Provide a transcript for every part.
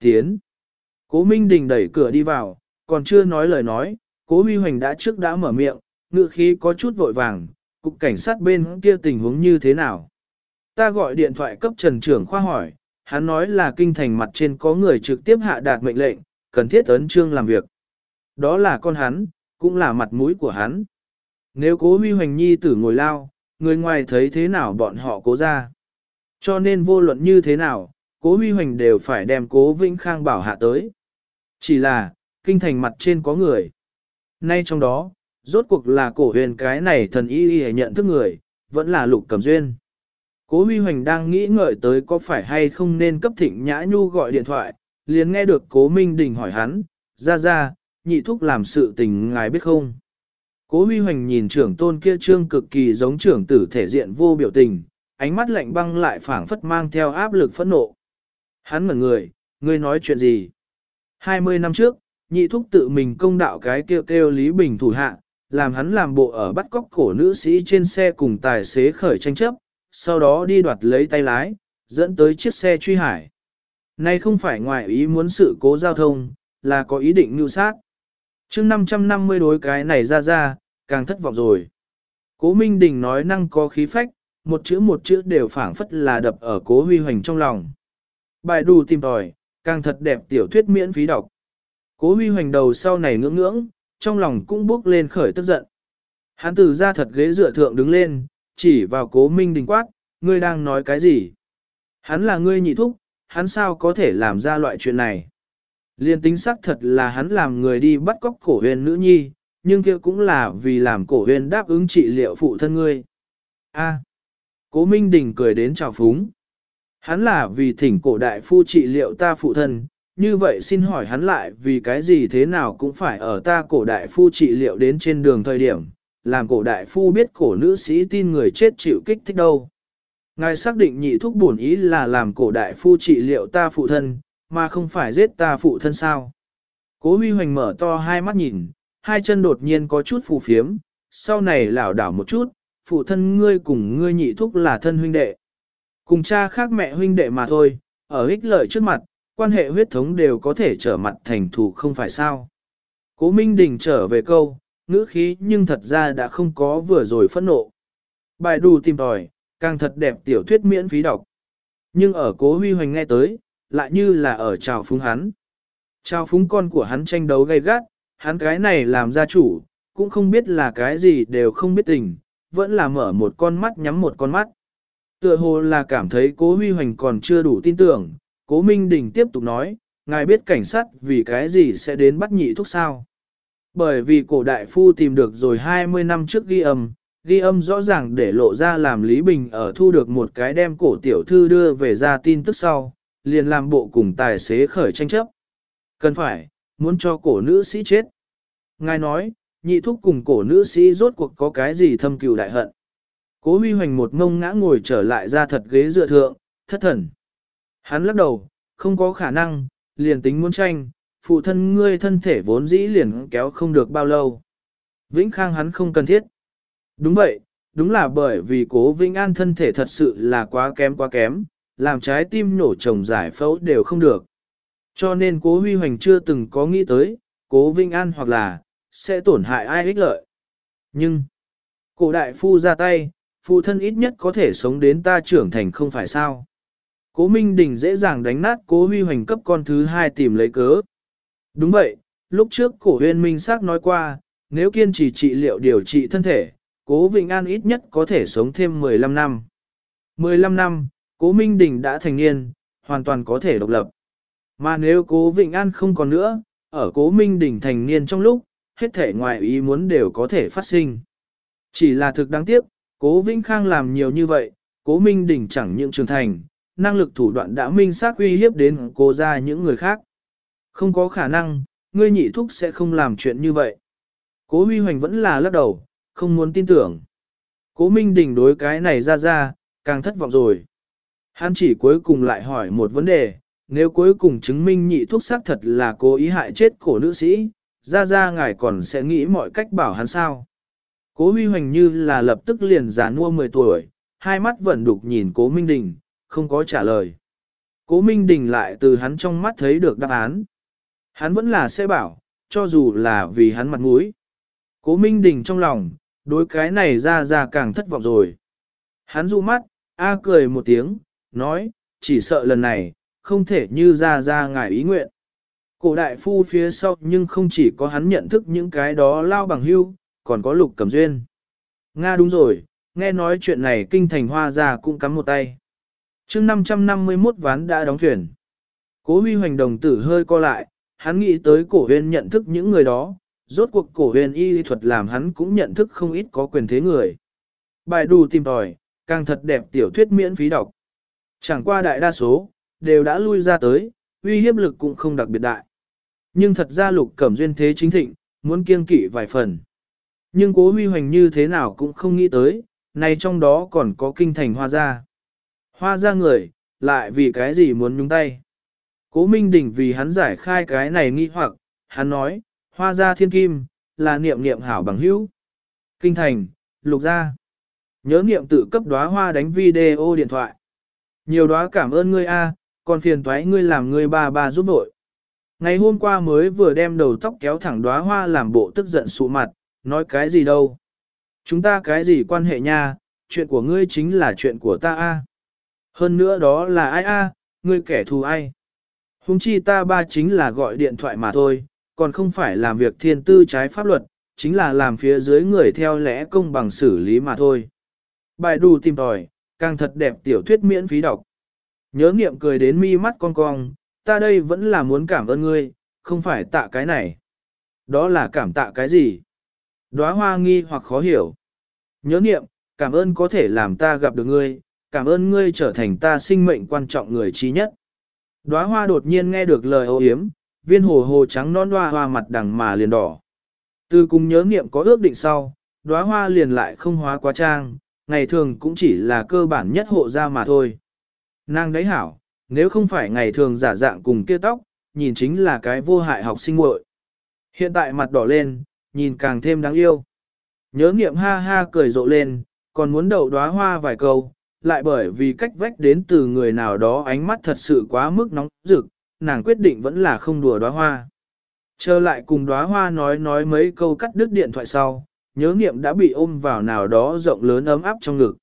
tiến. Cố Minh Đình đẩy cửa đi vào, còn chưa nói lời nói, cố Huy Hoành đã trước đã mở miệng, ngựa khí có chút vội vàng, cục cảnh sát bên kia tình huống như thế nào. Ta gọi điện thoại cấp trần trưởng khoa hỏi, hắn nói là kinh thành mặt trên có người trực tiếp hạ đạt mệnh lệnh, cần thiết ấn trương làm việc. Đó là con hắn, cũng là mặt mũi của hắn. Nếu cố huy hoành nhi tử ngồi lao, người ngoài thấy thế nào bọn họ cố ra. Cho nên vô luận như thế nào, cố huy hoành đều phải đem cố Vĩnh Khang bảo hạ tới. Chỉ là, kinh thành mặt trên có người. Nay trong đó, rốt cuộc là cổ huyền cái này thần y y nhận thức người, vẫn là lục cầm duyên. Cố huy hoành đang nghĩ ngợi tới có phải hay không nên cấp thịnh nhã nhu gọi điện thoại, liền nghe được cố Minh Đình hỏi hắn, ra ra, nhị thúc làm sự tình ngài biết không? Cố huy hoành nhìn trưởng tôn kia trương cực kỳ giống trưởng tử thể diện vô biểu tình, ánh mắt lạnh băng lại phảng phất mang theo áp lực phẫn nộ. Hắn ngẩn người, ngươi nói chuyện gì? 20 năm trước, nhị thúc tự mình công đạo cái kêu kêu Lý Bình thủ hạ, làm hắn làm bộ ở bắt cóc cổ nữ sĩ trên xe cùng tài xế khởi tranh chấp, sau đó đi đoạt lấy tay lái, dẫn tới chiếc xe truy hải. Nay không phải ngoài ý muốn sự cố giao thông, là có ý định mưu sát. chương 550 đối cái này ra ra, càng thất vọng rồi. Cố Minh Đình nói năng có khí phách, một chữ một chữ đều phảng phất là đập ở cố huy hoành trong lòng. Bài đù tìm tòi, càng thật đẹp tiểu thuyết miễn phí đọc. Cố huy hoành đầu sau này ngưỡng ngưỡng, trong lòng cũng bước lên khởi tức giận. Hắn từ ra thật ghế dựa thượng đứng lên, chỉ vào cố minh đình quát, ngươi đang nói cái gì? Hắn là ngươi nhị thúc, hắn sao có thể làm ra loại chuyện này? Liên tính xác thật là hắn làm người đi bắt cóc cổ huyền nữ nhi, nhưng kia cũng là vì làm cổ huyền đáp ứng trị liệu phụ thân ngươi. A. cố Minh Đình cười đến chào phúng. Hắn là vì thỉnh cổ đại phu trị liệu ta phụ thân, như vậy xin hỏi hắn lại vì cái gì thế nào cũng phải ở ta cổ đại phu trị liệu đến trên đường thời điểm, làm cổ đại phu biết cổ nữ sĩ tin người chết chịu kích thích đâu. Ngài xác định nhị thúc bổn ý là làm cổ đại phu trị liệu ta phụ thân, mà không phải giết ta phụ thân sao. Cố huy hoành mở to hai mắt nhìn, hai chân đột nhiên có chút phù phiếm, sau này lảo đảo một chút, phụ thân ngươi cùng ngươi nhị thúc là thân huynh đệ. Cùng cha khác mẹ huynh đệ mà thôi, ở ích lợi trước mặt, quan hệ huyết thống đều có thể trở mặt thành thù không phải sao. Cố Minh Đình trở về câu, ngữ khí nhưng thật ra đã không có vừa rồi phẫn nộ. Bài đù tìm tòi, càng thật đẹp tiểu thuyết miễn phí đọc. Nhưng ở cố huy hoành nghe tới, lại như là ở trào phúng hắn. Trào phúng con của hắn tranh đấu gay gắt, hắn cái này làm gia chủ, cũng không biết là cái gì đều không biết tình, vẫn là mở một con mắt nhắm một con mắt. Tựa hồ là cảm thấy cố huy hoành còn chưa đủ tin tưởng, cố Minh Đình tiếp tục nói, ngài biết cảnh sát vì cái gì sẽ đến bắt nhị thuốc sao. Bởi vì cổ đại phu tìm được rồi 20 năm trước ghi âm, ghi âm rõ ràng để lộ ra làm Lý Bình ở thu được một cái đem cổ tiểu thư đưa về ra tin tức sau, liền làm bộ cùng tài xế khởi tranh chấp. Cần phải, muốn cho cổ nữ sĩ chết. Ngài nói, nhị thúc cùng cổ nữ sĩ rốt cuộc có cái gì thâm cừu đại hận. Cố huy hoành một ngông ngã ngồi trở lại ra thật ghế dựa thượng, thất thần. Hắn lắc đầu, không có khả năng, liền tính muốn tranh, phụ thân ngươi thân thể vốn dĩ liền kéo không được bao lâu. Vĩnh Khang hắn không cần thiết. Đúng vậy, đúng là bởi vì cố Vĩnh An thân thể thật sự là quá kém quá kém, làm trái tim nổ chồng giải phẫu đều không được. Cho nên cố Huy Hoành chưa từng có nghĩ tới, cố Vĩnh An hoặc là, sẽ tổn hại ai ích lợi. Nhưng, cổ đại phu ra tay, phụ thân ít nhất có thể sống đến ta trưởng thành không phải sao. Cố Minh Đình dễ dàng đánh nát cố Huy Hoành cấp con thứ hai tìm lấy cớ. Đúng vậy, lúc trước cổ huyên minh xác nói qua, nếu kiên trì trị liệu điều trị thân thể, cố Vĩnh An ít nhất có thể sống thêm 15 năm. 15 năm, cố Minh Đình đã thành niên, hoàn toàn có thể độc lập. Mà nếu cố Vĩnh An không còn nữa, ở cố Minh Đình thành niên trong lúc, hết thể ngoại ý muốn đều có thể phát sinh. Chỉ là thực đáng tiếc, cố Vĩnh Khang làm nhiều như vậy, cố Minh Đình chẳng những trưởng thành, năng lực thủ đoạn đã minh xác uy hiếp đến cô ra những người khác. Không có khả năng, ngươi nhị thúc sẽ không làm chuyện như vậy. Cố Huy Hoành vẫn là lắc đầu, không muốn tin tưởng. Cố Minh Đình đối cái này ra ra, càng thất vọng rồi. Hắn chỉ cuối cùng lại hỏi một vấn đề, nếu cuối cùng chứng minh nhị thuốc xác thật là cố ý hại chết cổ nữ sĩ, ra ra ngài còn sẽ nghĩ mọi cách bảo hắn sao. Cố Huy Hoành như là lập tức liền giả nua 10 tuổi, hai mắt vẫn đục nhìn cố Minh Đình, không có trả lời. Cố Minh Đình lại từ hắn trong mắt thấy được đáp án. Hắn vẫn là sẽ bảo, cho dù là vì hắn mặt mũi. Cố Minh Đình trong lòng, đối cái này ra ra càng thất vọng rồi. Hắn dụ mắt, A cười một tiếng, nói, chỉ sợ lần này, không thể như ra ra ngài ý nguyện. Cổ đại phu phía sau nhưng không chỉ có hắn nhận thức những cái đó lao bằng hưu, còn có lục cầm duyên. Nga đúng rồi, nghe nói chuyện này kinh thành hoa ra cũng cắm một tay. chương 551 ván đã đóng thuyền. Cố huy hoành đồng tử hơi co lại, hắn nghĩ tới cổ huyền nhận thức những người đó, rốt cuộc cổ huyền y thuật làm hắn cũng nhận thức không ít có quyền thế người. Bài đù tìm tòi, càng thật đẹp tiểu thuyết miễn phí đọc. Chẳng qua đại đa số, đều đã lui ra tới, uy hiếp lực cũng không đặc biệt đại. Nhưng thật ra lục cẩm duyên thế chính thịnh, muốn kiêng kỵ vài phần. Nhưng cố huy hoành như thế nào cũng không nghĩ tới, này trong đó còn có kinh thành hoa gia. Hoa gia người, lại vì cái gì muốn nhúng tay. Cố Minh Đình vì hắn giải khai cái này nghi hoặc, hắn nói, hoa gia thiên kim, là niệm niệm hảo bằng hữu. Kinh thành, lục gia. Nhớ niệm tự cấp đóa hoa đánh video điện thoại. Nhiều đóa cảm ơn ngươi a, còn phiền toái ngươi làm ngươi ba ba giúp vội. Ngày hôm qua mới vừa đem đầu tóc kéo thẳng đóa hoa làm bộ tức giận sụ mặt, nói cái gì đâu. Chúng ta cái gì quan hệ nha, chuyện của ngươi chính là chuyện của ta a. Hơn nữa đó là ai a, ngươi kẻ thù ai. Hùng chi ta ba chính là gọi điện thoại mà thôi, còn không phải làm việc thiên tư trái pháp luật, chính là làm phía dưới người theo lẽ công bằng xử lý mà thôi. Bài đù tìm tòi, càng thật đẹp tiểu thuyết miễn phí đọc. Nhớ nghiệm cười đến mi mắt con cong, ta đây vẫn là muốn cảm ơn ngươi, không phải tạ cái này. Đó là cảm tạ cái gì? Đóa hoa nghi hoặc khó hiểu. Nhớ niệm cảm ơn có thể làm ta gặp được ngươi, cảm ơn ngươi trở thành ta sinh mệnh quan trọng người trí nhất. Đóa hoa đột nhiên nghe được lời ô hiếm, viên hồ hồ trắng non hoa hoa mặt đằng mà liền đỏ. Từ cùng nhớ niệm có ước định sau, đóa hoa liền lại không hóa quá trang, ngày thường cũng chỉ là cơ bản nhất hộ ra mà thôi. Nàng đấy hảo, nếu không phải ngày thường giả dạng cùng kia tóc, nhìn chính là cái vô hại học sinh muội. Hiện tại mặt đỏ lên, nhìn càng thêm đáng yêu. Nhớ nghiệm ha ha cười rộ lên, còn muốn đậu đóa hoa vài câu, lại bởi vì cách vách đến từ người nào đó ánh mắt thật sự quá mức nóng rực, nàng quyết định vẫn là không đùa đóa hoa. Trở lại cùng đóa hoa nói nói mấy câu cắt đứt điện thoại sau, nhớ nghiệm đã bị ôm vào nào đó rộng lớn ấm áp trong ngực.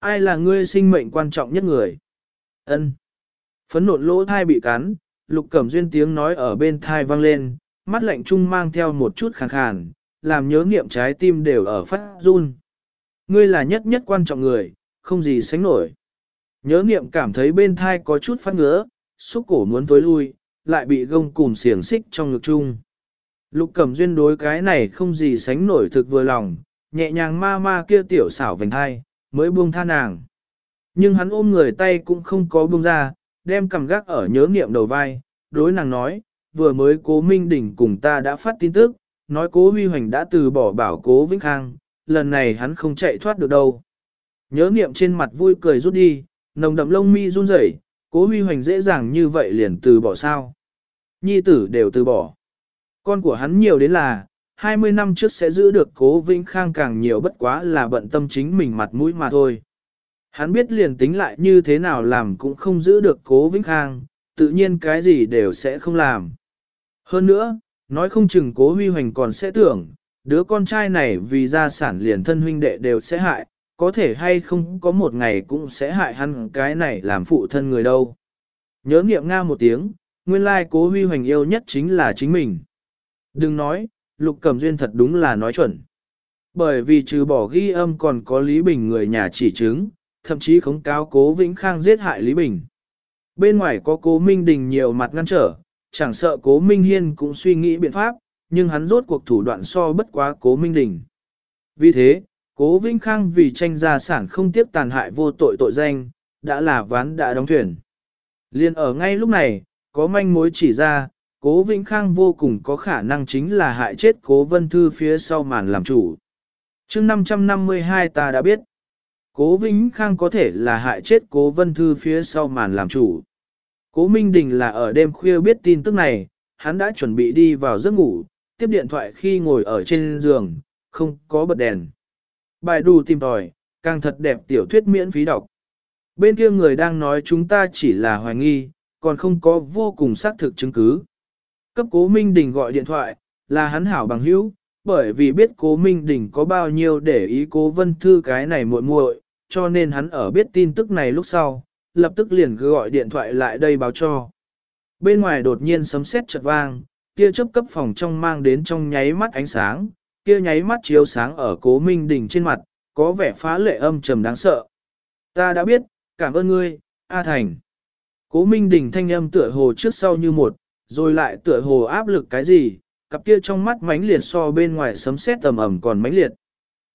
Ai là ngươi sinh mệnh quan trọng nhất người? Ân. Phấn nộn lỗ thai bị cắn, lục cẩm duyên tiếng nói ở bên thai vang lên, mắt lạnh trung mang theo một chút khàn khàn, làm nhớ nghiệm trái tim đều ở phát run. Ngươi là nhất nhất quan trọng người, không gì sánh nổi. Nhớ nghiệm cảm thấy bên thai có chút phát ngứa, xúc cổ muốn tối lui, lại bị gông cùm xiềng xích trong ngực chung. Lục cẩm duyên đối cái này không gì sánh nổi thực vừa lòng, nhẹ nhàng ma ma kia tiểu xảo vành thai, mới buông tha nàng. Nhưng hắn ôm người tay cũng không có buông ra, đem cầm gác ở nhớ nghiệm đầu vai, đối nàng nói, vừa mới cố Minh Đình cùng ta đã phát tin tức, nói cố Huy Hoành đã từ bỏ bảo cố Vĩnh Khang, lần này hắn không chạy thoát được đâu. Nhớ niệm trên mặt vui cười rút đi, nồng đậm lông mi run rẩy, cố Huy Hoành dễ dàng như vậy liền từ bỏ sao. Nhi tử đều từ bỏ. Con của hắn nhiều đến là, 20 năm trước sẽ giữ được cố Vĩnh Khang càng nhiều bất quá là bận tâm chính mình mặt mũi mà thôi. Hắn biết liền tính lại như thế nào làm cũng không giữ được cố Vĩnh Khang, tự nhiên cái gì đều sẽ không làm. Hơn nữa, nói không chừng cố huy hoành còn sẽ tưởng, đứa con trai này vì gia sản liền thân huynh đệ đều sẽ hại, có thể hay không có một ngày cũng sẽ hại hắn cái này làm phụ thân người đâu. Nhớ nghiệm nga một tiếng, nguyên lai cố huy hoành yêu nhất chính là chính mình. Đừng nói, lục cẩm duyên thật đúng là nói chuẩn. Bởi vì trừ bỏ ghi âm còn có Lý Bình người nhà chỉ chứng, thậm chí khống cáo cố Vĩnh Khang giết hại Lý Bình. Bên ngoài có cố Minh Đình nhiều mặt ngăn trở, chẳng sợ cố Minh Hiên cũng suy nghĩ biện pháp, nhưng hắn rốt cuộc thủ đoạn so bất quá cố Minh Đình. Vì thế, cố Vĩnh Khang vì tranh gia sản không tiếp tàn hại vô tội tội danh, đã là ván đã đóng thuyền. Liên ở ngay lúc này, có manh mối chỉ ra, cố Vĩnh Khang vô cùng có khả năng chính là hại chết cố Vân Thư phía sau màn làm chủ. chương 552 ta đã biết. Cố Vĩnh Khang có thể là hại chết cố Vân Thư phía sau màn làm chủ. Cố Minh Đình là ở đêm khuya biết tin tức này, hắn đã chuẩn bị đi vào giấc ngủ, tiếp điện thoại khi ngồi ở trên giường, không có bật đèn. Bài đù tìm tòi, càng thật đẹp tiểu thuyết miễn phí đọc. Bên kia người đang nói chúng ta chỉ là hoài nghi, còn không có vô cùng xác thực chứng cứ. Cấp cố Minh Đình gọi điện thoại, là hắn hảo bằng hữu, bởi vì biết cố Minh Đình có bao nhiêu để ý cố vân thư cái này muội muội, cho nên hắn ở biết tin tức này lúc sau, lập tức liền gọi điện thoại lại đây báo cho. Bên ngoài đột nhiên sấm sét chợt vang, kia chớp cấp phòng trong mang đến trong nháy mắt ánh sáng, kia nháy mắt chiếu sáng ở cố Minh Đình trên mặt, có vẻ phá lệ âm trầm đáng sợ. Ta đã biết, cảm ơn ngươi, A Thành. Cố Minh Đình thanh âm tựa hồ trước sau như một, rồi lại tựa hồ áp lực cái gì, cặp kia trong mắt mánh liệt so bên ngoài sấm sét tầm ẩm còn mánh liệt.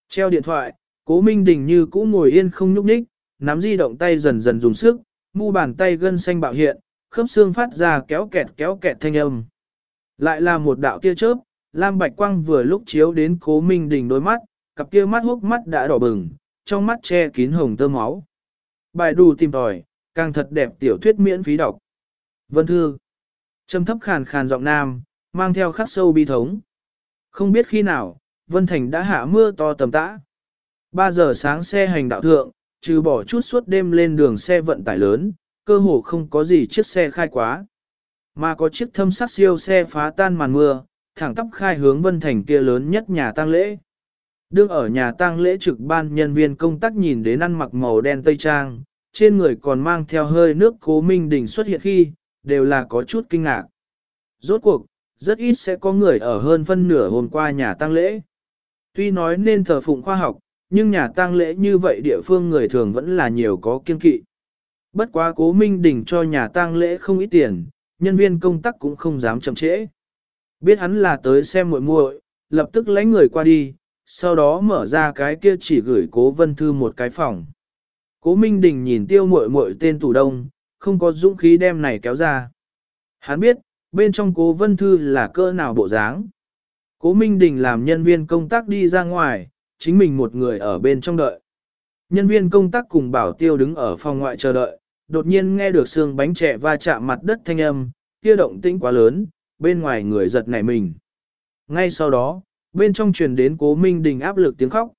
Treo điện thoại, Cố Minh Đình như cũ ngồi yên không nhúc nhích, nắm di động tay dần dần dùng sức, mu bàn tay gân xanh bạo hiện, khớp xương phát ra kéo kẹt kéo kẹt thanh âm. Lại là một đạo tia chớp, Lam Bạch Quang vừa lúc chiếu đến Cố Minh Đình đôi mắt, cặp kia mắt hốc mắt đã đỏ bừng, trong mắt che kín hồng tơ máu. Bài đủ tìm tòi, càng thật đẹp tiểu thuyết miễn phí đọc. Vân Thư Trầm thấp khàn khàn giọng nam, mang theo khắc sâu bi thống. Không biết khi nào, Vân Thành đã hạ mưa to tầm tã. 3 giờ sáng xe hành đạo thượng, trừ bỏ chút suốt đêm lên đường xe vận tải lớn, cơ hồ không có gì chiếc xe khai quá. Mà có chiếc thâm sắc siêu xe phá tan màn mưa, thẳng tắp khai hướng Vân Thành kia lớn nhất nhà tang lễ. Đương ở nhà tang lễ trực ban nhân viên công tác nhìn đến ăn mặc màu đen tây trang, trên người còn mang theo hơi nước cố minh đình xuất hiện khi, đều là có chút kinh ngạc. Rốt cuộc, rất ít sẽ có người ở hơn phân nửa hôm qua nhà tang lễ. Tuy nói nên thờ phụng khoa học, nhưng nhà tang lễ như vậy địa phương người thường vẫn là nhiều có kiên kỵ. Bất quá cố minh đình cho nhà tang lễ không ít tiền, nhân viên công tác cũng không dám chậm trễ. Biết hắn là tới xem muội muội, lập tức lấy người qua đi, sau đó mở ra cái kia chỉ gửi cố vân thư một cái phòng. Cố Minh Đình nhìn tiêu muội muội tên tủ đông, không có dũng khí đem này kéo ra. Hắn biết, bên trong cố vân thư là cỡ nào bộ dáng. Cố Minh Đình làm nhân viên công tác đi ra ngoài, chính mình một người ở bên trong đợi. Nhân viên công tác cùng bảo tiêu đứng ở phòng ngoại chờ đợi, đột nhiên nghe được xương bánh trẻ va chạm mặt đất thanh âm, kia động tĩnh quá lớn, bên ngoài người giật nảy mình. Ngay sau đó, bên trong truyền đến cố Minh Đình áp lực tiếng khóc.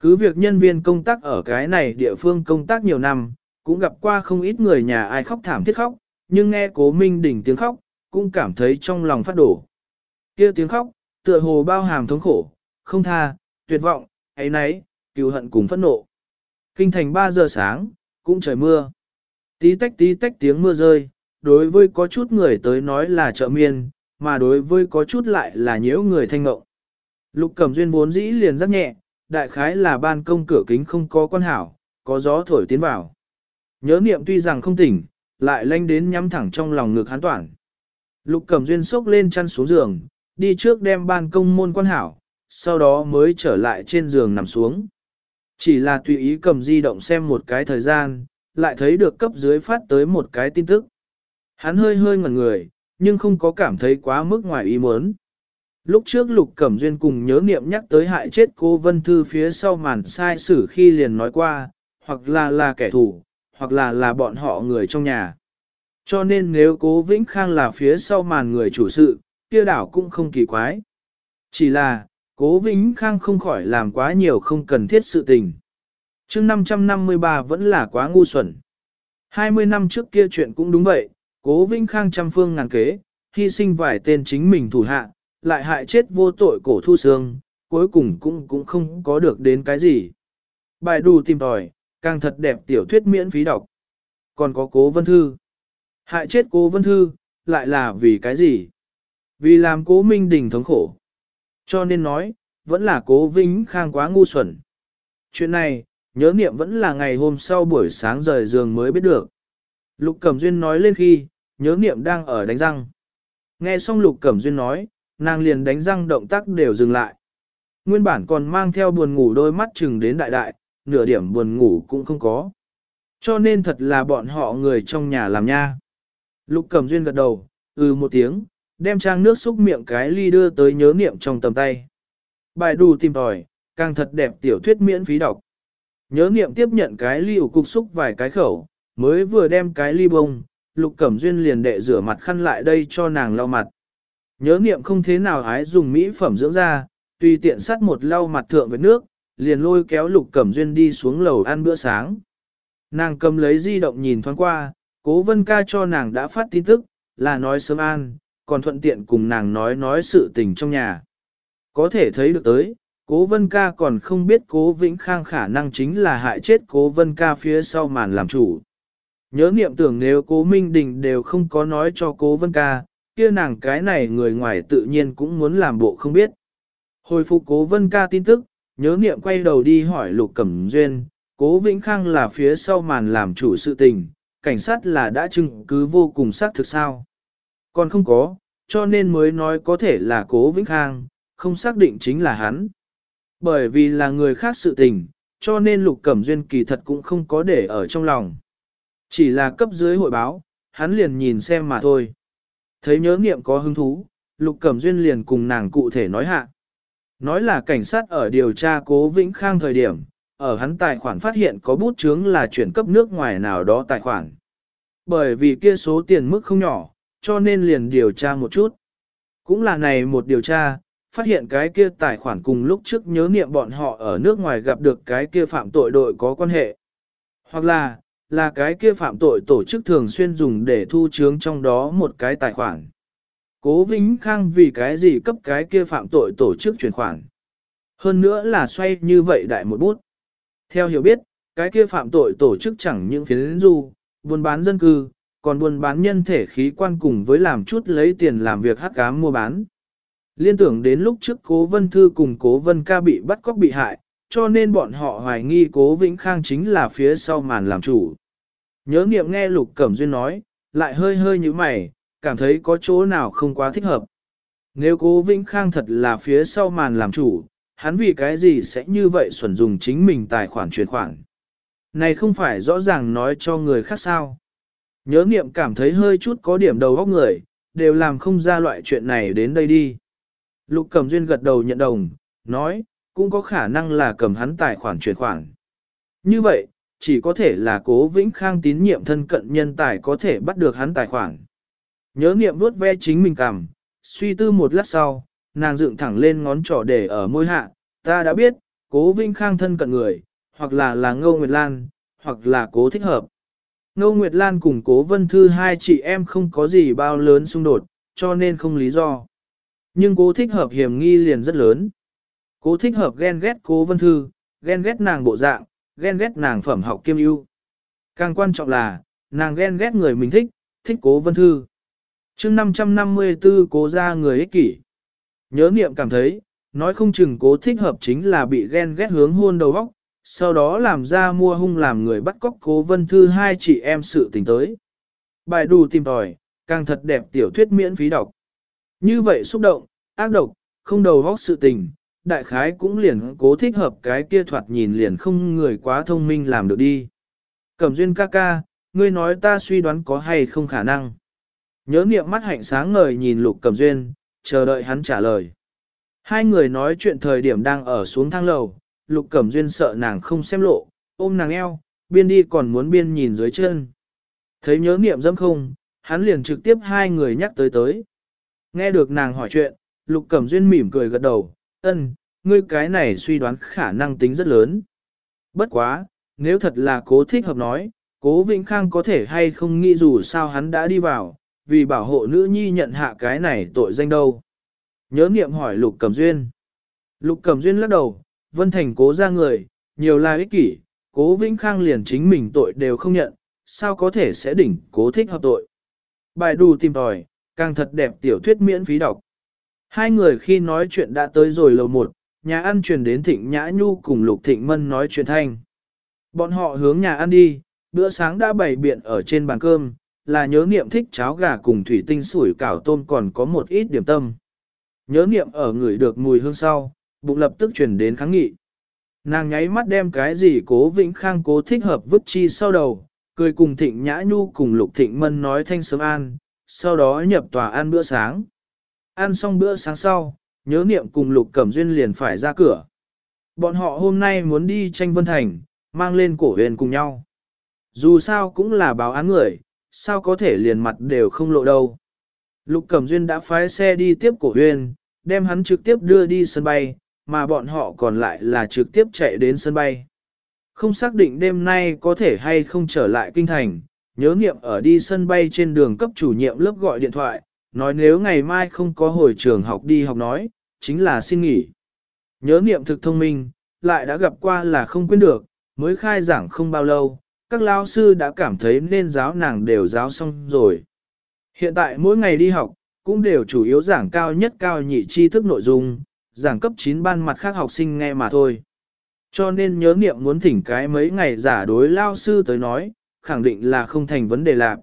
Cứ việc nhân viên công tác ở cái này địa phương công tác nhiều năm, cũng gặp qua không ít người nhà ai khóc thảm thiết khóc, nhưng nghe cố Minh Đình tiếng khóc, cũng cảm thấy trong lòng phát đổ. kia tiếng khóc, tựa hồ bao hàm thống khổ, không tha, tuyệt vọng, ấy nấy, cừu hận cùng phẫn nộ. Kinh thành 3 giờ sáng, cũng trời mưa. Tí tách tí tách tiếng mưa rơi, đối với có chút người tới nói là chợ miên, mà đối với có chút lại là nhiễu người thanh ngộng. Lục cẩm duyên vốn dĩ liền rất nhẹ, đại khái là ban công cửa kính không có quan hảo, có gió thổi tiến vào. Nhớ niệm tuy rằng không tỉnh, lại lanh đến nhắm thẳng trong lòng ngực hắn toàn. Lục cẩm duyên sốc lên chăn xuống giường, đi trước đem ban công môn quan hảo, sau đó mới trở lại trên giường nằm xuống. Chỉ là tùy ý cầm di động xem một cái thời gian, lại thấy được cấp dưới phát tới một cái tin tức. Hắn hơi hơi ngẩn người, nhưng không có cảm thấy quá mức ngoài ý muốn. Lúc trước Lục Cẩm Duyên cùng nhớ niệm nhắc tới hại chết cô Vân Thư phía sau màn sai sử khi liền nói qua, hoặc là là kẻ thù, hoặc là là bọn họ người trong nhà. Cho nên nếu cố Vĩnh Khang là phía sau màn người chủ sự, kia đảo cũng không kỳ quái. Chỉ là, cố Vĩnh Khang không khỏi làm quá nhiều không cần thiết sự tình. chương 553 vẫn là quá ngu xuẩn. 20 năm trước kia chuyện cũng đúng vậy, cố Vĩnh Khang trăm phương ngàn kế, hy sinh vài tên chính mình thủ hạ, lại hại chết vô tội cổ thu xương, cuối cùng cũng cũng không có được đến cái gì. Bài đù tìm tòi, càng thật đẹp tiểu thuyết miễn phí đọc. Còn có cố vân thư. Hại chết cố vân thư, lại là vì cái gì? Vì làm cố minh đình thống khổ. Cho nên nói, vẫn là cố vĩnh khang quá ngu xuẩn. Chuyện này, nhớ niệm vẫn là ngày hôm sau buổi sáng rời giường mới biết được. Lục Cẩm Duyên nói lên khi, nhớ niệm đang ở đánh răng. Nghe xong Lục Cẩm Duyên nói, nàng liền đánh răng động tác đều dừng lại. Nguyên bản còn mang theo buồn ngủ đôi mắt chừng đến đại đại, nửa điểm buồn ngủ cũng không có. Cho nên thật là bọn họ người trong nhà làm nha. Lục cẩm duyên gật đầu, ừ một tiếng, đem trang nước xúc miệng cái ly đưa tới nhớ niệm trong tầm tay. Bài đủ tìm tòi, càng thật đẹp tiểu thuyết miễn phí đọc. Nhớ niệm tiếp nhận cái ly ủ cục xúc vài cái khẩu, mới vừa đem cái ly bông, lục cẩm duyên liền đệ rửa mặt khăn lại đây cho nàng lau mặt. Nhớ niệm không thế nào hái dùng mỹ phẩm dưỡng da, tùy tiện sắt một lau mặt thượng với nước, liền lôi kéo lục cẩm duyên đi xuống lầu ăn bữa sáng. Nàng cầm lấy di động nhìn thoáng qua, cố vân ca cho nàng đã phát tin tức, là nói sớm an, còn thuận tiện cùng nàng nói nói sự tình trong nhà. Có thể thấy được tới, cố vân ca còn không biết cố vĩnh khang khả năng chính là hại chết cố vân ca phía sau màn làm chủ. Nhớ niệm tưởng nếu cố Minh Đình đều không có nói cho cố vân ca, kia nàng cái này người ngoài tự nhiên cũng muốn làm bộ không biết. Hồi phục cố vân ca tin tức, nhớ niệm quay đầu đi hỏi lục cẩm duyên, cố vĩnh khang là phía sau màn làm chủ sự tình, cảnh sát là đã chứng cứ vô cùng xác thực sao. Còn không có, cho nên mới nói có thể là cố vĩnh khang, không xác định chính là hắn. Bởi vì là người khác sự tình, cho nên lục cẩm duyên kỳ thật cũng không có để ở trong lòng. Chỉ là cấp dưới hội báo, hắn liền nhìn xem mà thôi. Thấy nhớ nghiệm có hứng thú, lục cẩm duyên liền cùng nàng cụ thể nói hạ. Nói là cảnh sát ở điều tra cố Vĩnh Khang thời điểm, ở hắn tài khoản phát hiện có bút chướng là chuyển cấp nước ngoài nào đó tài khoản. Bởi vì kia số tiền mức không nhỏ, cho nên liền điều tra một chút. Cũng là này một điều tra, phát hiện cái kia tài khoản cùng lúc trước nhớ niệm bọn họ ở nước ngoài gặp được cái kia phạm tội đội có quan hệ. Hoặc là, là cái kia phạm tội tổ chức thường xuyên dùng để thu chướng trong đó một cái tài khoản. Cố Vĩnh Khang vì cái gì cấp cái kia phạm tội tổ chức chuyển khoản. Hơn nữa là xoay như vậy đại một bút. Theo hiểu biết, cái kia phạm tội tổ chức chẳng những phiến du, buôn bán dân cư, còn buôn bán nhân thể khí quan cùng với làm chút lấy tiền làm việc hắc cám mua bán. Liên tưởng đến lúc trước cố vân thư cùng cố vân ca bị bắt cóc bị hại, cho nên bọn họ hoài nghi cố Vĩnh Khang chính là phía sau màn làm chủ. Nhớ nghiệm nghe Lục Cẩm Duyên nói, lại hơi hơi như mày, cảm thấy có chỗ nào không quá thích hợp. Nếu cố Vĩnh Khang thật là phía sau màn làm chủ, hắn vì cái gì sẽ như vậy xuẩn dùng chính mình tài khoản chuyển khoản. Này không phải rõ ràng nói cho người khác sao. Nhớ nghiệm cảm thấy hơi chút có điểm đầu góc người, đều làm không ra loại chuyện này đến đây đi. Lục Cầm Duyên gật đầu nhận đồng, nói, cũng có khả năng là cầm hắn tài khoản chuyển khoản. Như vậy, chỉ có thể là cố vĩnh khang tín nhiệm thân cận nhân tài có thể bắt được hắn tài khoản. Nhớ niệm vuốt ve chính mình cầm, suy tư một lát sau, nàng dựng thẳng lên ngón trỏ để ở môi hạ, ta đã biết, cố vĩnh khang thân cận người, hoặc là là Ngô Nguyệt Lan, hoặc là cố thích hợp. Ngô Nguyệt Lan cùng cố vân thư hai chị em không có gì bao lớn xung đột, cho nên không lý do. Nhưng cố thích hợp hiểm nghi liền rất lớn. Cố thích hợp ghen ghét cố vân thư, ghen ghét nàng bộ dạng, ghen ghét nàng phẩm học kiêm ưu. Càng quan trọng là, nàng ghen ghét người mình thích, thích cố vân thư. chương 554 cố ra người ích kỷ. Nhớ niệm cảm thấy, nói không chừng cố thích hợp chính là bị ghen ghét hướng hôn đầu óc, sau đó làm ra mua hung làm người bắt cóc cố vân thư hai chị em sự tình tới. Bài đù tìm tòi, càng thật đẹp tiểu thuyết miễn phí đọc. Như vậy xúc động, ác độc, không đầu óc sự tình, đại khái cũng liền cố thích hợp cái kia thoạt nhìn liền không người quá thông minh làm được đi. Cẩm duyên ca ca, ngươi nói ta suy đoán có hay không khả năng. Nhớ niệm mắt hạnh sáng ngời nhìn lục cẩm duyên, chờ đợi hắn trả lời. Hai người nói chuyện thời điểm đang ở xuống thang lầu, lục cẩm duyên sợ nàng không xem lộ, ôm nàng eo, biên đi còn muốn biên nhìn dưới chân. Thấy nhớ niệm dâm không, hắn liền trực tiếp hai người nhắc tới tới. Nghe được nàng hỏi chuyện, lục cẩm duyên mỉm cười gật đầu, ân, ngươi cái này suy đoán khả năng tính rất lớn. Bất quá, nếu thật là cố thích hợp nói, cố Vĩnh Khang có thể hay không nghĩ dù sao hắn đã đi vào, vì bảo hộ nữ nhi nhận hạ cái này tội danh đâu. Nhớ niệm hỏi Lục Cẩm Duyên. Lục Cẩm Duyên lắc đầu, Vân Thành cố ra người, nhiều là ích kỷ, cố Vĩnh Khang liền chính mình tội đều không nhận, sao có thể sẽ đỉnh cố thích hợp tội. Bài đù tìm tòi, càng thật đẹp tiểu thuyết miễn phí đọc. Hai người khi nói chuyện đã tới rồi lầu một, nhà ăn truyền đến Thịnh Nhã Nhu cùng Lục Thịnh Mân nói chuyện thanh. Bọn họ hướng nhà ăn đi, bữa sáng đã bày biện ở trên bàn cơm, là nhớ niệm thích cháo gà cùng thủy tinh sủi cảo tôm còn có một ít điểm tâm. Nhớ niệm ở người được mùi hương sau, bụng lập tức truyền đến kháng nghị. Nàng nháy mắt đem cái gì cố vĩnh khang cố thích hợp vứt chi sau đầu, cười cùng thịnh nhã nhu cùng lục thịnh mân nói thanh sớm an, sau đó nhập tòa ăn bữa sáng. Ăn xong bữa sáng sau, nhớ niệm cùng Lục Cẩm Duyên liền phải ra cửa. Bọn họ hôm nay muốn đi tranh Vân Thành, mang lên cổ huyền cùng nhau. Dù sao cũng là báo án người, sao có thể liền mặt đều không lộ đâu. Lục Cẩm Duyên đã phái xe đi tiếp cổ huyền, đem hắn trực tiếp đưa đi sân bay, mà bọn họ còn lại là trực tiếp chạy đến sân bay. Không xác định đêm nay có thể hay không trở lại kinh thành, nhớ nghiệm ở đi sân bay trên đường cấp chủ nhiệm lớp gọi điện thoại, nói nếu ngày mai không có hồi trường học đi học nói, chính là xin nghỉ. Nhớ nghiệm thực thông minh, lại đã gặp qua là không quên được, mới khai giảng không bao lâu, các lao sư đã cảm thấy nên giáo nàng đều giáo xong rồi. Hiện tại mỗi ngày đi học, cũng đều chủ yếu giảng cao nhất cao nhị tri thức nội dung, giảng cấp 9 ban mặt khác học sinh nghe mà thôi. Cho nên nhớ nghiệm muốn thỉnh cái mấy ngày giả đối lao sư tới nói, khẳng định là không thành vấn đề lạc.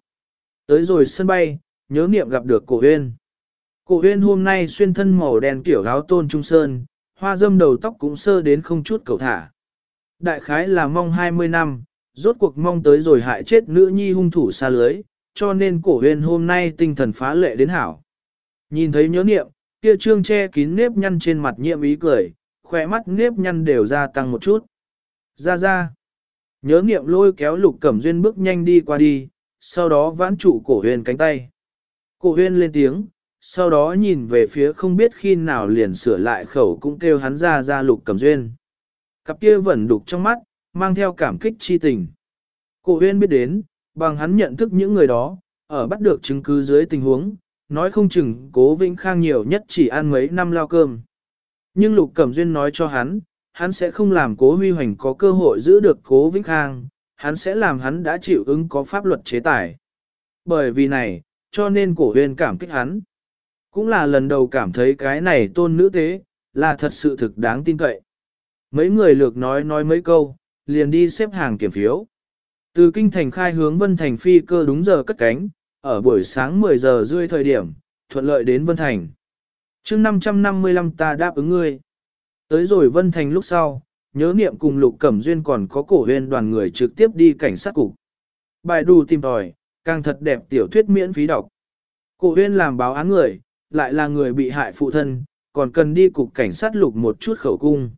Tới rồi sân bay, nhớ nghiệm gặp được cổ huyên. Cổ huyên hôm nay xuyên thân màu đen kiểu áo tôn trung sơn, hoa dâm đầu tóc cũng sơ đến không chút cầu thả. Đại khái là mong 20 năm, rốt cuộc mong tới rồi hại chết nữ nhi hung thủ xa lưới, cho nên cổ huyên hôm nay tinh thần phá lệ đến hảo. Nhìn thấy nhớ nghiệm, kia trương che kín nếp nhăn trên mặt nhiệm ý cười, khỏe mắt nếp nhăn đều gia tăng một chút. Ra ra. Nhớ nghiệm lôi kéo lục cẩm duyên bước nhanh đi qua đi, sau đó vãn trụ cổ huyền cánh tay. Cổ huyền lên tiếng, sau đó nhìn về phía không biết khi nào liền sửa lại khẩu cũng kêu hắn ra ra lục cẩm duyên. Cặp kia vẫn đục trong mắt, mang theo cảm kích chi tình. Cổ huyên biết đến, bằng hắn nhận thức những người đó, ở bắt được chứng cứ dưới tình huống, nói không chừng cố Vĩnh Khang nhiều nhất chỉ ăn mấy năm lao cơm. Nhưng Lục Cẩm Duyên nói cho hắn, hắn sẽ không làm cố huy hoành có cơ hội giữ được cố Vĩnh Khang, hắn sẽ làm hắn đã chịu ứng có pháp luật chế tài. Bởi vì này, cho nên cổ huyền cảm kích hắn. Cũng là lần đầu cảm thấy cái này tôn nữ tế, là thật sự thực đáng tin cậy. Mấy người lược nói nói mấy câu, liền đi xếp hàng kiểm phiếu. Từ kinh thành khai hướng Vân Thành phi cơ đúng giờ cất cánh, ở buổi sáng 10 giờ rưỡi thời điểm, thuận lợi đến Vân Thành. chương 555 ta đáp ứng ngươi. Tới rồi Vân Thành lúc sau, nhớ niệm cùng Lục Cẩm Duyên còn có cổ huyên đoàn người trực tiếp đi cảnh sát cục. Bài đù tìm tòi, càng thật đẹp tiểu thuyết miễn phí đọc. Cổ huyên làm báo án người, lại là người bị hại phụ thân, còn cần đi cục cảnh sát lục một chút khẩu cung.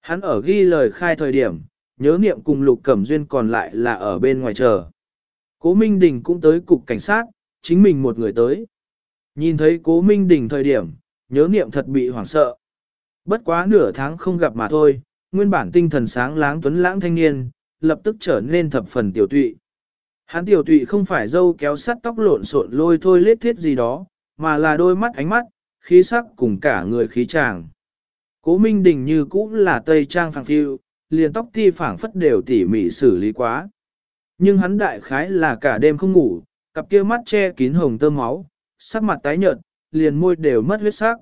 Hắn ở ghi lời khai thời điểm, nhớ niệm cùng Lục Cẩm Duyên còn lại là ở bên ngoài chờ. Cố Minh Đình cũng tới cục cảnh sát, chính mình một người tới. Nhìn thấy Cố Minh Đình thời điểm, nhớ niệm thật bị hoảng sợ. Bất quá nửa tháng không gặp mà thôi, nguyên bản tinh thần sáng láng tuấn lãng thanh niên, lập tức trở nên thập phần tiểu tụy. Hắn tiểu tụy không phải dâu kéo sắt tóc lộn xộn lôi thôi lết thiết gì đó, mà là đôi mắt ánh mắt, khí sắc cùng cả người khí chàng. Cố Minh Đình như cũ là tây trang phẳng phiu, liền tóc ti phảng phất đều tỉ mỉ xử lý quá. Nhưng hắn đại khái là cả đêm không ngủ, cặp kia mắt che kín hồng tơ máu, sắc mặt tái nhợt, liền môi đều mất huyết sắc.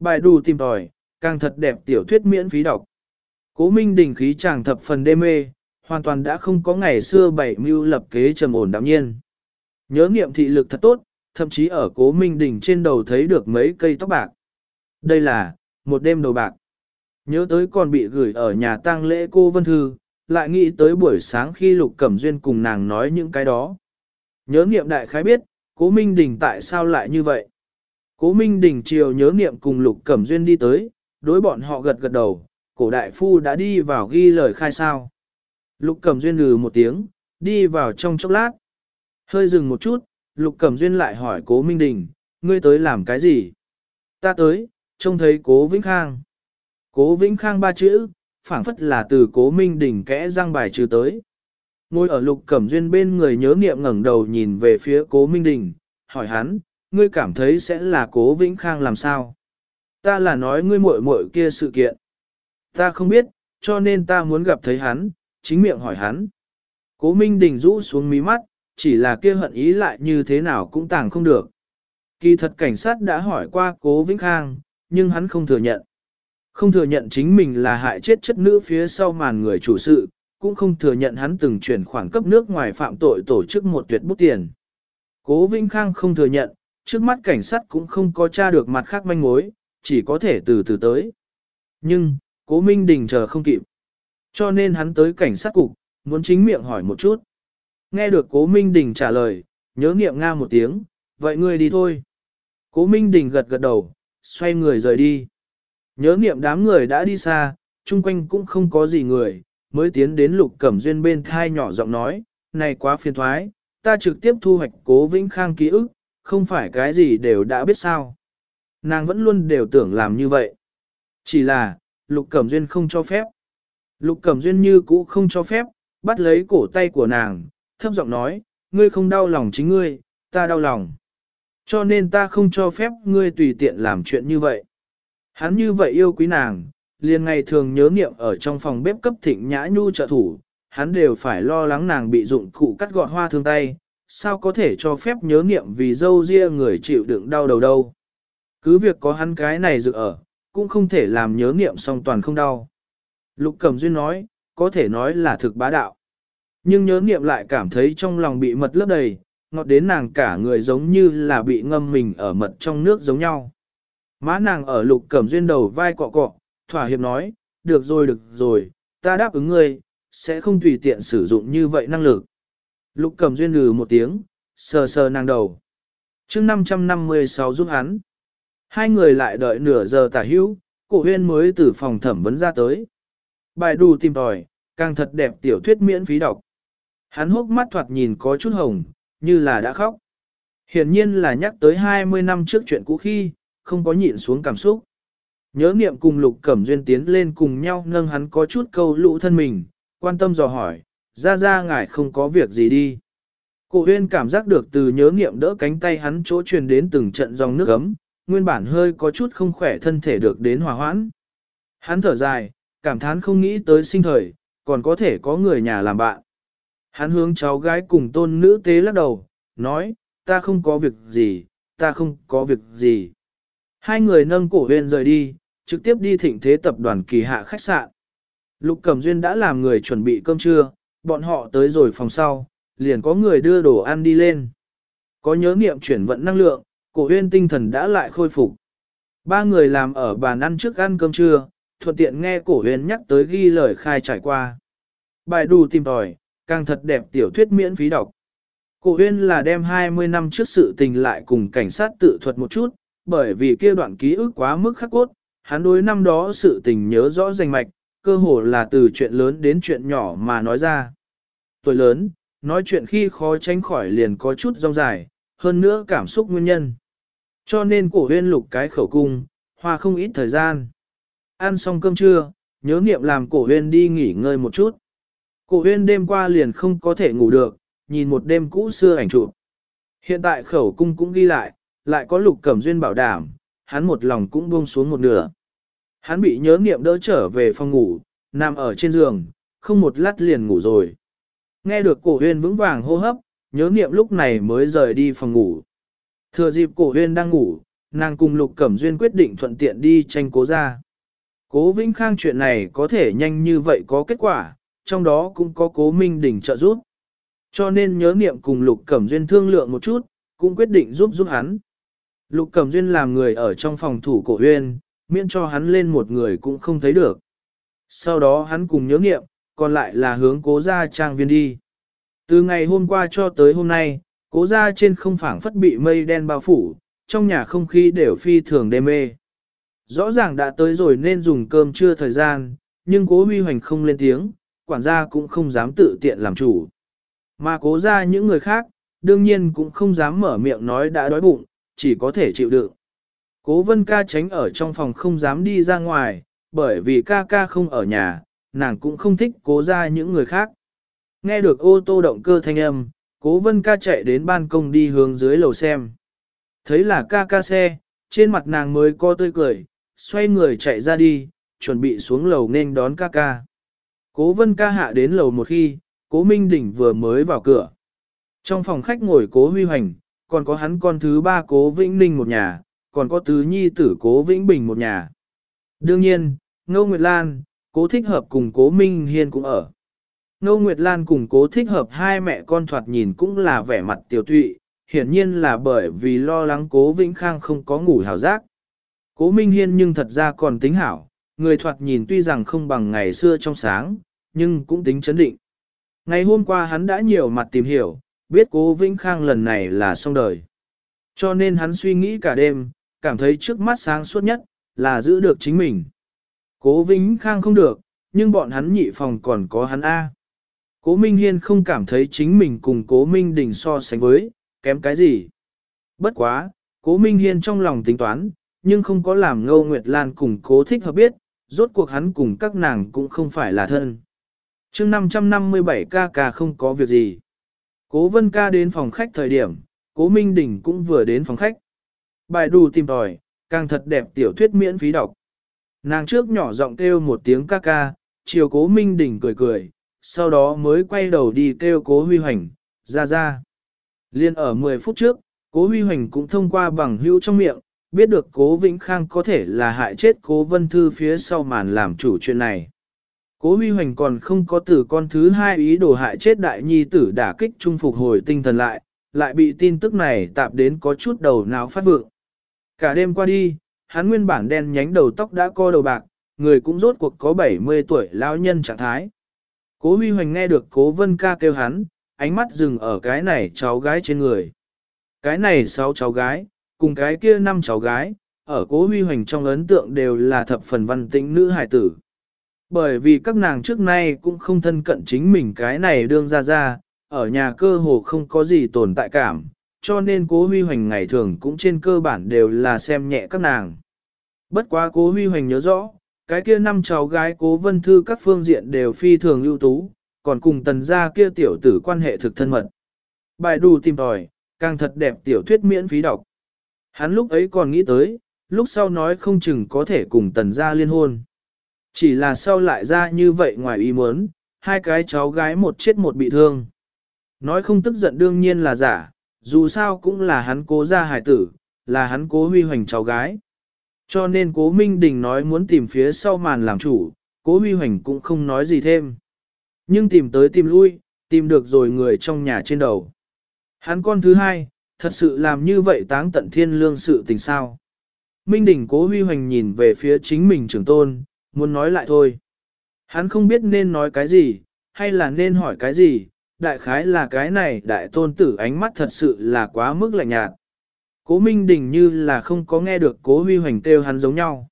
Bài đủ tìm tòi, càng thật đẹp tiểu thuyết miễn phí đọc. Cố Minh Đình khí chàng thập phần đê mê, hoàn toàn đã không có ngày xưa bảy mưu lập kế trầm ổn đạm nhiên. Nhớ nghiệm thị lực thật tốt, thậm chí ở Cố Minh Đình trên đầu thấy được mấy cây tóc bạc. Đây là, một đêm đầu bạc. Nhớ tới còn bị gửi ở nhà tang lễ cô Vân Thư, lại nghĩ tới buổi sáng khi Lục Cẩm Duyên cùng nàng nói những cái đó. Nhớ nghiệm đại khái biết, Cố Minh Đình tại sao lại như vậy. Cố Minh Đình chiều nhớ nghiệm cùng Lục Cẩm Duyên đi tới, đối bọn họ gật gật đầu, cổ đại phu đã đi vào ghi lời khai sao. Lục Cẩm Duyên lừ một tiếng, đi vào trong chốc lát. Hơi dừng một chút, Lục Cẩm Duyên lại hỏi Cố Minh Đình, ngươi tới làm cái gì? Ta tới, trông thấy Cố Vĩnh Khang. Cố Vĩnh Khang ba chữ, phảng phất là từ Cố Minh Đình kẽ răng bài trừ tới. Ngồi ở Lục Cẩm Duyên bên người nhớ niệm ngẩng đầu nhìn về phía Cố Minh Đình, hỏi hắn, ngươi cảm thấy sẽ là Cố Vĩnh Khang làm sao? Ta là nói ngươi muội muội kia sự kiện. Ta không biết, cho nên ta muốn gặp thấy hắn, chính miệng hỏi hắn. Cố Minh Đình rũ xuống mí mắt, chỉ là kia hận ý lại như thế nào cũng tàng không được. Kỳ thật cảnh sát đã hỏi qua Cố Vĩnh Khang, nhưng hắn không thừa nhận. Không thừa nhận chính mình là hại chết chất nữ phía sau màn người chủ sự, cũng không thừa nhận hắn từng chuyển khoản cấp nước ngoài phạm tội tổ chức một tuyệt bút tiền. Cố Vĩnh Khang không thừa nhận, trước mắt cảnh sát cũng không có tra được mặt khác manh mối, chỉ có thể từ từ tới. Nhưng, cố Minh Đình chờ không kịp. Cho nên hắn tới cảnh sát cục, muốn chính miệng hỏi một chút. Nghe được cố Minh Đình trả lời, nhớ nghiệm nga một tiếng, vậy ngươi đi thôi. Cố Minh Đình gật gật đầu, xoay người rời đi. Nhớ niệm đám người đã đi xa, chung quanh cũng không có gì người, mới tiến đến lục cẩm duyên bên thai nhỏ giọng nói, này quá phiền thoái, ta trực tiếp thu hoạch cố vĩnh khang ký ức, không phải cái gì đều đã biết sao. Nàng vẫn luôn đều tưởng làm như vậy. Chỉ là, lục cẩm duyên không cho phép. Lục Cẩm Duyên như cũ không cho phép, bắt lấy cổ tay của nàng, thấp giọng nói, ngươi không đau lòng chính ngươi, ta đau lòng. Cho nên ta không cho phép ngươi tùy tiện làm chuyện như vậy. Hắn như vậy yêu quý nàng, liền ngày thường nhớ niệm ở trong phòng bếp cấp thịnh nhã nhu trợ thủ, hắn đều phải lo lắng nàng bị dụng cụ cắt gọt hoa thương tay, sao có thể cho phép nhớ niệm vì dâu ria người chịu đựng đau đầu đâu. Cứ việc có hắn cái này dự ở, cũng không thể làm nhớ niệm song toàn không đau. Lục Cẩm Duyên nói, có thể nói là thực bá đạo. Nhưng nhớ niệm lại cảm thấy trong lòng bị mật lấp đầy, ngọt đến nàng cả người giống như là bị ngâm mình ở mật trong nước giống nhau. Má nàng ở lục cẩm duyên đầu vai cọ cọ, thỏa hiệp nói, được rồi được rồi, ta đáp ứng ngươi, sẽ không tùy tiện sử dụng như vậy năng lực. Lục cẩm duyên lừ một tiếng, sờ sờ nàng đầu. chương 556 giúp hắn. Hai người lại đợi nửa giờ tả hữu, cổ huyên mới từ phòng thẩm vấn ra tới. Bài đù tìm tòi, càng thật đẹp tiểu thuyết miễn phí đọc. Hắn hốc mắt thoạt nhìn có chút hồng, như là đã khóc. Hiển nhiên là nhắc tới 20 năm trước chuyện cũ khi, không có nhịn xuống cảm xúc. Nhớ niệm cùng lục cẩm duyên tiến lên cùng nhau nâng hắn có chút câu lũ thân mình, quan tâm dò hỏi, ra ra ngài không có việc gì đi. Cổ huyên cảm giác được từ nhớ niệm đỡ cánh tay hắn chỗ truyền đến từng trận dòng nước ấm, nguyên bản hơi có chút không khỏe thân thể được đến hòa hoãn. Hắn thở dài, cảm thán không nghĩ tới sinh thời, còn có thể có người nhà làm bạn. Hắn hướng cháu gái cùng tôn nữ tế lắc đầu, nói, ta không có việc gì, ta không có việc gì. Hai người nâng cổ huyên rời đi, trực tiếp đi thịnh thế tập đoàn kỳ hạ khách sạn. Lục Cẩm Duyên đã làm người chuẩn bị cơm trưa, bọn họ tới rồi phòng sau, liền có người đưa đồ ăn đi lên. Có nhớ niệm chuyển vận năng lượng, cổ huyên tinh thần đã lại khôi phục. Ba người làm ở bàn ăn trước ăn cơm trưa, thuận tiện nghe cổ huyên nhắc tới ghi lời khai trải qua. Bài đù tìm tòi, càng thật đẹp tiểu thuyết miễn phí đọc. Cổ huyên là đem 20 năm trước sự tình lại cùng cảnh sát tự thuật một chút, bởi vì kia đoạn ký ức quá mức khắc cốt, hắn đối năm đó sự tình nhớ rõ rành mạch, cơ hồ là từ chuyện lớn đến chuyện nhỏ mà nói ra. Tuổi lớn, nói chuyện khi khó tránh khỏi liền có chút rong dài, hơn nữa cảm xúc nguyên nhân. Cho nên cổ huyên lục cái khẩu cung, hoa không ít thời gian. Ăn xong cơm trưa, nhớ nghiệm làm cổ huyên đi nghỉ ngơi một chút. Cổ huyên đêm qua liền không có thể ngủ được, nhìn một đêm cũ xưa ảnh chụp. Hiện tại khẩu cung cũng ghi lại, lại có lục cẩm duyên bảo đảm, hắn một lòng cũng buông xuống một nửa. Hắn bị nhớ nghiệm đỡ trở về phòng ngủ, nằm ở trên giường, không một lát liền ngủ rồi. Nghe được cổ huyên vững vàng hô hấp, nhớ nghiệm lúc này mới rời đi phòng ngủ. Thừa dịp cổ huyên đang ngủ, nàng cùng lục cẩm duyên quyết định thuận tiện đi tranh cố ra. Cố Vĩnh Khang chuyện này có thể nhanh như vậy có kết quả, trong đó cũng có cố minh đỉnh trợ giúp. Cho nên nhớ niệm cùng Lục Cẩm Duyên thương lượng một chút, cũng quyết định giúp giúp hắn. Lục Cẩm Duyên làm người ở trong phòng thủ cổ huyên, miễn cho hắn lên một người cũng không thấy được. Sau đó hắn cùng nhớ niệm, còn lại là hướng cố gia trang viên đi. Từ ngày hôm qua cho tới hôm nay, cố gia trên không phảng phất bị mây đen bao phủ, trong nhà không khí đều phi thường đê mê. Rõ ràng đã tới rồi nên dùng cơm trưa thời gian, nhưng cố huy hoành không lên tiếng, quản gia cũng không dám tự tiện làm chủ. Mà cố ra những người khác, đương nhiên cũng không dám mở miệng nói đã đói bụng, chỉ có thể chịu đựng. Cố vân ca tránh ở trong phòng không dám đi ra ngoài, bởi vì ca ca không ở nhà, nàng cũng không thích cố ra những người khác. Nghe được ô tô động cơ thanh âm, cố vân ca chạy đến ban công đi hướng dưới lầu xem. Thấy là ca ca xe, trên mặt nàng mới co tươi cười, xoay người chạy ra đi, chuẩn bị xuống lầu nên đón ca ca. Cố vân ca hạ đến lầu một khi, cố Minh Đỉnh vừa mới vào cửa. Trong phòng khách ngồi cố Huy Hoành, còn có hắn con thứ ba cố Vĩnh Ninh một nhà, còn có tứ nhi tử cố Vĩnh Bình một nhà. Đương nhiên, Ngô Nguyệt Lan, cố thích hợp cùng cố Minh Hiên cũng ở. Ngô Nguyệt Lan cùng cố thích hợp hai mẹ con thoạt nhìn cũng là vẻ mặt tiểu tụy, hiển nhiên là bởi vì lo lắng cố Vĩnh Khang không có ngủ hào giác. Cố Minh Hiên nhưng thật ra còn tính hảo, người thoạt nhìn tuy rằng không bằng ngày xưa trong sáng, nhưng cũng tính chấn định. Ngày hôm qua hắn đã nhiều mặt tìm hiểu, biết cố Vĩnh Khang lần này là xong đời. Cho nên hắn suy nghĩ cả đêm, cảm thấy trước mắt sáng suốt nhất, là giữ được chính mình. Cố Vĩnh Khang không được, nhưng bọn hắn nhị phòng còn có hắn A. Cố Minh Hiên không cảm thấy chính mình cùng Cố Minh Đình so sánh với, kém cái gì. Bất quá, Cố Minh Hiên trong lòng tính toán, nhưng không có làm Ngô Nguyệt Lan cùng Cố Thích Hợp biết, rốt cuộc hắn cùng các nàng cũng không phải là thân. chương 557 ca ca không có việc gì. Cố vân ca đến phòng khách thời điểm, cố Minh Đình cũng vừa đến phòng khách. Bài đù tìm tòi, càng thật đẹp tiểu thuyết miễn phí đọc. Nàng trước nhỏ giọng kêu một tiếng ca ca, chiều cố Minh Đình cười cười, sau đó mới quay đầu đi kêu cố Huy Hoành, ra ra. Liên ở 10 phút trước, cố Huy Hoành cũng thông qua bằng hữu trong miệng, biết được cố Vĩnh Khang có thể là hại chết cố Vân Thư phía sau màn làm chủ chuyện này. Cố Huy Hoành còn không có tử con thứ hai ý đồ hại chết đại nhi tử đả kích trung phục hồi tinh thần lại, lại bị tin tức này tạp đến có chút đầu não phát vượng. Cả đêm qua đi, hắn nguyên bản đen nhánh đầu tóc đã co đầu bạc, người cũng rốt cuộc có 70 tuổi lão nhân trạng thái. Cố Huy Hoành nghe được cố Vân ca kêu hắn, ánh mắt dừng ở cái này cháu gái trên người. Cái này sáu cháu gái, cùng cái kia năm cháu gái, ở cố Huy Hoành trong ấn tượng đều là thập phần văn tĩnh nữ hài tử. Bởi vì các nàng trước nay cũng không thân cận chính mình cái này đương ra ra, ở nhà cơ hồ không có gì tồn tại cảm, cho nên cố huy hoành ngày thường cũng trên cơ bản đều là xem nhẹ các nàng. Bất quá cố huy hoành nhớ rõ, cái kia năm cháu gái cố vân thư các phương diện đều phi thường ưu tú, còn cùng tần gia kia tiểu tử quan hệ thực thân mật. Bài đù tìm tòi, càng thật đẹp tiểu thuyết miễn phí đọc. Hắn lúc ấy còn nghĩ tới, lúc sau nói không chừng có thể cùng tần gia liên hôn. Chỉ là sau lại ra như vậy ngoài ý muốn, hai cái cháu gái một chết một bị thương. Nói không tức giận đương nhiên là giả, dù sao cũng là hắn cố ra hải tử, là hắn cố huy hoành cháu gái. Cho nên cố Minh Đình nói muốn tìm phía sau màn làm chủ, cố huy hoành cũng không nói gì thêm. Nhưng tìm tới tìm lui, tìm được rồi người trong nhà trên đầu. Hắn con thứ hai, thật sự làm như vậy táng tận thiên lương sự tình sao. Minh Đình cố huy hoành nhìn về phía chính mình trưởng tôn, muốn nói lại thôi. Hắn không biết nên nói cái gì, hay là nên hỏi cái gì, đại khái là cái này đại tôn tử ánh mắt thật sự là quá mức lạnh nhạt. Cố Minh Đình như là không có nghe được cố huy hoành kêu hắn giống nhau.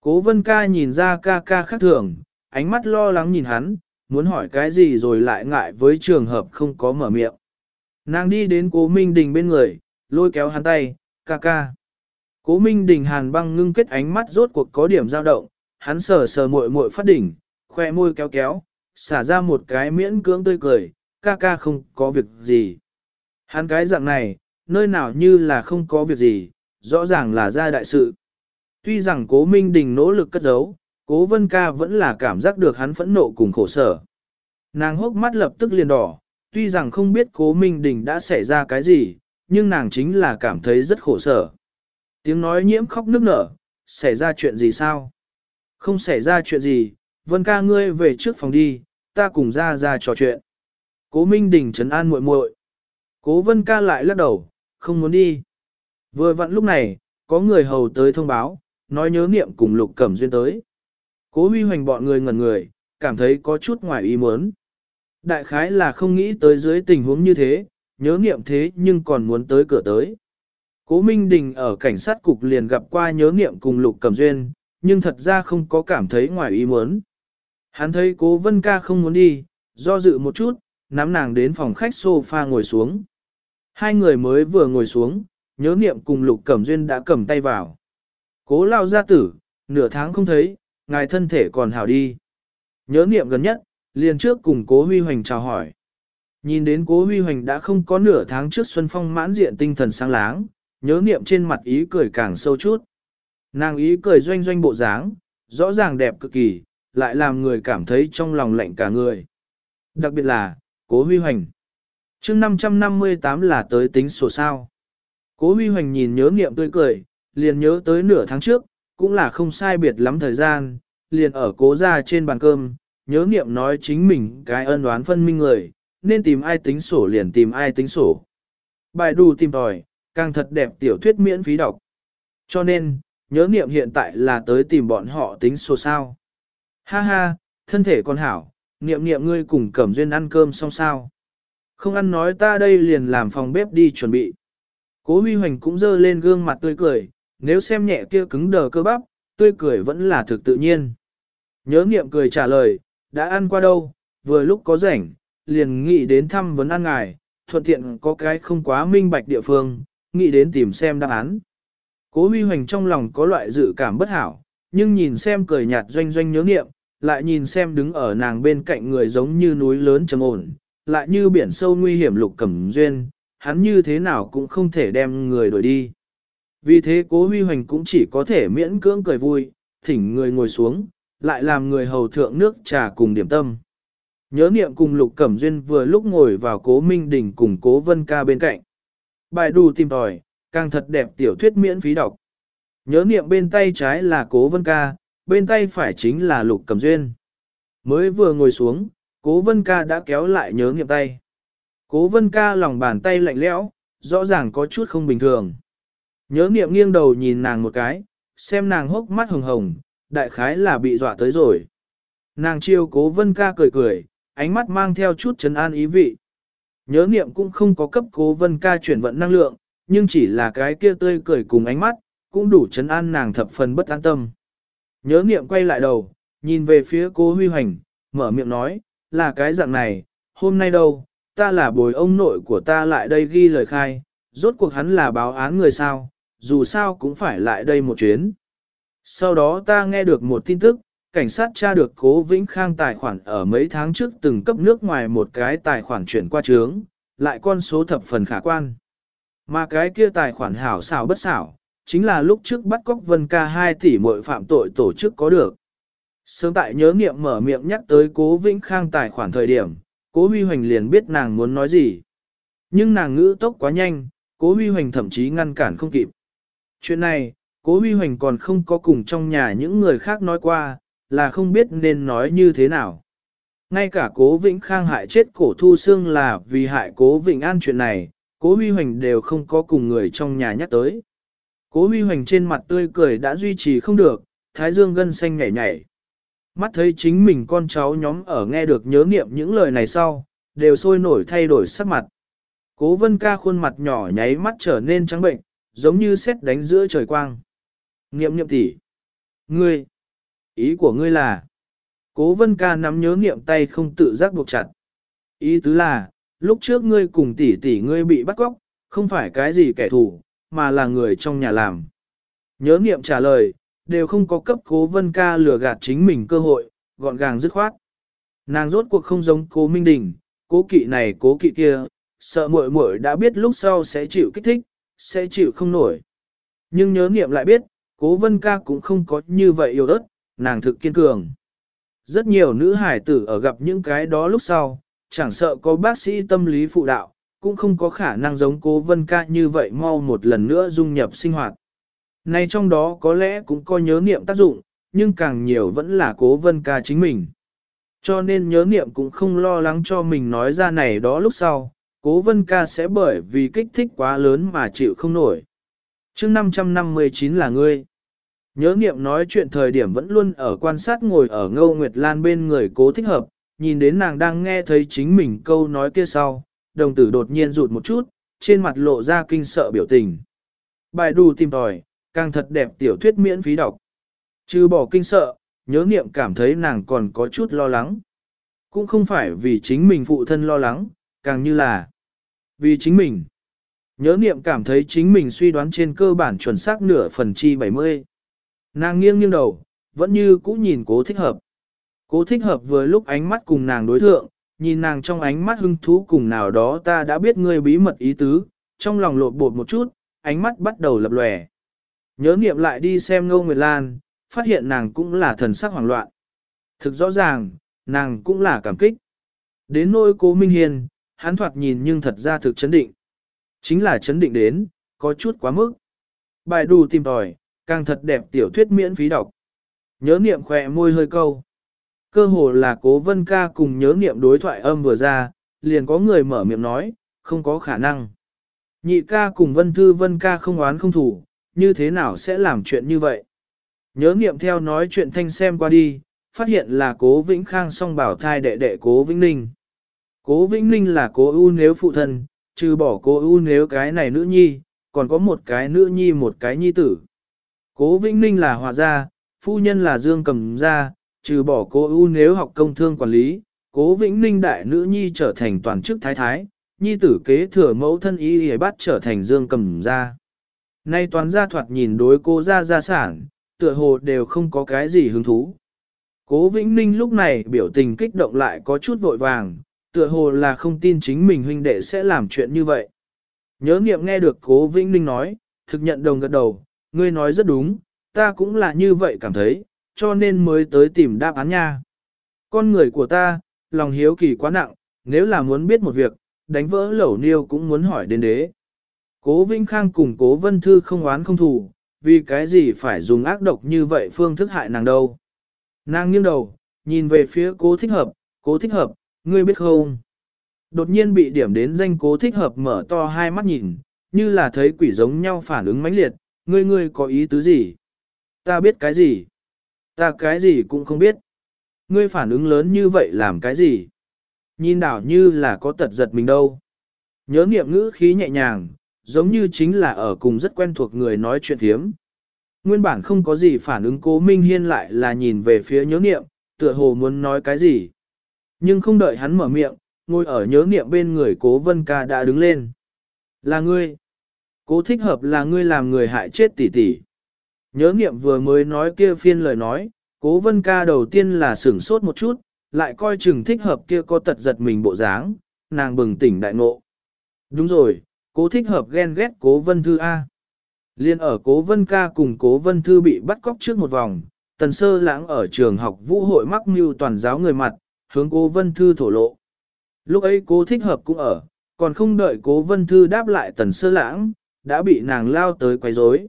Cố vân ca nhìn ra ca ca khác thường, ánh mắt lo lắng nhìn hắn, muốn hỏi cái gì rồi lại ngại với trường hợp không có mở miệng. Nàng đi đến cố Minh Đình bên người, lôi kéo hắn tay, ca ca. Cố Minh Đình hàn băng ngưng kết ánh mắt rốt cuộc có điểm dao động, hắn sờ sờ muội muội phát đỉnh, khoe môi kéo kéo, xả ra một cái miễn cưỡng tươi cười, ca ca không có việc gì. Hắn cái dạng này, nơi nào như là không có việc gì, rõ ràng là ra đại sự. Tuy rằng cố Minh Đình nỗ lực cất giấu, cố Vân ca vẫn là cảm giác được hắn phẫn nộ cùng khổ sở. Nàng hốc mắt lập tức liền đỏ, tuy rằng không biết cố Minh Đình đã xảy ra cái gì, nhưng nàng chính là cảm thấy rất khổ sở. Tiếng nói nhiễm khóc nức nở, xảy ra chuyện gì sao? Không xảy ra chuyện gì, Vân ca ngươi về trước phòng đi, ta cùng ra ra trò chuyện. Cố Minh Đình trấn an muội muội. Cố Vân ca lại lắc đầu, không muốn đi. Vừa vặn lúc này, có người hầu tới thông báo, nói nhớ niệm cùng Lục Cẩm Duyên tới. Cố Huy Hoành bọn người ngẩn người, cảm thấy có chút ngoài ý muốn. Đại khái là không nghĩ tới dưới tình huống như thế, nhớ niệm thế nhưng còn muốn tới cửa tới. Cố Minh Đình ở cảnh sát cục liền gặp qua nhớ niệm cùng Lục Cẩm Duyên, nhưng thật ra không có cảm thấy ngoài ý muốn. Hắn thấy cố Vân Ca không muốn đi, do dự một chút, nắm nàng đến phòng khách sofa ngồi xuống. Hai người mới vừa ngồi xuống, nhớ niệm cùng Lục Cẩm Duyên đã cầm tay vào. Cố lao gia tử, nửa tháng không thấy, ngài thân thể còn hảo đi. Nhớ niệm gần nhất, liền trước cùng cố Huy Hoành chào hỏi. Nhìn đến cố Huy Hoành đã không có nửa tháng trước Xuân Phong mãn diện tinh thần sáng láng, nhớ niệm trên mặt ý cười càng sâu chút. Nàng ý cười doanh doanh bộ dáng, rõ ràng đẹp cực kỳ, lại làm người cảm thấy trong lòng lạnh cả người. Đặc biệt là, cố huy hoành. chương 558 là tới tính sổ sao. Cố huy hoành nhìn nhớ nghiệm tươi cười, liền nhớ tới nửa tháng trước, cũng là không sai biệt lắm thời gian, liền ở cố ra trên bàn cơm, nhớ nghiệm nói chính mình cái ân đoán phân minh người, nên tìm ai tính sổ liền tìm ai tính sổ. Bài đù tìm tòi, càng thật đẹp tiểu thuyết miễn phí đọc. Cho nên, nhớ niệm hiện tại là tới tìm bọn họ tính sổ sao. Ha ha, thân thể con hảo, niệm niệm ngươi cùng cẩm duyên ăn cơm xong sao. Không ăn nói ta đây liền làm phòng bếp đi chuẩn bị. Cố huy hoành cũng dơ lên gương mặt tươi cười, nếu xem nhẹ kia cứng đờ cơ bắp, tươi cười vẫn là thực tự nhiên. Nhớ niệm cười trả lời, đã ăn qua đâu, vừa lúc có rảnh, liền nghĩ đến thăm vấn ăn ngài, thuận tiện có cái không quá minh bạch địa phương, nghĩ đến tìm xem đáp án. Cố huy hoành trong lòng có loại dự cảm bất hảo, nhưng nhìn xem cười nhạt doanh doanh nhớ nghiệm, lại nhìn xem đứng ở nàng bên cạnh người giống như núi lớn trầm ổn, lại như biển sâu nguy hiểm lục cẩm duyên, hắn như thế nào cũng không thể đem người đuổi đi. Vì thế cố huy hoành cũng chỉ có thể miễn cưỡng cười vui, thỉnh người ngồi xuống, lại làm người hầu thượng nước trà cùng điểm tâm. Nhớ niệm cùng lục cẩm duyên vừa lúc ngồi vào cố minh đình cùng cố vân ca bên cạnh. Bài đù tìm tòi, càng thật đẹp tiểu thuyết miễn phí đọc. Nhớ niệm bên tay trái là cố vân ca, bên tay phải chính là lục cẩm duyên. Mới vừa ngồi xuống, cố vân ca đã kéo lại nhớ niệm tay. Cố vân ca lòng bàn tay lạnh lẽo, rõ ràng có chút không bình thường. Nhớ niệm nghiêng đầu nhìn nàng một cái, xem nàng hốc mắt hồng hồng, đại khái là bị dọa tới rồi. Nàng chiêu cố vân ca cười cười, ánh mắt mang theo chút trấn an ý vị. Nhớ niệm cũng không có cấp cố vân ca chuyển vận năng lượng, nhưng chỉ là cái kia tươi cười cùng ánh mắt, cũng đủ chấn an nàng thập phần bất an tâm. Nhớ niệm quay lại đầu, nhìn về phía cố huy hoành, mở miệng nói, là cái dạng này, hôm nay đâu, ta là bồi ông nội của ta lại đây ghi lời khai, rốt cuộc hắn là báo án người sao, dù sao cũng phải lại đây một chuyến. Sau đó ta nghe được một tin tức, cảnh sát tra được cố Vĩnh Khang tài khoản ở mấy tháng trước từng cấp nước ngoài một cái tài khoản chuyển qua trướng, lại con số thập phần khả quan. Mà cái kia tài khoản hảo xảo bất xảo, chính là lúc trước bắt cóc Vân Ca 2 tỷ muội phạm tội tổ chức có được. Sớm tại nhớ nghiệm mở miệng nhắc tới cố Vĩnh Khang tài khoản thời điểm, cố Huy Hoành liền biết nàng muốn nói gì. Nhưng nàng ngữ tốc quá nhanh, cố Huy Hoành thậm chí ngăn cản không kịp. Chuyện này, cố Huy Hoành còn không có cùng trong nhà những người khác nói qua, là không biết nên nói như thế nào. Ngay cả cố Vĩnh Khang hại chết cổ thu xương là vì hại cố Vĩnh An chuyện này, cố Huy Hoành đều không có cùng người trong nhà nhắc tới. Cố Huy Hoành trên mặt tươi cười đã duy trì không được, thái dương gân xanh nhảy nhảy. Mắt thấy chính mình con cháu nhóm ở nghe được nhớ niệm những lời này sau, đều sôi nổi thay đổi sắc mặt. Cố vân ca khuôn mặt nhỏ nháy mắt trở nên trắng bệnh, giống như xét đánh giữa trời quang. Niệm niệm tỷ, Ngươi! Ý của ngươi là, cố vân ca nắm nhớ niệm tay không tự giác buộc chặt. Ý tứ là, lúc trước ngươi cùng tỷ tỷ ngươi bị bắt cóc, không phải cái gì kẻ thù, mà là người trong nhà làm. Nhớ niệm trả lời, đều không có cấp cố vân ca lừa gạt chính mình cơ hội, gọn gàng dứt khoát. Nàng rốt cuộc không giống cố Minh Đình, cố kỵ này cố kỵ kia, sợ muội muội đã biết lúc sau sẽ chịu kích thích, sẽ chịu không nổi. Nhưng nhớ niệm lại biết, cố vân ca cũng không có như vậy yêu ớt, nàng thực kiên cường. Rất nhiều nữ hải tử ở gặp những cái đó lúc sau, chẳng sợ có bác sĩ tâm lý phụ đạo, cũng không có khả năng giống cố vân ca như vậy mau một lần nữa dung nhập sinh hoạt. Này trong đó có lẽ cũng có nhớ niệm tác dụng, nhưng càng nhiều vẫn là cố vân ca chính mình. Cho nên nhớ niệm cũng không lo lắng cho mình nói ra này đó lúc sau, cố vân ca sẽ bởi vì kích thích quá lớn mà chịu không nổi. chương 559 là ngươi. Nhớ niệm nói chuyện thời điểm vẫn luôn ở quan sát ngồi ở ngâu Nguyệt Lan bên người cố thích hợp, nhìn đến nàng đang nghe thấy chính mình câu nói kia sau, đồng tử đột nhiên rụt một chút, trên mặt lộ ra kinh sợ biểu tình. Bài đù tìm tòi, càng thật đẹp tiểu thuyết miễn phí đọc. Chứ bỏ kinh sợ, nhớ niệm cảm thấy nàng còn có chút lo lắng. Cũng không phải vì chính mình phụ thân lo lắng, càng như là vì chính mình. Nhớ niệm cảm thấy chính mình suy đoán trên cơ bản chuẩn xác nửa phần chi 70. Nàng nghiêng nghiêng đầu, vẫn như cũ nhìn cố thích hợp. Cố thích hợp vừa lúc ánh mắt cùng nàng đối thượng, nhìn nàng trong ánh mắt hưng thú cùng nào đó ta đã biết ngươi bí mật ý tứ, trong lòng lột bột một chút, ánh mắt bắt đầu lập lòe. Nhớ niệm lại đi xem Ngô Nguyệt Lan, phát hiện nàng cũng là thần sắc hoảng loạn. Thực rõ ràng, nàng cũng là cảm kích. Đến nỗi cố Minh Hiền, hắn thoạt nhìn nhưng thật ra thực chấn định. Chính là chấn định đến, có chút quá mức. Bài đù tìm tòi, càng thật đẹp tiểu thuyết miễn phí đọc. Nhớ niệm khỏe môi hơi câu. Cơ hồ là cố vân ca cùng nhớ niệm đối thoại âm vừa ra, liền có người mở miệng nói, không có khả năng. Nhị ca cùng vân thư vân ca không oán không thủ, như thế nào sẽ làm chuyện như vậy? Nhớ niệm theo nói chuyện thanh xem qua đi, phát hiện là cố Vĩnh Khang song bảo thai đệ đệ cố Vĩnh Ninh. Cố Vĩnh Ninh là cố ưu nếu phụ thân, trừ bỏ cố ưu nếu cái này nữ nhi, còn có một cái nữ nhi một cái nhi tử. Cố Vĩnh Ninh là hòa gia, phu nhân là Dương Cầm gia, trừ bỏ cô ưu nếu học công thương quản lý, cố Vĩnh Ninh đại nữ nhi trở thành toàn chức thái thái, nhi tử kế thừa mẫu thân y y bắt trở thành Dương Cầm gia. Nay toàn gia thoạt nhìn đối cô gia gia sản, tựa hồ đều không có cái gì hứng thú. Cố Vĩnh Ninh lúc này biểu tình kích động lại có chút vội vàng, tựa hồ là không tin chính mình huynh đệ sẽ làm chuyện như vậy. Nhớ nghiệm nghe được Cố Vĩnh Ninh nói, thực nhận đồng gật đầu, ngươi nói rất đúng, ta cũng là như vậy cảm thấy, cho nên mới tới tìm đáp án nha. Con người của ta, lòng hiếu kỳ quá nặng, nếu là muốn biết một việc, đánh vỡ lẩu niêu cũng muốn hỏi đến đế. Cố Vinh Khang cùng Cố Vân Thư không oán không thù, vì cái gì phải dùng ác độc như vậy phương thức hại nàng đâu. Nàng nghiêng đầu, nhìn về phía cố thích hợp, cố thích hợp, ngươi biết không? Đột nhiên bị điểm đến danh cố thích hợp mở to hai mắt nhìn, như là thấy quỷ giống nhau phản ứng mãnh liệt, ngươi ngươi có ý tứ gì? Ta biết cái gì? Ta cái gì cũng không biết. Ngươi phản ứng lớn như vậy làm cái gì? Nhìn đảo như là có tật giật mình đâu. Nhớ niệm ngữ khí nhẹ nhàng, giống như chính là ở cùng rất quen thuộc người nói chuyện thiếm. Nguyên bản không có gì phản ứng cố Minh Hiên lại là nhìn về phía nhớ niệm, tựa hồ muốn nói cái gì. Nhưng không đợi hắn mở miệng, ngồi ở nhớ niệm bên người cố vân ca đã đứng lên. Là ngươi. Cố thích hợp là ngươi làm người hại chết tỷ tỷ. Nhớ niệm vừa mới nói kia phiên lời nói, cố vân ca đầu tiên là sửng sốt một chút, lại coi chừng thích hợp kia có tật giật mình bộ dáng, nàng bừng tỉnh đại ngộ. Đúng rồi, cố thích hợp ghen ghét cố vân thư A. Liên ở cố vân ca cùng cố vân thư bị bắt cóc trước một vòng, tần sơ lãng ở trường học vũ hội mắc mưu toàn giáo người mặt, hướng cố vân thư thổ lộ. Lúc ấy cố thích hợp cũng ở, còn không đợi cố vân thư đáp lại tần sơ lãng, đã bị nàng lao tới quấy rối.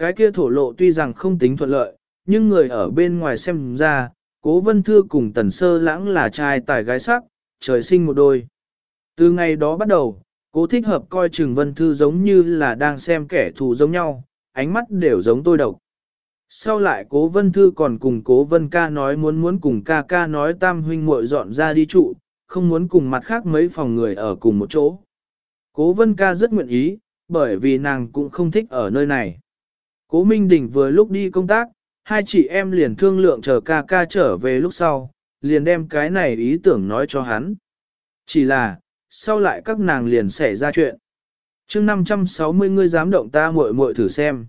Cái kia thổ lộ tuy rằng không tính thuận lợi, nhưng người ở bên ngoài xem ra, cố vân thư cùng tần sơ lãng là trai tài gái sắc, trời sinh một đôi. Từ ngày đó bắt đầu, cố thích hợp coi Trừng vân thư giống như là đang xem kẻ thù giống nhau, ánh mắt đều giống tôi độc. Sau lại cố vân thư còn cùng cố vân ca nói muốn muốn cùng ca ca nói tam huynh muội dọn ra đi trụ, không muốn cùng mặt khác mấy phòng người ở cùng một chỗ. Cố vân ca rất nguyện ý, bởi vì nàng cũng không thích ở nơi này. Cố Minh Đình vừa lúc đi công tác, hai chị em liền thương lượng chờ ca ca trở về lúc sau, liền đem cái này ý tưởng nói cho hắn. Chỉ là, sau lại các nàng liền xảy ra chuyện. chương 560 ngươi dám động ta muội muội thử xem.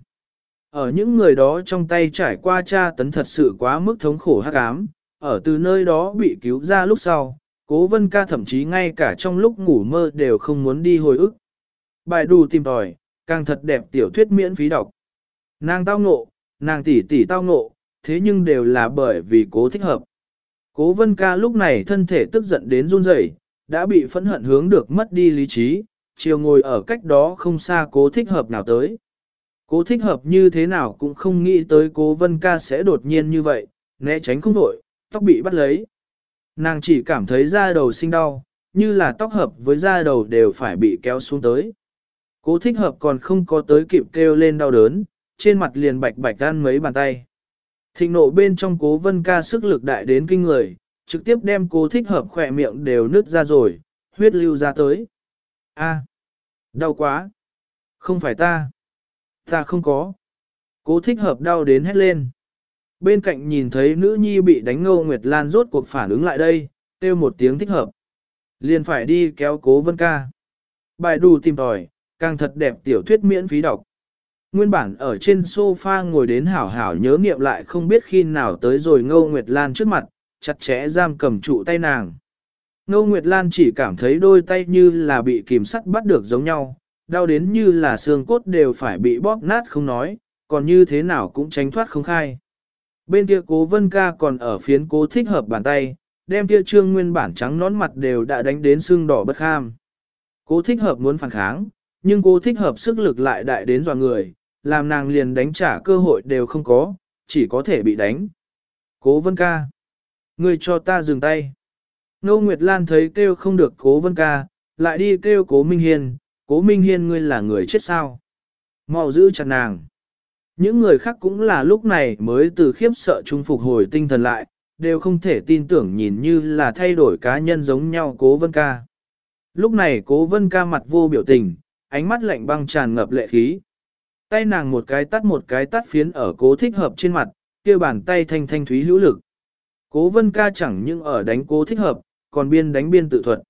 Ở những người đó trong tay trải qua tra tấn thật sự quá mức thống khổ hắc ám, ở từ nơi đó bị cứu ra lúc sau, cố vân ca thậm chí ngay cả trong lúc ngủ mơ đều không muốn đi hồi ức. Bài đù tìm tòi, càng thật đẹp tiểu thuyết miễn phí đọc. Nàng tao ngộ, nàng tỷ tỷ tao ngộ, thế nhưng đều là bởi vì cố thích hợp. Cố vân ca lúc này thân thể tức giận đến run rẩy, đã bị phẫn hận hướng được mất đi lý trí, chiều ngồi ở cách đó không xa cố thích hợp nào tới. Cố thích hợp như thế nào cũng không nghĩ tới cố vân ca sẽ đột nhiên như vậy, né tránh không vội, tóc bị bắt lấy. Nàng chỉ cảm thấy da đầu sinh đau, như là tóc hợp với da đầu đều phải bị kéo xuống tới. Cố thích hợp còn không có tới kịp kêu lên đau đớn, trên mặt liền bạch bạch tan mấy bàn tay. Thịnh nộ bên trong cố vân ca sức lực đại đến kinh người, trực tiếp đem cố thích hợp khỏe miệng đều nứt ra rồi, huyết lưu ra tới. A, đau quá. Không phải ta. Ta không có. Cố thích hợp đau đến hét lên. Bên cạnh nhìn thấy nữ nhi bị đánh ngô Nguyệt Lan rốt cuộc phản ứng lại đây, kêu một tiếng thích hợp. Liền phải đi kéo cố vân ca. Bài đủ tìm tòi, càng thật đẹp tiểu thuyết miễn phí đọc. Nguyên bản ở trên sofa ngồi đến hảo hảo nhớ nghiệm lại không biết khi nào tới rồi Ngô Nguyệt Lan trước mặt, chặt chẽ giam cầm trụ tay nàng. Ngô Nguyệt Lan chỉ cảm thấy đôi tay như là bị kìm sắt bắt được giống nhau, đau đến như là xương cốt đều phải bị bóp nát không nói, còn như thế nào cũng tránh thoát không khai. Bên kia cố vân ca còn ở phiến cố thích hợp bàn tay, đem kia trương nguyên bản trắng nón mặt đều đã đánh đến xương đỏ bất kham. Cố thích hợp muốn phản kháng, nhưng cố thích hợp sức lực lại đại đến dò người, làm nàng liền đánh trả cơ hội đều không có, chỉ có thể bị đánh. Cố vân ca. Ngươi cho ta dừng tay. Ngô Nguyệt Lan thấy kêu không được cố vân ca, lại đi kêu cố Minh Hiên, cố Minh Hiên ngươi là người chết sao. mau giữ chặt nàng. Những người khác cũng là lúc này mới từ khiếp sợ trung phục hồi tinh thần lại, đều không thể tin tưởng nhìn như là thay đổi cá nhân giống nhau cố vân ca. Lúc này cố vân ca mặt vô biểu tình, ánh mắt lạnh băng tràn ngập lệ khí. Tay nàng một cái tắt một cái tắt phiến ở cố thích hợp trên mặt, kia bàn tay thanh thanh thúy hữu lực. Cố vân ca chẳng những ở đánh cố thích hợp, còn biên đánh biên tự thuật.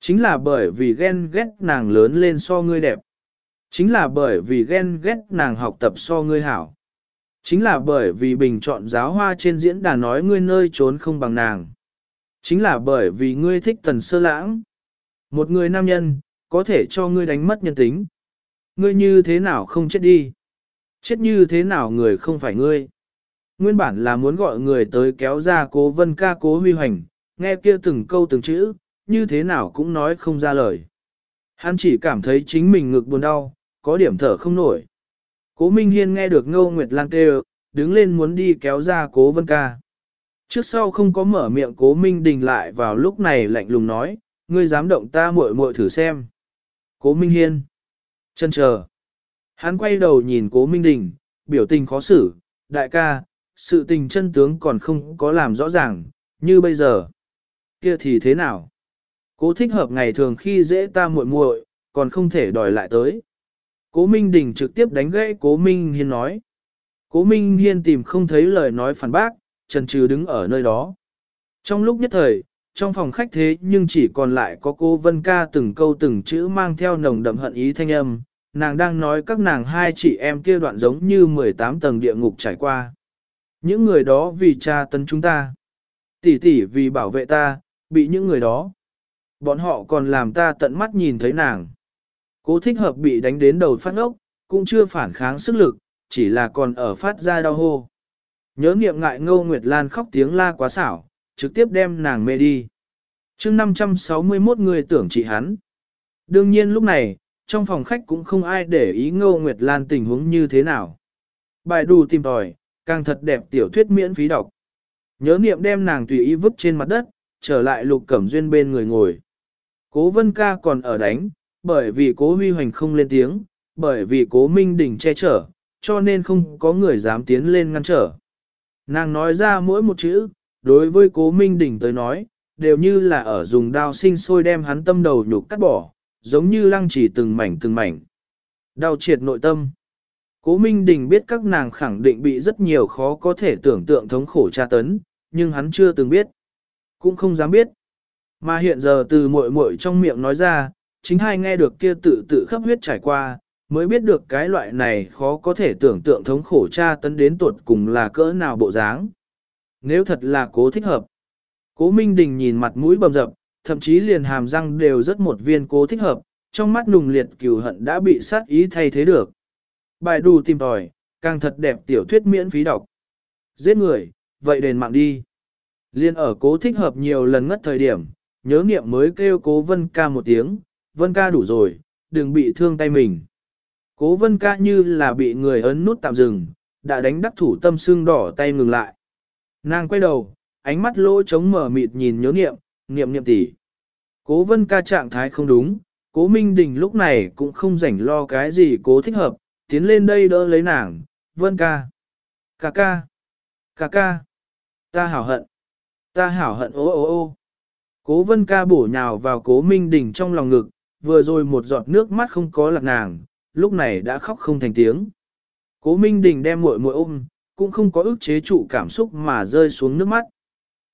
Chính là bởi vì ghen ghét nàng lớn lên so ngươi đẹp. Chính là bởi vì ghen ghét nàng học tập so ngươi hảo. Chính là bởi vì bình chọn giáo hoa trên diễn đàn nói ngươi nơi trốn không bằng nàng. Chính là bởi vì ngươi thích tần sơ lãng. Một người nam nhân, có thể cho ngươi đánh mất nhân tính. Ngươi như thế nào không chết đi? Chết như thế nào người không phải ngươi? Nguyên bản là muốn gọi người tới kéo ra cố vân ca cố huy hoành, nghe kia từng câu từng chữ, như thế nào cũng nói không ra lời. Hắn chỉ cảm thấy chính mình ngực buồn đau, có điểm thở không nổi. Cố Minh Hiên nghe được Ngô Nguyệt Lan kêu, đứng lên muốn đi kéo ra cố vân ca. Trước sau không có mở miệng cố Minh Đình lại vào lúc này lạnh lùng nói, ngươi dám động ta muội muội thử xem. Cố Minh Hiên. Chân chờ. Hắn quay đầu nhìn cố Minh Đình, biểu tình khó xử, đại ca, sự tình chân tướng còn không có làm rõ ràng, như bây giờ. Kia thì thế nào? Cố thích hợp ngày thường khi dễ ta muội muội, còn không thể đòi lại tới. Cố Minh Đình trực tiếp đánh gãy Cố Minh Hiên nói. Cố Minh Hiên tìm không thấy lời nói phản bác, trần trừ đứng ở nơi đó. Trong lúc nhất thời, trong phòng khách thế nhưng chỉ còn lại có cô Vân Ca từng câu từng chữ mang theo nồng đậm hận ý thanh âm, nàng đang nói các nàng hai chị em kia đoạn giống như 18 tầng địa ngục trải qua. Những người đó vì cha tấn chúng ta, tỷ tỷ vì bảo vệ ta, bị những người đó. Bọn họ còn làm ta tận mắt nhìn thấy nàng. Cố thích hợp bị đánh đến đầu phát ốc, cũng chưa phản kháng sức lực, chỉ là còn ở phát ra đau hô. Nhớ niệm ngại ngô Nguyệt Lan khóc tiếng la quá xảo, trực tiếp đem nàng mê đi. mươi 561 người tưởng trị hắn. Đương nhiên lúc này, trong phòng khách cũng không ai để ý ngô Nguyệt Lan tình huống như thế nào. Bài đủ tìm tòi, càng thật đẹp tiểu thuyết miễn phí đọc. Nhớ niệm đem nàng tùy ý vứt trên mặt đất, trở lại lục cẩm duyên bên người ngồi. Cố vân ca còn ở đánh, bởi vì cố huy hoành không lên tiếng, bởi vì cố minh đỉnh che chở, cho nên không có người dám tiến lên ngăn trở. Nàng nói ra mỗi một chữ, đối với cố minh đỉnh tới nói, đều như là ở dùng đao sinh sôi đem hắn tâm đầu nhục cắt bỏ, giống như lăng trì từng mảnh từng mảnh. Đau triệt nội tâm. Cố Minh Đình biết các nàng khẳng định bị rất nhiều khó có thể tưởng tượng thống khổ tra tấn, nhưng hắn chưa từng biết. Cũng không dám biết. Mà hiện giờ từ muội muội trong miệng nói ra, chính hai nghe được kia tự tự khắp huyết trải qua, mới biết được cái loại này khó có thể tưởng tượng thống khổ tra tấn đến tuột cùng là cỡ nào bộ dáng. Nếu thật là cố thích hợp. Cố Minh Đình nhìn mặt mũi bầm dập, thậm chí liền hàm răng đều rất một viên cố thích hợp, trong mắt nùng liệt cừu hận đã bị sát ý thay thế được. Bài đù tìm tòi, càng thật đẹp tiểu thuyết miễn phí đọc. Giết người, vậy đền mạng đi. Liên ở cố thích hợp nhiều lần ngất thời điểm, nhớ nghiệm mới kêu cố vân ca một tiếng, vân ca đủ rồi, đừng bị thương tay mình. Cố vân ca như là bị người ấn nút tạm dừng, đã đánh đắc thủ tâm xương đỏ tay ngừng lại. Nàng quay đầu, ánh mắt lỗ trống mở mịt nhìn nhớ nghiệm, niệm niệm tỷ, Cố vân ca trạng thái không đúng, cố Minh Đình lúc này cũng không rảnh lo cái gì cố thích hợp, tiến lên đây đỡ lấy nàng, vân ca. Ca ca. Ca ca. Ta hảo hận. Ta hảo hận ô ô ô. Cố vân ca bổ nhào vào cố Minh Đình trong lòng ngực, vừa rồi một giọt nước mắt không có lạc nàng, lúc này đã khóc không thành tiếng. Cố Minh Đình đem muội muội ôm, cũng không có ức chế trụ cảm xúc mà rơi xuống nước mắt.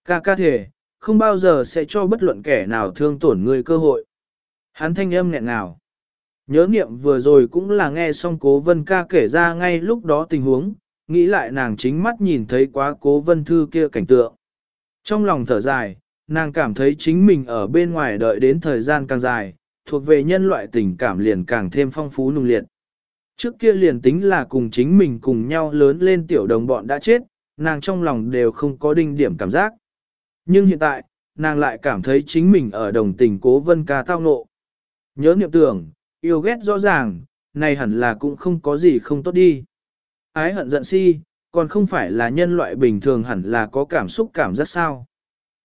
Ca ca thể, không bao giờ sẽ cho bất luận kẻ nào thương tổn người cơ hội. Hắn thanh âm nghẹn ngào. Nhớ niệm vừa rồi cũng là nghe xong cố vân ca kể ra ngay lúc đó tình huống, nghĩ lại nàng chính mắt nhìn thấy quá cố vân thư kia cảnh tượng. Trong lòng thở dài, nàng cảm thấy chính mình ở bên ngoài đợi đến thời gian càng dài, thuộc về nhân loại tình cảm liền càng thêm phong phú nung liệt. Trước kia liền tính là cùng chính mình cùng nhau lớn lên tiểu đồng bọn đã chết, nàng trong lòng đều không có đinh điểm cảm giác. Nhưng hiện tại, nàng lại cảm thấy chính mình ở đồng tình cố vân ca tao nộ. Nhớ niệm tưởng, yêu ghét rõ ràng, này hẳn là cũng không có gì không tốt đi. Ái hận giận si, còn không phải là nhân loại bình thường hẳn là có cảm xúc cảm giác sao.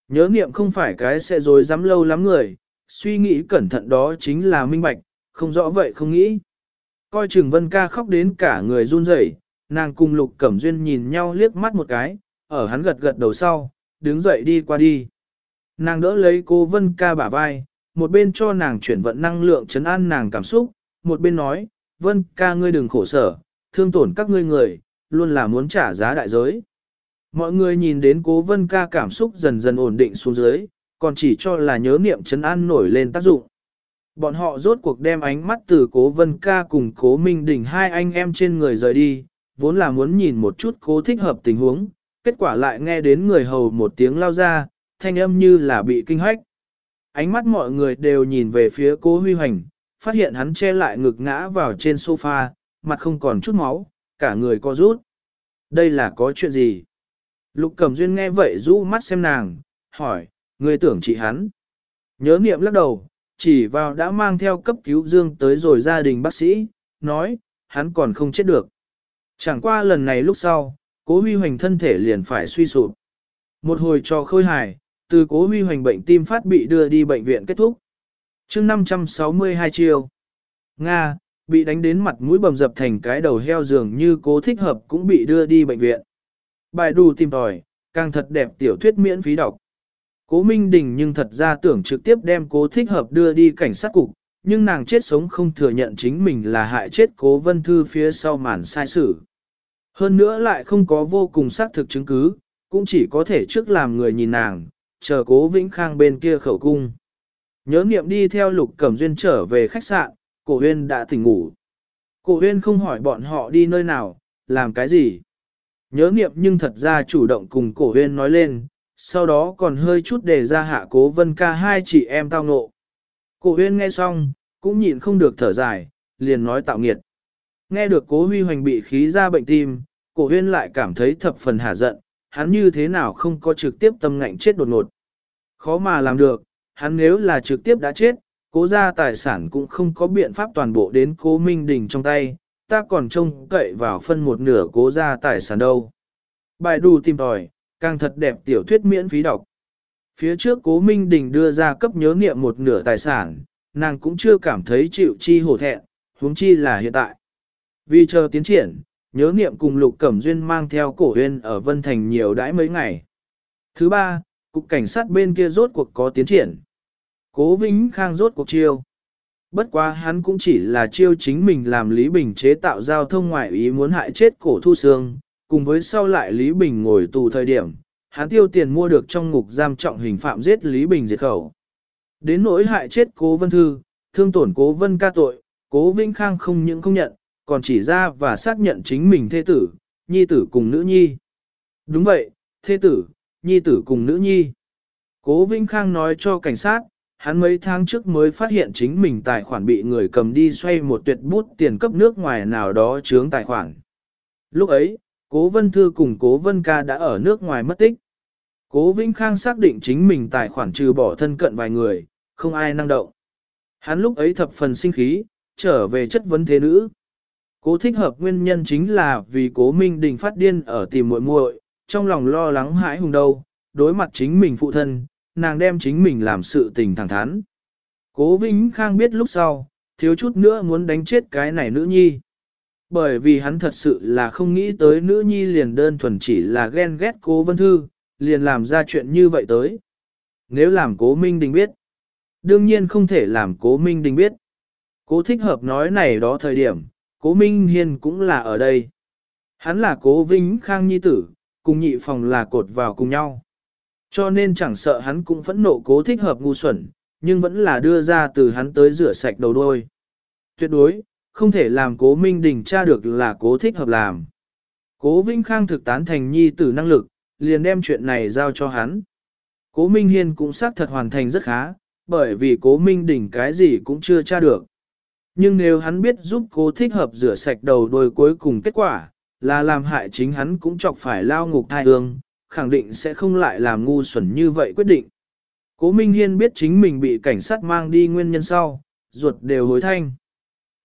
Nhớ niệm không phải cái sẽ dối dám lâu lắm người, suy nghĩ cẩn thận đó chính là minh bạch, không rõ vậy không nghĩ. Coi chừng vân ca khóc đến cả người run rẩy, nàng cùng lục cẩm duyên nhìn nhau liếc mắt một cái, ở hắn gật gật đầu sau, đứng dậy đi qua đi. Nàng đỡ lấy cô vân ca bả vai, một bên cho nàng chuyển vận năng lượng chấn an nàng cảm xúc, một bên nói, vân ca ngươi đừng khổ sở, thương tổn các ngươi người, luôn là muốn trả giá đại giới. Mọi người nhìn đến cố vân ca cảm xúc dần dần ổn định xuống dưới, còn chỉ cho là nhớ niệm chấn an nổi lên tác dụng. Bọn họ rốt cuộc đem ánh mắt từ cố vân ca cùng cố minh Đình hai anh em trên người rời đi, vốn là muốn nhìn một chút cố thích hợp tình huống, kết quả lại nghe đến người hầu một tiếng lao ra, thanh âm như là bị kinh hoách. Ánh mắt mọi người đều nhìn về phía cố huy hoành, phát hiện hắn che lại ngực ngã vào trên sofa, mặt không còn chút máu, cả người co rút. Đây là có chuyện gì? Lục Cẩm Duyên nghe vậy rũ mắt xem nàng, hỏi, người tưởng chị hắn. Nhớ niệm lắc đầu, chỉ vào đã mang theo cấp cứu dương tới rồi gia đình bác sĩ, nói, hắn còn không chết được. Chẳng qua lần này lúc sau, cố huy hoành thân thể liền phải suy sụp. Một hồi cho khôi hài, từ cố huy hoành bệnh tim phát bị đưa đi bệnh viện kết thúc. chương 562 chiều. Nga, bị đánh đến mặt mũi bầm dập thành cái đầu heo dường như cố thích hợp cũng bị đưa đi bệnh viện. Bài đù tìm tòi, càng thật đẹp tiểu thuyết miễn phí đọc. Cố Minh Đình nhưng thật ra tưởng trực tiếp đem cố thích hợp đưa đi cảnh sát cục, nhưng nàng chết sống không thừa nhận chính mình là hại chết cố vân thư phía sau màn sai sự. Hơn nữa lại không có vô cùng xác thực chứng cứ, cũng chỉ có thể trước làm người nhìn nàng, chờ cố Vĩnh Khang bên kia khẩu cung. Nhớ nghiệm đi theo Lục Cẩm Duyên trở về khách sạn, cổ huyên đã tỉnh ngủ. Cổ huyên không hỏi bọn họ đi nơi nào, làm cái gì. Nhớ nghiệm nhưng thật ra chủ động cùng cổ huyên nói lên, sau đó còn hơi chút để ra hạ cố vân ca hai chị em tao ngộ. Cổ huyên nghe xong, cũng nhịn không được thở dài, liền nói tạo nghiệt. Nghe được cố huy hoành bị khí ra bệnh tim, cổ huyên lại cảm thấy thập phần hả giận, hắn như thế nào không có trực tiếp tâm ngạnh chết đột ngột. Khó mà làm được, hắn nếu là trực tiếp đã chết, cố ra tài sản cũng không có biện pháp toàn bộ đến cố Minh Đình trong tay, ta còn trông cậy vào phân một nửa cố ra tài sản đâu. Bài đù tìm tòi, càng thật đẹp tiểu thuyết miễn phí đọc. Phía trước cố Minh Đình đưa ra cấp nhớ nghiệm một nửa tài sản, nàng cũng chưa cảm thấy chịu chi hổ thẹn, huống chi là hiện tại. Vì chờ tiến triển, nhớ niệm cùng Lục Cẩm Duyên mang theo cổ huyên ở Vân Thành nhiều đãi mấy ngày. Thứ ba, cục cảnh sát bên kia rốt cuộc có tiến triển. Cố Vĩnh Khang rốt cuộc chiêu. Bất quá hắn cũng chỉ là chiêu chính mình làm Lý Bình chế tạo giao thông ngoại ý muốn hại chết cổ thu xương, cùng với sau lại Lý Bình ngồi tù thời điểm, hắn tiêu tiền mua được trong ngục giam trọng hình phạm giết Lý Bình diệt khẩu. Đến nỗi hại chết cố vân thư, thương tổn cố vân ca tội, cố Vĩnh Khang không những không nhận, còn chỉ ra và xác nhận chính mình thê tử, nhi tử cùng nữ nhi. Đúng vậy, thê tử, nhi tử cùng nữ nhi. Cố Vĩnh Khang nói cho cảnh sát, hắn mấy tháng trước mới phát hiện chính mình tài khoản bị người cầm đi xoay một tuyệt bút tiền cấp nước ngoài nào đó chướng tài khoản. Lúc ấy, Cố Vân Thư cùng Cố Vân Ca đã ở nước ngoài mất tích. Cố Vĩnh Khang xác định chính mình tài khoản trừ bỏ thân cận vài người, không ai năng động. Hắn lúc ấy thập phần sinh khí, trở về chất vấn thế nữ. Cố thích hợp nguyên nhân chính là vì cố Minh Đình phát điên ở tìm muội muội, trong lòng lo lắng hãi hùng đâu, đối mặt chính mình phụ thân, nàng đem chính mình làm sự tình thẳng thắn. Cố Vĩnh Khang biết lúc sau, thiếu chút nữa muốn đánh chết cái này nữ nhi. Bởi vì hắn thật sự là không nghĩ tới nữ nhi liền đơn thuần chỉ là ghen ghét cố Vân Thư, liền làm ra chuyện như vậy tới. Nếu làm cố Minh Đình biết, đương nhiên không thể làm cố Minh Đình biết. Cố thích hợp nói này đó thời điểm, cố Minh Hiên cũng là ở đây. Hắn là cố Vĩnh Khang Nhi tử, cùng nhị phòng là cột vào cùng nhau. Cho nên chẳng sợ hắn cũng phẫn nộ cố thích hợp ngu xuẩn, nhưng vẫn là đưa ra từ hắn tới rửa sạch đầu đôi. Tuyệt đối, không thể làm cố minh đình tra được là cố thích hợp làm. Cố Vĩnh Khang thực tán thành nhi tử năng lực, liền đem chuyện này giao cho hắn. Cố Minh Hiên cũng xác thật hoàn thành rất khá, bởi vì cố Minh Đình cái gì cũng chưa tra được. Nhưng nếu hắn biết giúp cố thích hợp rửa sạch đầu đôi cuối cùng kết quả, là làm hại chính hắn cũng chọc phải lao ngục thai hương, khẳng định sẽ không lại làm ngu xuẩn như vậy quyết định. Cố Minh Hiên biết chính mình bị cảnh sát mang đi nguyên nhân sau, ruột đều hối thanh.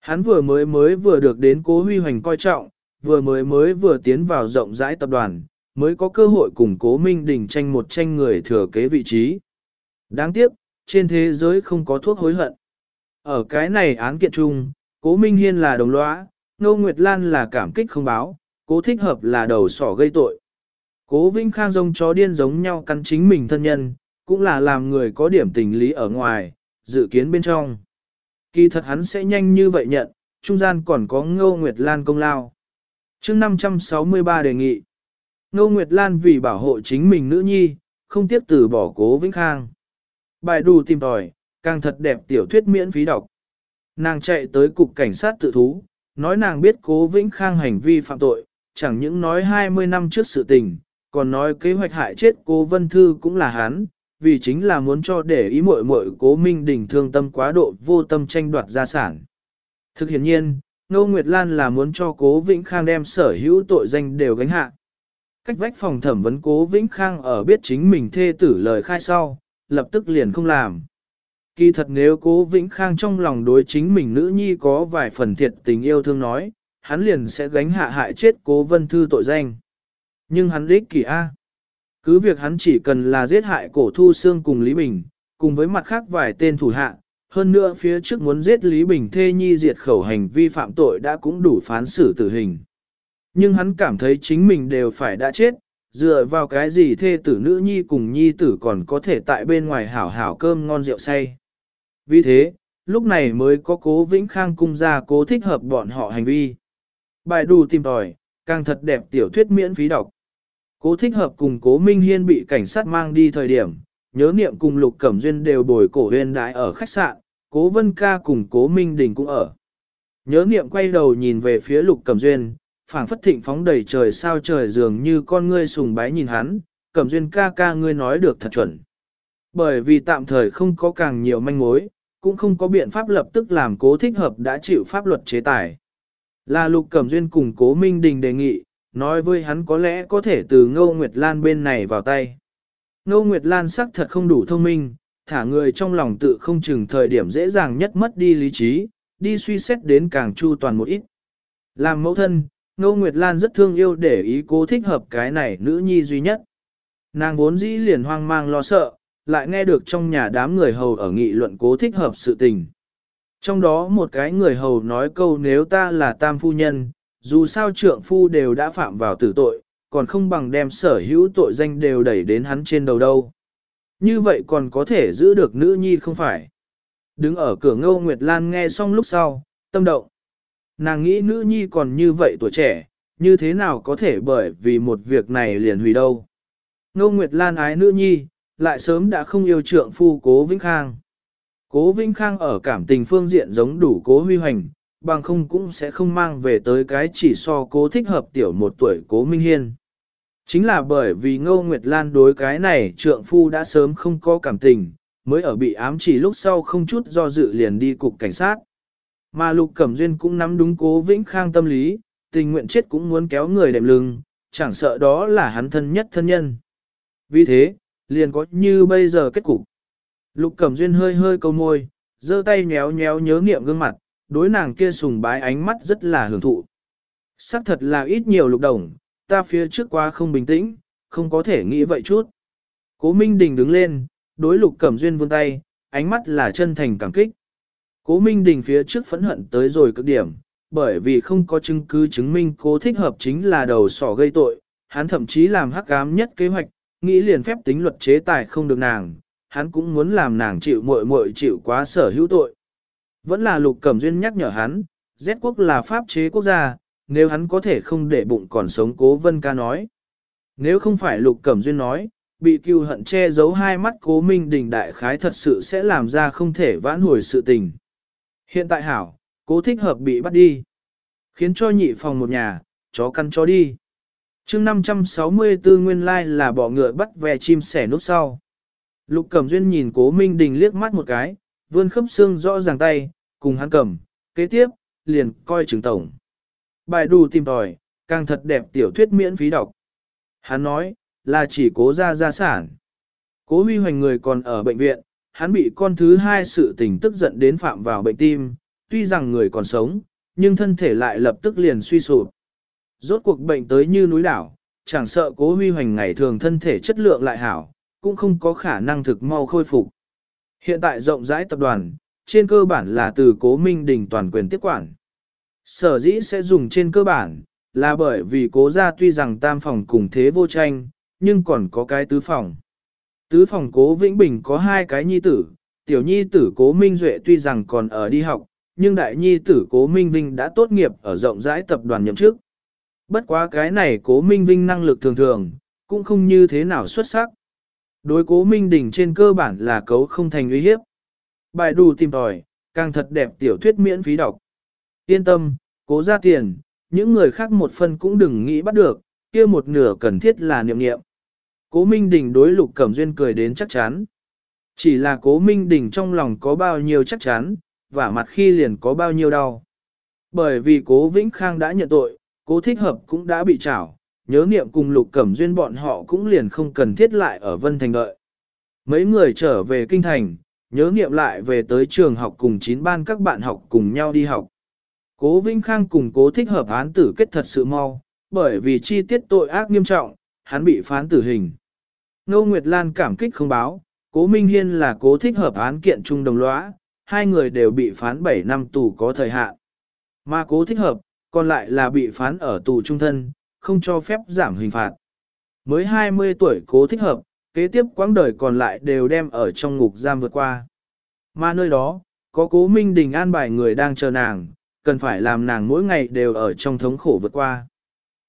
Hắn vừa mới mới vừa được đến cố huy hoành coi trọng, vừa mới mới vừa tiến vào rộng rãi tập đoàn, mới có cơ hội cùng cố Minh Đình tranh một tranh người thừa kế vị trí. Đáng tiếc, trên thế giới không có thuốc hối hận. Ở cái này án kiện chung, cố Minh Hiên là đồng lõa, Ngô Nguyệt Lan là cảm kích không báo, cố thích hợp là đầu sỏ gây tội. Cố Vĩnh Khang giống chó điên giống nhau cắn chính mình thân nhân, cũng là làm người có điểm tình lý ở ngoài, dự kiến bên trong. Kỳ thật hắn sẽ nhanh như vậy nhận, trung gian còn có Ngô Nguyệt Lan công lao. chương 563 đề nghị. Ngô Nguyệt Lan vì bảo hộ chính mình nữ nhi, không tiếp từ bỏ cố Vĩnh Khang. Bài đủ tìm tòi, càng thật đẹp tiểu thuyết miễn phí đọc. Nàng chạy tới cục cảnh sát tự thú, nói nàng biết cố Vĩnh Khang hành vi phạm tội, chẳng những nói 20 năm trước sự tình, còn nói kế hoạch hại chết cố Vân Thư cũng là hắn, vì chính là muốn cho để ý muội muội cố Minh Đình thương tâm quá độ vô tâm tranh đoạt gia sản. Thực hiện nhiên, Ngô Nguyệt Lan là muốn cho cố Vĩnh Khang đem sở hữu tội danh đều gánh hạ. Cách vách phòng thẩm vấn cố Vĩnh Khang ở biết chính mình thê tử lời khai sau, lập tức liền không làm. Kỳ thật nếu cố Vĩnh Khang trong lòng đối chính mình nữ nhi có vài phần thiệt tình yêu thương nói, hắn liền sẽ gánh hạ hại chết cố vân thư tội danh. Nhưng hắn đích kỷ A. Cứ việc hắn chỉ cần là giết hại cổ thu xương cùng Lý Bình, cùng với mặt khác vài tên thủ hạ, hơn nữa phía trước muốn giết Lý Bình thê nhi diệt khẩu hành vi phạm tội đã cũng đủ phán xử tử hình. Nhưng hắn cảm thấy chính mình đều phải đã chết, dựa vào cái gì thê tử nữ nhi cùng nhi tử còn có thể tại bên ngoài hảo hảo cơm ngon rượu say. Vì thế, lúc này mới có cố Vĩnh Khang cung ra cố thích hợp bọn họ hành vi. Bài đù tìm tòi, càng thật đẹp tiểu thuyết miễn phí đọc. Cố thích hợp cùng cố Minh Hiên bị cảnh sát mang đi thời điểm, nhớ niệm cùng Lục Cẩm Duyên đều bồi cổ huyên đại ở khách sạn, cố Vân Ca cùng cố Minh Đình cũng ở. Nhớ niệm quay đầu nhìn về phía Lục Cẩm Duyên, phảng phất thịnh phóng đầy trời sao trời dường như con ngươi sùng bái nhìn hắn, Cẩm Duyên ca ca ngươi nói được thật chuẩn. Bởi vì tạm thời không có càng nhiều manh mối, cũng không có biện pháp lập tức làm cố thích hợp đã chịu pháp luật chế tài. Là Lục Cẩm Duyên cùng cố Minh Đình đề nghị, nói với hắn có lẽ có thể từ Ngô Nguyệt Lan bên này vào tay. Ngô Nguyệt Lan sắc thật không đủ thông minh, thả người trong lòng tự không chừng thời điểm dễ dàng nhất mất đi lý trí, đi suy xét đến càng chu toàn một ít. Làm mẫu thân, Ngô Nguyệt Lan rất thương yêu để ý cố thích hợp cái này nữ nhi duy nhất. Nàng vốn dĩ liền hoang mang lo sợ, lại nghe được trong nhà đám người hầu ở nghị luận cố thích hợp sự tình. Trong đó một cái người hầu nói câu nếu ta là tam phu nhân, dù sao trượng phu đều đã phạm vào tử tội, còn không bằng đem sở hữu tội danh đều đẩy đến hắn trên đầu đâu. Như vậy còn có thể giữ được nữ nhi không phải. Đứng ở cửa ngô Nguyệt Lan nghe xong lúc sau, tâm động. Nàng nghĩ nữ nhi còn như vậy tuổi trẻ, như thế nào có thể bởi vì một việc này liền hủy đâu. Ngô Nguyệt Lan ái nữ nhi, lại sớm đã không yêu trượng phu cố Vĩnh Khang. Cố Vĩnh Khang ở cảm tình phương diện giống đủ cố huy hoành, bằng không cũng sẽ không mang về tới cái chỉ so cố thích hợp tiểu một tuổi cố Minh Hiên. Chính là bởi vì Ngô Nguyệt Lan đối cái này trượng phu đã sớm không có cảm tình, mới ở bị ám chỉ lúc sau không chút do dự liền đi cục cảnh sát. Mà Lục Cẩm Duyên cũng nắm đúng cố Vĩnh Khang tâm lý, tình nguyện chết cũng muốn kéo người đệm lưng, chẳng sợ đó là hắn thân nhất thân nhân. Vì thế, liền có như bây giờ kết cục. Lục Cẩm Duyên hơi hơi câu môi, giơ tay nhéo nhéo nhớ nghiệm gương mặt, đối nàng kia sùng bái ánh mắt rất là hưởng thụ. Sắc thật là ít nhiều lục đồng, ta phía trước qua không bình tĩnh, không có thể nghĩ vậy chút. Cố Minh Đình đứng lên, đối lục cẩm duyên vươn tay, ánh mắt là chân thành cảm kích. Cố Minh Đình phía trước phẫn hận tới rồi cực điểm, bởi vì không có chứng cứ chứng minh cố thích hợp chính là đầu sỏ gây tội, hắn thậm chí làm hắc ám nhất kế hoạch, nghĩ liền phép tính luật chế tài không được nàng, hắn cũng muốn làm nàng chịu muội muội chịu quá sở hữu tội. Vẫn là lục cẩm duyên nhắc nhở hắn, Z quốc là pháp chế quốc gia, nếu hắn có thể không để bụng còn sống cố vân ca nói. Nếu không phải lục cẩm duyên nói, bị cưu hận che giấu hai mắt cố minh đình đại khái thật sự sẽ làm ra không thể vãn hồi sự tình. Hiện tại hảo, cố thích hợp bị bắt đi. Khiến cho nhị phòng một nhà, chó căn chó đi chương 564 nguyên lai là bỏ ngựa bắt về chim sẻ nút sau. Lục Cẩm Duyên nhìn Cố Minh Đình liếc mắt một cái, vươn khớp xương rõ ràng tay, cùng hắn cầm, kế tiếp, liền coi trường tổng. Bài đù tìm tòi, càng thật đẹp tiểu thuyết miễn phí đọc. Hắn nói, là chỉ cố ra gia sản. Cố huy hoành người còn ở bệnh viện, hắn bị con thứ hai sự tình tức giận đến phạm vào bệnh tim, tuy rằng người còn sống, nhưng thân thể lại lập tức liền suy sụp. Rốt cuộc bệnh tới như núi đảo, chẳng sợ cố huy hoành ngày thường thân thể chất lượng lại hảo, cũng không có khả năng thực mau khôi phục. Hiện tại rộng rãi tập đoàn, trên cơ bản là từ cố minh đình toàn quyền tiếp quản. Sở dĩ sẽ dùng trên cơ bản, là bởi vì cố gia tuy rằng tam phòng cùng thế vô tranh, nhưng còn có cái tứ phòng. Tứ phòng cố Vĩnh Bình có hai cái nhi tử, tiểu nhi tử cố Minh Duệ tuy rằng còn ở đi học, nhưng đại nhi tử cố Minh Vinh đã tốt nghiệp ở rộng rãi tập đoàn nhậm chức. Bất quá cái này cố Minh Vinh năng lực thường thường, cũng không như thế nào xuất sắc. Đối cố Minh Đỉnh trên cơ bản là cấu không thành uy hiếp. Bài đủ tìm tòi, càng thật đẹp tiểu thuyết miễn phí đọc. Yên tâm, cố ra tiền, những người khác một phần cũng đừng nghĩ bắt được, kia một nửa cần thiết là niệm niệm. Cố Minh Đình đối Lục Cẩm Duyên cười đến chắc chắn. Chỉ là Cố Minh Đình trong lòng có bao nhiêu chắc chắn, và mặt khi liền có bao nhiêu đau. Bởi vì Cố Vĩnh Khang đã nhận tội, Cố Thích Hợp cũng đã bị trảo, nhớ niệm cùng Lục Cẩm Duyên bọn họ cũng liền không cần thiết lại ở Vân Thành đợi. Mấy người trở về Kinh Thành, nhớ niệm lại về tới trường học cùng chín ban các bạn học cùng nhau đi học. Cố Vinh Khang cùng Cố Thích Hợp án tử kết thật sự mau, bởi vì chi tiết tội ác nghiêm trọng, hắn bị phán tử hình. Ngô Nguyệt Lan cảm kích không báo, Cố Minh Hiên là cố thích hợp án kiện chung đồng lõa, hai người đều bị phán 7 năm tù có thời hạn. Mà cố thích hợp, còn lại là bị phán ở tù trung thân, không cho phép giảm hình phạt. Mới 20 tuổi cố thích hợp, kế tiếp quãng đời còn lại đều đem ở trong ngục giam vượt qua. Mà nơi đó, có cố Minh Đình an bài người đang chờ nàng, cần phải làm nàng mỗi ngày đều ở trong thống khổ vượt qua.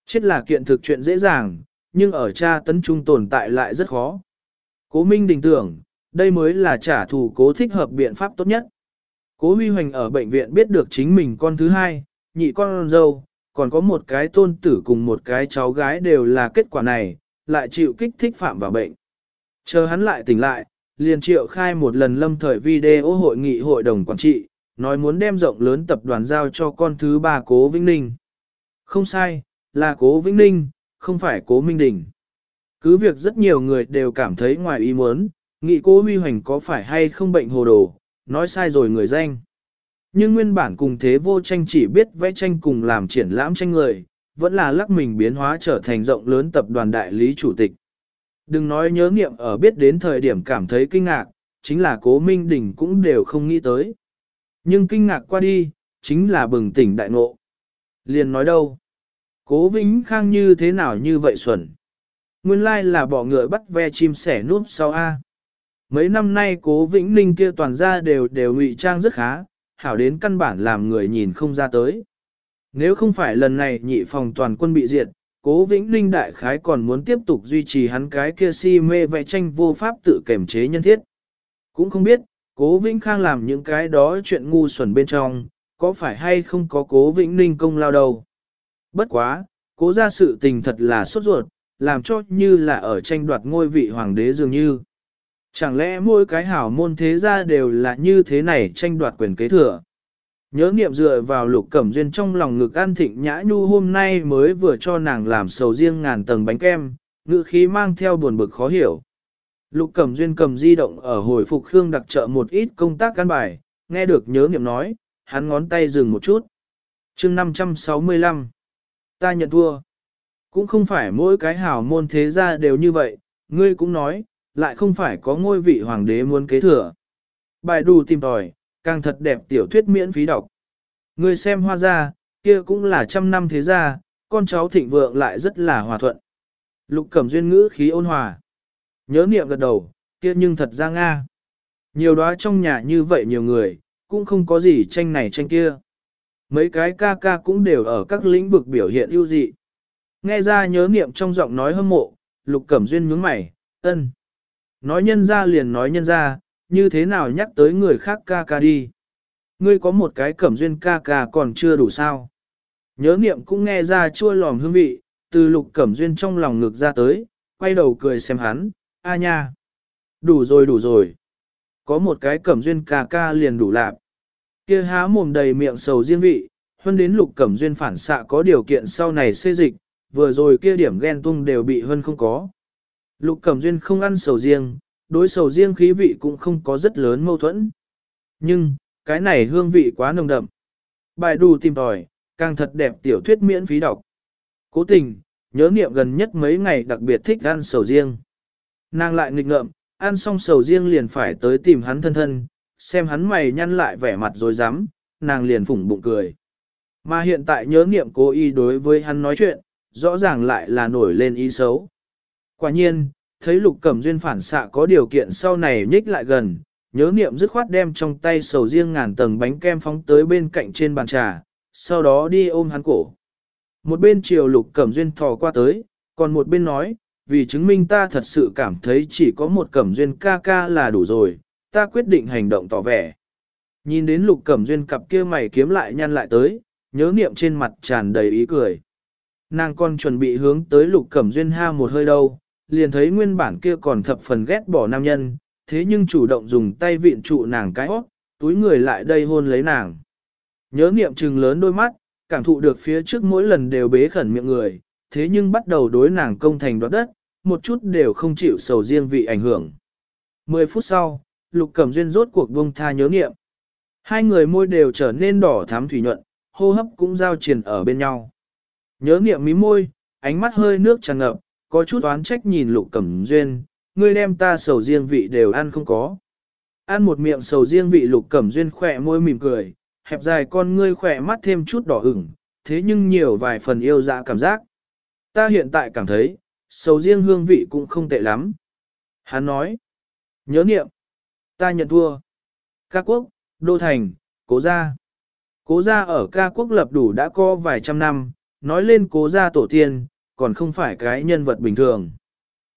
Chết là kiện thực chuyện dễ dàng, nhưng ở cha tấn trung tồn tại lại rất khó. Cố Minh Đình tưởng, đây mới là trả thù cố thích hợp biện pháp tốt nhất. Cố Huy Hoành ở bệnh viện biết được chính mình con thứ hai, nhị con dâu, còn có một cái tôn tử cùng một cái cháu gái đều là kết quả này, lại chịu kích thích phạm vào bệnh. Chờ hắn lại tỉnh lại, liền triệu khai một lần lâm thời video hội nghị hội đồng quản trị, nói muốn đem rộng lớn tập đoàn giao cho con thứ ba cố Vĩnh Ninh. Không sai, là cố Vĩnh Ninh, không phải cố Minh Đình. Cứ việc rất nhiều người đều cảm thấy ngoài ý muốn, nghị cố huy hoành có phải hay không bệnh hồ đồ, nói sai rồi người danh. Nhưng nguyên bản cùng thế vô tranh chỉ biết vẽ tranh cùng làm triển lãm tranh người, vẫn là lắc mình biến hóa trở thành rộng lớn tập đoàn đại lý chủ tịch. Đừng nói nhớ nghiệm ở biết đến thời điểm cảm thấy kinh ngạc, chính là cố Minh Đình cũng đều không nghĩ tới. Nhưng kinh ngạc qua đi, chính là bừng tỉnh đại ngộ. Liền nói đâu? Cố Vĩnh Khang như thế nào như vậy xuẩn? Nguyên lai là bỏ ngựa bắt ve chim sẻ núp sau A. Mấy năm nay cố Vĩnh Ninh kia toàn ra đều đều ngụy trang rất khá, hảo đến căn bản làm người nhìn không ra tới. Nếu không phải lần này nhị phòng toàn quân bị diệt, cố Vĩnh Ninh đại khái còn muốn tiếp tục duy trì hắn cái kia si mê vẽ tranh vô pháp tự kiểm chế nhân thiết. Cũng không biết, cố Vĩnh Khang làm những cái đó chuyện ngu xuẩn bên trong, có phải hay không có cố Vĩnh Ninh công lao đâu. Bất quá, cố ra sự tình thật là sốt ruột, làm cho như là ở tranh đoạt ngôi vị hoàng đế dường như. Chẳng lẽ mỗi cái hảo môn thế gia đều là như thế này tranh đoạt quyền kế thừa? Nhớ nghiệm dựa vào lục cẩm duyên trong lòng ngực an thịnh nhã nhu hôm nay mới vừa cho nàng làm sầu riêng ngàn tầng bánh kem, ngữ khí mang theo buồn bực khó hiểu. Lục cẩm duyên cầm di động ở hồi phục Khương đặc trợ một ít công tác căn bài, nghe được nhớ nghiệm nói, hắn ngón tay dừng một chút. chương 565 Ta nhận thua. Cũng không phải mỗi cái hảo môn thế gia đều như vậy, ngươi cũng nói, lại không phải có ngôi vị hoàng đế muốn kế thừa. Bài đủ tìm tòi, càng thật đẹp tiểu thuyết miễn phí đọc. Ngươi xem hoa gia, kia cũng là trăm năm thế gia, con cháu thịnh vượng lại rất là hòa thuận. Lục cẩm duyên ngữ khí ôn hòa. Nhớ niệm gật đầu, kia nhưng thật ra Nga. Nhiều đó trong nhà như vậy nhiều người, cũng không có gì tranh này tranh kia. Mấy cái ca ca cũng đều ở các lĩnh vực biểu hiện ưu dị. Nghe ra nhớ niệm trong giọng nói hâm mộ, lục cẩm duyên nhướng mày, ân. Nói nhân ra liền nói nhân ra, như thế nào nhắc tới người khác ca ca đi. Ngươi có một cái cẩm duyên ca ca còn chưa đủ sao. Nhớ niệm cũng nghe ra chua lòm hương vị, từ lục cẩm duyên trong lòng ngực ra tới, quay đầu cười xem hắn, a nha. Đủ rồi đủ rồi. Có một cái cẩm duyên ca ca liền đủ lạp kia há mồm đầy miệng sầu riêng vị, hơn đến lục cẩm duyên phản xạ có điều kiện sau này xê dịch, vừa rồi kia điểm ghen tung đều bị hơn không có. Lục cẩm duyên không ăn sầu riêng, đối sầu riêng khí vị cũng không có rất lớn mâu thuẫn. Nhưng, cái này hương vị quá nồng đậm. Bài đù tìm tòi, càng thật đẹp tiểu thuyết miễn phí đọc. Cố tình, nhớ niệm gần nhất mấy ngày đặc biệt thích ăn sầu riêng. Nàng lại nghịch ngợm, ăn xong sầu riêng liền phải tới tìm hắn thân thân, xem hắn mày nhăn lại vẻ mặt rồi dám, nàng liền phủng bụng cười. Mà hiện tại nhớ niệm cố ý đối với hắn nói chuyện, rõ ràng lại là nổi lên ý xấu. Quả nhiên, thấy lục cẩm duyên phản xạ có điều kiện sau này nhích lại gần, nhớ niệm dứt khoát đem trong tay sầu riêng ngàn tầng bánh kem phóng tới bên cạnh trên bàn trà, sau đó đi ôm hắn cổ. Một bên chiều lục cẩm duyên thò qua tới, còn một bên nói, vì chứng minh ta thật sự cảm thấy chỉ có một cẩm duyên ca ca là đủ rồi, ta quyết định hành động tỏ vẻ. Nhìn đến lục cẩm duyên cặp kia mày kiếm lại nhăn lại tới, nhớ niệm trên mặt tràn đầy ý cười. Nàng còn chuẩn bị hướng tới lục cẩm duyên ha một hơi đâu, liền thấy nguyên bản kia còn thập phần ghét bỏ nam nhân, thế nhưng chủ động dùng tay vịn trụ nàng cái hót, túi người lại đây hôn lấy nàng. Nhớ niệm trừng lớn đôi mắt, cảm thụ được phía trước mỗi lần đều bế khẩn miệng người, thế nhưng bắt đầu đối nàng công thành đoạt đất, một chút đều không chịu sầu riêng vị ảnh hưởng. Mười phút sau, Lục Cẩm Duyên rốt cuộc buông tha nhớ niệm. Hai người môi đều trở nên đỏ thắm thủy nhuận, hô hấp cũng giao triền ở bên nhau. Nhớ niệm mí môi, ánh mắt hơi nước tràn ngập, có chút oán trách nhìn Lục Cẩm Duyên, ngươi đem ta sầu riêng vị đều ăn không có. Ăn một miệng sầu riêng vị Lục Cẩm Duyên khỏe môi mỉm cười, hẹp dài con ngươi khỏe mắt thêm chút đỏ ửng, thế nhưng nhiều vài phần yêu dạ cảm giác. Ta hiện tại cảm thấy, sầu riêng hương vị cũng không tệ lắm. Hắn nói, nhớ niệm, ta nhận thua. Ca quốc, đô thành, cố gia. Cố gia ở ca quốc lập đủ đã có vài trăm năm, nói lên cố gia tổ tiên, còn không phải cái nhân vật bình thường.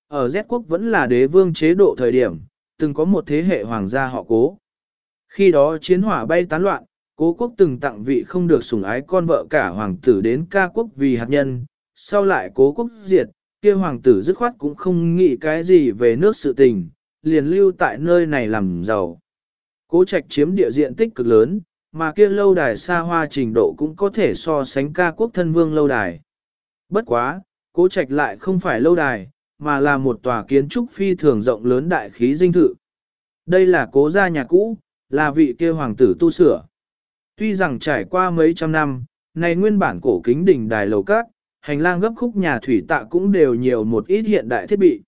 Ở Z quốc vẫn là đế vương chế độ thời điểm, từng có một thế hệ hoàng gia họ cố. Khi đó chiến hỏa bay tán loạn, cố quốc từng tặng vị không được sủng ái con vợ cả hoàng tử đến ca quốc vì hạt nhân, sau lại cố quốc diệt, kia hoàng tử dứt khoát cũng không nghĩ cái gì về nước sự tình, liền lưu tại nơi này làm giàu. Cố trạch chiếm địa diện tích cực lớn, mà kia lâu đài xa hoa trình độ cũng có thể so sánh ca quốc thân vương lâu đài. Bất quá, cố trạch lại không phải lâu đài, mà là một tòa kiến trúc phi thường rộng lớn đại khí dinh thự. Đây là cố gia nhà cũ, là vị kia hoàng tử tu sửa. Tuy rằng trải qua mấy trăm năm, này nguyên bản cổ kính đỉnh đài lầu các, hành lang gấp khúc nhà thủy tạ cũng đều nhiều một ít hiện đại thiết bị.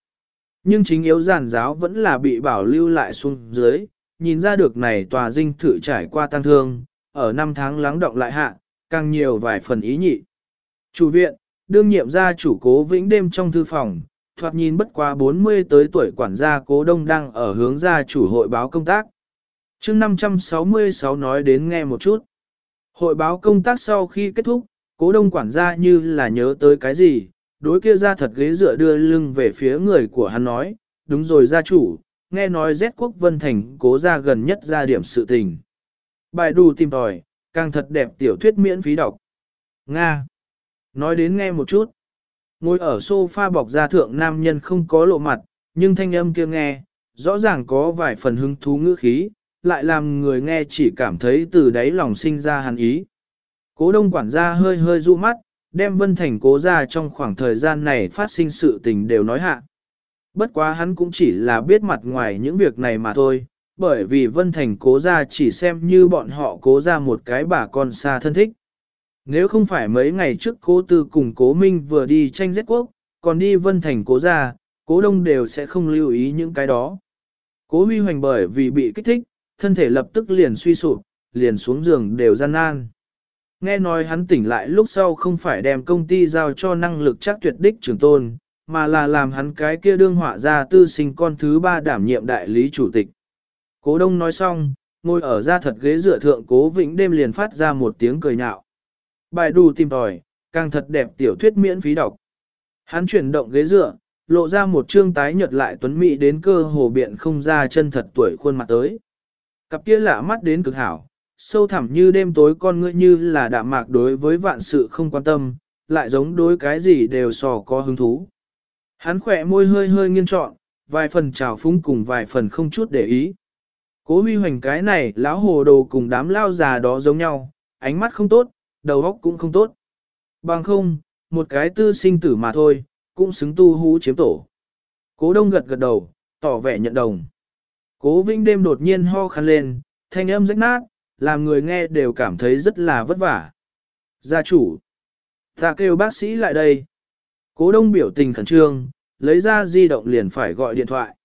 Nhưng chính yếu giàn giáo vẫn là bị bảo lưu lại xuống dưới, nhìn ra được này tòa dinh thự trải qua tăng thương, ở năm tháng lắng động lại hạ, càng nhiều vài phần ý nhị. Chủ viện, đương nhiệm gia chủ cố vĩnh đêm trong thư phòng, thoạt nhìn bất quá 40 tới tuổi quản gia cố đông đang ở hướng gia chủ hội báo công tác. chương 566 nói đến nghe một chút. Hội báo công tác sau khi kết thúc, cố đông quản gia như là nhớ tới cái gì, đối kia ra thật ghế dựa đưa lưng về phía người của hắn nói, đúng rồi gia chủ, nghe nói Z quốc Vân Thành cố ra gần nhất ra điểm sự tình. Bài đù tìm tòi, càng thật đẹp tiểu thuyết miễn phí đọc. Nga. Nói đến nghe một chút. Ngồi ở sofa bọc da thượng nam nhân không có lộ mặt, nhưng thanh âm kia nghe, rõ ràng có vài phần hứng thú ngữ khí, lại làm người nghe chỉ cảm thấy từ đáy lòng sinh ra hàn ý. Cố đông quản gia hơi hơi du mắt, đem Vân Thành cố ra trong khoảng thời gian này phát sinh sự tình đều nói hạ. Bất quá hắn cũng chỉ là biết mặt ngoài những việc này mà thôi, bởi vì Vân Thành cố ra chỉ xem như bọn họ cố ra một cái bà con xa thân thích. Nếu không phải mấy ngày trước cố tư cùng cố minh vừa đi tranh giết quốc, còn đi Vân Thành cố ra, cố đông đều sẽ không lưu ý những cái đó. Cố huy hoành bởi vì bị kích thích, thân thể lập tức liền suy sụp, liền xuống giường đều gian nan. Nghe nói hắn tỉnh lại lúc sau không phải đem công ty giao cho năng lực chắc tuyệt đích trưởng tôn, mà là làm hắn cái kia đương họa ra tư sinh con thứ ba đảm nhiệm đại lý chủ tịch. Cố đông nói xong, ngồi ở ra thật ghế dựa thượng cố vĩnh đêm liền phát ra một tiếng cười nhạo. Bài đủ tìm tòi, càng thật đẹp tiểu thuyết miễn phí đọc. Hắn chuyển động ghế dựa, lộ ra một trương tái nhợt lại tuấn mỹ đến cơ hồ biện không ra chân thật tuổi khuôn mặt tới. Cặp kia lạ mắt đến cực hảo, sâu thẳm như đêm tối con ngươi như là đạm mạc đối với vạn sự không quan tâm, lại giống đối cái gì đều sò có hứng thú. Hắn khỏe môi hơi hơi nghiêng trọn, vài phần trào phúng cùng vài phần không chút để ý. Cố huy hoành cái này lão hồ đồ cùng đám lao già đó giống nhau, ánh mắt không tốt, đầu óc cũng không tốt. Bằng không, một cái tư sinh tử mà thôi, cũng xứng tu hú chiếm tổ. Cố đông gật gật đầu, tỏ vẻ nhận đồng. Cố vinh đêm đột nhiên ho khăn lên, thanh âm rách nát, làm người nghe đều cảm thấy rất là vất vả. Gia chủ, ta kêu bác sĩ lại đây. Cố đông biểu tình khẩn trương, lấy ra di động liền phải gọi điện thoại.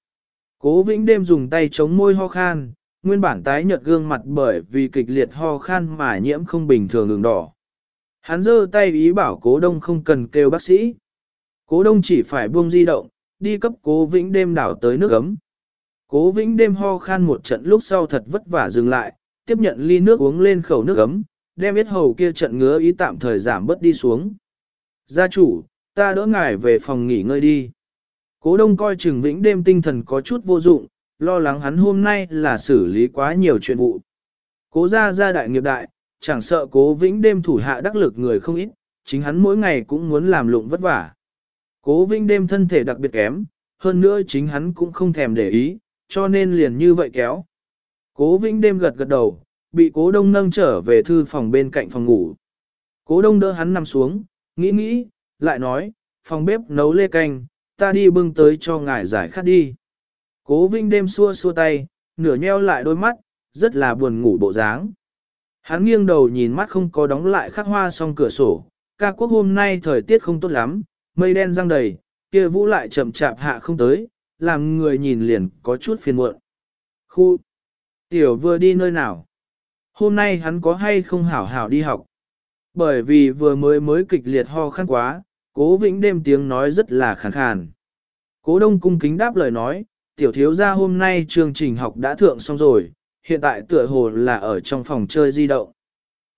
Cố vĩnh đêm dùng tay chống môi ho khan, nguyên bản tái nhợt gương mặt bởi vì kịch liệt ho khan mà nhiễm không bình thường ngừng đỏ. Hắn giơ tay ý bảo cố đông không cần kêu bác sĩ. Cố đông chỉ phải buông di động, đi cấp cố vĩnh đêm đảo tới nước ấm. Cố vĩnh đêm ho khan một trận lúc sau thật vất vả dừng lại, tiếp nhận ly nước uống lên khẩu nước ấm, đem biết hầu kia trận ngứa ý tạm thời giảm bớt đi xuống. Gia chủ, ta đỡ ngài về phòng nghỉ ngơi đi. Cố đông coi chừng vĩnh đêm tinh thần có chút vô dụng, lo lắng hắn hôm nay là xử lý quá nhiều chuyện vụ. Cố gia gia đại nghiệp đại, chẳng sợ cố vĩnh đêm thủ hạ đắc lực người không ít, chính hắn mỗi ngày cũng muốn làm lụng vất vả. Cố vĩnh đêm thân thể đặc biệt kém, hơn nữa chính hắn cũng không thèm để ý, cho nên liền như vậy kéo. Cố vĩnh đêm gật gật đầu, bị cố đông nâng trở về thư phòng bên cạnh phòng ngủ. Cố đông đỡ hắn nằm xuống, nghĩ nghĩ, lại nói, phòng bếp nấu lê canh, ta đi bưng tới cho ngài giải khát đi. Cố vinh đêm xua xua tay, nửa nheo lại đôi mắt, rất là buồn ngủ bộ dáng. Hắn nghiêng đầu nhìn mắt không có đóng lại khắc hoa song cửa sổ, ca quốc hôm nay thời tiết không tốt lắm, mây đen răng đầy, kia vũ lại chậm chạp hạ không tới, làm người nhìn liền có chút phiền muộn. Khu! Tiểu vừa đi nơi nào? Hôm nay hắn có hay không hảo hảo đi học? Bởi vì vừa mới mới kịch liệt ho khăn quá, cố vĩnh đêm tiếng nói rất là khàn khàn. Cố đông cung kính đáp lời nói, tiểu thiếu gia hôm nay chương trình học đã thượng xong rồi, hiện tại tựa hồ là ở trong phòng chơi di động.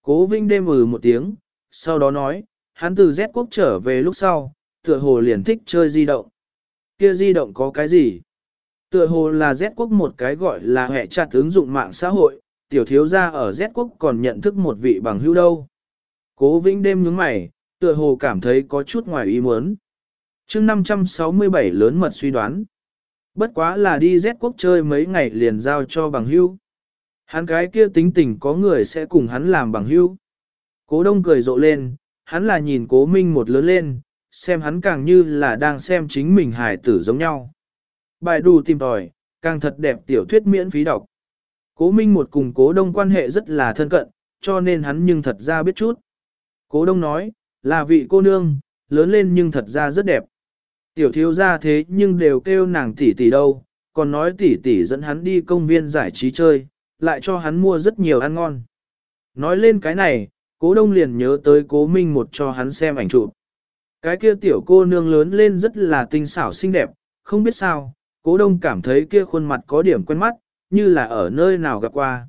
Cố Vinh đêm ừ một tiếng, sau đó nói, hắn từ Z quốc trở về lúc sau, tựa hồ liền thích chơi di động. Kia di động có cái gì? Tựa hồ là Z quốc một cái gọi là hệ chặt ứng dụng mạng xã hội, tiểu thiếu gia ở Z quốc còn nhận thức một vị bằng hữu đâu. Cố vĩnh đêm nhướng mày, tựa hồ cảm thấy có chút ngoài ý muốn. chương 567 lớn mật suy đoán. Bất quá là đi Z quốc chơi mấy ngày liền giao cho bằng hưu, Hắn cái kia tính tình có người sẽ cùng hắn làm bằng hưu. Cố đông cười rộ lên, hắn là nhìn cố minh một lớn lên, xem hắn càng như là đang xem chính mình hài tử giống nhau. Bài đù tìm tòi, càng thật đẹp tiểu thuyết miễn phí đọc. Cố minh một cùng cố đông quan hệ rất là thân cận, cho nên hắn nhưng thật ra biết chút. Cố đông nói, là vị cô nương, lớn lên nhưng thật ra rất đẹp. Tiểu thiếu ra thế nhưng đều kêu nàng tỷ tỷ đâu, còn nói tỷ tỷ dẫn hắn đi công viên giải trí chơi, lại cho hắn mua rất nhiều ăn ngon. Nói lên cái này, cố đông liền nhớ tới cố minh một cho hắn xem ảnh chụp. Cái kia tiểu cô nương lớn lên rất là tinh xảo xinh đẹp, không biết sao, cố đông cảm thấy kia khuôn mặt có điểm quen mắt, như là ở nơi nào gặp qua.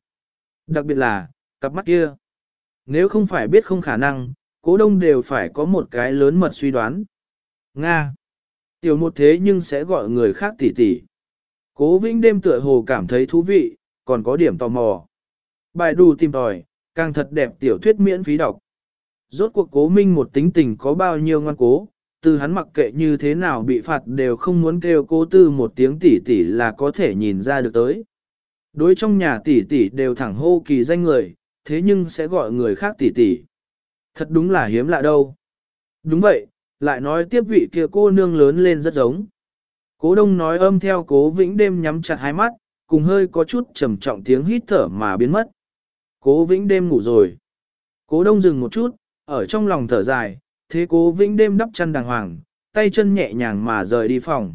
Đặc biệt là, cặp mắt kia. Nếu không phải biết không khả năng, cố đông đều phải có một cái lớn mật suy đoán. Nga. Tiểu một thế nhưng sẽ gọi người khác tỉ tỉ. Cố vĩnh đêm tựa hồ cảm thấy thú vị, còn có điểm tò mò. Bài đù tìm tòi, càng thật đẹp tiểu thuyết miễn phí đọc. Rốt cuộc cố minh một tính tình có bao nhiêu ngoan cố, từ hắn mặc kệ như thế nào bị phạt đều không muốn kêu cố tư một tiếng tỉ tỉ là có thể nhìn ra được tới. Đối trong nhà tỷ tỷ đều thẳng hô kỳ danh người, thế nhưng sẽ gọi người khác tỷ tỷ. Thật đúng là hiếm lạ đâu. Đúng vậy, lại nói tiếp vị kia cô nương lớn lên rất giống. Cố đông nói âm theo cố vĩnh đêm nhắm chặt hai mắt, cùng hơi có chút trầm trọng tiếng hít thở mà biến mất. Cố vĩnh đêm ngủ rồi. Cố đông dừng một chút, ở trong lòng thở dài, thế cố vĩnh đêm đắp chăn đàng hoàng, tay chân nhẹ nhàng mà rời đi phòng.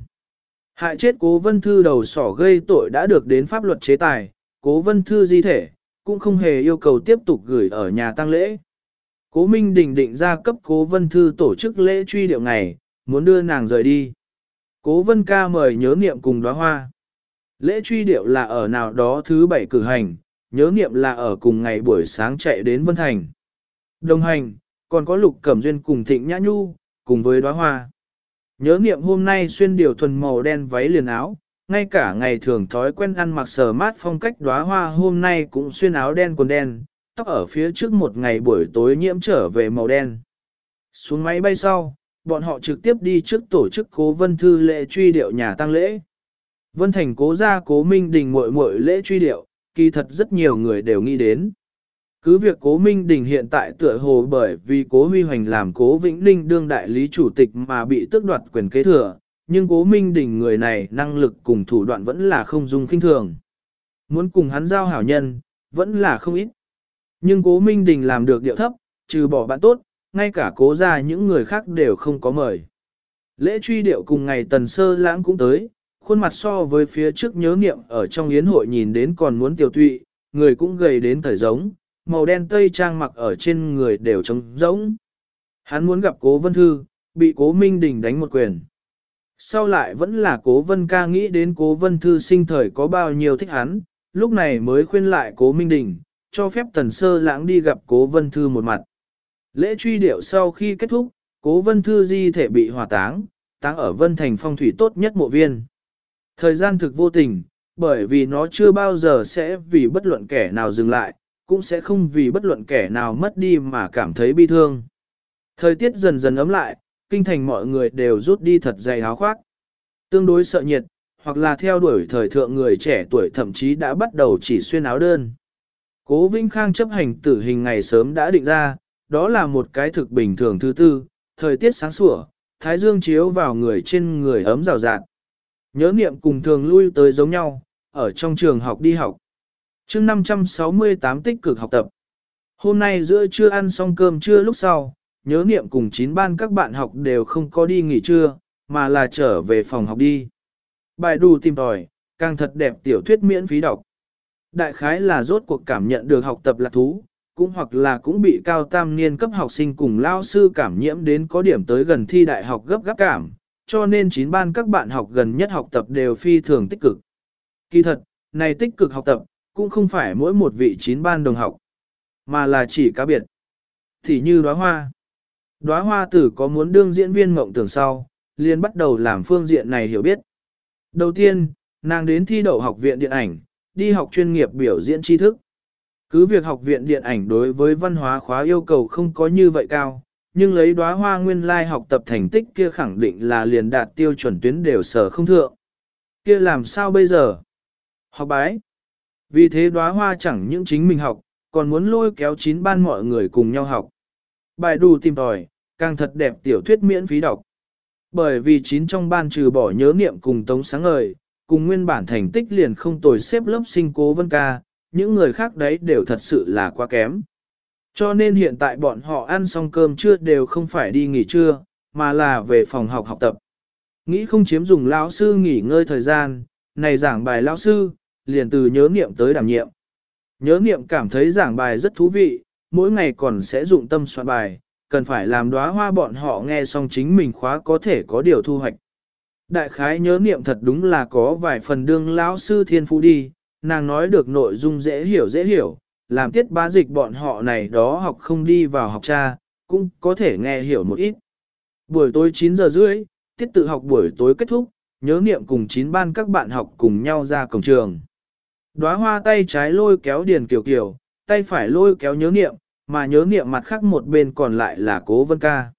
Hại chết cố vân thư đầu sỏ gây tội đã được đến pháp luật chế tài, cố vân thư di thể, cũng không hề yêu cầu tiếp tục gửi ở nhà tang lễ. Cố Minh Đình định ra cấp cố vân thư tổ chức lễ truy điệu ngày, muốn đưa nàng rời đi. Cố vân ca mời nhớ niệm cùng đóa hoa. Lễ truy điệu là ở nào đó thứ bảy cử hành, nhớ niệm là ở cùng ngày buổi sáng chạy đến Vân Thành. Đồng hành, còn có lục cẩm duyên cùng thịnh nhã nhu, cùng với đóa hoa. Nhớ niệm hôm nay xuyên điều thuần màu đen váy liền áo, ngay cả ngày thường thói quen ăn mặc sờ mát phong cách đóa hoa hôm nay cũng xuyên áo đen quần đen, tóc ở phía trước một ngày buổi tối nhiễm trở về màu đen. Xuống máy bay sau, bọn họ trực tiếp đi trước tổ chức cố vân thư lễ truy điệu nhà tăng lễ. Vân Thành cố ra cố minh đình muội muội lễ truy điệu, kỳ thật rất nhiều người đều nghĩ đến. Cứ việc cố Minh Đình hiện tại tựa hồ bởi vì cố Huy Hoành làm cố Vĩnh Ninh đương đại lý chủ tịch mà bị tước đoạt quyền kế thừa, nhưng cố Minh Đình người này năng lực cùng thủ đoạn vẫn là không dung kinh thường. Muốn cùng hắn giao hảo nhân, vẫn là không ít. Nhưng cố Minh Đình làm được điệu thấp, trừ bỏ bạn tốt, ngay cả cố ra những người khác đều không có mời. Lễ truy điệu cùng ngày tần sơ lãng cũng tới, khuôn mặt so với phía trước nhớ nghiệm ở trong yến hội nhìn đến còn muốn tiểu tụy, người cũng gầy đến thời giống, màu đen tây trang mặc ở trên người đều trống rỗng. Hắn muốn gặp cố vân thư, bị cố Minh Đình đánh một quyền. Sau lại vẫn là cố vân ca nghĩ đến cố vân thư sinh thời có bao nhiêu thích hắn, lúc này mới khuyên lại cố Minh Đình, cho phép tần sơ lãng đi gặp cố vân thư một mặt. Lễ truy điệu sau khi kết thúc, cố vân thư di thể bị hỏa táng, táng ở vân thành phong thủy tốt nhất mộ viên. Thời gian thực vô tình, bởi vì nó chưa bao giờ sẽ vì bất luận kẻ nào dừng lại, cũng sẽ không vì bất luận kẻ nào mất đi mà cảm thấy bi thương. Thời tiết dần dần ấm lại, kinh thành mọi người đều rút đi thật dày áo khoác. Tương đối sợ nhiệt, hoặc là theo đuổi thời thượng người trẻ tuổi thậm chí đã bắt đầu chỉ xuyên áo đơn. Cố Vinh Khang chấp hành tử hình ngày sớm đã định ra, đó là một cái thực bình thường thứ tư, thời tiết sáng sủa, thái dương chiếu vào người trên người ấm rào rạt. Nhớ niệm cùng thường lui tới giống nhau, ở trong trường học đi học. chương 568 tích cực học tập. Hôm nay giữa trưa ăn xong cơm trưa lúc sau, nhớ niệm cùng chín ban các bạn học đều không có đi nghỉ trưa, mà là trở về phòng học đi. Bài đù tìm tòi, càng thật đẹp tiểu thuyết miễn phí đọc. Đại khái là rốt cuộc cảm nhận được học tập là thú, cũng hoặc là cũng bị cao tam niên cấp học sinh cùng lao sư cảm nhiễm đến có điểm tới gần thi đại học gấp gáp cảm, cho nên chín ban các bạn học gần nhất học tập đều phi thường tích cực. Kỳ thật, này tích cực học tập, cũng không phải mỗi một vị chín ban đồng học, mà là chỉ cá biệt. Thì như đóa hoa. Đóa hoa tử có muốn đương diễn viên mộng tưởng sau, liền bắt đầu làm phương diện này hiểu biết. Đầu tiên, nàng đến thi đậu học viện điện ảnh, đi học chuyên nghiệp biểu diễn tri thức. Cứ việc học viện điện ảnh đối với văn hóa khóa yêu cầu không có như vậy cao, nhưng lấy đóa hoa nguyên lai học tập thành tích kia khẳng định là liền đạt tiêu chuẩn tuyến đều sở không thượng. Kia làm sao bây giờ? Học bái. Vì thế đóa hoa chẳng những chính mình học, còn muốn lôi kéo chín ban mọi người cùng nhau học. Bài đủ tìm tòi, càng thật đẹp tiểu thuyết miễn phí đọc. Bởi vì chín trong ban trừ bỏ nhớ niệm cùng tống sáng ngời, cùng nguyên bản thành tích liền không tồi xếp lớp sinh cố vân ca, những người khác đấy đều thật sự là quá kém. Cho nên hiện tại bọn họ ăn xong cơm trưa đều không phải đi nghỉ trưa, mà là về phòng học học tập. Nghĩ không chiếm dùng lão sư nghỉ ngơi thời gian, này giảng bài lão sư, liền từ nhớ niệm tới đảm nhiệm. Nhớ niệm cảm thấy giảng bài rất thú vị, mỗi ngày còn sẽ dụng tâm soạn bài, cần phải làm đóa hoa bọn họ nghe xong chính mình khóa có thể có điều thu hoạch. Đại khái nhớ niệm thật đúng là có vài phần đương lão sư thiên phú đi, nàng nói được nội dung dễ hiểu dễ hiểu, làm tiết bá dịch bọn họ này đó học không đi vào học cha, cũng có thể nghe hiểu một ít. Buổi tối 9 giờ rưỡi, tiết tự học buổi tối kết thúc, nhớ niệm cùng 9 ban các bạn học cùng nhau ra cổng trường. Đóa hoa tay trái lôi kéo điền kiều kiều, tay phải lôi kéo nhớ niệm, mà nhớ niệm mặt khác một bên còn lại là cố vân ca.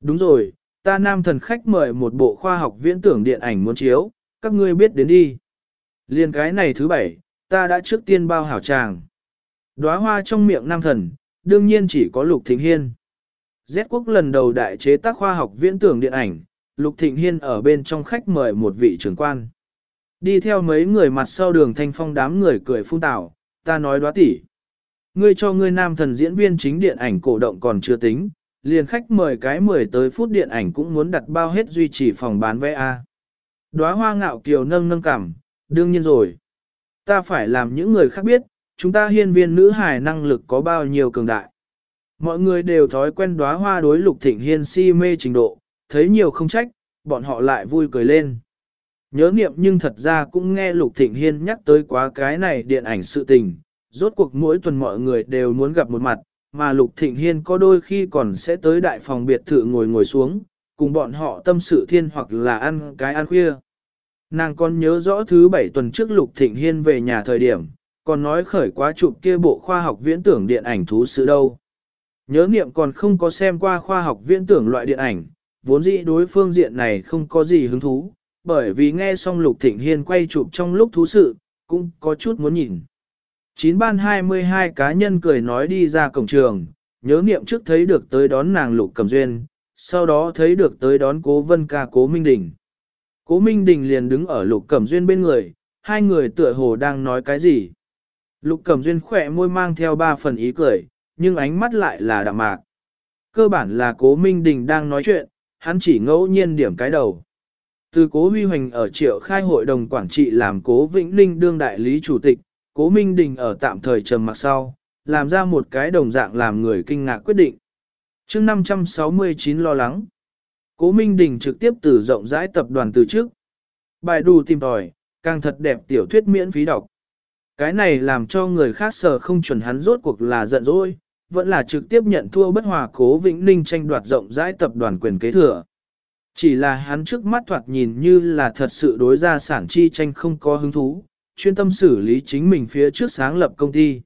Đúng rồi, ta nam thần khách mời một bộ khoa học viễn tưởng điện ảnh muốn chiếu, các ngươi biết đến đi. Liên cái này thứ bảy, ta đã trước tiên bao hảo tràng. Đóa hoa trong miệng nam thần, đương nhiên chỉ có Lục Thịnh Hiên. Z quốc lần đầu đại chế tác khoa học viễn tưởng điện ảnh, Lục Thịnh Hiên ở bên trong khách mời một vị trưởng quan. Đi theo mấy người mặt sau đường thanh phong đám người cười phun tảo, ta nói đóa tỷ. Ngươi cho ngươi nam thần diễn viên chính điện ảnh cổ động còn chưa tính, liền khách mời cái 10 tới phút điện ảnh cũng muốn đặt bao hết duy trì phòng bán vé A. Đóa hoa ngạo kiều nâng nâng cảm, đương nhiên rồi. Ta phải làm những người khác biết, chúng ta hiên viên nữ hài năng lực có bao nhiêu cường đại. Mọi người đều thói quen đóa hoa đối lục thịnh hiên si mê trình độ, thấy nhiều không trách, bọn họ lại vui cười lên. Nhớ niệm nhưng thật ra cũng nghe lục thịnh hiên nhắc tới quá cái này điện ảnh sự tình, rốt cuộc mỗi tuần mọi người đều muốn gặp một mặt, mà lục thịnh hiên có đôi khi còn sẽ tới đại phòng biệt thự ngồi ngồi xuống, cùng bọn họ tâm sự thiên hoặc là ăn cái ăn khuya. Nàng còn nhớ rõ thứ bảy tuần trước Lục Thịnh Hiên về nhà thời điểm, còn nói khởi quá chụp kia bộ khoa học viễn tưởng điện ảnh thú sự đâu. Nhớ niệm còn không có xem qua khoa học viễn tưởng loại điện ảnh, vốn dĩ đối phương diện này không có gì hứng thú, bởi vì nghe xong Lục Thịnh Hiên quay chụp trong lúc thú sự, cũng có chút muốn nhìn. Chín ban 22 cá nhân cười nói đi ra cổng trường, nhớ niệm trước thấy được tới đón nàng Lục Cẩm Duyên, sau đó thấy được tới đón cố vân ca cố Minh Đình. Cố Minh Đình liền đứng ở Lục Cẩm Duyên bên người, hai người tựa hồ đang nói cái gì. Lục Cẩm Duyên khỏe môi mang theo ba phần ý cười, nhưng ánh mắt lại là đạm mạc. Cơ bản là Cố Minh Đình đang nói chuyện, hắn chỉ ngẫu nhiên điểm cái đầu. Từ Cố Huy Hoành ở triệu khai hội đồng quản trị làm Cố Vĩnh Ninh đương đại lý chủ tịch, Cố Minh Đình ở tạm thời trầm mặc sau, làm ra một cái đồng dạng làm người kinh ngạc quyết định. chương 569 lo lắng. Cố Minh Đình trực tiếp từ rộng rãi tập đoàn từ trước. Bài đù tìm tòi, càng thật đẹp tiểu thuyết miễn phí đọc. Cái này làm cho người khác sờ không chuẩn hắn rốt cuộc là giận dỗi, vẫn là trực tiếp nhận thua bất hòa cố Vĩnh Ninh tranh đoạt rộng rãi tập đoàn quyền kế thừa. Chỉ là hắn trước mắt thoạt nhìn như là thật sự đối ra sản chi tranh không có hứng thú, chuyên tâm xử lý chính mình phía trước sáng lập công ty.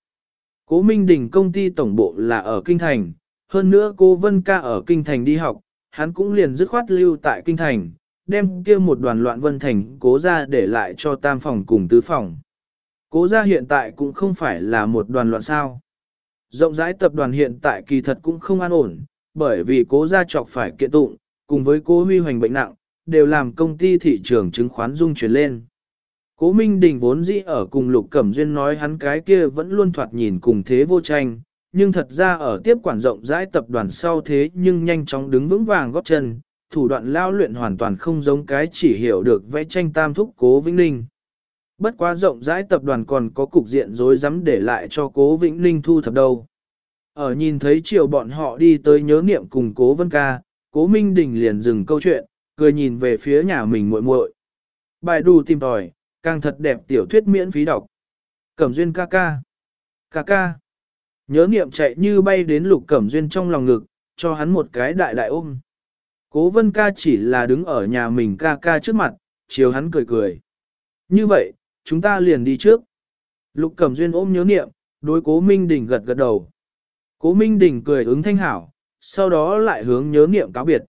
Cố Minh Đình công ty tổng bộ là ở Kinh Thành, hơn nữa cô Vân Ca ở Kinh Thành đi học, hắn cũng liền dứt khoát lưu tại Kinh Thành, đem kia một đoàn loạn Vân Thành cố ra để lại cho tam phòng cùng tứ phòng. Cố ra hiện tại cũng không phải là một đoàn loạn sao. Rộng rãi tập đoàn hiện tại kỳ thật cũng không an ổn, bởi vì cố gia chọc phải kiện tụng, cùng với cố huy hoành bệnh nặng, đều làm công ty thị trường chứng khoán dung chuyển lên. Cố Minh Đình vốn dĩ ở cùng Lục Cẩm Duyên nói hắn cái kia vẫn luôn thoạt nhìn cùng thế vô tranh, nhưng thật ra ở tiếp quản rộng rãi tập đoàn sau thế nhưng nhanh chóng đứng vững vàng góp chân, thủ đoạn lao luyện hoàn toàn không giống cái chỉ hiểu được vẽ tranh tam thúc Cố Vĩnh Ninh. Bất quá rộng rãi tập đoàn còn có cục diện rối rắm để lại cho Cố Vĩnh Ninh thu thập đâu. Ở nhìn thấy chiều bọn họ đi tới nhớ niệm cùng Cố Vân Ca, Cố Minh Đình liền dừng câu chuyện, cười nhìn về phía nhà mình muội muội. Bài đù tìm tòi, càng thật đẹp tiểu thuyết miễn phí đọc. Cẩm duyên ca ca. Ca ca. Nhớ niệm chạy như bay đến lục cẩm duyên trong lòng ngực, cho hắn một cái đại đại ôm. Cố vân ca chỉ là đứng ở nhà mình ca ca trước mặt, chiều hắn cười cười. Như vậy, chúng ta liền đi trước. Lục cẩm duyên ôm nhớ niệm, đối cố Minh Đình gật gật đầu. Cố Minh Đình cười ứng thanh hảo, sau đó lại hướng nhớ niệm cáo biệt.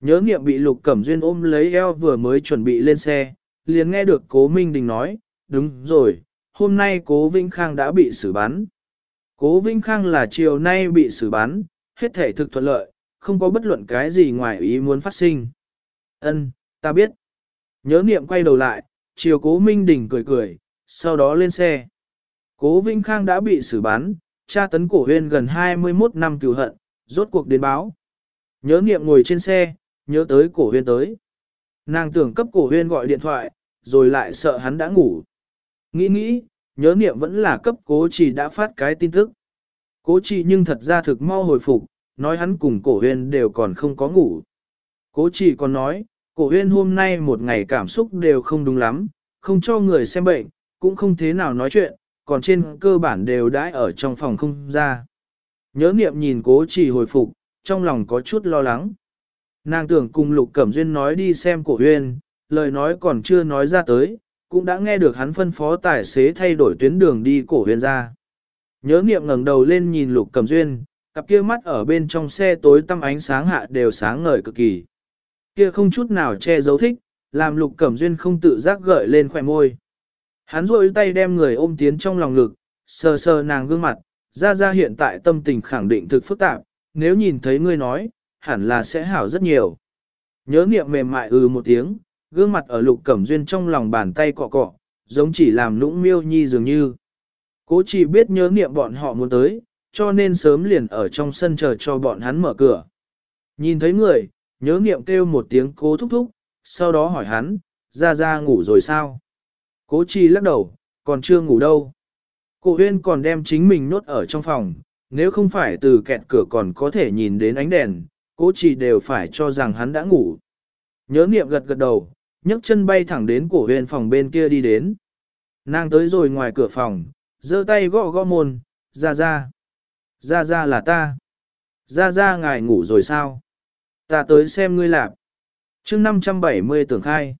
Nhớ niệm bị lục cẩm duyên ôm lấy eo vừa mới chuẩn bị lên xe, liền nghe được cố Minh Đình nói, đúng rồi, hôm nay cố Vinh Khang đã bị xử bắn. Cố Vinh Khang là chiều nay bị xử bắn, hết thể thực thuận lợi, không có bất luận cái gì ngoài ý muốn phát sinh. Ân, ta biết. Nhớ niệm quay đầu lại, chiều cố Minh Đình cười cười, sau đó lên xe. Cố Vinh Khang đã bị xử bắn, tra tấn cổ huyên gần 21 năm cửu hận, rốt cuộc đến báo. Nhớ niệm ngồi trên xe, nhớ tới cổ huyên tới. Nàng tưởng cấp cổ huyên gọi điện thoại, rồi lại sợ hắn đã ngủ. Nghĩ nghĩ, nhớ niệm vẫn là cấp cố chỉ đã phát cái tin tức. Cố chỉ nhưng thật ra thực mau hồi phục, nói hắn cùng cổ huyên đều còn không có ngủ. Cố chỉ còn nói, cổ huyên hôm nay một ngày cảm xúc đều không đúng lắm, không cho người xem bệnh, cũng không thế nào nói chuyện, còn trên cơ bản đều đãi ở trong phòng không ra. Nhớ niệm nhìn cố chỉ hồi phục, trong lòng có chút lo lắng. Nàng tưởng cùng Lục Cẩm Duyên nói đi xem cổ huyên, lời nói còn chưa nói ra tới, cũng đã nghe được hắn phân phó tài xế thay đổi tuyến đường đi cổ huyên ra. Nhớ niệm ngẩng đầu lên nhìn Lục Cẩm Duyên, cặp kia mắt ở bên trong xe tối tăm ánh sáng hạ đều sáng ngời cực kỳ. Kia không chút nào che giấu thích, làm Lục Cẩm Duyên không tự giác gợi lên khỏe môi. Hắn rôi tay đem người ôm tiến trong lòng lực, sờ sờ nàng gương mặt, ra ra hiện tại tâm tình khẳng định thực phức tạp, nếu nhìn thấy ngươi nói, hẳn là sẽ hảo rất nhiều. Nhớ niệm mềm mại ừ một tiếng, gương mặt ở lục cẩm duyên trong lòng bàn tay cọ cọ, giống chỉ làm nũng miêu nhi dường như. Cố chỉ biết nhớ niệm bọn họ muốn tới, cho nên sớm liền ở trong sân chờ cho bọn hắn mở cửa. Nhìn thấy người, nhớ niệm kêu một tiếng cố thúc thúc, sau đó hỏi hắn, ra ra ngủ rồi sao? Cố chi lắc đầu, còn chưa ngủ đâu. Cổ huyên còn đem chính mình nốt ở trong phòng, nếu không phải từ kẹt cửa còn có thể nhìn đến ánh đèn, cố chỉ đều phải cho rằng hắn đã ngủ. Nhớ niệm gật gật đầu, nhấc chân bay thẳng đến cổ huyền phòng bên kia đi đến. Nàng tới rồi ngoài cửa phòng, giơ tay gõ gõ môn, ra ra. Ra ra là ta. Ra ra ngài ngủ rồi sao? Ta tới xem ngươi lạp. chương 570 tưởng khai.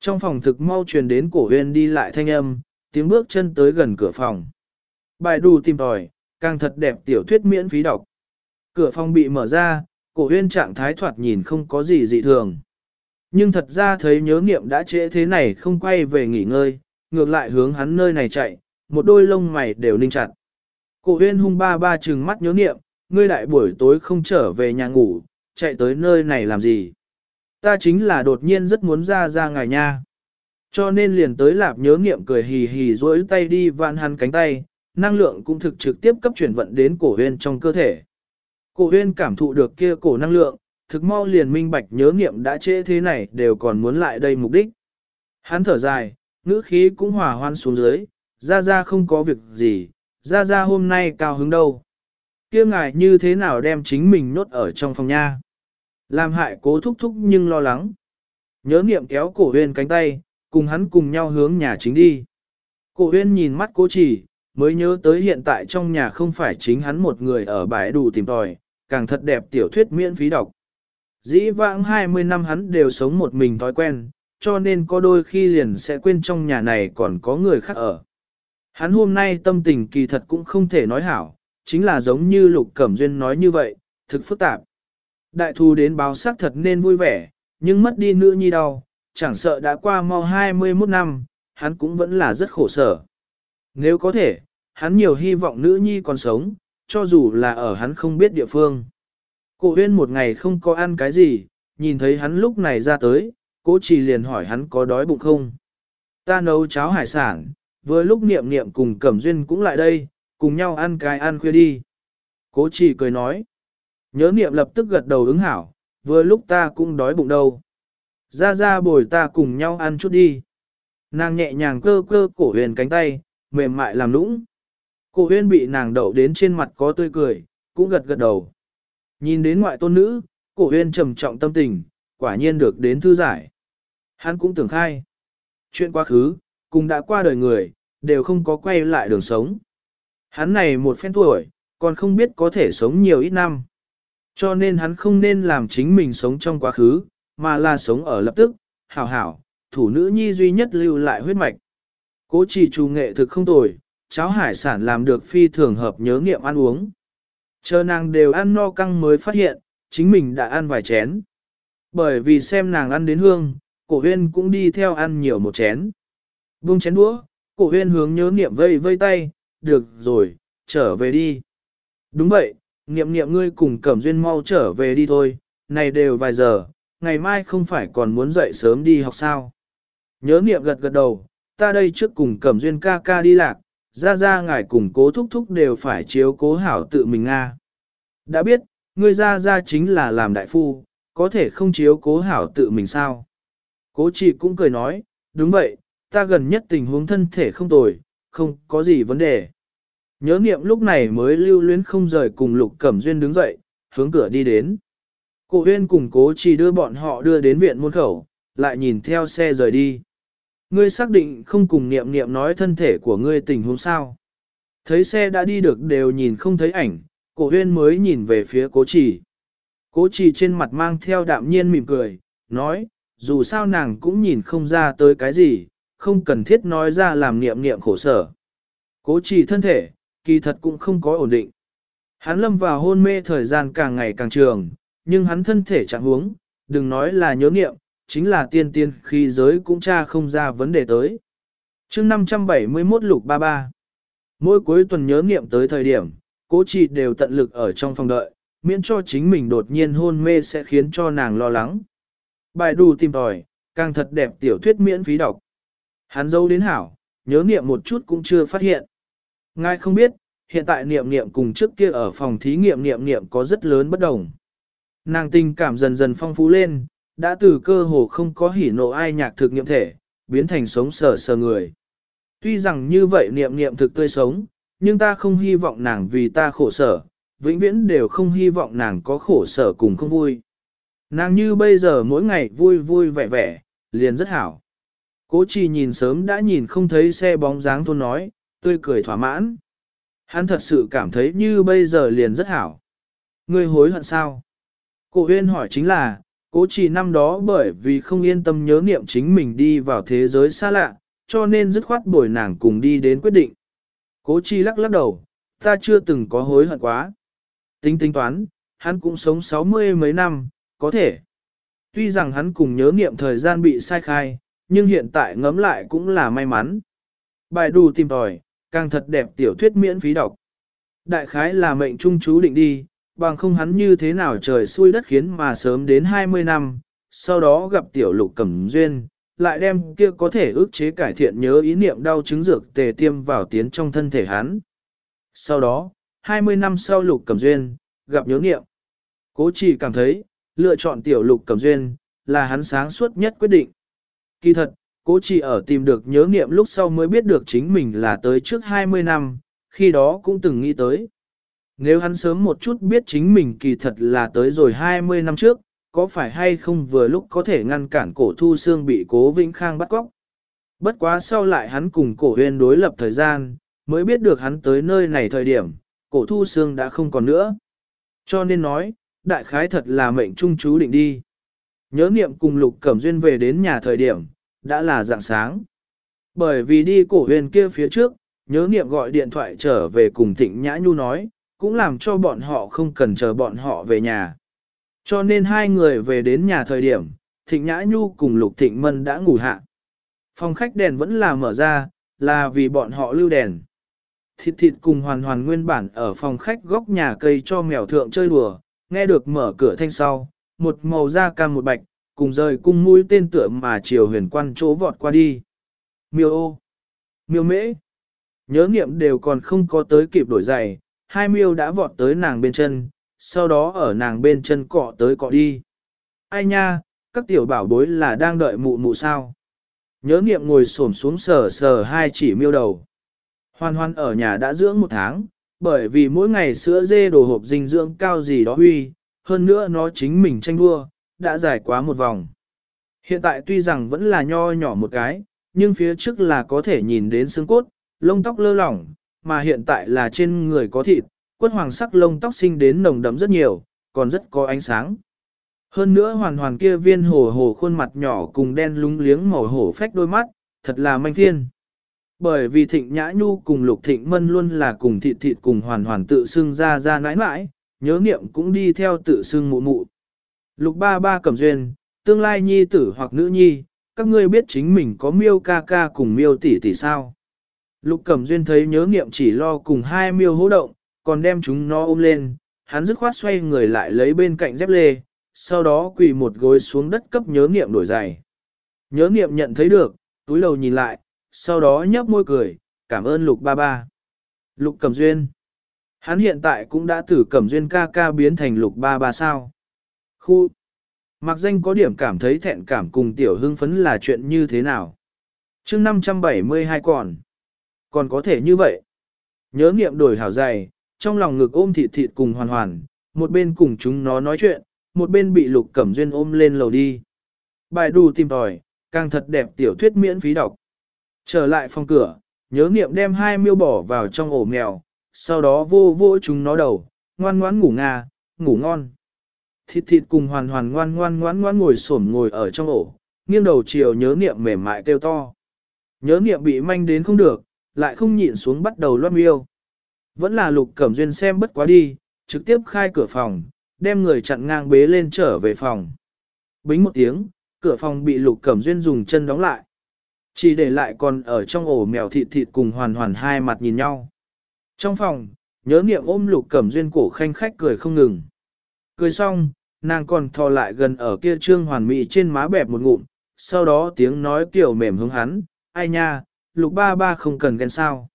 Trong phòng thực mau truyền đến cổ huyền đi lại thanh âm, tiếng bước chân tới gần cửa phòng. Bài đù tìm tòi, càng thật đẹp tiểu thuyết miễn phí đọc. Cửa phòng bị mở ra, cổ huyên trạng thái thoạt nhìn không có gì dị thường. Nhưng thật ra thấy nhớ nghiệm đã trễ thế này không quay về nghỉ ngơi, ngược lại hướng hắn nơi này chạy, một đôi lông mày đều ninh chặt. Cổ huyên hung ba ba trừng mắt nhớ nghiệm, ngươi đại buổi tối không trở về nhà ngủ, chạy tới nơi này làm gì. Ta chính là đột nhiên rất muốn ra ra ngài nha. Cho nên liền tới lạp nhớ nghiệm cười hì hì duỗi tay đi vạn hắn cánh tay, năng lượng cũng thực trực tiếp cấp chuyển vận đến cổ huyên trong cơ thể. Cổ huyên cảm thụ được kia cổ năng lượng, thực mau liền minh bạch nhớ nghiệm đã trễ thế này đều còn muốn lại đây mục đích. Hắn thở dài, ngữ khí cũng hòa hoan xuống dưới, ra ra không có việc gì, ra ra hôm nay cao hứng đâu. Kia ngài như thế nào đem chính mình nốt ở trong phòng nha. Làm hại cố thúc thúc nhưng lo lắng. Nhớ nghiệm kéo cổ huyên cánh tay, cùng hắn cùng nhau hướng nhà chính đi. Cổ huyên nhìn mắt cố chỉ, mới nhớ tới hiện tại trong nhà không phải chính hắn một người ở bãi đủ tìm tòi, càng thật đẹp tiểu thuyết miễn phí đọc. Dĩ vãng 20 năm hắn đều sống một mình thói quen, cho nên có đôi khi liền sẽ quên trong nhà này còn có người khác ở. Hắn hôm nay tâm tình kỳ thật cũng không thể nói hảo, chính là giống như Lục Cẩm Duyên nói như vậy, thực phức tạp. Đại thù đến báo sắc thật nên vui vẻ, nhưng mất đi nữ nhi đau, chẳng sợ đã qua mau 21 năm, hắn cũng vẫn là rất khổ sở. Nếu có thể, hắn nhiều hy vọng nữ nhi còn sống, cho dù là ở hắn không biết địa phương. Cổ huyên một ngày không có ăn cái gì, nhìn thấy hắn lúc này ra tới, cố chỉ liền hỏi hắn có đói bụng không. Ta nấu cháo hải sản, vừa lúc niệm niệm cùng cẩm duyên cũng lại đây, cùng nhau ăn cái ăn khuya đi. Cố chỉ cười nói. Nhớ niệm lập tức gật đầu ứng hảo, vừa lúc ta cũng đói bụng đâu. Ra ra bồi ta cùng nhau ăn chút đi. Nàng nhẹ nhàng cơ cơ cổ huyền cánh tay, mềm mại làm nũng. Cổ Huyên bị nàng đậu đến trên mặt có tươi cười, cũng gật gật đầu. Nhìn đến ngoại tôn nữ, cổ Huyên trầm trọng tâm tình, quả nhiên được đến thư giải. Hắn cũng tưởng khai. Chuyện quá khứ, cùng đã qua đời người, đều không có quay lại đường sống. Hắn này một phen tuổi, còn không biết có thể sống nhiều ít năm. Cho nên hắn không nên làm chính mình sống trong quá khứ, mà là sống ở lập tức, hảo hảo, thủ nữ nhi duy nhất lưu lại huyết mạch. Cố chỉ trù nghệ thực không tồi, cháo hải sản làm được phi thường hợp nhớ nghiệm ăn uống. Chờ nàng đều ăn no căng mới phát hiện, chính mình đã ăn vài chén. Bởi vì xem nàng ăn đến hương, cổ huyên cũng đi theo ăn nhiều một chén. Vung chén đũa, cổ huyên hướng nhớ nghiệm vây vây tay, được rồi, trở về đi. Đúng vậy, nghiệm nghiệm ngươi cùng cẩm duyên mau trở về đi thôi, này đều vài giờ, ngày mai không phải còn muốn dậy sớm đi học sao. Nhớ nghiệm gật gật đầu, ta đây trước cùng cẩm duyên ca ca đi lạc, ra ra ngài cùng cố thúc thúc đều phải chiếu cố hảo tự mình a Đã biết, ngươi ra ra chính là làm đại phu, có thể không chiếu cố hảo tự mình sao. Cố chị cũng cười nói, đúng vậy, ta gần nhất tình huống thân thể không tồi, không có gì vấn đề. Nhớ niệm lúc này mới lưu luyến không rời cùng Lục Cẩm Duyên đứng dậy, hướng cửa đi đến. Cổ huyên cùng cố chỉ đưa bọn họ đưa đến viện môn khẩu, lại nhìn theo xe rời đi. Ngươi xác định không cùng niệm niệm nói thân thể của ngươi tình huống sao. Thấy xe đã đi được đều nhìn không thấy ảnh, cổ huyên mới nhìn về phía cố chỉ. Cố chỉ trên mặt mang theo đạm nhiên mỉm cười, nói, dù sao nàng cũng nhìn không ra tới cái gì, không cần thiết nói ra làm niệm niệm khổ sở. Cố chỉ thân thể, kỳ thật cũng không có ổn định. Hắn lâm vào hôn mê thời gian càng ngày càng trường, nhưng hắn thân thể trạng huống, đừng nói là nhớ niệm, chính là tiên tiên khi giới cũng tra không ra vấn đề tới. chương 571 lục 33 Mỗi cuối tuần nhớ niệm tới thời điểm, cố chị đều tận lực ở trong phòng đợi, miễn cho chính mình đột nhiên hôn mê sẽ khiến cho nàng lo lắng. Bài đù tìm tòi, càng thật đẹp tiểu thuyết miễn phí đọc. Hắn dâu đến hảo, nhớ niệm một chút cũng chưa phát hiện. Ngài không biết, hiện tại niệm niệm cùng trước kia ở phòng thí nghiệm niệm niệm có rất lớn bất đồng. Nàng tình cảm dần dần phong phú lên, đã từ cơ hồ không có hỉ nộ ai nhạc thực nghiệm thể, biến thành sống sờ sờ người. Tuy rằng như vậy niệm niệm thực tươi sống, nhưng ta không hy vọng nàng vì ta khổ sở, vĩnh viễn đều không hy vọng nàng có khổ sở cùng không vui. Nàng như bây giờ mỗi ngày vui vui vẻ vẻ, liền rất hảo. Cố trì nhìn sớm đã nhìn không thấy xe bóng dáng thôn nói, tươi cười thỏa mãn. Hắn thật sự cảm thấy như bây giờ liền rất hảo. Ngươi hối hận sao? Cổ huyên hỏi chính là, cố trì năm đó bởi vì không yên tâm nhớ niệm chính mình đi vào thế giới xa lạ, cho nên dứt khoát bồi nàng cùng đi đến quyết định. Cố trì lắc lắc đầu, ta chưa từng có hối hận quá. Tính tính toán, hắn cũng sống sáu mươi mấy năm, có thể. Tuy rằng hắn cùng nhớ niệm thời gian bị sai khai, nhưng hiện tại ngẫm lại cũng là may mắn. Bài đù tìm tòi, càng thật đẹp tiểu thuyết miễn phí đọc. Đại khái là mệnh trung chú định đi, bằng không hắn như thế nào trời xui đất khiến mà sớm đến 20 năm, sau đó gặp tiểu lục cẩm duyên, lại đem kia có thể ức chế cải thiện nhớ ý niệm đau chứng dược tề tiêm vào tiến trong thân thể hắn. Sau đó, 20 năm sau lục cẩm duyên, gặp nhớ niệm. Cố chỉ cảm thấy, lựa chọn tiểu lục cẩm duyên, là hắn sáng suốt nhất quyết định. Kỳ thật, cố chỉ ở tìm được nhớ niệm lúc sau mới biết được chính mình là tới trước 20 năm, khi đó cũng từng nghĩ tới. Nếu hắn sớm một chút biết chính mình kỳ thật là tới rồi 20 năm trước, có phải hay không vừa lúc có thể ngăn cản cổ thu xương bị cố Vĩnh Khang bắt cóc. Bất quá sau lại hắn cùng cổ huyên đối lập thời gian, mới biết được hắn tới nơi này thời điểm, cổ thu xương đã không còn nữa. Cho nên nói, đại khái thật là mệnh trung chú định đi. Nhớ niệm cùng lục cẩm duyên về đến nhà thời điểm, đã là dạng sáng. Bởi vì đi cổ huyền kia phía trước, nhớ niệm gọi điện thoại trở về cùng Thịnh Nhã Nhu nói, cũng làm cho bọn họ không cần chờ bọn họ về nhà. Cho nên hai người về đến nhà thời điểm, Thịnh Nhã Nhu cùng Lục Thịnh Mân đã ngủ hạ. Phòng khách đèn vẫn là mở ra, là vì bọn họ lưu đèn. Thịt thịt cùng hoàn hoàn nguyên bản ở phòng khách góc nhà cây cho mèo thượng chơi đùa, nghe được mở cửa thanh sau, một màu da cam một bạch, cùng rời cung mũi tên tựa mà chiều huyền quan chỗ vọt qua đi. Miêu ô, miêu mễ, nhớ nghiệm đều còn không có tới kịp đổi giày, hai miêu đã vọt tới nàng bên chân, sau đó ở nàng bên chân cọ tới cọ đi. Ai nha, các tiểu bảo bối là đang đợi mụ mụ sao. Nhớ nghiệm ngồi xổm xuống sờ sờ hai chỉ miêu đầu. Hoan hoan ở nhà đã dưỡng một tháng, bởi vì mỗi ngày sữa dê đồ hộp dinh dưỡng cao gì đó huy, hơn nữa nó chính mình tranh đua, đã dài quá một vòng. Hiện tại tuy rằng vẫn là nho nhỏ một cái, nhưng phía trước là có thể nhìn đến xương cốt, lông tóc lơ lỏng, mà hiện tại là trên người có thịt, quất hoàng sắc lông tóc sinh đến nồng đậm rất nhiều, còn rất có ánh sáng. Hơn nữa hoàn hoàn kia viên hồ hồ khuôn mặt nhỏ cùng đen lúng liếng màu hổ phách đôi mắt, thật là manh thiên. Bởi vì thịnh nhã nhu cùng lục thịnh mân luôn là cùng thịt thịt cùng hoàn hoàn tự xưng ra ra nãi nãi, nhớ niệm cũng đi theo tự xưng mụ mụ. Lục ba ba cầm duyên, tương lai nhi tử hoặc nữ nhi, các ngươi biết chính mình có miêu ca ca cùng miêu tỷ tỷ sao. Lục cẩm duyên thấy nhớ niệm chỉ lo cùng hai miêu hỗ động, còn đem chúng nó ôm lên, hắn dứt khoát xoay người lại lấy bên cạnh dép lê, sau đó quỳ một gối xuống đất cấp nhớ niệm đổi giày. Nhớ niệm nhận thấy được, túi đầu nhìn lại, sau đó nhấp môi cười, cảm ơn lục ba ba. Lục cẩm duyên. Hắn hiện tại cũng đã từ cẩm duyên ca ca biến thành lục ba ba sao. Khu. Mặc danh có điểm cảm thấy thẹn cảm cùng tiểu hưng phấn là chuyện như thế nào. chương 572 còn. Còn có thể như vậy. Nhớ nghiệm đổi hảo dày, trong lòng ngực ôm thịt thịt cùng hoàn hoàn, một bên cùng chúng nó nói chuyện, một bên bị lục cẩm duyên ôm lên lầu đi. Bài đù tìm tòi, càng thật đẹp tiểu thuyết miễn phí đọc. Trở lại phòng cửa, nhớ nghiệm đem hai miêu bỏ vào trong ổ mèo, sau đó vô vô chúng nó đầu, ngoan ngoãn ngủ nga, ngủ ngon. Thịt thịt cùng hoàn hoàn ngoan ngoan ngoan ngoan ngồi xổm ngồi ở trong ổ, nghiêng đầu chiều nhớ niệm mềm mại kêu to. Nhớ niệm bị manh đến không được, lại không nhịn xuống bắt đầu loát miêu. Vẫn là lục cẩm duyên xem bất quá đi, trực tiếp khai cửa phòng, đem người chặn ngang bế lên trở về phòng. Bính một tiếng, cửa phòng bị lục cẩm duyên dùng chân đóng lại. Chỉ để lại còn ở trong ổ mèo thịt thịt cùng hoàn hoàn hai mặt nhìn nhau. Trong phòng, nhớ niệm ôm lục cẩm duyên cổ khanh khách cười không ngừng. Cười xong, nàng còn thò lại gần ở kia trương hoàn mỹ trên má bẹp một ngụm, sau đó tiếng nói kiểu mềm hướng hắn, ai nha, lục ba ba không cần ghen sao.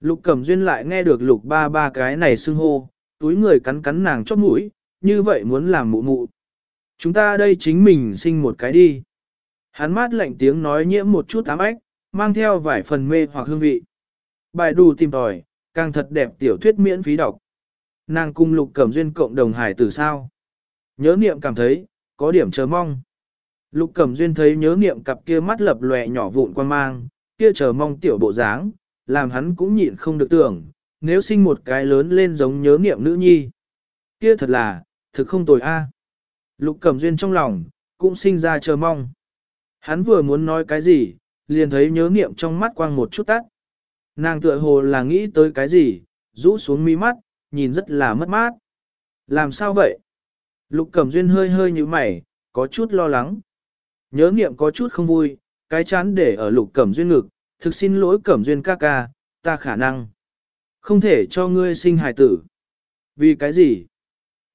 Lục cẩm duyên lại nghe được lục ba ba cái này xưng hô, túi người cắn cắn nàng chót mũi, như vậy muốn làm mụ mụ. Chúng ta đây chính mình sinh một cái đi. Hắn mát lạnh tiếng nói nhiễm một chút ám ách, mang theo vài phần mê hoặc hương vị. Bài đù tìm tòi, càng thật đẹp tiểu thuyết miễn phí đọc. Nàng cung lục cẩm duyên cộng đồng hải tử sao. Nhớ niệm cảm thấy, có điểm chờ mong. Lục cẩm duyên thấy nhớ niệm cặp kia mắt lập lòe nhỏ vụn quan mang, kia chờ mong tiểu bộ dáng, làm hắn cũng nhịn không được tưởng, nếu sinh một cái lớn lên giống nhớ niệm nữ nhi. Kia thật là, thực không tồi a. À. Lục cẩm duyên trong lòng, cũng sinh ra chờ mong. Hắn vừa muốn nói cái gì, liền thấy nhớ niệm trong mắt quang một chút tắt. Nàng tựa hồ là nghĩ tới cái gì, rũ xuống mi mắt, nhìn rất là mất mát. Làm sao vậy? Lục Cẩm Duyên hơi hơi như mày, có chút lo lắng. Nhớ niệm có chút không vui, cái chán để ở Lục Cẩm Duyên ngực, thực xin lỗi Cẩm Duyên ca ca, ta khả năng không thể cho ngươi sinh hài tử. Vì cái gì?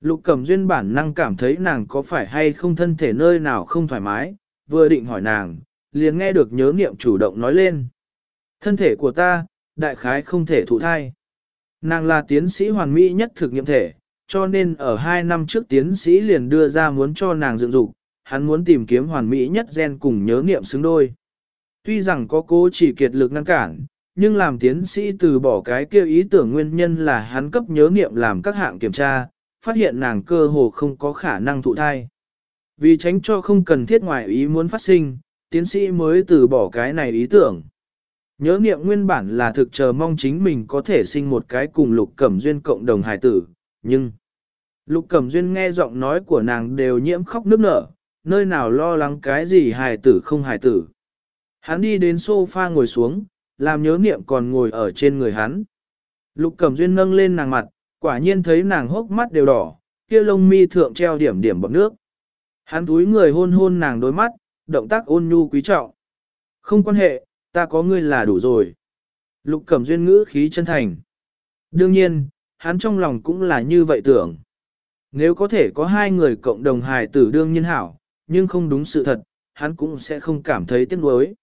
Lục Cẩm Duyên bản năng cảm thấy nàng có phải hay không thân thể nơi nào không thoải mái, vừa định hỏi nàng, liền nghe được nhớ niệm chủ động nói lên. Thân thể của ta, đại khái không thể thụ thai. Nàng là tiến sĩ hoàn mỹ nhất thực nghiệm thể, cho nên ở hai năm trước tiến sĩ liền đưa ra muốn cho nàng dựng dục, hắn muốn tìm kiếm hoàn mỹ nhất gen cùng nhớ niệm xứng đôi. Tuy rằng có cố chỉ kiệt lực ngăn cản, nhưng làm tiến sĩ từ bỏ cái kia ý tưởng nguyên nhân là hắn cấp nhớ niệm làm các hạng kiểm tra, phát hiện nàng cơ hồ không có khả năng thụ thai. Vì tránh cho không cần thiết ngoại ý muốn phát sinh, tiến sĩ mới từ bỏ cái này ý tưởng. Nhớ niệm nguyên bản là thực chờ mong chính mình có thể sinh một cái cùng lục cẩm duyên cộng đồng hài tử, nhưng lục cẩm duyên nghe giọng nói của nàng đều nhiễm khóc nước nở, nơi nào lo lắng cái gì hài tử không hài tử. Hắn đi đến sofa ngồi xuống, làm nhớ niệm còn ngồi ở trên người hắn. Lục Cẩm Duyên nâng lên nàng mặt, quả nhiên thấy nàng hốc mắt đều đỏ, kia lông mi thượng treo điểm điểm bọt nước. Hắn túi người hôn hôn nàng đôi mắt, động tác ôn nhu quý trọng. Không quan hệ, ta có ngươi là đủ rồi. Lục Cẩm Duyên ngữ khí chân thành. Đương nhiên, hắn trong lòng cũng là như vậy tưởng. Nếu có thể có hai người cộng đồng hài tử đương nhiên hảo, nhưng không đúng sự thật, hắn cũng sẽ không cảm thấy tiếc nuối.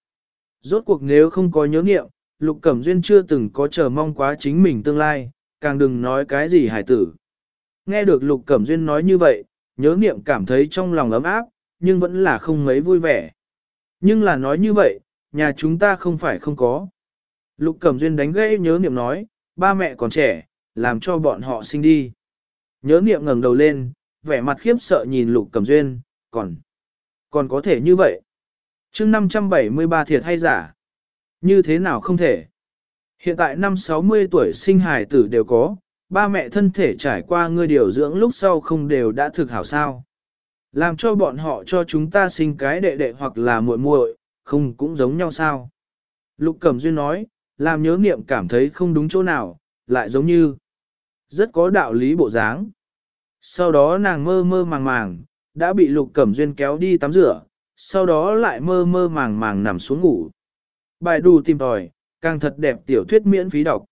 Rốt cuộc nếu không có nhớ nghiệm, Lục Cẩm Duyên chưa từng có chờ mong quá chính mình tương lai, càng đừng nói cái gì hải tử. Nghe được Lục Cẩm Duyên nói như vậy, nhớ nghiệm cảm thấy trong lòng ấm áp, nhưng vẫn là không mấy vui vẻ. Nhưng là nói như vậy, nhà chúng ta không phải không có. Lục Cẩm Duyên đánh gãy nhớ nghiệm nói, ba mẹ còn trẻ, làm cho bọn họ sinh đi. Nhớ nghiệm ngẩng đầu lên, vẻ mặt khiếp sợ nhìn Lục Cẩm Duyên, còn, còn có thể như vậy. chương 573 thiệt hay giả? Như thế nào không thể? Hiện tại năm 60 tuổi sinh hài tử đều có, ba mẹ thân thể trải qua ngươi điều dưỡng lúc sau không đều đã thực hảo sao. Làm cho bọn họ cho chúng ta sinh cái đệ đệ hoặc là muội muội, không cũng giống nhau sao. Lục Cẩm Duyên nói, làm nhớ niệm cảm thấy không đúng chỗ nào, lại giống như rất có đạo lý bộ dáng. Sau đó nàng mơ mơ màng màng, đã bị Lục Cẩm Duyên kéo đi tắm rửa, sau đó lại mơ mơ màng màng nằm xuống ngủ. Bài đù tìm tòi, càng thật đẹp tiểu thuyết miễn phí đọc.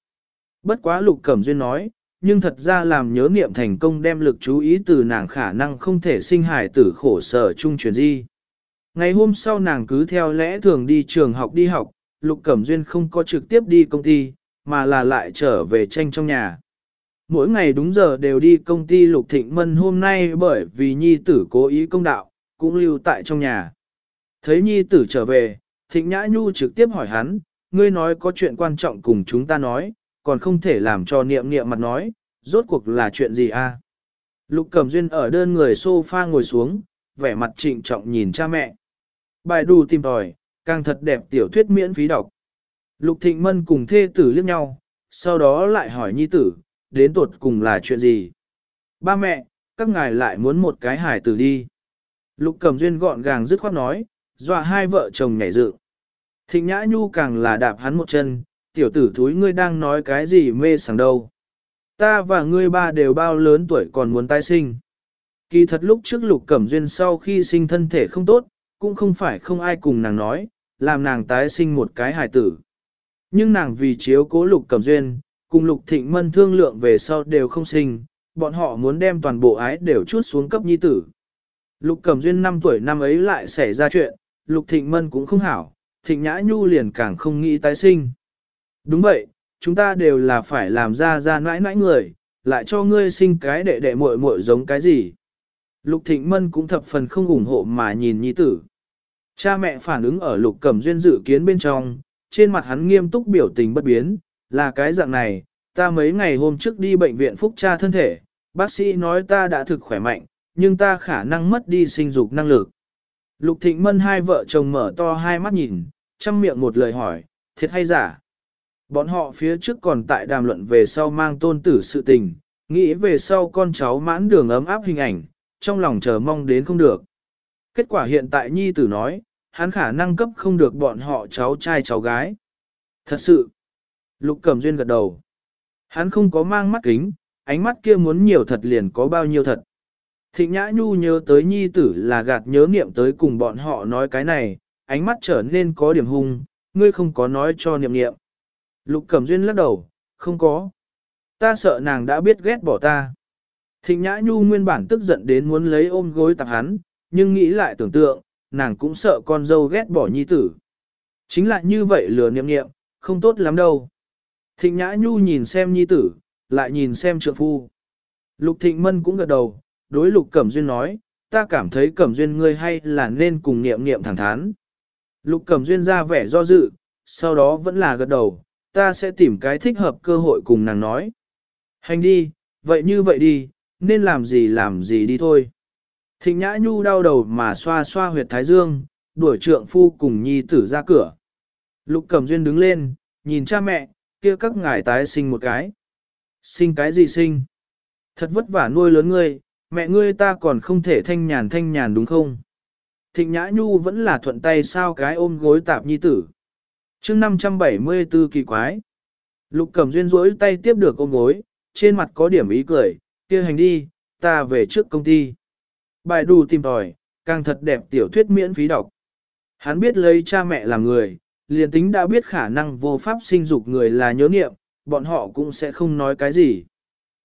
Bất quá Lục Cẩm Duyên nói, nhưng thật ra làm nhớ niệm thành công đem lực chú ý từ nàng khả năng không thể sinh hải tử khổ sở chung chuyển di. Ngày hôm sau nàng cứ theo lẽ thường đi trường học đi học, Lục Cẩm Duyên không có trực tiếp đi công ty, mà là lại trở về tranh trong nhà. Mỗi ngày đúng giờ đều đi công ty Lục Thịnh Mân hôm nay bởi vì nhi tử cố ý công đạo, cũng lưu tại trong nhà. Thấy nhi tử trở về, Thịnh Nhã Nhu trực tiếp hỏi hắn, ngươi nói có chuyện quan trọng cùng chúng ta nói, còn không thể làm cho niệm niệm mặt nói, rốt cuộc là chuyện gì a? À? Lục Cẩm Duyên ở đơn người sofa ngồi xuống, vẻ mặt trịnh trọng nhìn cha mẹ. Bài đù tìm tòi, càng thật đẹp tiểu thuyết miễn phí đọc. Lục Thịnh Mân cùng thê tử liếc nhau, sau đó lại hỏi nhi tử, đến tột cùng là chuyện gì? Ba mẹ, các ngài lại muốn một cái hải tử đi. Lục Cẩm Duyên gọn gàng dứt khoát nói, dọa hai vợ chồng nhảy dựng. Thịnh Nhã Nhu càng là đạp hắn một chân, tiểu tử thúi ngươi đang nói cái gì mê sảng đâu. Ta và ngươi ba đều bao lớn tuổi còn muốn tái sinh. Kỳ thật lúc trước lục cẩm duyên sau khi sinh thân thể không tốt, cũng không phải không ai cùng nàng nói, làm nàng tái sinh một cái hài tử. Nhưng nàng vì chiếu cố lục cẩm duyên, cùng lục thịnh mân thương lượng về sau đều không sinh, bọn họ muốn đem toàn bộ ái đều chút xuống cấp nhi tử. Lục cẩm duyên 5 tuổi năm ấy lại xảy ra chuyện, lục thịnh mân cũng không hảo, thịnh nhã nhu liền càng không nghĩ tái sinh. Đúng vậy, chúng ta đều là phải làm ra ra nãi nãi người, lại cho ngươi sinh cái đệ đệ muội muội giống cái gì. Lục Thịnh Mân cũng thập phần không ủng hộ mà nhìn nhi tử. Cha mẹ phản ứng ở Lục Cẩm Duyên dự kiến bên trong, trên mặt hắn nghiêm túc biểu tình bất biến, là cái dạng này, ta mấy ngày hôm trước đi bệnh viện phúc tra thân thể, bác sĩ nói ta đã thực khỏe mạnh, nhưng ta khả năng mất đi sinh dục năng lực. Lục Thịnh Mân hai vợ chồng mở to hai mắt nhìn, chăm miệng một lời hỏi, thiệt hay giả? Bọn họ phía trước còn tại đàm luận về sau mang tôn tử sự tình, nghĩ về sau con cháu mãn đường ấm áp hình ảnh, trong lòng chờ mong đến không được. Kết quả hiện tại nhi tử nói, hắn khả năng cấp không được bọn họ cháu trai cháu gái. Thật sự, Lục Cẩm Duyên gật đầu. Hắn không có mang mắt kính, ánh mắt kia muốn nhiều thật liền có bao nhiêu thật. Thịnh Nhã Nhu nhớ tới nhi tử là gạt nhớ niệm tới cùng bọn họ nói cái này, ánh mắt trở nên có điểm hung, ngươi không có nói cho niệm niệm. Lục Cẩm Duyên lắc đầu, không có. Ta sợ nàng đã biết ghét bỏ ta. Thịnh Nhã Nhu nguyên bản tức giận đến muốn lấy ôm gối tặng hắn, nhưng nghĩ lại tưởng tượng, nàng cũng sợ con dâu ghét bỏ nhi tử. Chính là như vậy lừa niệm niệm, không tốt lắm đâu. Thịnh Nhã Nhu nhìn xem nhi tử, lại nhìn xem trượng phu. Lục Thịnh Mân cũng gật đầu, đối Lục Cẩm Duyên nói, ta cảm thấy Cẩm Duyên ngươi hay là nên cùng niệm niệm thẳng thắn. Lục Cẩm Duyên ra vẻ do dự, sau đó vẫn là gật đầu, ta sẽ tìm cái thích hợp cơ hội cùng nàng nói. Hành đi, vậy như vậy đi, nên làm gì làm gì đi thôi. Thịnh Nhã Nhu đau đầu mà xoa xoa huyệt thái dương, đuổi trượng phu cùng nhi tử ra cửa. Lục Cẩm Duyên đứng lên, nhìn cha mẹ, kia các ngài tái sinh một cái. Sinh cái gì sinh? Thật vất vả nuôi lớn ngươi, mẹ ngươi ta còn không thể thanh nhàn thanh nhàn đúng không? Thịnh Nhã Nhu vẫn là thuận tay sao cái ôm gối tạp nhi tử. chương 574 kỳ quái. Lục Cẩm Duyên rỗi tay tiếp được ôm gối, trên mặt có điểm ý cười, kia hành đi, ta về trước công ty. Bài đù tìm tòi, càng thật đẹp tiểu thuyết miễn phí đọc. Hắn biết lấy cha mẹ làm người, liền tính đã biết khả năng vô pháp sinh dục người là nhớ niệm, bọn họ cũng sẽ không nói cái gì.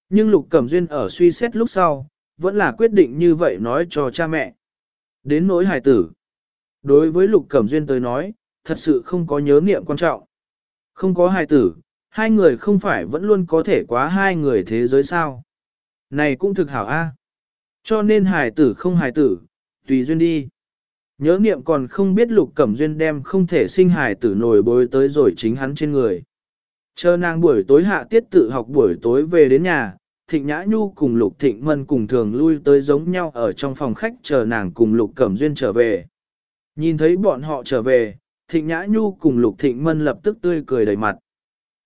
Nhưng Lục Cẩm Duyên ở suy xét lúc sau, vẫn là quyết định như vậy nói cho cha mẹ. Đến nỗi hài tử. Đối với Lục Cẩm Duyên tới nói, thật sự không có nhớ niệm quan trọng. Không có hài tử, hai người không phải vẫn luôn có thể quá hai người thế giới sao. Này cũng thực hảo a. Cho nên hài tử không hài tử, tùy duyên đi. Nhớ niệm còn không biết lục cẩm duyên đem không thể sinh hài tử nổi bối tới rồi chính hắn trên người. Chờ nàng buổi tối hạ tiết tự học buổi tối về đến nhà, Thịnh Nhã Nhu cùng Lục Thịnh Mân cùng thường lui tới giống nhau ở trong phòng khách chờ nàng cùng Lục Cẩm Duyên trở về. Nhìn thấy bọn họ trở về, Thịnh Nhã Nhu cùng Lục Thịnh Mân lập tức tươi cười đầy mặt.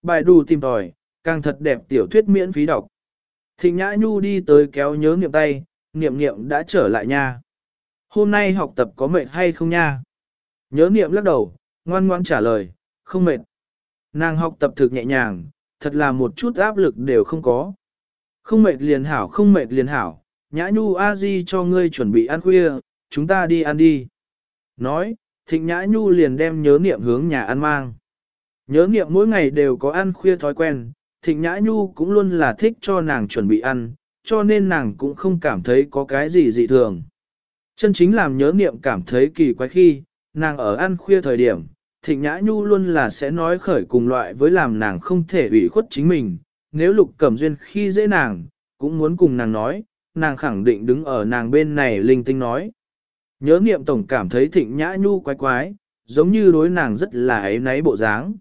Bài đù tìm tòi, càng thật đẹp tiểu thuyết miễn phí đọc. Thịnh Nhã Nhu đi tới kéo nhớ niệm tay, niệm niệm đã trở lại nha. Hôm nay học tập có mệt hay không nha? Nhớ niệm lắc đầu, ngoan ngoan trả lời, không mệt. Nàng học tập thực nhẹ nhàng, thật là một chút áp lực đều không có. Không mệt liền hảo, không mệt liền hảo, nhã nhu a di cho ngươi chuẩn bị ăn khuya, chúng ta đi ăn đi. Nói, thịnh nhã nhu liền đem nhớ niệm hướng nhà ăn mang. Nhớ niệm mỗi ngày đều có ăn khuya thói quen, thịnh nhã nhu cũng luôn là thích cho nàng chuẩn bị ăn, cho nên nàng cũng không cảm thấy có cái gì dị thường. Chân chính làm nhớ niệm cảm thấy kỳ quái khi, nàng ở ăn khuya thời điểm, thịnh nhã nhu luôn là sẽ nói khởi cùng loại với làm nàng không thể ủy khuất chính mình, nếu lục cẩm duyên khi dễ nàng, cũng muốn cùng nàng nói, nàng khẳng định đứng ở nàng bên này linh tinh nói. Nhớ niệm tổng cảm thấy thịnh nhã nhu quái quái, giống như đối nàng rất là ấy náy bộ dáng.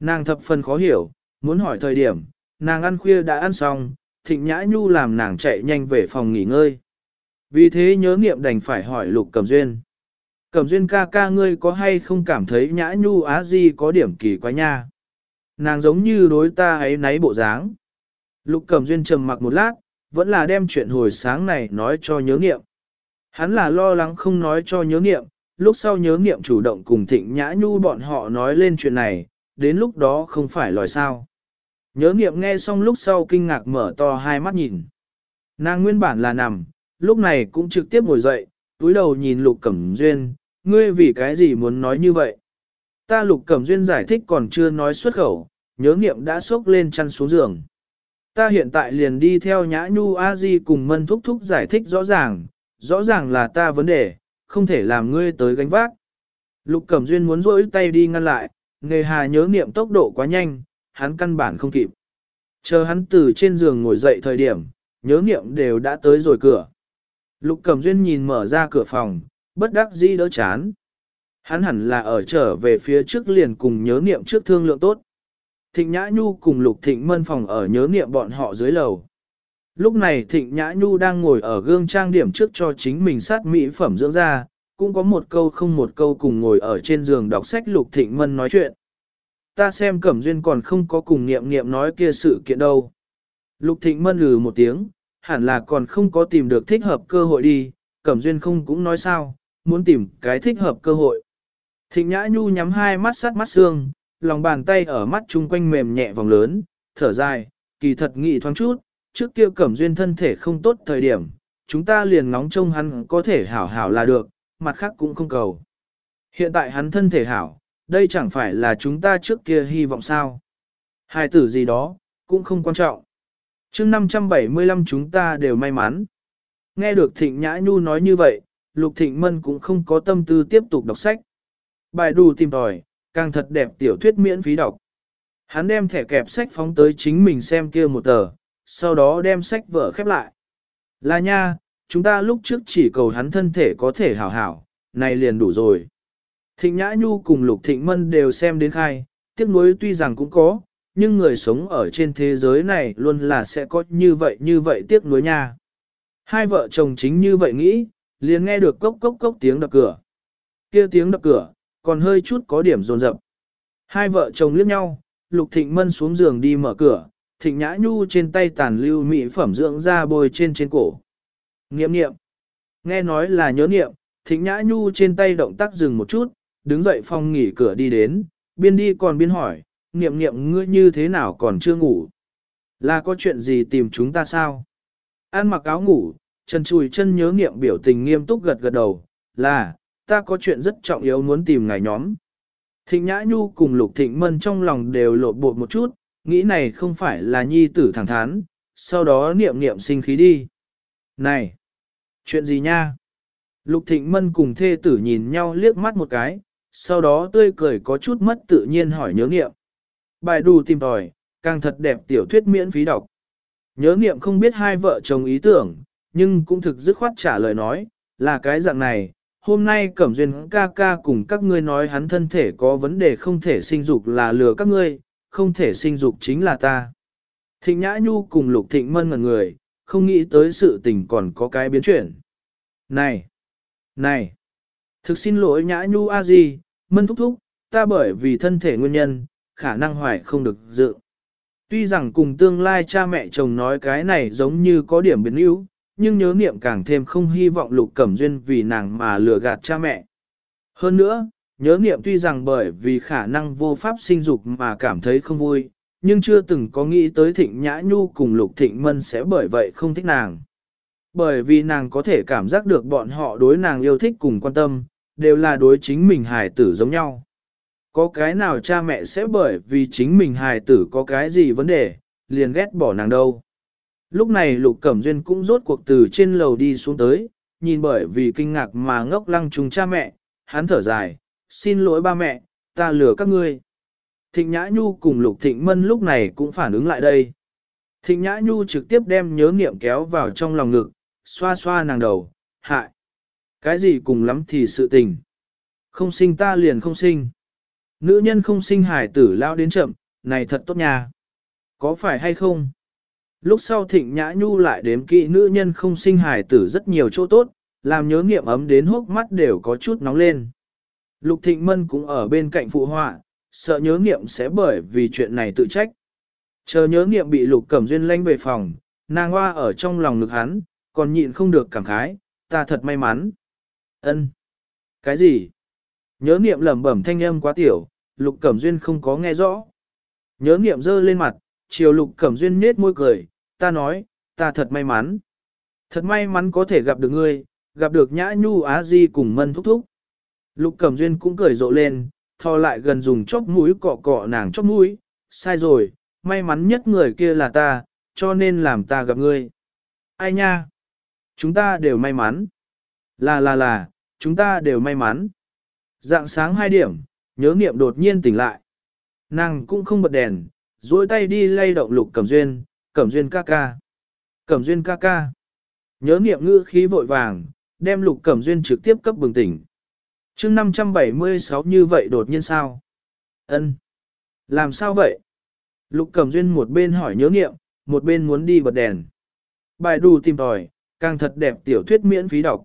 Nàng thập phần khó hiểu, muốn hỏi thời điểm, nàng ăn khuya đã ăn xong, thịnh nhã nhu làm nàng chạy nhanh về phòng nghỉ ngơi. Vì thế nhớ niệm đành phải hỏi lục cẩm duyên. Cẩm duyên ca ca ngươi có hay không cảm thấy nhã nhu á di có điểm kỳ quái nha? Nàng giống như đối ta ấy náy bộ dáng. Lục Cẩm Duyên trầm mặc một lát, vẫn là đem chuyện hồi sáng này nói cho nhớ nghiệm. Hắn là lo lắng không nói cho nhớ nghiệm, lúc sau nhớ nghiệm chủ động cùng thịnh nhã nhu bọn họ nói lên chuyện này, đến lúc đó không phải lòi sao. Nhớ nghiệm nghe xong lúc sau kinh ngạc mở to hai mắt nhìn. Nàng nguyên bản là nằm, lúc này cũng trực tiếp ngồi dậy, túi đầu nhìn Lục Cẩm Duyên, ngươi vì cái gì muốn nói như vậy? Ta lục cẩm duyên giải thích còn chưa nói xuất khẩu, nhớ nghiệm đã sốc lên chăn xuống giường. Ta hiện tại liền đi theo nhã nhu a di cùng mân thúc thúc giải thích rõ ràng, rõ ràng là ta vấn đề, không thể làm ngươi tới gánh vác. Lục cẩm duyên muốn rỗi tay đi ngăn lại, nghề hà nhớ nghiệm tốc độ quá nhanh, hắn căn bản không kịp. Chờ hắn từ trên giường ngồi dậy thời điểm, nhớ nghiệm đều đã tới rồi cửa. Lục cẩm duyên nhìn mở ra cửa phòng, bất đắc dĩ đỡ chán. Hắn hẳn là ở trở về phía trước liền cùng nhớ niệm trước thương lượng tốt. Thịnh Nhã Nhu cùng Lục Thịnh Mân phòng ở nhớ niệm bọn họ dưới lầu. Lúc này Thịnh Nhã Nhu đang ngồi ở gương trang điểm trước cho chính mình sát mỹ phẩm dưỡng da, cũng có một câu không một câu cùng ngồi ở trên giường đọc sách Lục Thịnh Mân nói chuyện. Ta xem Cẩm Duyên còn không có cùng niệm niệm nói kia sự kiện đâu. Lục Thịnh Mân lừ một tiếng, hẳn là còn không có tìm được thích hợp cơ hội đi, Cẩm Duyên không cũng nói sao, muốn tìm cái thích hợp cơ hội. Thịnh Nhã Nhu nhắm hai mắt sát mắt xương, lòng bàn tay ở mắt chung quanh mềm nhẹ vòng lớn, thở dài, kỳ thật nghị thoáng chút, trước kia cẩm duyên thân thể không tốt thời điểm, chúng ta liền ngóng trông hắn có thể hảo hảo là được, mặt khác cũng không cầu. Hiện tại hắn thân thể hảo, đây chẳng phải là chúng ta trước kia hy vọng sao. Hai tử gì đó, cũng không quan trọng chương 575 chúng ta đều may mắn. Nghe được Thịnh Nhã Nhu nói như vậy, Lục Thịnh Mân cũng không có tâm tư tiếp tục đọc sách. Bài đủ tìm tòi, càng thật đẹp tiểu thuyết miễn phí đọc. Hắn đem thẻ kẹp sách phóng tới chính mình xem kia một tờ, sau đó đem sách vở khép lại. Là nha, chúng ta lúc trước chỉ cầu hắn thân thể có thể hảo hảo, này liền đủ rồi. Thịnh Nhã Nhu cùng Lục Thịnh Mân đều xem đến khai, tiếc nuối tuy rằng cũng có, nhưng người sống ở trên thế giới này luôn là sẽ có như vậy như vậy tiếc nuối nha. Hai vợ chồng chính như vậy nghĩ, liền nghe được cốc cốc cốc tiếng đập cửa. Kia tiếng đập cửa, còn hơi chút có điểm rồn rập. Hai vợ chồng liếc nhau, Lục Thịnh Mân xuống giường đi mở cửa, Thịnh Nhã Nhu trên tay tàn lưu mỹ phẩm dưỡng da bôi trên trên cổ. Nghiệm nghiệm. Nghe nói là nhớ nghiệm, Thịnh Nhã Nhu trên tay động tác dừng một chút, đứng dậy phong nghỉ cửa đi đến, biên đi còn biên hỏi, niệm niệm ngươi như thế nào còn chưa ngủ? Là có chuyện gì tìm chúng ta sao? An mặc áo ngủ, chân chùi chân nhớ niệm biểu tình nghiêm túc gật gật đầu, là, ta có chuyện rất trọng yếu muốn tìm ngài nhóm. Thịnh Nhã Nhu cùng Lục Thịnh Mân trong lòng đều lộ bột một chút, nghĩ này không phải là nhi tử thẳng thắn, sau đó niệm niệm sinh khí đi. Này! Chuyện gì nha? Lục Thịnh Mân cùng thê tử nhìn nhau liếc mắt một cái, sau đó tươi cười có chút mất tự nhiên hỏi nhớ niệm. Bài đủ tìm tòi, càng thật đẹp tiểu thuyết miễn phí đọc. Nhớ niệm không biết hai vợ chồng ý tưởng, nhưng cũng thực dứt khoát trả lời nói, là cái dạng này, hôm nay Cẩm Duyên ca ca cùng các ngươi nói hắn thân thể có vấn đề không thể sinh dục là lừa các ngươi, không thể sinh dục chính là ta. Thịnh Nhã Nhu cùng Lục Thịnh Mân ngần người, không nghĩ tới sự tình còn có cái biến chuyển. Này! Này! Thực xin lỗi Nhã Nhu a gì, Mân thúc thúc, ta bởi vì thân thể nguyên nhân, khả năng hoài không được dự. Tuy rằng cùng tương lai cha mẹ chồng nói cái này giống như có điểm biến yếu, nhưng nhớ niệm càng thêm không hy vọng lục cẩm duyên vì nàng mà lừa gạt cha mẹ. Hơn nữa, nhớ niệm tuy rằng bởi vì khả năng vô pháp sinh dục mà cảm thấy không vui, nhưng chưa từng có nghĩ tới thịnh nhã nhu cùng lục thịnh mân sẽ bởi vậy không thích nàng. Bởi vì nàng có thể cảm giác được bọn họ đối nàng yêu thích cùng quan tâm, đều là đối chính mình hài tử giống nhau. Có cái nào cha mẹ sẽ bởi vì chính mình hài tử có cái gì vấn đề, liền ghét bỏ nàng đâu. Lúc này Lục Cẩm Duyên cũng rốt cuộc từ trên lầu đi xuống tới, nhìn bởi vì kinh ngạc mà ngốc lăng trùng cha mẹ, hắn thở dài, xin lỗi ba mẹ, ta lừa các ngươi. Thịnh Nhã Nhu cùng Lục Thịnh Mân lúc này cũng phản ứng lại đây. Thịnh Nhã Nhu trực tiếp đem nhớ niệm kéo vào trong lòng ngực, xoa xoa nàng đầu, hại. Cái gì cùng lắm thì sự tình. Không sinh ta liền không sinh. Nữ nhân không sinh hải tử lao đến chậm, này thật tốt nha. Có phải hay không? Lúc sau thịnh nhã nhu lại đếm kỹ nữ nhân không sinh hài tử rất nhiều chỗ tốt, làm nhớ nghiệm ấm đến hốc mắt đều có chút nóng lên. Lục thịnh mân cũng ở bên cạnh phụ họa, sợ nhớ nghiệm sẽ bởi vì chuyện này tự trách. Chờ nhớ nghiệm bị lục cẩm duyên lanh về phòng, nàng hoa ở trong lòng ngực hắn, còn nhịn không được cảm khái, ta thật may mắn. ân Cái gì? Nhớ nghiệm lẩm bẩm thanh âm quá tiểu, lục cẩm duyên không có nghe rõ. Nhớ nghiệm dơ lên mặt, chiều lục cẩm duyên nết môi cười, ta nói, ta thật may mắn. Thật may mắn có thể gặp được ngươi, gặp được Nhã Nhu Á Di cùng Mân Thúc Thúc. Lục Cẩm Duyên cũng cười rộ lên, thò lại gần dùng chóp mũi cọ cọ nàng chóp mũi, sai rồi, may mắn nhất người kia là ta, cho nên làm ta gặp ngươi. Ai nha? Chúng ta đều may mắn. Là là là, chúng ta đều may mắn. Dạng sáng hai điểm, nhớ niệm đột nhiên tỉnh lại. Nàng cũng không bật đèn, duỗi tay đi lay động lục cẩm duyên, Cẩm duyên ca ca. Cẩm duyên ca ca. Nhớ niệm ngữ khí vội vàng, đem lục cẩm duyên trực tiếp cấp bừng tỉnh. chương 576 như vậy đột nhiên sao? ân Làm sao vậy? Lục cẩm duyên một bên hỏi nhớ niệm, một bên muốn đi bật đèn. Bài đù tìm tòi, càng thật đẹp tiểu thuyết miễn phí đọc.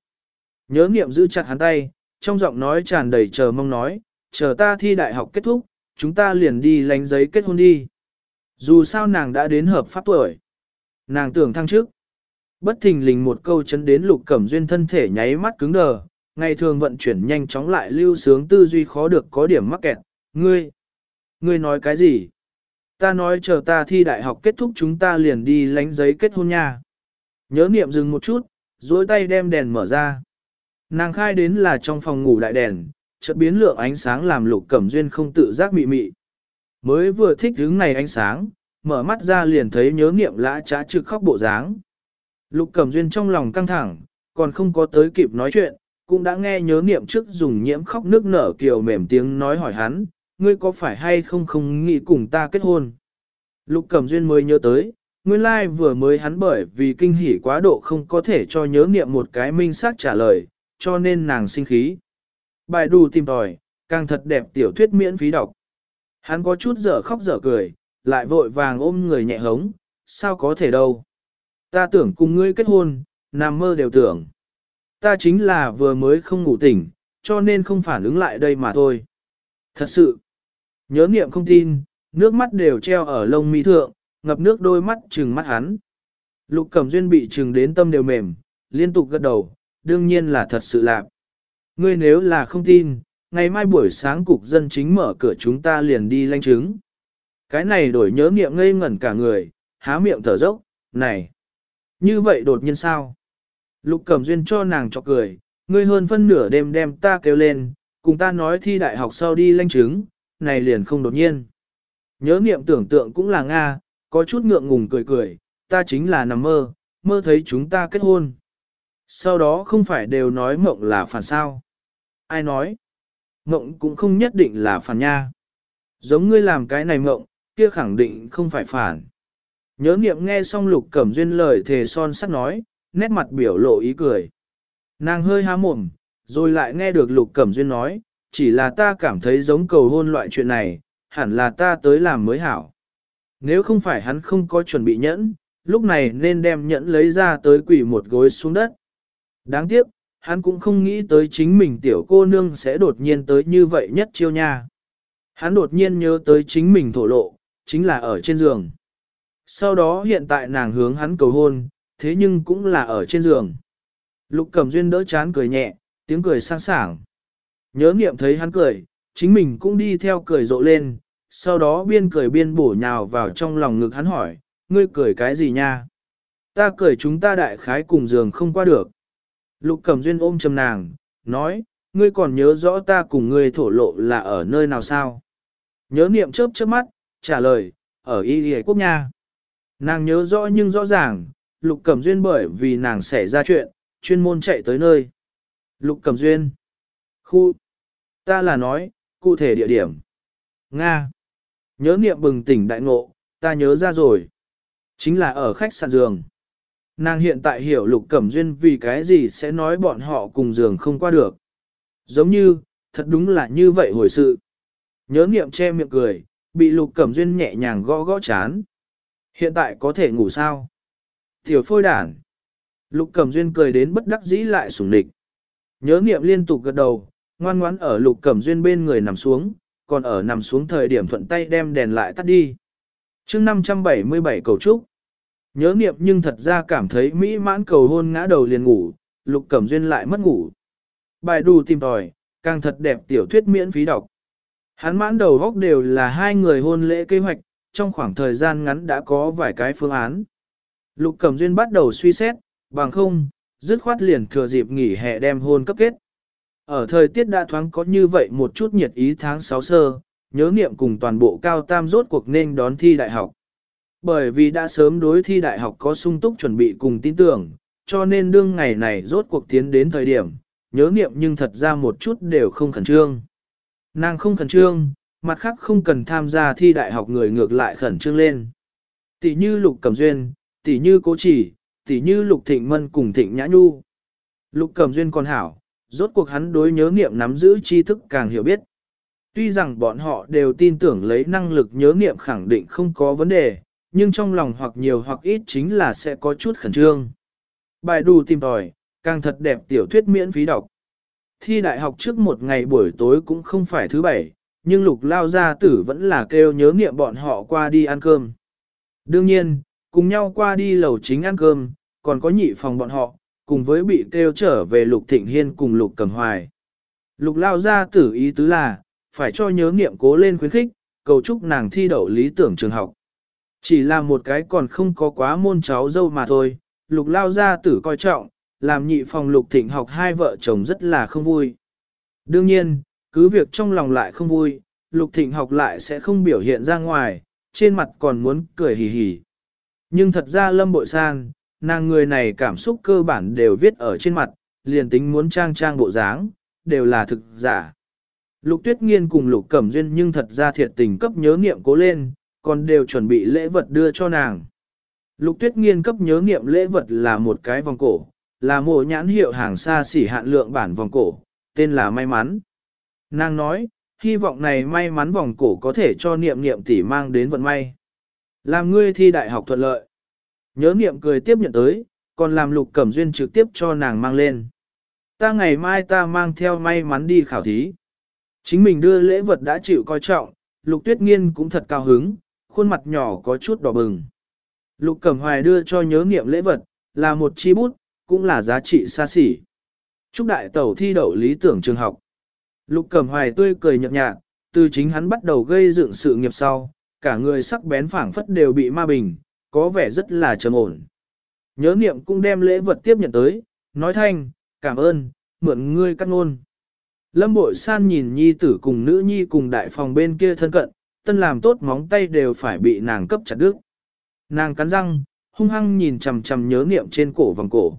Nhớ niệm giữ chặt hắn tay, trong giọng nói tràn đầy chờ mong nói, chờ ta thi đại học kết thúc, chúng ta liền đi lánh giấy kết hôn đi. Dù sao nàng đã đến hợp pháp tuổi. Nàng tưởng thăng trước. Bất thình lình một câu chấn đến lục cẩm duyên thân thể nháy mắt cứng đờ, ngày thường vận chuyển nhanh chóng lại lưu sướng tư duy khó được có điểm mắc kẹt. Ngươi! Ngươi nói cái gì? Ta nói chờ ta thi đại học kết thúc chúng ta liền đi lánh giấy kết hôn nha. Nhớ niệm dừng một chút, duỗi tay đem đèn mở ra. Nàng khai đến là trong phòng ngủ đại đèn, chợt biến lượng ánh sáng làm lục cẩm duyên không tự giác mị mị. Mới vừa thích hướng này ánh sáng, mở mắt ra liền thấy nhớ nghiệm lã trá trực khóc bộ dáng. Lục Cẩm Duyên trong lòng căng thẳng, còn không có tới kịp nói chuyện, cũng đã nghe nhớ nghiệm trước dùng nhiễm khóc nước nở kiều mềm tiếng nói hỏi hắn, ngươi có phải hay không không nghĩ cùng ta kết hôn. Lục Cẩm Duyên mới nhớ tới, nguyên lai like vừa mới hắn bởi vì kinh hỉ quá độ không có thể cho nhớ nghiệm một cái minh xác trả lời, cho nên nàng sinh khí. Bài đủ tìm tòi, càng thật đẹp tiểu thuyết miễn phí đọc. Hắn có chút dở khóc dở cười, lại vội vàng ôm người nhẹ hống, sao có thể đâu. Ta tưởng cùng ngươi kết hôn, nằm mơ đều tưởng. Ta chính là vừa mới không ngủ tỉnh, cho nên không phản ứng lại đây mà thôi. Thật sự, nhớ niệm không tin, nước mắt đều treo ở lông mi thượng, ngập nước đôi mắt trừng mắt hắn. Lục Cẩm Duyên bị trừng đến tâm đều mềm, liên tục gật đầu, đương nhiên là thật sự lạc. Ngươi nếu là không tin, ngày mai buổi sáng cục dân chính mở cửa chúng ta liền đi lanh chứng. Cái này đổi nhớ nghiệm ngây ngẩn cả người, há miệng thở dốc, này, như vậy đột nhiên sao? Lục Cẩm Duyên cho nàng cho cười, ngươi hơn phân nửa đêm đem ta kêu lên, cùng ta nói thi đại học sau đi lanh chứng, này liền không đột nhiên. Nhớ niệm tưởng tượng cũng là Nga, có chút ngượng ngùng cười cười, ta chính là nằm mơ, mơ thấy chúng ta kết hôn. Sau đó không phải đều nói mộng là phản sao. Ai nói? Mộng cũng không nhất định là phản nha. Giống ngươi làm cái này mộng, kia khẳng định không phải phản. Nhớ niệm nghe xong lục cẩm duyên lời thề son sắt nói, nét mặt biểu lộ ý cười. Nàng hơi há mồm, rồi lại nghe được lục cẩm duyên nói, chỉ là ta cảm thấy giống cầu hôn loại chuyện này, hẳn là ta tới làm mới hảo. Nếu không phải hắn không có chuẩn bị nhẫn, lúc này nên đem nhẫn lấy ra tới quỷ một gối xuống đất. Đáng tiếc, hắn cũng không nghĩ tới chính mình tiểu cô nương sẽ đột nhiên tới như vậy nhất chiêu nha. Hắn đột nhiên nhớ tới chính mình thổ lộ, chính là ở trên giường. Sau đó hiện tại nàng hướng hắn cầu hôn, thế nhưng cũng là ở trên giường. Lục Cẩm Duyên đỡ chán cười nhẹ, tiếng cười sang sảng. Nhớ nghiệm thấy hắn cười, chính mình cũng đi theo cười rộ lên, sau đó biên cười biên bổ nhào vào trong lòng ngực hắn hỏi, ngươi cười cái gì nha? Ta cười chúng ta đại khái cùng giường không qua được. Lục Cẩm Duyên ôm chầm nàng, nói, ngươi còn nhớ rõ ta cùng ngươi thổ lộ là ở nơi nào sao? Nhớ niệm chớp chớp mắt, trả lời, ở Y Lì Quốc nha. Nàng nhớ rõ nhưng rõ ràng, Lục Cẩm Duyên bởi vì nàng xảy ra chuyện, chuyên môn chạy tới nơi. Lục Cẩm Duyên. Khu. Ta là nói, cụ thể địa điểm. Nga. Nhớ niệm bừng tỉnh đại ngộ, ta nhớ ra rồi. Chính là ở khách sạn giường. Nàng hiện tại hiểu Lục Cẩm Duyên vì cái gì sẽ nói bọn họ cùng giường không qua được. Giống như, thật đúng là như vậy hồi sự. Nhớ niệm che miệng cười, bị Lục Cẩm Duyên nhẹ nhàng gõ gõ chán. Hiện tại có thể ngủ sao? Tiểu phôi đản. Lục Cẩm Duyên cười đến bất đắc dĩ lại sủng nịch. Nhớ niệm liên tục gật đầu, ngoan ngoãn ở Lục Cẩm Duyên bên người nằm xuống, còn ở nằm xuống thời điểm thuận tay đem đèn lại tắt đi. chương 577 cầu trúc. Nhớ niệm nhưng thật ra cảm thấy mỹ mãn cầu hôn ngã đầu liền ngủ, Lục Cẩm Duyên lại mất ngủ. Bài đù tìm tòi, càng thật đẹp tiểu thuyết miễn phí đọc. Hắn mãn đầu góc đều là hai người hôn lễ kế hoạch, trong khoảng thời gian ngắn đã có vài cái phương án. Lục Cẩm Duyên bắt đầu suy xét, bằng không, dứt khoát liền thừa dịp nghỉ hè đem hôn cấp kết. Ở thời tiết đã thoáng có như vậy một chút nhiệt ý tháng 6 sơ, nhớ niệm cùng toàn bộ cao tam rốt cuộc nên đón thi đại học. Bởi vì đã sớm đối thi đại học có sung túc chuẩn bị cùng tin tưởng, cho nên đương ngày này rốt cuộc tiến đến thời điểm, nhớ niệm nhưng thật ra một chút đều không khẩn trương. Nàng không khẩn trương, mặt khác không cần tham gia thi đại học người ngược lại khẩn trương lên. Tỷ như Lục Cẩm Duyên, tỷ như Cố Chỉ, tỷ như Lục Thịnh Mân cùng Thịnh Nhã Nhu. Lục Cẩm Duyên còn hảo, rốt cuộc hắn đối nhớ nghiệm nắm giữ tri thức càng hiểu biết. Tuy rằng bọn họ đều tin tưởng lấy năng lực nhớ nghiệm khẳng định không có vấn đề, nhưng trong lòng hoặc nhiều hoặc ít chính là sẽ có chút khẩn trương. Bài đù tìm tòi, càng thật đẹp tiểu thuyết miễn phí đọc. Thi đại học trước một ngày buổi tối cũng không phải thứ bảy, nhưng lục lao gia tử vẫn là kêu nhớ nghiệm bọn họ qua đi ăn cơm. Đương nhiên, cùng nhau qua đi lầu chính ăn cơm, còn có nhị phòng bọn họ, cùng với bị kêu trở về lục thịnh hiên cùng lục cầm hoài. Lục lao gia tử ý tứ là, phải cho nhớ nghiệm cố lên khuyến khích, cầu chúc nàng thi đậu lý tưởng trường học. Chỉ là một cái còn không có quá môn cháu dâu mà thôi, lục lao gia tử coi trọng, làm nhị phòng lục thịnh học hai vợ chồng rất là không vui. Đương nhiên, cứ việc trong lòng lại không vui, lục thịnh học lại sẽ không biểu hiện ra ngoài, trên mặt còn muốn cười hì hì. Nhưng thật ra lâm bội san, nàng người này cảm xúc cơ bản đều viết ở trên mặt, liền tính muốn trang trang bộ dáng, đều là thực giả. Lục tuyết nghiên cùng lục cẩm duyên nhưng thật ra thiệt tình cấp nhớ nghiệm cố lên, còn đều chuẩn bị lễ vật đưa cho nàng. Lục tuyết nghiên cấp nhớ nghiệm lễ vật là một cái vòng cổ, là mộ nhãn hiệu hàng xa xỉ hạn lượng bản vòng cổ, tên là may mắn. Nàng nói, hy vọng này may mắn vòng cổ có thể cho niệm niệm tỷ mang đến vận may. Làm ngươi thi đại học thuận lợi. Nhớ niệm cười tiếp nhận tới, còn làm lục cẩm duyên trực tiếp cho nàng mang lên. Ta ngày mai ta mang theo may mắn đi khảo thí. Chính mình đưa lễ vật đã chịu coi trọng, lục tuyết nghiên cũng thật cao hứng, khuôn mặt nhỏ có chút đỏ bừng. Lục cẩm hoài đưa cho nhớ niệm lễ vật, là một chi bút, cũng là giá trị xa xỉ. Chúc đại tẩu thi đậu lý tưởng trường học. Lục Cẩm Hoài tươi cười nhợt nhạt, từ chính hắn bắt đầu gây dựng sự nghiệp sau, cả người sắc bén phảng phất đều bị ma bình, có vẻ rất là trầm ổn. Nhớ niệm cũng đem lễ vật tiếp nhận tới, nói thanh, cảm ơn, mượn ngươi cắt ngôn. Lâm bội san nhìn nhi tử cùng nữ nhi cùng đại phòng bên kia thân cận, tân làm tốt móng tay đều phải bị nàng cấp chặt đứt. Nàng cắn răng, hung hăng nhìn chằm chằm nhớ niệm trên cổ vòng cổ.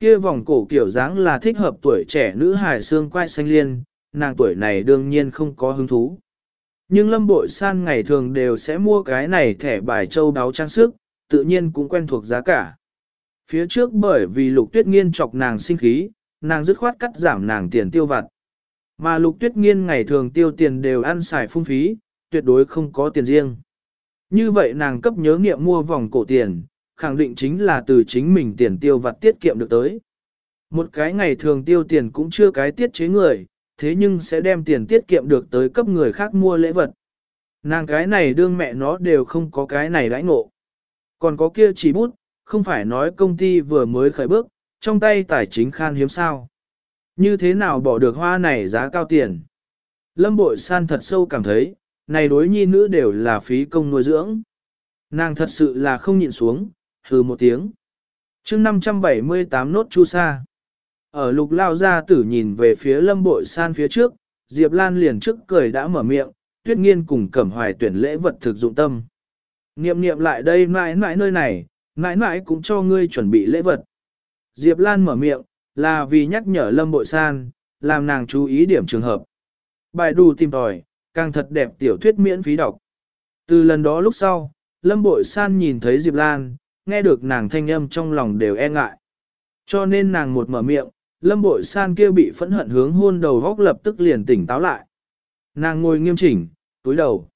Kia vòng cổ kiểu dáng là thích hợp tuổi trẻ nữ hài xương quai xanh liên, nàng tuổi này đương nhiên không có hứng thú. Nhưng lâm bội san ngày thường đều sẽ mua cái này thẻ bài châu đáo trang sức, tự nhiên cũng quen thuộc giá cả. Phía trước bởi vì lục tuyết nghiên chọc nàng sinh khí, nàng dứt khoát cắt giảm nàng tiền tiêu vặt. Mà lục tuyết nghiên ngày thường tiêu tiền đều ăn xài phung phí, tuyệt đối không có tiền riêng. Như vậy nàng cấp nhớ nghiệm mua vòng cổ tiền, khẳng định chính là từ chính mình tiền tiêu vặt tiết kiệm được tới. Một cái ngày thường tiêu tiền cũng chưa cái tiết chế người, thế nhưng sẽ đem tiền tiết kiệm được tới cấp người khác mua lễ vật. Nàng cái này đương mẹ nó đều không có cái này đãi ngộ. Còn có kia chỉ bút, không phải nói công ty vừa mới khởi bước, trong tay tài chính khan hiếm sao. Như thế nào bỏ được hoa này giá cao tiền? Lâm bội san thật sâu cảm thấy, này đối nhi nữ đều là phí công nuôi dưỡng. Nàng thật sự là không nhịn xuống, hừ một tiếng. chương 578 nốt chu sa. Ở lục lao gia tử nhìn về phía lâm bội san phía trước, Diệp Lan liền trước cười đã mở miệng, tuyết nghiên cùng cẩm hoài tuyển lễ vật thực dụng tâm. Niệm niệm lại đây mãi mãi nơi này, mãi mãi cũng cho ngươi chuẩn bị lễ vật. Diệp Lan mở miệng, là vì nhắc nhở lâm bội san, làm nàng chú ý điểm trường hợp. Bài đù tìm tòi, càng thật đẹp tiểu thuyết miễn phí đọc. Từ lần đó lúc sau, lâm bội san nhìn thấy Diệp Lan, nghe được nàng thanh âm trong lòng đều e ngại. Cho nên nàng một mở miệng, lâm bội san kia bị phẫn hận hướng hôn đầu góc lập tức liền tỉnh táo lại. Nàng ngồi nghiêm chỉnh, túi đầu.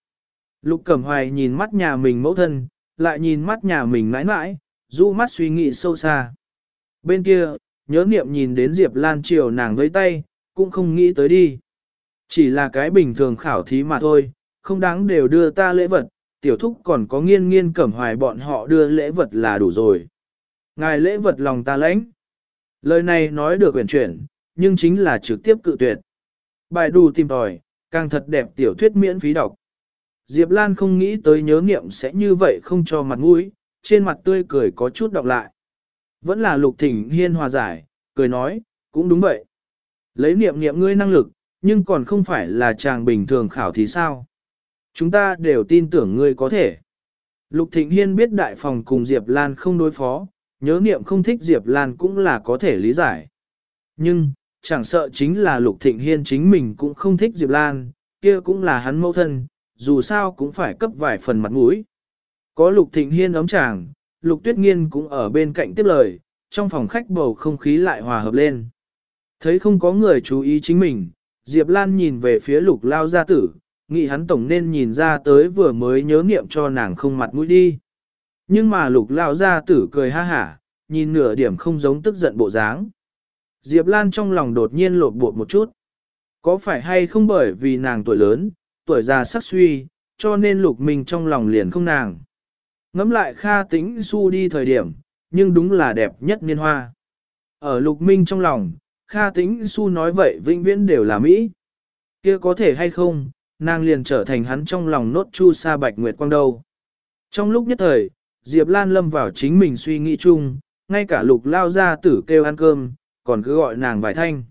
Lục Cẩm Hoài nhìn mắt nhà mình mẫu thân, lại nhìn mắt nhà mình mãi mãi, du mắt suy nghĩ sâu xa. Bên kia, nhớ niệm nhìn đến Diệp Lan chiều nàng với tay, cũng không nghĩ tới đi. Chỉ là cái bình thường khảo thí mà thôi, không đáng đều đưa ta lễ vật, tiểu thúc còn có nghiên nghiên cẩm hoài bọn họ đưa lễ vật là đủ rồi. Ngài lễ vật lòng ta lãnh. Lời này nói được quyển chuyển, nhưng chính là trực tiếp cự tuyệt. Bài đủ tìm tòi, càng thật đẹp tiểu thuyết miễn phí đọc. Diệp Lan không nghĩ tới nhớ niệm sẽ như vậy không cho mặt mũi, trên mặt tươi cười có chút đọc lại. Vẫn là lục thỉnh hiên hòa giải, cười nói, cũng đúng vậy. Lấy niệm niệm ngươi năng lực, nhưng còn không phải là chàng bình thường khảo thì sao. Chúng ta đều tin tưởng ngươi có thể. Lục Thịnh Hiên biết đại phòng cùng Diệp Lan không đối phó, nhớ niệm không thích Diệp Lan cũng là có thể lý giải. Nhưng, chẳng sợ chính là Lục Thịnh Hiên chính mình cũng không thích Diệp Lan, kia cũng là hắn mẫu thân, dù sao cũng phải cấp vài phần mặt mũi. Có Lục Thịnh Hiên ấm chàng, Lục Tuyết Nghiên cũng ở bên cạnh tiếp lời, trong phòng khách bầu không khí lại hòa hợp lên. Thấy không có người chú ý chính mình, Diệp Lan nhìn về phía Lục Lao gia tử, nghĩ hắn tổng nên nhìn ra tới vừa mới nhớ niệm cho nàng không mặt mũi đi. Nhưng mà Lục Lao gia tử cười ha hả, nhìn nửa điểm không giống tức giận bộ dáng. Diệp Lan trong lòng đột nhiên lột bột một chút. Có phải hay không bởi vì nàng tuổi lớn, tuổi già sắc suy, cho nên Lục Minh trong lòng liền không nàng. Ngắm lại Kha Tĩnh Xu đi thời điểm, nhưng đúng là đẹp nhất niên hoa. Ở Lục Minh trong lòng, Kha Tĩnh Xu nói vậy vĩnh viễn đều là Mỹ. kia có thể hay không, nàng liền trở thành hắn trong lòng nốt chu sa bạch nguyệt quang đâu. Trong lúc nhất thời, Diệp Lan lâm vào chính mình suy nghĩ chung, ngay cả lục lao ra tử kêu ăn cơm, còn cứ gọi nàng vài thanh.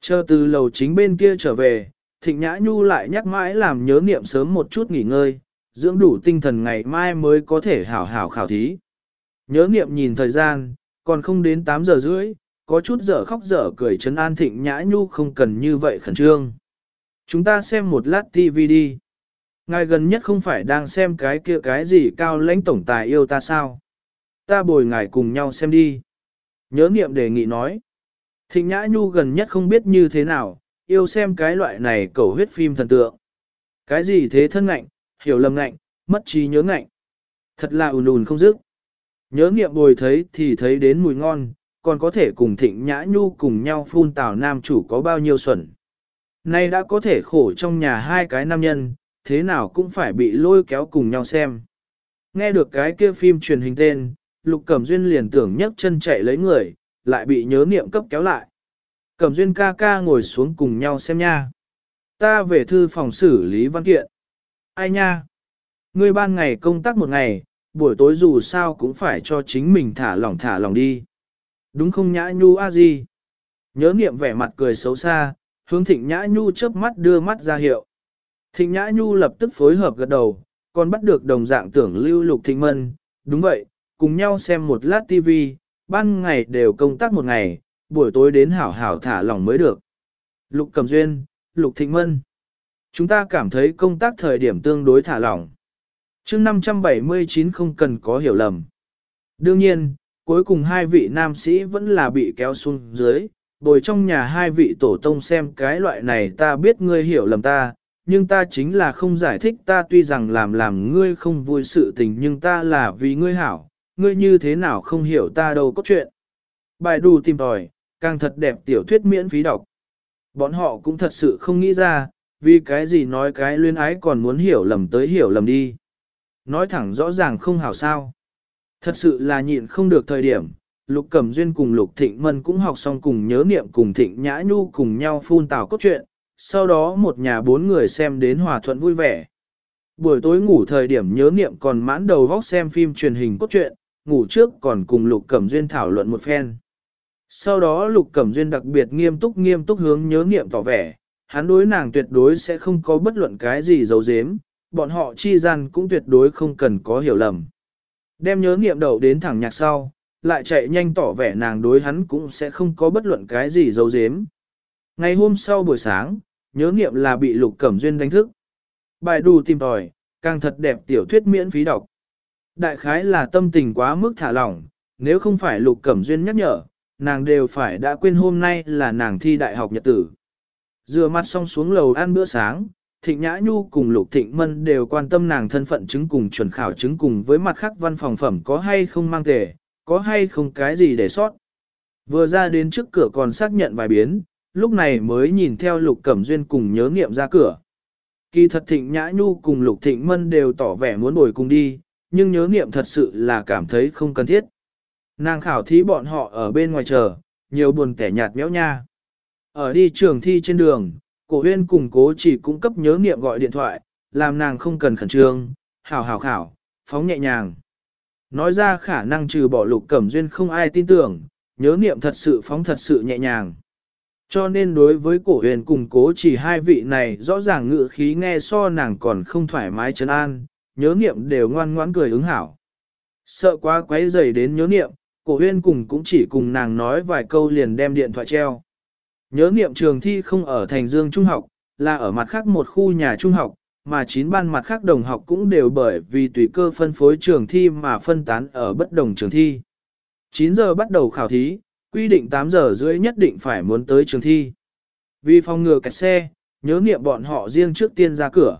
Chờ từ lầu chính bên kia trở về, Thịnh Nhã Nhu lại nhắc mãi làm nhớ niệm sớm một chút nghỉ ngơi, dưỡng đủ tinh thần ngày mai mới có thể hảo hảo khảo thí. Nhớ niệm nhìn thời gian, còn không đến 8 giờ rưỡi, có chút dở khóc dở cười chấn an Thịnh Nhã Nhu không cần như vậy khẩn trương. Chúng ta xem một lát TV đi. Ngài gần nhất không phải đang xem cái kia cái gì cao lãnh tổng tài yêu ta sao? Ta bồi ngài cùng nhau xem đi. Nhớ niệm đề nghị nói. Thịnh Nhã Nhu gần nhất không biết như thế nào, yêu xem cái loại này cầu huyết phim thần tượng. Cái gì thế thân ngạnh, hiểu lầm ngạnh, mất trí nhớ ngạnh. Thật là ùn ùn không dứt. Nhớ niệm bồi thấy thì thấy đến mùi ngon, còn có thể cùng thịnh nhã nhu cùng nhau phun tào nam chủ có bao nhiêu xuẩn. Nay đã có thể khổ trong nhà hai cái nam nhân, thế nào cũng phải bị lôi kéo cùng nhau xem. Nghe được cái kia phim truyền hình tên, Lục Cẩm Duyên liền tưởng nhấc chân chạy lấy người, lại bị nhớ niệm cấp kéo lại. Cẩm duyên ca ca ngồi xuống cùng nhau xem nha. Ta về thư phòng xử lý văn kiện. Ai nha? Ngươi ban ngày công tác một ngày, buổi tối dù sao cũng phải cho chính mình thả lỏng thả lỏng đi. Đúng không nhã nhu a gì? Nhớ niệm vẻ mặt cười xấu xa, hướng thịnh nhã nhu chớp mắt đưa mắt ra hiệu. Thịnh nhã nhu lập tức phối hợp gật đầu, còn bắt được đồng dạng tưởng lưu lục thịnh mân. Đúng vậy, cùng nhau xem một lát tivi, ban ngày đều công tác một ngày, buổi tối đến hảo hảo thả lỏng mới được. Lục Cẩm Duyên, Lục Thịnh Mân. Chúng ta cảm thấy công tác thời điểm tương đối thả lỏng. chương 579 không cần có hiểu lầm. Đương nhiên, cuối cùng hai vị nam sĩ vẫn là bị kéo xuống dưới, bồi trong nhà hai vị tổ tông xem cái loại này ta biết ngươi hiểu lầm ta, nhưng ta chính là không giải thích ta tuy rằng làm làm ngươi không vui sự tình nhưng ta là vì ngươi hảo, ngươi như thế nào không hiểu ta đâu có chuyện. Bài đù tìm tòi, càng thật đẹp tiểu thuyết miễn phí đọc. Bọn họ cũng thật sự không nghĩ ra, vì cái gì nói cái luyên ái còn muốn hiểu lầm tới hiểu lầm đi. Nói thẳng rõ ràng không hảo sao. Thật sự là nhịn không được thời điểm, Lục Cẩm Duyên cùng Lục Thịnh Mân cũng học xong cùng nhớ niệm cùng Thịnh Nhã Nhu cùng nhau phun tào cốt truyện, sau đó một nhà bốn người xem đến hòa thuận vui vẻ. Buổi tối ngủ thời điểm nhớ niệm còn mãn đầu vóc xem phim truyền hình cốt truyện, ngủ trước còn cùng Lục Cẩm Duyên thảo luận một phen. Sau đó Lục Cẩm Duyên đặc biệt nghiêm túc nghiêm túc hướng nhớ niệm tỏ vẻ, hắn đối nàng tuyệt đối sẽ không có bất luận cái gì giấu giếm, bọn họ chi gian cũng tuyệt đối không cần có hiểu lầm. Đem nhớ niệm đầu đến thẳng nhạc sau, lại chạy nhanh tỏ vẻ nàng đối hắn cũng sẽ không có bất luận cái gì giấu giếm. Ngày hôm sau buổi sáng, nhớ niệm là bị Lục Cẩm Duyên đánh thức. Bài đù tìm tòi, càng thật đẹp tiểu thuyết miễn phí đọc. Đại khái là tâm tình quá mức thả lỏng, nếu không phải Lục Cẩm Duyên nhắc nhở, nàng đều phải đã quên hôm nay là nàng thi đại học nhật tử. Dừa mặt xong xuống lầu ăn bữa sáng, Thịnh Nhã Nhu cùng Lục Thịnh Mân đều quan tâm nàng thân phận chứng cùng chuẩn khảo chứng cùng với mặt khác văn phòng phẩm có hay không mang tề, có hay không cái gì để sót. Vừa ra đến trước cửa còn xác nhận vài biến, lúc này mới nhìn theo Lục Cẩm Duyên cùng nhớ nghiệm ra cửa. Kỳ thật Thịnh Nhã Nhu cùng Lục Thịnh Mân đều tỏ vẻ muốn bồi cùng đi, nhưng nhớ nghiệm thật sự là cảm thấy không cần thiết. Nàng khảo thí bọn họ ở bên ngoài chờ, nhiều buồn kẻ nhạt méo nha. Ở đi trường thi trên đường, cổ huyên cùng cố chỉ cung cấp nhớ nghiệm gọi điện thoại, làm nàng không cần khẩn trương, hảo hảo khảo, phóng nhẹ nhàng. Nói ra khả năng trừ bỏ lục cẩm duyên không ai tin tưởng, nhớ nghiệm thật sự phóng thật sự nhẹ nhàng. Cho nên đối với cổ huyền cùng cố chỉ hai vị này rõ ràng ngự khí nghe so nàng còn không thoải mái trấn an, nhớ nghiệm đều ngoan ngoãn cười ứng hảo. Sợ quá quấy rầy đến nhớ nghiệm, cổ huyên cùng cũng chỉ cùng nàng nói vài câu liền đem điện thoại treo. Nhớ niệm trường thi không ở thành dương trung học, là ở mặt khác một khu nhà trung học, mà chín ban mặt khác đồng học cũng đều bởi vì tùy cơ phân phối trường thi mà phân tán ở bất đồng trường thi. 9 giờ bắt đầu khảo thí, quy định 8 giờ rưỡi nhất định phải muốn tới trường thi. Vì phòng ngừa kẹt xe, nhớ niệm bọn họ riêng trước tiên ra cửa.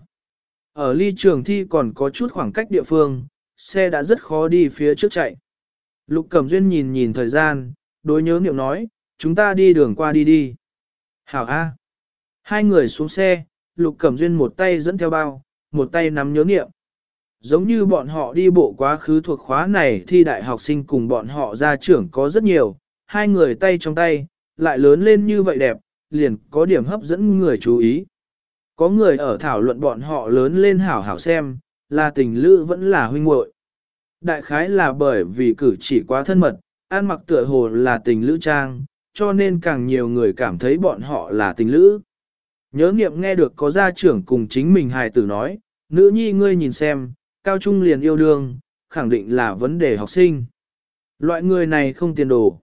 Ở ly trường thi còn có chút khoảng cách địa phương, xe đã rất khó đi phía trước chạy. Lục Cẩm Duyên nhìn nhìn thời gian, đối nhớ niệm nói, chúng ta đi đường qua đi đi. Hảo A. Hai người xuống xe, Lục Cẩm Duyên một tay dẫn theo bao, một tay nắm nhớ niệm. Giống như bọn họ đi bộ quá khứ thuộc khóa này thi đại học sinh cùng bọn họ ra trưởng có rất nhiều, hai người tay trong tay, lại lớn lên như vậy đẹp, liền có điểm hấp dẫn người chú ý. Có người ở thảo luận bọn họ lớn lên hảo hảo xem, là tình lữ vẫn là huynh muội. Đại khái là bởi vì cử chỉ quá thân mật, an mặc tựa hồ là tình lữ trang, cho nên càng nhiều người cảm thấy bọn họ là tình lữ. Nhớ nghiệm nghe được có gia trưởng cùng chính mình hài tử nói, nữ nhi ngươi nhìn xem, cao trung liền yêu đương, khẳng định là vấn đề học sinh. Loại người này không tiền đồ.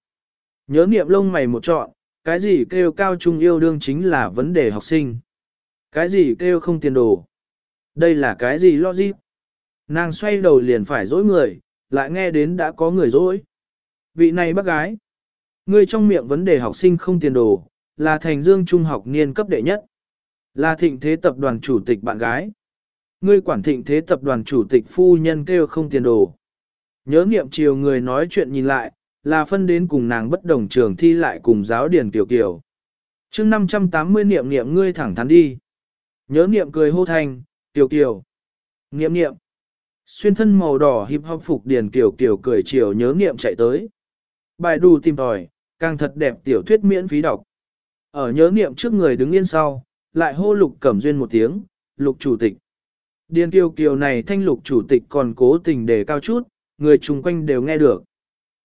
Nhớ nghiệm lông mày một trọn, cái gì kêu cao trung yêu đương chính là vấn đề học sinh. Cái gì kêu không tiền đồ. Đây là cái gì logic? Nàng xoay đầu liền phải dối người, lại nghe đến đã có người dối. Vị này bác gái ngươi trong miệng vấn đề học sinh không tiền đồ, là thành dương trung học niên cấp đệ nhất. Là thịnh thế tập đoàn chủ tịch bạn gái. Ngươi quản thịnh thế tập đoàn chủ tịch phu nhân kêu không tiền đồ. Nhớ nghiệm chiều người nói chuyện nhìn lại, là phân đến cùng nàng bất đồng trường thi lại cùng giáo điển tiểu kiểu. chương 580 niệm niệm ngươi thẳng thắn đi. Nhớ niệm cười hô thanh, tiểu kiểu. Niệm niệm. Xuyên thân màu đỏ hiệp hop phục điền kiểu kiểu cười chiều nhớ niệm chạy tới. Bài đù tìm tòi, càng thật đẹp tiểu thuyết miễn phí đọc. Ở nhớ niệm trước người đứng yên sau, lại hô lục cẩm duyên một tiếng, lục chủ tịch. Điền kiều kiều này thanh lục chủ tịch còn cố tình đề cao chút, người chung quanh đều nghe được.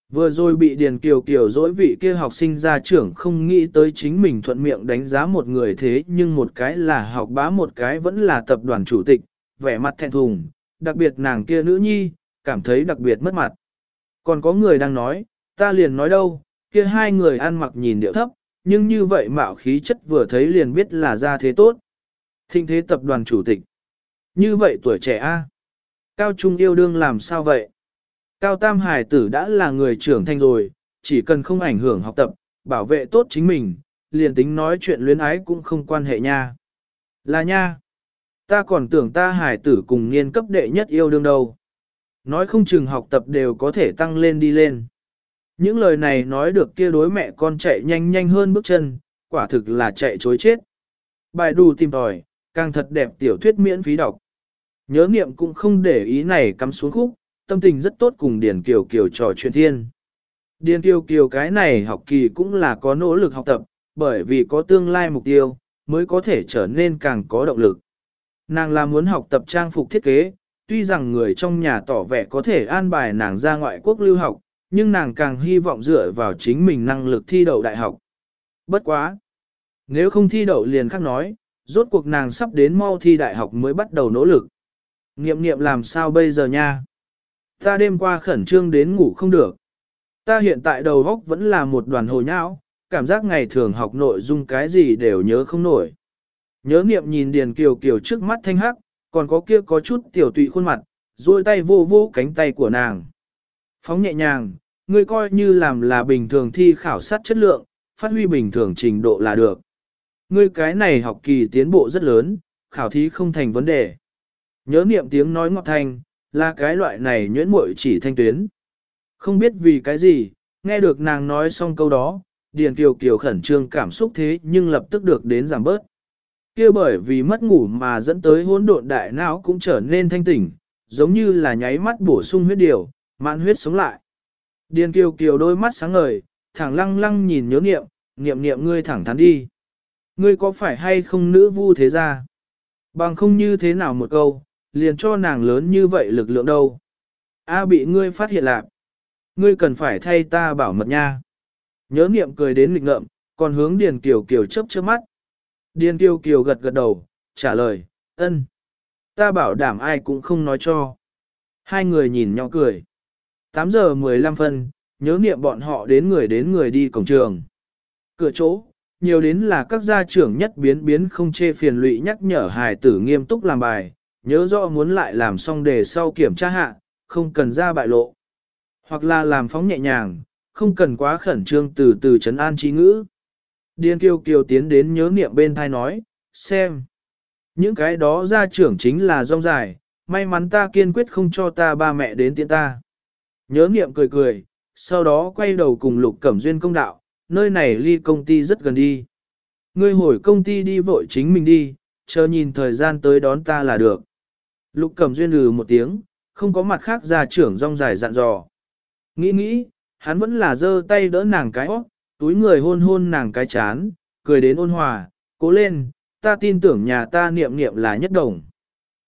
Vừa rồi bị Điền Kiều Kiều dỗi vị kia học sinh ra trưởng không nghĩ tới chính mình thuận miệng đánh giá một người thế nhưng một cái là học bá một cái vẫn là tập đoàn chủ tịch, vẻ mặt thẹn thùng, đặc biệt nàng kia nữ nhi, cảm thấy đặc biệt mất mặt. Còn có người đang nói, ta liền nói đâu, kia hai người ăn mặc nhìn điệu thấp, nhưng như vậy mạo khí chất vừa thấy liền biết là ra thế tốt. thịnh thế tập đoàn chủ tịch. Như vậy tuổi trẻ a Cao Trung yêu đương làm sao vậy? Cao Tam Hải tử đã là người trưởng thành rồi, chỉ cần không ảnh hưởng học tập, bảo vệ tốt chính mình, liền tính nói chuyện luyến ái cũng không quan hệ nha. Là nha. Ta còn tưởng ta hải tử cùng niên cấp đệ nhất yêu đương đâu. Nói không chừng học tập đều có thể tăng lên đi lên. Những lời này nói được kia đối mẹ con chạy nhanh nhanh hơn bước chân, quả thực là chạy chối chết. Bài đù tìm tòi, càng thật đẹp tiểu thuyết miễn phí đọc. Nhớ niệm cũng không để ý này cắm xuống khúc, tâm tình rất tốt cùng Điền Kiều Kiều trò chuyện thiên. Điền Kiều Kiều cái này học kỳ cũng là có nỗ lực học tập, bởi vì có tương lai mục tiêu, mới có thể trở nên càng có động lực. Nàng là muốn học tập trang phục thiết kế, tuy rằng người trong nhà tỏ vẻ có thể an bài nàng ra ngoại quốc lưu học, nhưng nàng càng hy vọng dựa vào chính mình năng lực thi đậu đại học. Bất quá! Nếu không thi đậu liền khác nói, rốt cuộc nàng sắp đến mau thi đại học mới bắt đầu nỗ lực. Nghiệm nghiệm làm sao bây giờ nha? Ta đêm qua khẩn trương đến ngủ không được. Ta hiện tại đầu óc vẫn là một đoàn hồ nhão, cảm giác ngày thường học nội dung cái gì đều nhớ không nổi. Nhớ niệm nhìn Điền Kiều Kiều trước mắt thanh hắc, còn có kia có chút tiểu tụy khuôn mặt, duỗi tay vô vô cánh tay của nàng. Phóng nhẹ nhàng, ngươi coi như làm là bình thường thi khảo sát chất lượng, phát huy bình thường trình độ là được. Ngươi cái này học kỳ tiến bộ rất lớn, khảo thí không thành vấn đề. Nhớ niệm tiếng nói ngọt thanh, là cái loại này nhuyễn muội chỉ thanh tuyến. Không biết vì cái gì, nghe được nàng nói xong câu đó, Điền Kiều Kiều khẩn trương cảm xúc thế nhưng lập tức được đến giảm bớt. kia bởi vì mất ngủ mà dẫn tới hỗn độn đại não cũng trở nên thanh tỉnh, giống như là nháy mắt bổ sung huyết điều, mạn huyết sống lại. Điền Kiều Kiều đôi mắt sáng ngời, thẳng lăng lăng nhìn nhớ niệm, niệm niệm ngươi thẳng thắn đi. Ngươi có phải hay không nữ vu thế ra? Bằng không như thế nào một câu, liền cho nàng lớn như vậy lực lượng đâu. A bị ngươi phát hiện lạc. Ngươi cần phải thay ta bảo mật nha. Nhớ niệm cười đến nghịch ngợm, còn hướng Điền Kiều Kiều chớp chớp mắt. Điền Kiều Kiều gật gật đầu, trả lời, ân. Ta bảo đảm ai cũng không nói cho. Hai người nhìn nhau cười. 8 giờ 15 phân, nhớ niệm bọn họ đến người đến người đi cổng trường. Cửa chỗ, nhiều đến là các gia trưởng nhất biến biến không chê phiền lụy nhắc nhở hài tử nghiêm túc làm bài, nhớ rõ muốn lại làm xong đề sau kiểm tra hạ, không cần ra bại lộ. Hoặc là làm phóng nhẹ nhàng, không cần quá khẩn trương từ từ chấn an trí ngữ. Điên kiều kiều tiến đến nhớ niệm bên thai nói, xem. Những cái đó gia trưởng chính là rong dài, may mắn ta kiên quyết không cho ta ba mẹ đến tiện ta. Nhớ niệm cười cười, sau đó quay đầu cùng lục cẩm duyên công đạo, nơi này ly công ty rất gần đi. Ngươi hồi công ty đi vội chính mình đi, chờ nhìn thời gian tới đón ta là được. Lục cẩm duyên lừ một tiếng, không có mặt khác ra trưởng rong dài dặn dò. Nghĩ nghĩ, hắn vẫn là giơ tay đỡ nàng cái óc, túi người hôn hôn nàng cái chán, cười đến ôn hòa, cố lên, ta tin tưởng nhà ta niệm niệm là nhất đồng.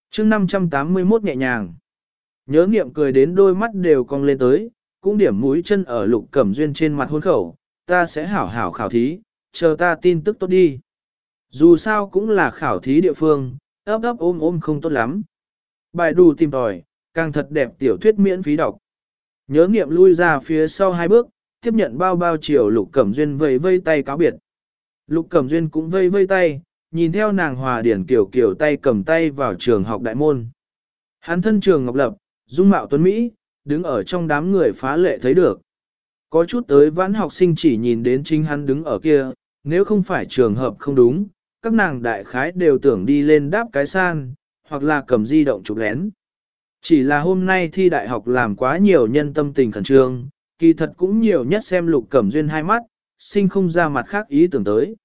chương 581 nhẹ nhàng. Nhớ niệm cười đến đôi mắt đều cong lên tới, cũng điểm mũi chân ở lục cẩm duyên trên mặt hôn khẩu, ta sẽ hảo hảo khảo thí, chờ ta tin tức tốt đi. Dù sao cũng là khảo thí địa phương, ấp ấp ôm ôm không tốt lắm. Bài đủ tìm tòi, càng thật đẹp tiểu thuyết miễn phí đọc. Nhớ nghiệm lui ra phía sau hai bước, tiếp nhận bao bao chiều Lục Cẩm Duyên vây vây tay cáo biệt. Lục Cẩm Duyên cũng vây vây tay, nhìn theo nàng hòa điển kiểu kiểu tay cầm tay vào trường học đại môn. Hắn thân trường ngọc lập, dung mạo tuấn Mỹ, đứng ở trong đám người phá lệ thấy được. Có chút tới vãn học sinh chỉ nhìn đến chính hắn đứng ở kia, nếu không phải trường hợp không đúng, các nàng đại khái đều tưởng đi lên đáp cái san, hoặc là cầm di động chụp lén. Chỉ là hôm nay thi đại học làm quá nhiều nhân tâm tình khẩn trương, kỳ thật cũng nhiều nhất xem lục cẩm duyên hai mắt, sinh không ra mặt khác ý tưởng tới.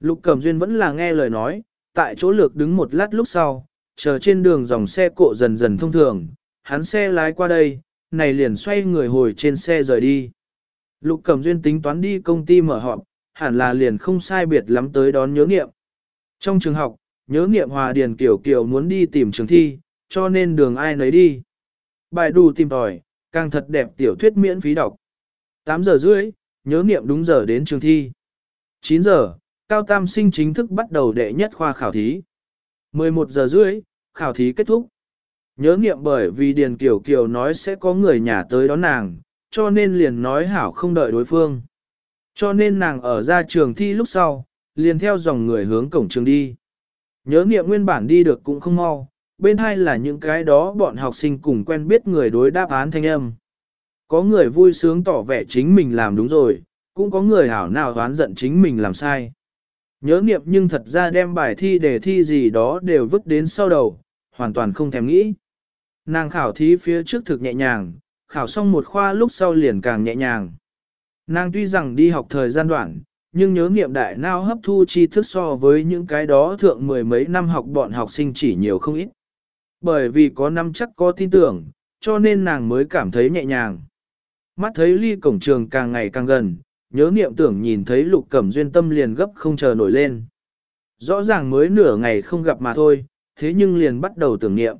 Lục cẩm duyên vẫn là nghe lời nói, tại chỗ lược đứng một lát lúc sau, chờ trên đường dòng xe cộ dần dần thông thường, hắn xe lái qua đây, này liền xoay người hồi trên xe rời đi. Lục cẩm duyên tính toán đi công ty mở họp, hẳn là liền không sai biệt lắm tới đón nhớ nghiệm. Trong trường học, nhớ nghiệm hòa điền kiểu kiểu muốn đi tìm trường thi, cho nên đường ai nấy đi. Bài đủ tìm tòi, càng thật đẹp tiểu thuyết miễn phí đọc. 8 giờ rưỡi, nhớ nghiệm đúng giờ đến trường thi. 9 giờ, cao tam sinh chính thức bắt đầu đệ nhất khoa khảo thí. 11 giờ rưỡi, khảo thí kết thúc. Nhớ nghiệm bởi vì Điền Kiều Kiều nói sẽ có người nhà tới đón nàng, cho nên liền nói hảo không đợi đối phương. Cho nên nàng ở ra trường thi lúc sau, liền theo dòng người hướng cổng trường đi. Nhớ nghiệm nguyên bản đi được cũng không mau, bên hai là những cái đó bọn học sinh cùng quen biết người đối đáp án thanh âm. Có người vui sướng tỏ vẻ chính mình làm đúng rồi, cũng có người hảo nào đoán giận chính mình làm sai. Nhớ nghiệm nhưng thật ra đem bài thi đề thi gì đó đều vứt đến sau đầu, hoàn toàn không thèm nghĩ. Nàng khảo thí phía trước thực nhẹ nhàng, khảo xong một khoa lúc sau liền càng nhẹ nhàng. Nàng tuy rằng đi học thời gian đoạn, nhưng nhớ nghiệm đại nào hấp thu tri thức so với những cái đó thượng mười mấy năm học bọn học sinh chỉ nhiều không ít. Bởi vì có năm chắc có tin tưởng, cho nên nàng mới cảm thấy nhẹ nhàng. Mắt thấy ly cổng trường càng ngày càng gần, nhớ niệm tưởng nhìn thấy lục cẩm duyên tâm liền gấp không chờ nổi lên. Rõ ràng mới nửa ngày không gặp mà thôi, thế nhưng liền bắt đầu tưởng niệm.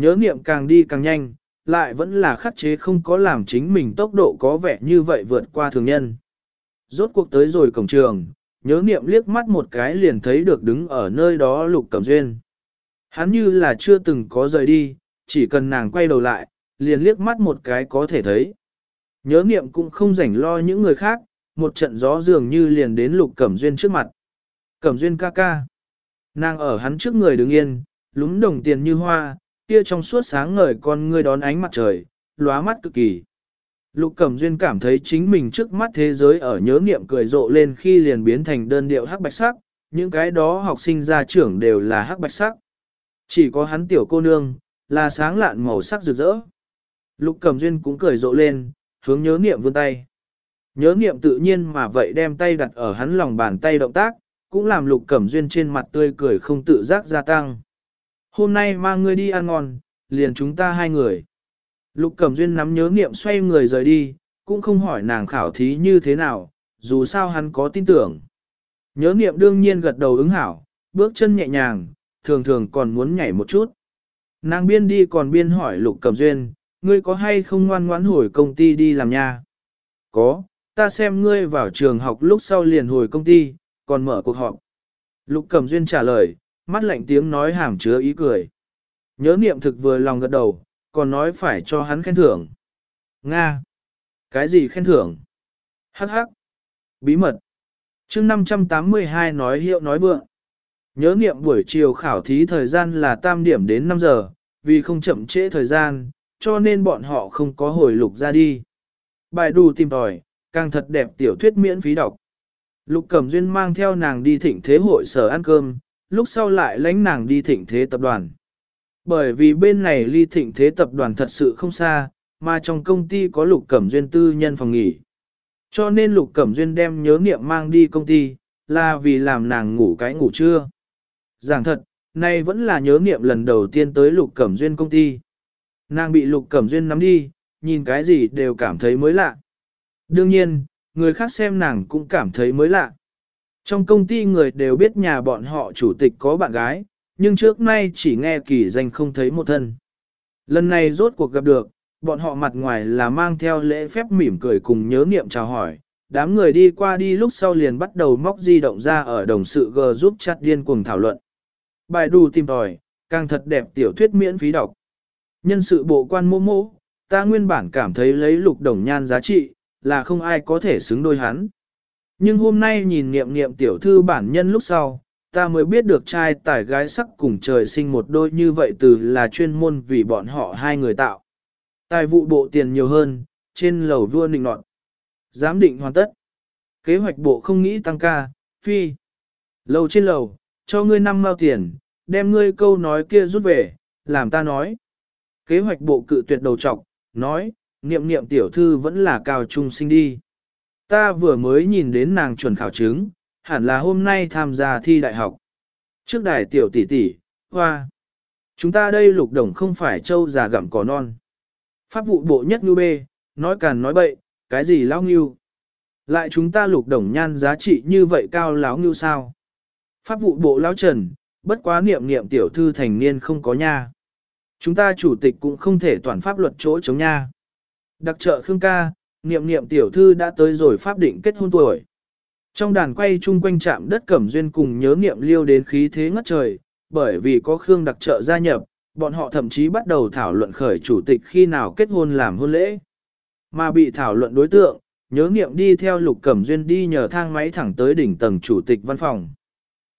Nhớ niệm càng đi càng nhanh, lại vẫn là khắc chế không có làm chính mình tốc độ có vẻ như vậy vượt qua thường nhân. Rốt cuộc tới rồi cổng trường, nhớ niệm liếc mắt một cái liền thấy được đứng ở nơi đó lục cẩm duyên. Hắn như là chưa từng có rời đi, chỉ cần nàng quay đầu lại, liền liếc mắt một cái có thể thấy. Nhớ niệm cũng không rảnh lo những người khác, một trận gió dường như liền đến lục cẩm duyên trước mặt. Cẩm duyên ca ca. Nàng ở hắn trước người đứng yên, lúng đồng tiền như hoa, kia trong suốt sáng ngời con ngươi đón ánh mặt trời, lóa mắt cực kỳ. Lục Cẩm Duyên cảm thấy chính mình trước mắt thế giới ở nhớ niệm cười rộ lên khi liền biến thành đơn điệu hắc bạch sắc, những cái đó học sinh ra trưởng đều là hắc bạch sắc. Chỉ có hắn tiểu cô nương, là sáng lạn màu sắc rực rỡ. Lục Cẩm Duyên cũng cười rộ lên, hướng nhớ niệm vươn tay. Nhớ niệm tự nhiên mà vậy đem tay đặt ở hắn lòng bàn tay động tác, cũng làm Lục Cẩm Duyên trên mặt tươi cười không tự giác gia tăng. Hôm nay mang ngươi đi ăn ngon, liền chúng ta hai người. Lục Cẩm Duyên nắm nhớ niệm xoay người rời đi, cũng không hỏi nàng khảo thí như thế nào, dù sao hắn có tin tưởng. Nhớ niệm đương nhiên gật đầu ứng hảo, bước chân nhẹ nhàng, thường thường còn muốn nhảy một chút. Nàng biên đi còn biên hỏi Lục Cẩm Duyên, ngươi có hay không ngoan ngoãn hồi công ty đi làm nha? Có, ta xem ngươi vào trường học lúc sau liền hồi công ty, còn mở cuộc họp. Lục Cẩm Duyên trả lời, mắt lạnh tiếng nói hàm chứa ý cười. Nhớ niệm thực vừa lòng gật đầu, còn nói phải cho hắn khen thưởng. Nga! Cái gì khen thưởng? Hắc hắc! Bí mật! chương 582 nói hiệu nói vượng. Nhớ niệm buổi chiều khảo thí thời gian là tam điểm đến 5 giờ, vì không chậm trễ thời gian, cho nên bọn họ không có hồi lục ra đi. Bài đù tìm tòi, càng thật đẹp tiểu thuyết miễn phí đọc. Lục Cẩm Duyên mang theo nàng đi thịnh thế hội sở ăn cơm, lúc sau lại lãnh nàng đi thịnh thế tập đoàn. Bởi vì bên này ly thịnh thế tập đoàn thật sự không xa, mà trong công ty có Lục Cẩm Duyên tư nhân phòng nghỉ. Cho nên Lục Cẩm Duyên đem nhớ niệm mang đi công ty, là vì làm nàng ngủ cái ngủ trưa. Giảng thật, nay vẫn là nhớ niệm lần đầu tiên tới Lục Cẩm Duyên công ty. Nàng bị Lục Cẩm Duyên nắm đi, nhìn cái gì đều cảm thấy mới lạ. Đương nhiên, người khác xem nàng cũng cảm thấy mới lạ. Trong công ty người đều biết nhà bọn họ chủ tịch có bạn gái, nhưng trước nay chỉ nghe kỳ danh không thấy một thân. Lần này rốt cuộc gặp được, bọn họ mặt ngoài là mang theo lễ phép mỉm cười cùng nhớ niệm chào hỏi. Đám người đi qua đi lúc sau liền bắt đầu móc di động ra ở đồng sự G giúp chặt điên cuồng thảo luận. Bài đù tìm tòi, càng thật đẹp tiểu thuyết miễn phí đọc. Nhân sự bộ quan mô mô, ta nguyên bản cảm thấy lấy lục đồng nhan giá trị, là không ai có thể xứng đôi hắn. Nhưng hôm nay nhìn niệm niệm tiểu thư bản nhân lúc sau, ta mới biết được trai tài gái sắc cùng trời sinh một đôi như vậy từ là chuyên môn vì bọn họ hai người tạo. Tài vụ bộ tiền nhiều hơn, trên lầu vua nịnh nọt. Giám định hoàn tất. Kế hoạch bộ không nghĩ tăng ca, phi. Lầu trên lầu, cho ngươi năm mao tiền, đem ngươi câu nói kia rút về, làm ta nói. Kế hoạch bộ cự tuyệt đầu trọc, nói, niệm niệm tiểu thư vẫn là cao trung sinh đi. Ta vừa mới nhìn đến nàng chuẩn khảo chứng, hẳn là hôm nay tham gia thi đại học. Trước đài tiểu tỷ tỷ, hoa. Chúng ta đây lục đồng không phải châu già gặm cỏ non. Pháp vụ bộ nhất ngư bê, nói càn nói bậy, cái gì lão ngưu. Lại chúng ta lục đồng nhan giá trị như vậy cao lão ngưu sao? Pháp vụ bộ lão trần, bất quá niệm niệm tiểu thư thành niên không có nha. Chúng ta chủ tịch cũng không thể toàn pháp luật chỗ chống nha. Đặc trợ Khương ca, niệm niệm tiểu thư đã tới rồi pháp định kết hôn tuổi. Trong đàn quay chung quanh chạm đất cẩm duyên cùng nhớ niệm liêu đến khí thế ngất trời, bởi vì có Khương đặc trợ gia nhập, bọn họ thậm chí bắt đầu thảo luận khởi chủ tịch khi nào kết hôn làm hôn lễ. Mà bị thảo luận đối tượng, nhớ niệm đi theo lục cẩm duyên đi nhờ thang máy thẳng tới đỉnh tầng chủ tịch văn phòng.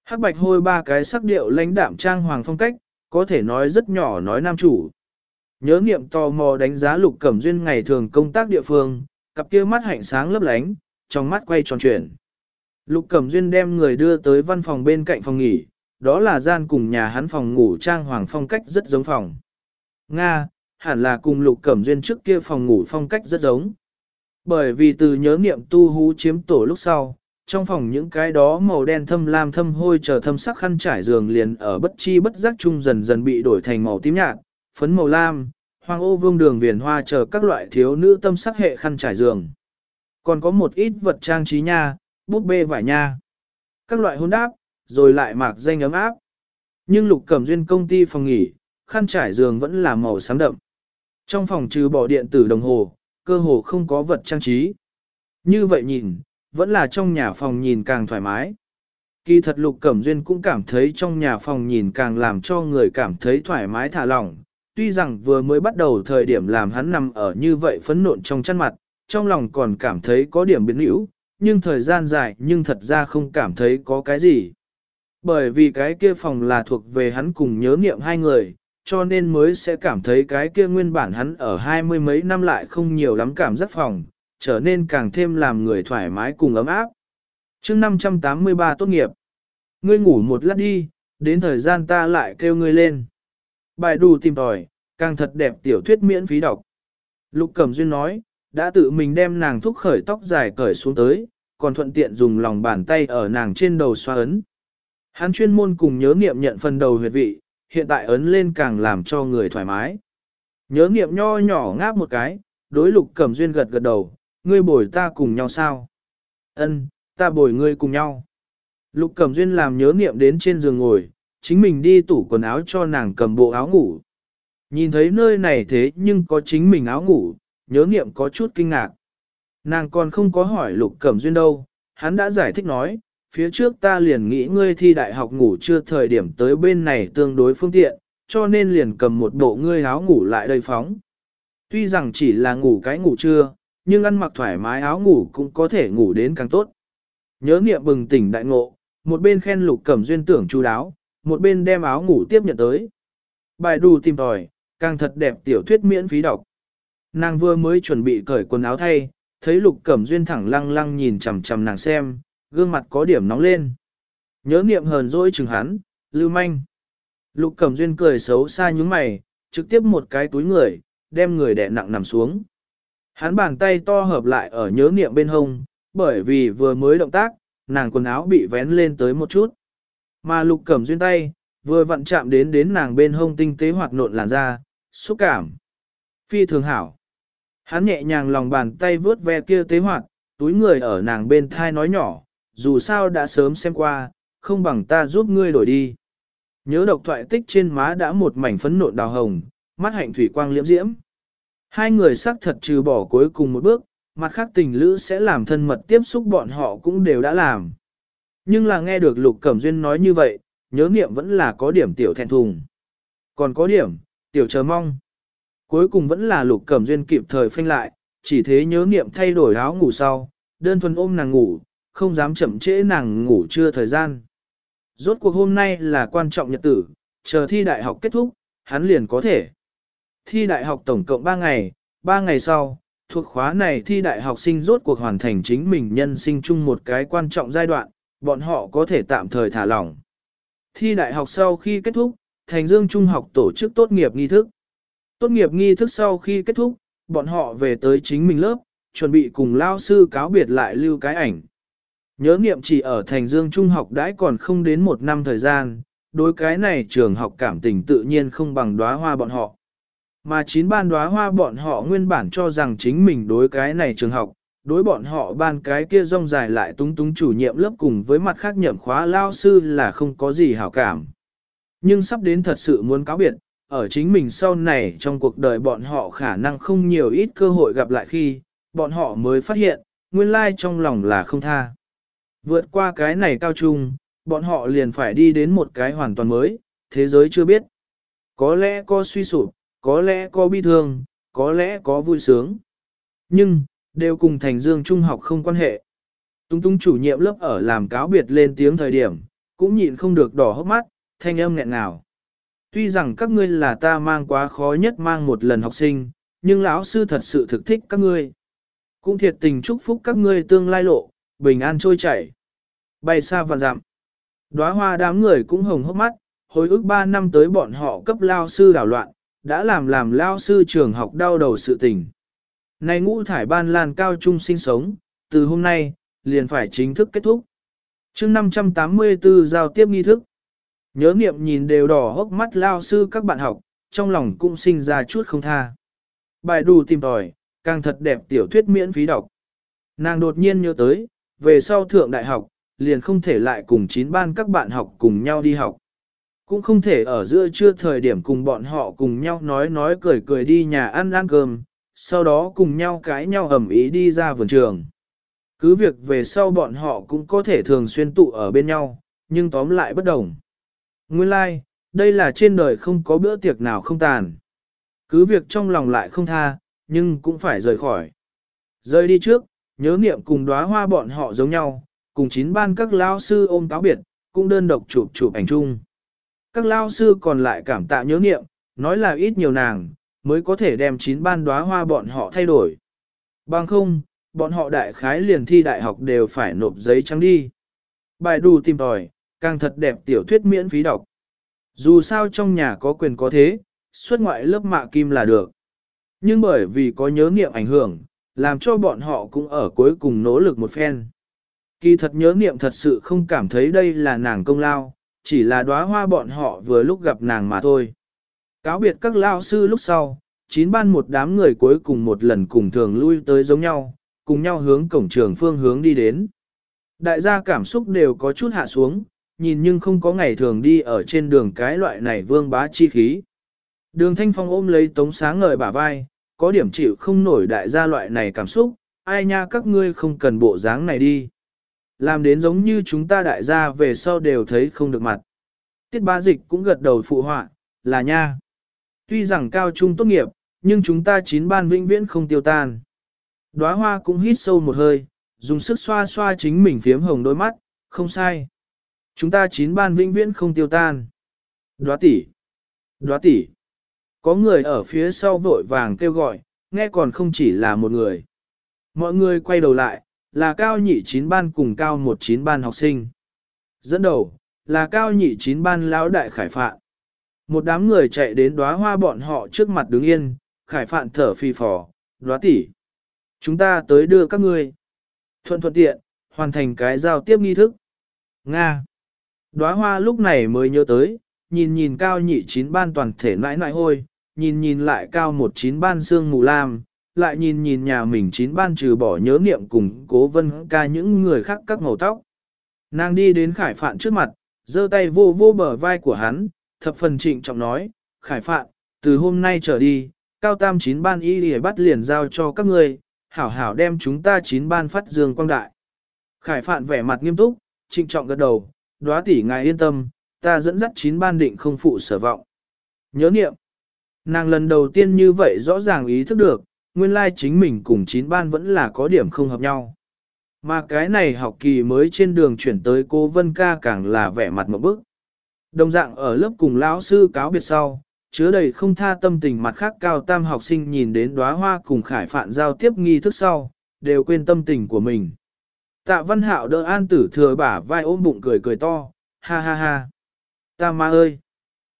Hắc bạch hôi ba cái sắc điệu lãnh đạm trang hoàng phong cách, có thể nói rất nhỏ nói nam chủ. Nhớ niệm tò mò đánh giá lục cẩm duyên ngày thường công tác địa phương, cặp kia mắt hạnh sáng lấp lánh, trong mắt quay tròn chuyển. Lục cẩm duyên đem người đưa tới văn phòng bên cạnh phòng nghỉ, đó là gian cùng nhà hắn phòng ngủ trang hoàng phong cách rất giống phòng. Nga, hẳn là cùng lục cẩm duyên trước kia phòng ngủ phong cách rất giống. Bởi vì từ nhớ niệm tu hú chiếm tổ lúc sau, trong phòng những cái đó màu đen thâm lam thâm hôi chờ thâm sắc khăn trải giường liền ở bất chi bất giác chung dần dần bị đổi thành màu tím nhạt, phấn màu lam, hoang ô vương đường viền hoa chờ các loại thiếu nữ tâm sắc hệ khăn trải giường. Còn có một ít vật trang trí nha, bút bê vải nha. Các loại hôn đáp, rồi lại mạc danh ấm áp. Nhưng lục cẩm duyên công ty phòng nghỉ, khăn trải giường vẫn là màu xám đậm. Trong phòng trừ bỏ điện tử đồng hồ, cơ hồ không có vật trang trí. Như vậy nhìn, vẫn là trong nhà phòng nhìn càng thoải mái. Kỳ thật Lục Cẩm Duyên cũng cảm thấy trong nhà phòng nhìn càng làm cho người cảm thấy thoải mái thả lỏng. Tuy rằng vừa mới bắt đầu thời điểm làm hắn nằm ở như vậy phấn nộn trong chăn mặt, trong lòng còn cảm thấy có điểm biến hữu, nhưng thời gian dài nhưng thật ra không cảm thấy có cái gì. Bởi vì cái kia phòng là thuộc về hắn cùng nhớ nghiệm hai người, cho nên mới sẽ cảm thấy cái kia nguyên bản hắn ở hai mươi mấy năm lại không nhiều lắm cảm giác phòng, trở nên càng thêm làm người thoải mái cùng ấm áp. chương 583 tốt nghiệp. Ngươi ngủ một lát đi, đến thời gian ta lại kêu ngươi lên. Bài đủ tìm tòi, càng thật đẹp tiểu thuyết miễn phí đọc. Lục Cẩm Duyên nói, đã tự mình đem nàng thúc khởi tóc dài cởi xuống tới, còn thuận tiện dùng lòng bàn tay ở nàng trên đầu xoa ấn. Hắn chuyên môn cùng nhớ nghiệm nhận phần đầu huyệt vị, hiện tại ấn lên càng làm cho người thoải mái. Nhớ nghiệm nho nhỏ ngáp một cái, đối lục cẩm duyên gật gật đầu, ngươi bồi ta cùng nhau sao? Ân, ta bồi ngươi cùng nhau. Lục cẩm duyên làm nhớ nghiệm đến trên giường ngồi, chính mình đi tủ quần áo cho nàng cầm bộ áo ngủ. Nhìn thấy nơi này thế nhưng có chính mình áo ngủ, nhớ nghiệm có chút kinh ngạc. Nàng còn không có hỏi lục cẩm duyên đâu, hắn đã giải thích nói, phía trước ta liền nghĩ ngươi thi đại học ngủ chưa thời điểm tới bên này tương đối phương tiện, cho nên liền cầm một bộ ngươi áo ngủ lại đây phóng. Tuy rằng chỉ là ngủ cái ngủ trưa, nhưng ăn mặc thoải mái áo ngủ cũng có thể ngủ đến càng tốt. Nhớ niệm bừng tỉnh đại ngộ, một bên khen lục cẩm duyên tưởng chu đáo, một bên đem áo ngủ tiếp nhận tới. Bài đù tìm tòi, càng thật đẹp tiểu thuyết miễn phí đọc. Nàng vừa mới chuẩn bị cởi quần áo thay, thấy lục cẩm duyên thẳng lăng lăng nhìn chằm chằm nàng xem, gương mặt có điểm nóng lên. Nhớ niệm hờn dỗi chừng hắn, lưu manh. Lục cẩm duyên cười xấu xa nhúng mày, trực tiếp một cái túi người, đem người đè nặng nằm xuống. Hắn bàn tay to hợp lại ở nhớ niệm bên hông, bởi vì vừa mới động tác, nàng quần áo bị vén lên tới một chút. Mà lục cẩm duyên tay, vừa vặn chạm đến đến nàng bên hông tinh tế hoạt nộn làn da, xúc cảm. Phi thường hảo. Hắn nhẹ nhàng lòng bàn tay vướt ve kia tế hoạt, túi người ở nàng bên thai nói nhỏ, dù sao đã sớm xem qua, không bằng ta giúp ngươi đổi đi. Nhớ độc thoại tích trên má đã một mảnh phấn nộn đào hồng, mắt hạnh thủy quang liễm diễm. Hai người xác thật trừ bỏ cuối cùng một bước, mặt khác tình lữ sẽ làm thân mật tiếp xúc bọn họ cũng đều đã làm. Nhưng là nghe được Lục Cẩm Duyên nói như vậy, nhớ niệm vẫn là có điểm tiểu thẹn thùng. Còn có điểm, tiểu chờ mong. Cuối cùng vẫn là Lục Cẩm Duyên kịp thời phanh lại, chỉ thế nhớ niệm thay đổi áo ngủ sau, đơn thuần ôm nàng ngủ, không dám chậm trễ nàng ngủ trưa thời gian. Rốt cuộc hôm nay là quan trọng nhật tử, chờ thi đại học kết thúc, hắn liền có thể. Thi đại học tổng cộng 3 ngày, 3 ngày sau, thuộc khóa này thi đại học sinh rốt cuộc hoàn thành chính mình nhân sinh chung một cái quan trọng giai đoạn, bọn họ có thể tạm thời thả lỏng. Thi đại học sau khi kết thúc, Thành Dương Trung học tổ chức tốt nghiệp nghi thức. Tốt nghiệp nghi thức sau khi kết thúc, bọn họ về tới chính mình lớp, chuẩn bị cùng lao sư cáo biệt lại lưu cái ảnh. Nhớ nghiệm chỉ ở Thành Dương Trung học đãi còn không đến một năm thời gian, đối cái này trường học cảm tình tự nhiên không bằng đóa hoa bọn họ. Mà chín ban đóa hoa bọn họ nguyên bản cho rằng chính mình đối cái này trường học, đối bọn họ ban cái kia rong dài lại túng túng chủ nhiệm lớp cùng với mặt khác nhậm khóa lao sư là không có gì hảo cảm. Nhưng sắp đến thật sự muốn cáo biệt, ở chính mình sau này trong cuộc đời bọn họ khả năng không nhiều ít cơ hội gặp lại khi, bọn họ mới phát hiện, nguyên lai trong lòng là không tha. Vượt qua cái này cao trung, bọn họ liền phải đi đến một cái hoàn toàn mới, thế giới chưa biết. Có lẽ có suy sụp, có lẽ có bi thương, có lẽ có vui sướng. Nhưng, đều cùng thành dương trung học không quan hệ. Tung tung chủ nhiệm lớp ở làm cáo biệt lên tiếng thời điểm, cũng nhịn không được đỏ hốc mắt, thanh âm nghẹn ngào. Tuy rằng các ngươi là ta mang quá khó nhất mang một lần học sinh, nhưng lão sư thật sự thực thích các ngươi. Cũng thiệt tình chúc phúc các ngươi tương lai lộ, bình an trôi chảy. Bay xa và dặm. Đóa hoa đám người cũng hồng hốc mắt, hồi ức 3 năm tới bọn họ cấp lao sư đảo loạn, đã làm làm lao sư trường học đau đầu sự tình. Này ngũ thải ban lan cao trung sinh sống, từ hôm nay, liền phải chính thức kết thúc. chương 584 giao tiếp nghi thức. Nhớ niệm nhìn đều đỏ hốc mắt lao sư các bạn học, trong lòng cũng sinh ra chút không tha. Bài đủ tìm tòi, càng thật đẹp tiểu thuyết miễn phí đọc. Nàng đột nhiên nhớ tới, về sau thượng đại học, liền không thể lại cùng chín ban các bạn học cùng nhau đi học. Cũng không thể ở giữa trưa thời điểm cùng bọn họ cùng nhau nói nói cười cười đi nhà ăn ăn cơm, sau đó cùng nhau cãi nhau ẩm ý đi ra vườn trường. Cứ việc về sau bọn họ cũng có thể thường xuyên tụ ở bên nhau, nhưng tóm lại bất đồng. Nguyên lai, like, đây là trên đời không có bữa tiệc nào không tàn. Cứ việc trong lòng lại không tha, nhưng cũng phải rời khỏi. Rời đi trước, nhớ niệm cùng đóa hoa bọn họ giống nhau, cùng chín ban các lao sư ôm cáo biệt, cũng đơn độc chụp chụp ảnh chung. Các lao sư còn lại cảm tạ nhớ niệm, nói là ít nhiều nàng, mới có thể đem chín ban đóa hoa bọn họ thay đổi. Bằng không, bọn họ đại khái liền thi đại học đều phải nộp giấy trắng đi. Bài đủ tìm tòi, càng thật đẹp tiểu thuyết miễn phí đọc. Dù sao trong nhà có quyền có thế, xuất ngoại lớp mạ kim là được. Nhưng bởi vì có nhớ niệm ảnh hưởng, làm cho bọn họ cũng ở cuối cùng nỗ lực một phen. Kỳ thật nhớ niệm thật sự không cảm thấy đây là nàng công lao, chỉ là đóa hoa bọn họ vừa lúc gặp nàng mà thôi. Cáo biệt các lao sư lúc sau, chín ban một đám người cuối cùng một lần cùng thường lui tới giống nhau, cùng nhau hướng cổng trường phương hướng đi đến. Đại gia cảm xúc đều có chút hạ xuống, nhìn nhưng không có ngày thường đi ở trên đường cái loại này vương bá chi khí. Đường thanh phong ôm lấy tống sáng ngời bả vai, có điểm chịu không nổi đại gia loại này cảm xúc, ai nha các ngươi không cần bộ dáng này đi. Làm đến giống như chúng ta đại gia về sau đều thấy không được mặt. Tiết bá dịch cũng gật đầu phụ họa, là nha. Tuy rằng cao trung tốt nghiệp, nhưng chúng ta chín ban vĩnh viễn không tiêu tan. Đóa hoa cũng hít sâu một hơi, dùng sức xoa xoa chính mình phiếm hồng đôi mắt, không sai. Chúng ta chín ban vĩnh viễn không tiêu tan. Đóa tỷ, đóa tỷ. Có người ở phía sau vội vàng kêu gọi, nghe còn không chỉ là một người. Mọi người quay đầu lại, là cao nhị chín ban cùng cao một chín ban học sinh. Dẫn đầu, là cao nhị chín ban lão đại khải phạn. Một đám người chạy đến đóa hoa bọn họ trước mặt đứng yên, khải phạn thở phì phò, đóa tỷ. Chúng ta tới đưa các ngươi. Thuận thuận tiện, hoàn thành cái giao tiếp nghi thức. Nga. Đóa hoa lúc này mới nhớ tới, nhìn nhìn cao nhị chín ban toàn thể nãi nãi hôi, nhìn nhìn lại cao một chín ban xương mù lam, lại nhìn nhìn nhà mình chín ban trừ bỏ nhớ niệm cùng cố vân ca những người khác các màu tóc. Nàng đi đến khải phạn trước mặt, giơ tay vô vô bờ vai của hắn, thập phần trịnh trọng nói, khải phạn, từ hôm nay trở đi, cao tam chín ban y lìa bắt liền giao cho các ngươi, hảo hảo đem chúng ta chín ban phát dương quang đại. Khải phạn vẻ mặt nghiêm túc, trịnh trọng gật đầu, đoá tỷ ngài yên tâm, ta dẫn dắt chín ban định không phụ sở vọng. Nhớ niệm, nàng lần đầu tiên như vậy rõ ràng ý thức được, nguyên lai chính mình cùng chín ban vẫn là có điểm không hợp nhau. Mà cái này học kỳ mới trên đường chuyển tới cô Vân Ca càng là vẻ mặt một bức. Đồng dạng ở lớp cùng lão sư cáo biệt sau, chứa đầy không tha tâm tình mặt khác cao tam học sinh nhìn đến đóa hoa cùng khải phạn giao tiếp nghi thức sau, đều quên tâm tình của mình. Tạ văn hạo đỡ an tử thừa bả vai ôm bụng cười cười to, ha ha ha. Ta ma ơi!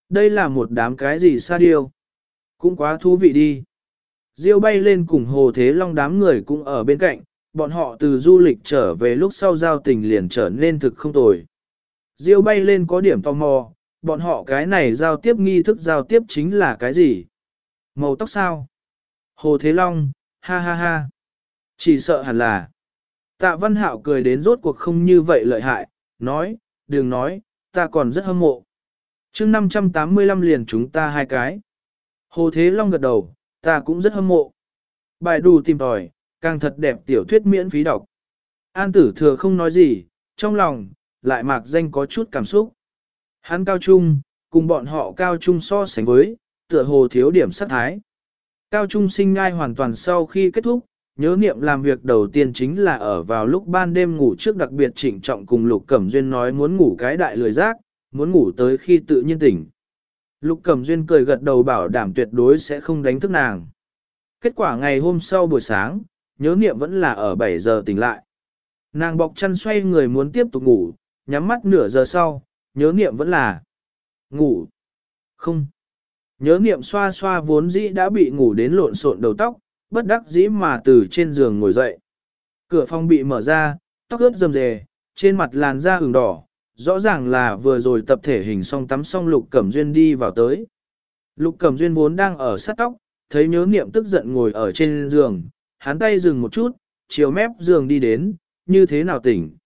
Đây là một đám cái gì xa điêu? Cũng quá thú vị đi. Diêu bay lên cùng hồ thế long đám người cũng ở bên cạnh, bọn họ từ du lịch trở về lúc sau giao tình liền trở nên thực không tồi. Diêu bay lên có điểm tò mò, bọn họ cái này giao tiếp nghi thức giao tiếp chính là cái gì? Màu tóc sao? Hồ Thế Long, ha ha ha. Chỉ sợ hẳn là. Tạ Văn Hạo cười đến rốt cuộc không như vậy lợi hại, nói, đừng nói, ta còn rất hâm mộ. chương 585 liền chúng ta hai cái. Hồ Thế Long gật đầu, ta cũng rất hâm mộ. Bài đủ tìm tòi, càng thật đẹp tiểu thuyết miễn phí đọc. An tử thừa không nói gì, trong lòng, lại mạc danh có chút cảm xúc. Hắn cao trung, cùng bọn họ cao trung so sánh với, tựa hồ thiếu điểm sát thái. Cao trung sinh ngai hoàn toàn sau khi kết thúc, nhớ niệm làm việc đầu tiên chính là ở vào lúc ban đêm ngủ trước đặc biệt trịnh trọng cùng Lục Cẩm Duyên nói muốn ngủ cái đại lười giác, muốn ngủ tới khi tự nhiên tỉnh. Lục Cẩm Duyên cười gật đầu bảo đảm tuyệt đối sẽ không đánh thức nàng. Kết quả ngày hôm sau buổi sáng, nhớ niệm vẫn là ở 7 giờ tỉnh lại. Nàng bọc chăn xoay người muốn tiếp tục ngủ, nhắm mắt nửa giờ sau, nhớ niệm vẫn là ngủ. Không. Nhớ niệm xoa xoa vốn dĩ đã bị ngủ đến lộn xộn đầu tóc, bất đắc dĩ mà từ trên giường ngồi dậy. Cửa phòng bị mở ra, tóc ướt rầm rề, trên mặt làn da ửng đỏ, rõ ràng là vừa rồi tập thể hình xong tắm xong Lục Cẩm Duyên đi vào tới. Lục Cẩm Duyên vốn đang ở sát tóc, thấy nhớ niệm tức giận ngồi ở trên giường, hắn tay dừng một chút, chiều mép giường đi đến, như thế nào tỉnh.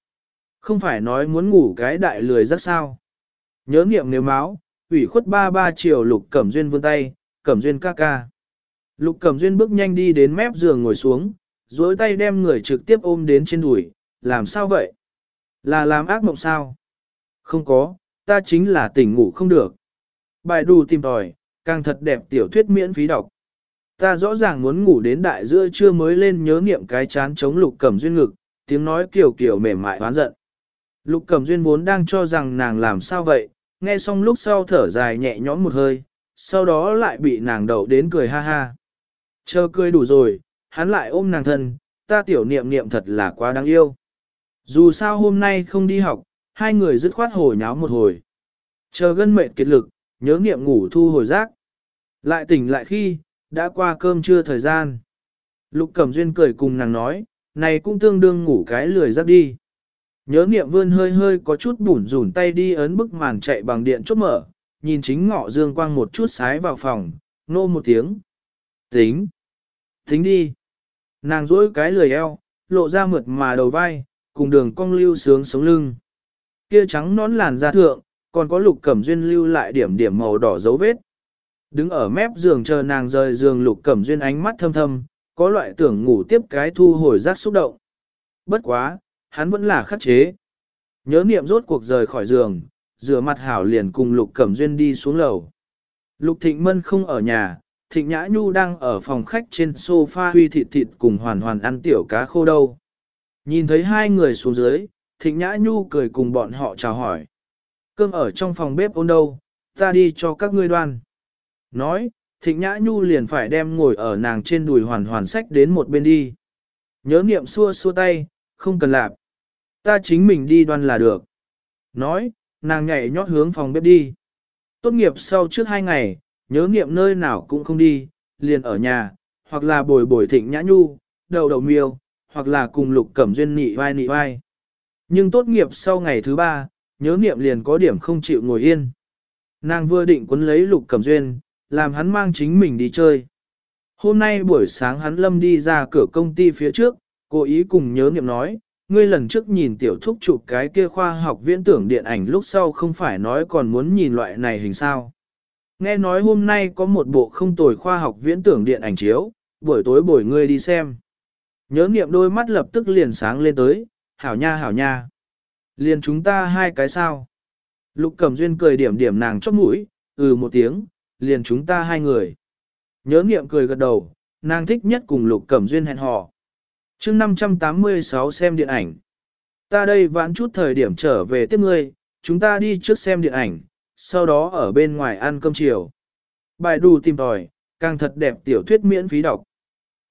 Không phải nói muốn ngủ cái đại lười rất sao. Nhớ niệm nếu máu, ủy khuất ba ba chiều Lục Cẩm Duyên vươn tay, Cẩm Duyên ca ca. Lục Cẩm Duyên bước nhanh đi đến mép giường ngồi xuống, dối tay đem người trực tiếp ôm đến trên đùi, làm sao vậy? Là làm ác mộng sao? Không có, ta chính là tỉnh ngủ không được. Bài đù tìm tòi, càng thật đẹp tiểu thuyết miễn phí đọc. Ta rõ ràng muốn ngủ đến đại giữa trưa mới lên nhớ niệm cái chán chống lục cẩm duyên ngực, tiếng nói kiểu kiểu mềm mại hoán giận. Lục cẩm duyên vốn đang cho rằng nàng làm sao vậy, nghe xong lúc sau thở dài nhẹ nhõm một hơi, sau đó lại bị nàng đậu đến cười ha ha. Chờ cười đủ rồi, hắn lại ôm nàng thân, ta tiểu niệm niệm thật là quá đáng yêu. Dù sao hôm nay không đi học, hai người dứt khoát hồi nháo một hồi. Chờ gân mệt kiệt lực, nhớ niệm ngủ thu hồi giác. Lại tỉnh lại khi, đã qua cơm trưa thời gian. Lục Cẩm Duyên cười cùng nàng nói, này cũng tương đương ngủ cái lười giấc đi. Nhớ niệm vươn hơi hơi có chút bủn rủn tay đi ấn bức màn chạy bằng điện chốt mở, nhìn chính ngọ dương quang một chút sái vào phòng, nô một tiếng. Tính. Tính đi. Nàng dỗi cái lười eo, lộ ra mượt mà đầu vai, cùng đường cong lưu sướng sống lưng. Kia trắng nón làn da thượng, còn có lục cẩm duyên lưu lại điểm điểm màu đỏ dấu vết. Đứng ở mép giường chờ nàng rời giường lục cẩm duyên ánh mắt thâm thâm, có loại tưởng ngủ tiếp cái thu hồi giác xúc động. Bất quá, hắn vẫn là khắc chế. Nhớ niệm rốt cuộc rời khỏi giường, rửa mặt hảo liền cùng lục cẩm duyên đi xuống lầu. Lục thịnh mân không ở nhà, thịnh nhã nhu đang ở phòng khách trên sofa huy thịt thịt cùng hoàn hoàn ăn tiểu cá khô đâu. Nhìn thấy hai người xuống dưới, thịnh nhã nhu cười cùng bọn họ chào hỏi. Cơm ở trong phòng bếp ôn đâu, ta đi cho các ngươi đoan. Nói, thịnh nhã nhu liền phải đem ngồi ở nàng trên đùi hoàn hoàn sách đến một bên đi. Nhớ niệm xua xua tay, không cần lạp. Ta chính mình đi đoan là được. Nói, nàng nhảy nhót hướng phòng bếp đi. Tốt nghiệp sau trước hai ngày, nhớ niệm nơi nào cũng không đi, liền ở nhà, hoặc là bồi bồi thịnh nhã nhu, đầu đầu miêu, hoặc là cùng lục cẩm duyên nị vai nị vai. Nhưng tốt nghiệp sau ngày thứ ba, nhớ niệm liền có điểm không chịu ngồi yên. Nàng vừa định quấn lấy lục cẩm duyên, làm hắn mang chính mình đi chơi. Hôm nay buổi sáng hắn lâm đi ra cửa công ty phía trước, cố ý cùng nhớ niệm nói, ngươi lần trước nhìn tiểu thúc chụp cái kia khoa học viễn tưởng điện ảnh lúc sau không phải nói còn muốn nhìn loại này hình sao. Nghe nói hôm nay có một bộ không tồi khoa học viễn tưởng điện ảnh chiếu, buổi tối buổi ngươi đi xem. Nhớ niệm đôi mắt lập tức liền sáng lên tới, hảo nha hảo nha. Liền chúng ta hai cái sao. Lục Cẩm Duyên cười điểm điểm nàng chóp mũi, ừ một tiếng, liền chúng ta hai người. Nhớ niệm cười gật đầu, nàng thích nhất cùng Lục Cẩm Duyên hẹn hò chương 586 xem điện ảnh. Ta đây vãn chút thời điểm trở về tiếp ngươi, chúng ta đi trước xem điện ảnh, sau đó ở bên ngoài ăn cơm chiều. Bài đù tìm tòi, càng thật đẹp tiểu thuyết miễn phí đọc.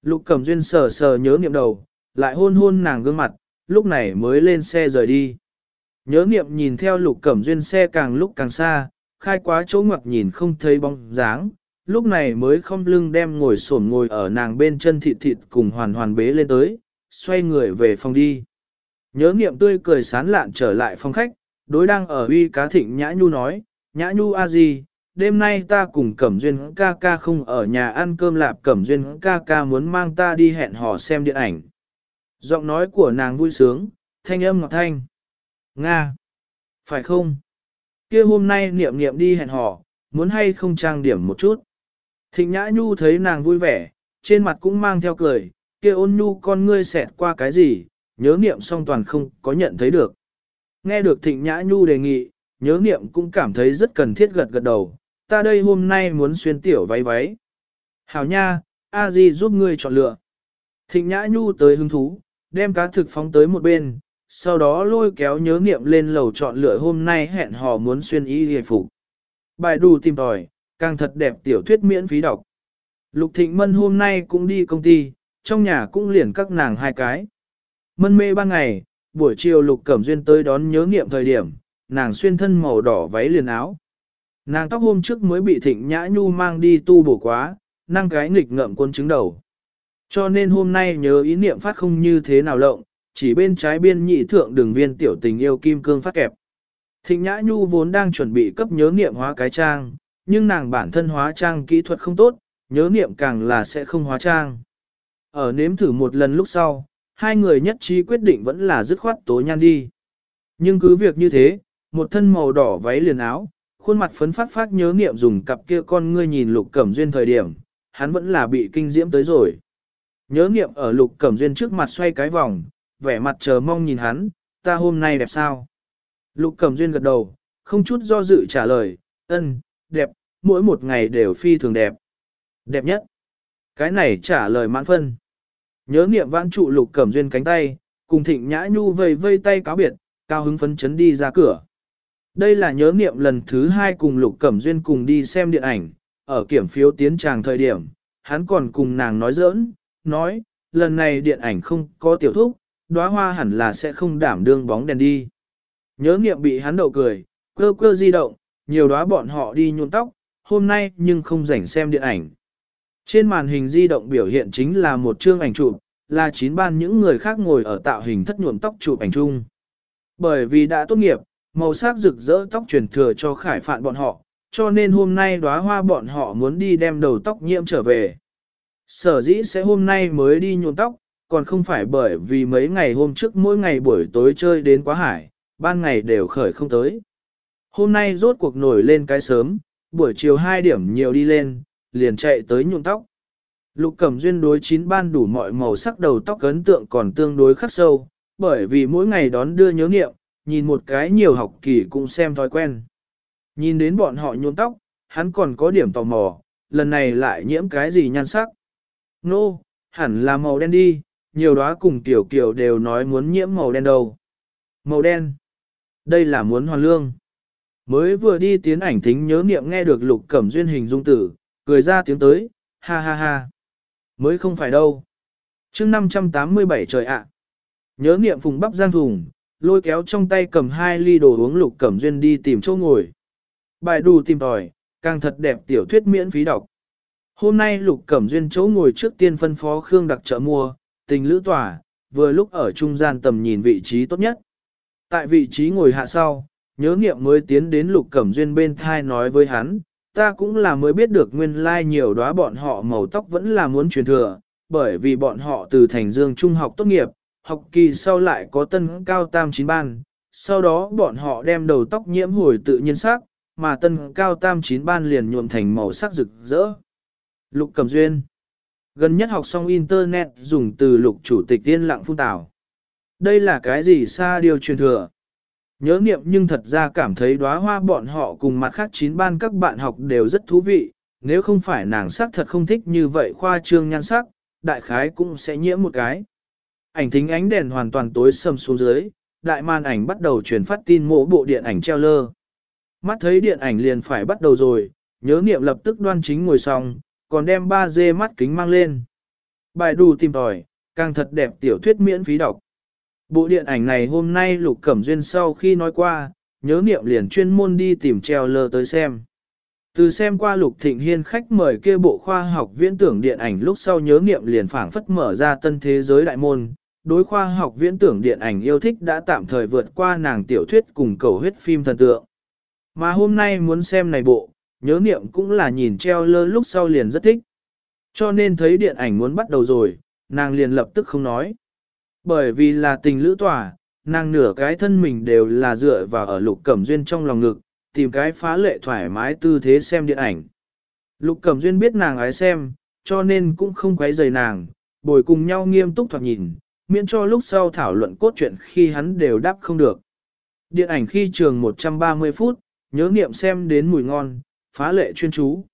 Lục Cẩm Duyên sờ sờ nhớ niệm đầu, lại hôn hôn nàng gương mặt, lúc này mới lên xe rời đi. Nhớ niệm nhìn theo Lục Cẩm Duyên xe càng lúc càng xa, khai quá chỗ ngoặc nhìn không thấy bóng dáng, lúc này mới không lưng đem ngồi xổm ngồi ở nàng bên chân thịt thịt cùng hoàn hoàn bế lên tới, xoay người về phòng đi. Nhớ niệm tươi cười sán lạn trở lại phòng khách, đối đang ở uy cá thịnh nhã nhu nói, nhã nhu a gì, đêm nay ta cùng Cẩm Duyên ca ca không ở nhà ăn cơm lạp Cẩm Duyên ca ca muốn mang ta đi hẹn hò xem điện ảnh. Giọng nói của nàng vui sướng, thanh âm ngọt thanh. Nga! Phải không? kia hôm nay niệm niệm đi hẹn hò, muốn hay không trang điểm một chút. Thịnh Nhã Nhu thấy nàng vui vẻ, trên mặt cũng mang theo cười, kia ôn nhu con ngươi xẹt qua cái gì, nhớ niệm song toàn không có nhận thấy được. Nghe được Thịnh Nhã Nhu đề nghị, nhớ niệm cũng cảm thấy rất cần thiết gật gật đầu, ta đây hôm nay muốn xuyên tiểu váy váy. Hảo nha, a di giúp ngươi chọn lựa. Thịnh Nhã Nhu tới hứng thú, đem cá thực phóng tới một bên, sau đó lôi kéo nhớ niệm lên lầu chọn lựa hôm nay hẹn hò muốn xuyên y hề phục. Bài đủ tìm tòi, càng thật đẹp tiểu thuyết miễn phí đọc. Lục Thịnh Mân hôm nay cũng đi công ty, trong nhà cũng liền các nàng hai cái. Mân mê ba ngày, buổi chiều Lục Cẩm Duyên tới đón nhớ nghiệm thời điểm, nàng xuyên thân màu đỏ váy liền áo. Nàng tóc hôm trước mới bị Thịnh Nhã Nhu mang đi tu bổ quá, năng cái nghịch ngậm quân trứng đầu. Cho nên hôm nay nhớ ý niệm phát không như thế nào lộng, chỉ bên trái biên nhị thượng đường viên tiểu tình yêu kim cương phát kẹp. Thịnh Nhã Nhu vốn đang chuẩn bị cấp nhớ niệm hóa cái trang, nhưng nàng bản thân hóa trang kỹ thuật không tốt, nhớ niệm càng là sẽ không hóa trang. Ở nếm thử một lần lúc sau, hai người nhất trí quyết định vẫn là dứt khoát tố nhan đi. Nhưng cứ việc như thế, một thân màu đỏ váy liền áo, khuôn mặt phấn phát phát nhớ niệm dùng cặp kia con ngươi nhìn lục cẩm duyên thời điểm, hắn vẫn là bị kinh diễm tới rồi. Nhớ niệm ở lục cẩm duyên trước mặt xoay cái vòng, vẻ mặt chờ mong nhìn hắn, ta hôm nay đẹp sao? Lục cẩm duyên gật đầu, không chút do dự trả lời, ân, đẹp, mỗi một ngày đều phi thường đẹp. Đẹp nhất. Cái này trả lời mãn phân. Nhớ niệm vãn trụ lục cẩm duyên cánh tay, cùng thịnh nhã nhu vây vây tay cáo biệt, cao hứng phấn chấn đi ra cửa. Đây là nhớ niệm lần thứ hai cùng lục cẩm duyên cùng đi xem điện ảnh, ở kiểm phiếu tiến tràng thời điểm, hắn còn cùng nàng nói giỡn, nói, lần này điện ảnh không có tiểu thúc, đóa hoa hẳn là sẽ không đảm đương bóng đèn đi. Nhớ niệm bị hắn đậu cười, cơ cơ di động, nhiều đóa bọn họ đi nhuộm tóc, hôm nay nhưng không rảnh xem điện ảnh. Trên màn hình di động biểu hiện chính là một chương ảnh chụp, là chín ban những người khác ngồi ở tạo hình thất nhuộm tóc chụp ảnh chung. Bởi vì đã tốt nghiệp, màu sắc rực rỡ tóc truyền thừa cho khải phạn bọn họ, cho nên hôm nay đóa hoa bọn họ muốn đi đem đầu tóc nhiễm trở về. Sở dĩ sẽ hôm nay mới đi nhuộm tóc, còn không phải bởi vì mấy ngày hôm trước mỗi ngày buổi tối chơi đến quá hải, ban ngày đều khởi không tới. Hôm nay rốt cuộc nổi lên cái sớm, buổi chiều 2 điểm nhiều đi lên, liền chạy tới nhuộm tóc. Lục Cẩm Duyên đối chín ban đủ mọi màu sắc đầu tóc ấn tượng còn tương đối khắc sâu, bởi vì mỗi ngày đón đưa nhớ nghiệm, nhìn một cái nhiều học kỳ cũng xem thói quen. Nhìn đến bọn họ nhuộm tóc, hắn còn có điểm tò mò, lần này lại nhiễm cái gì nhan sắc. Nô, no, hẳn là màu đen đi, nhiều đóa cùng tiểu kiểu đều nói muốn nhiễm màu đen đâu. Màu đen. Đây là muốn hoàn lương. Mới vừa đi tiến ảnh thính nhớ niệm nghe được lục cẩm duyên hình dung tử, cười ra tiếng tới, ha ha ha. Mới không phải đâu. chương 587 trời ạ. Nhớ niệm phùng bắp giang thùng, lôi kéo trong tay cầm hai ly đồ uống lục cẩm duyên đi tìm chỗ ngồi. Bài đù tìm tòi, càng thật đẹp tiểu thuyết miễn phí đọc. Hôm nay lục cẩm duyên chỗ ngồi trước tiên phân phó Khương đặc trợ mua, tình lữ tỏa, vừa lúc ở trung gian tầm nhìn vị trí tốt nhất. Tại vị trí ngồi hạ sau, nhớ nghiệm mới tiến đến lục cẩm duyên bên thai nói với hắn, ta cũng là mới biết được nguyên lai like nhiều đóa bọn họ màu tóc vẫn là muốn truyền thừa, bởi vì bọn họ từ thành dương trung học tốt nghiệp, học kỳ sau lại có tân cao tam chín ban, sau đó bọn họ đem đầu tóc nhiễm hồi tự nhiên sắc, mà tân cao tam chín ban liền nhuộm thành màu sắc rực rỡ. Lục Cẩm Duyên Gần nhất học xong Internet dùng từ lục chủ tịch tiên lặng phun tảo. Đây là cái gì xa điều truyền thừa? Nhớ niệm nhưng thật ra cảm thấy đóa hoa bọn họ cùng mặt khác chín ban các bạn học đều rất thú vị, nếu không phải nàng sắc thật không thích như vậy khoa trương nhan sắc, đại khái cũng sẽ nhiễm một cái. Ảnh thính ánh đèn hoàn toàn tối sầm xuống dưới, đại màn ảnh bắt đầu truyền phát tin mộ bộ điện ảnh treo lơ. Mắt thấy điện ảnh liền phải bắt đầu rồi, nhớ niệm lập tức đoan chính ngồi xong, còn đem 3D mắt kính mang lên. Bài đù tìm tòi, càng thật đẹp tiểu thuyết miễn phí đọc. Bộ điện ảnh này hôm nay Lục Cẩm Duyên sau khi nói qua, nhớ niệm liền chuyên môn đi tìm treo lơ tới xem. Từ xem qua Lục Thịnh Hiên khách mời kia bộ khoa học viễn tưởng điện ảnh lúc sau nhớ niệm liền phảng phất mở ra tân thế giới đại môn. Đối khoa học viễn tưởng điện ảnh yêu thích đã tạm thời vượt qua nàng tiểu thuyết cùng cầu huyết phim thần tượng. Mà hôm nay muốn xem này bộ, nhớ niệm cũng là nhìn treo lơ lúc sau liền rất thích. Cho nên thấy điện ảnh muốn bắt đầu rồi, nàng liền lập tức không nói. Bởi vì là tình lữ tỏa, nàng nửa cái thân mình đều là dựa vào ở lục cẩm duyên trong lòng ngực, tìm cái phá lệ thoải mái tư thế xem điện ảnh. Lục cẩm duyên biết nàng ái xem, cho nên cũng không quấy rầy nàng, bồi cùng nhau nghiêm túc thoạt nhìn, miễn cho lúc sau thảo luận cốt truyện khi hắn đều đáp không được. Điện ảnh khi trường 130 phút, nhớ nghiệm xem đến mùi ngon, phá lệ chuyên chú.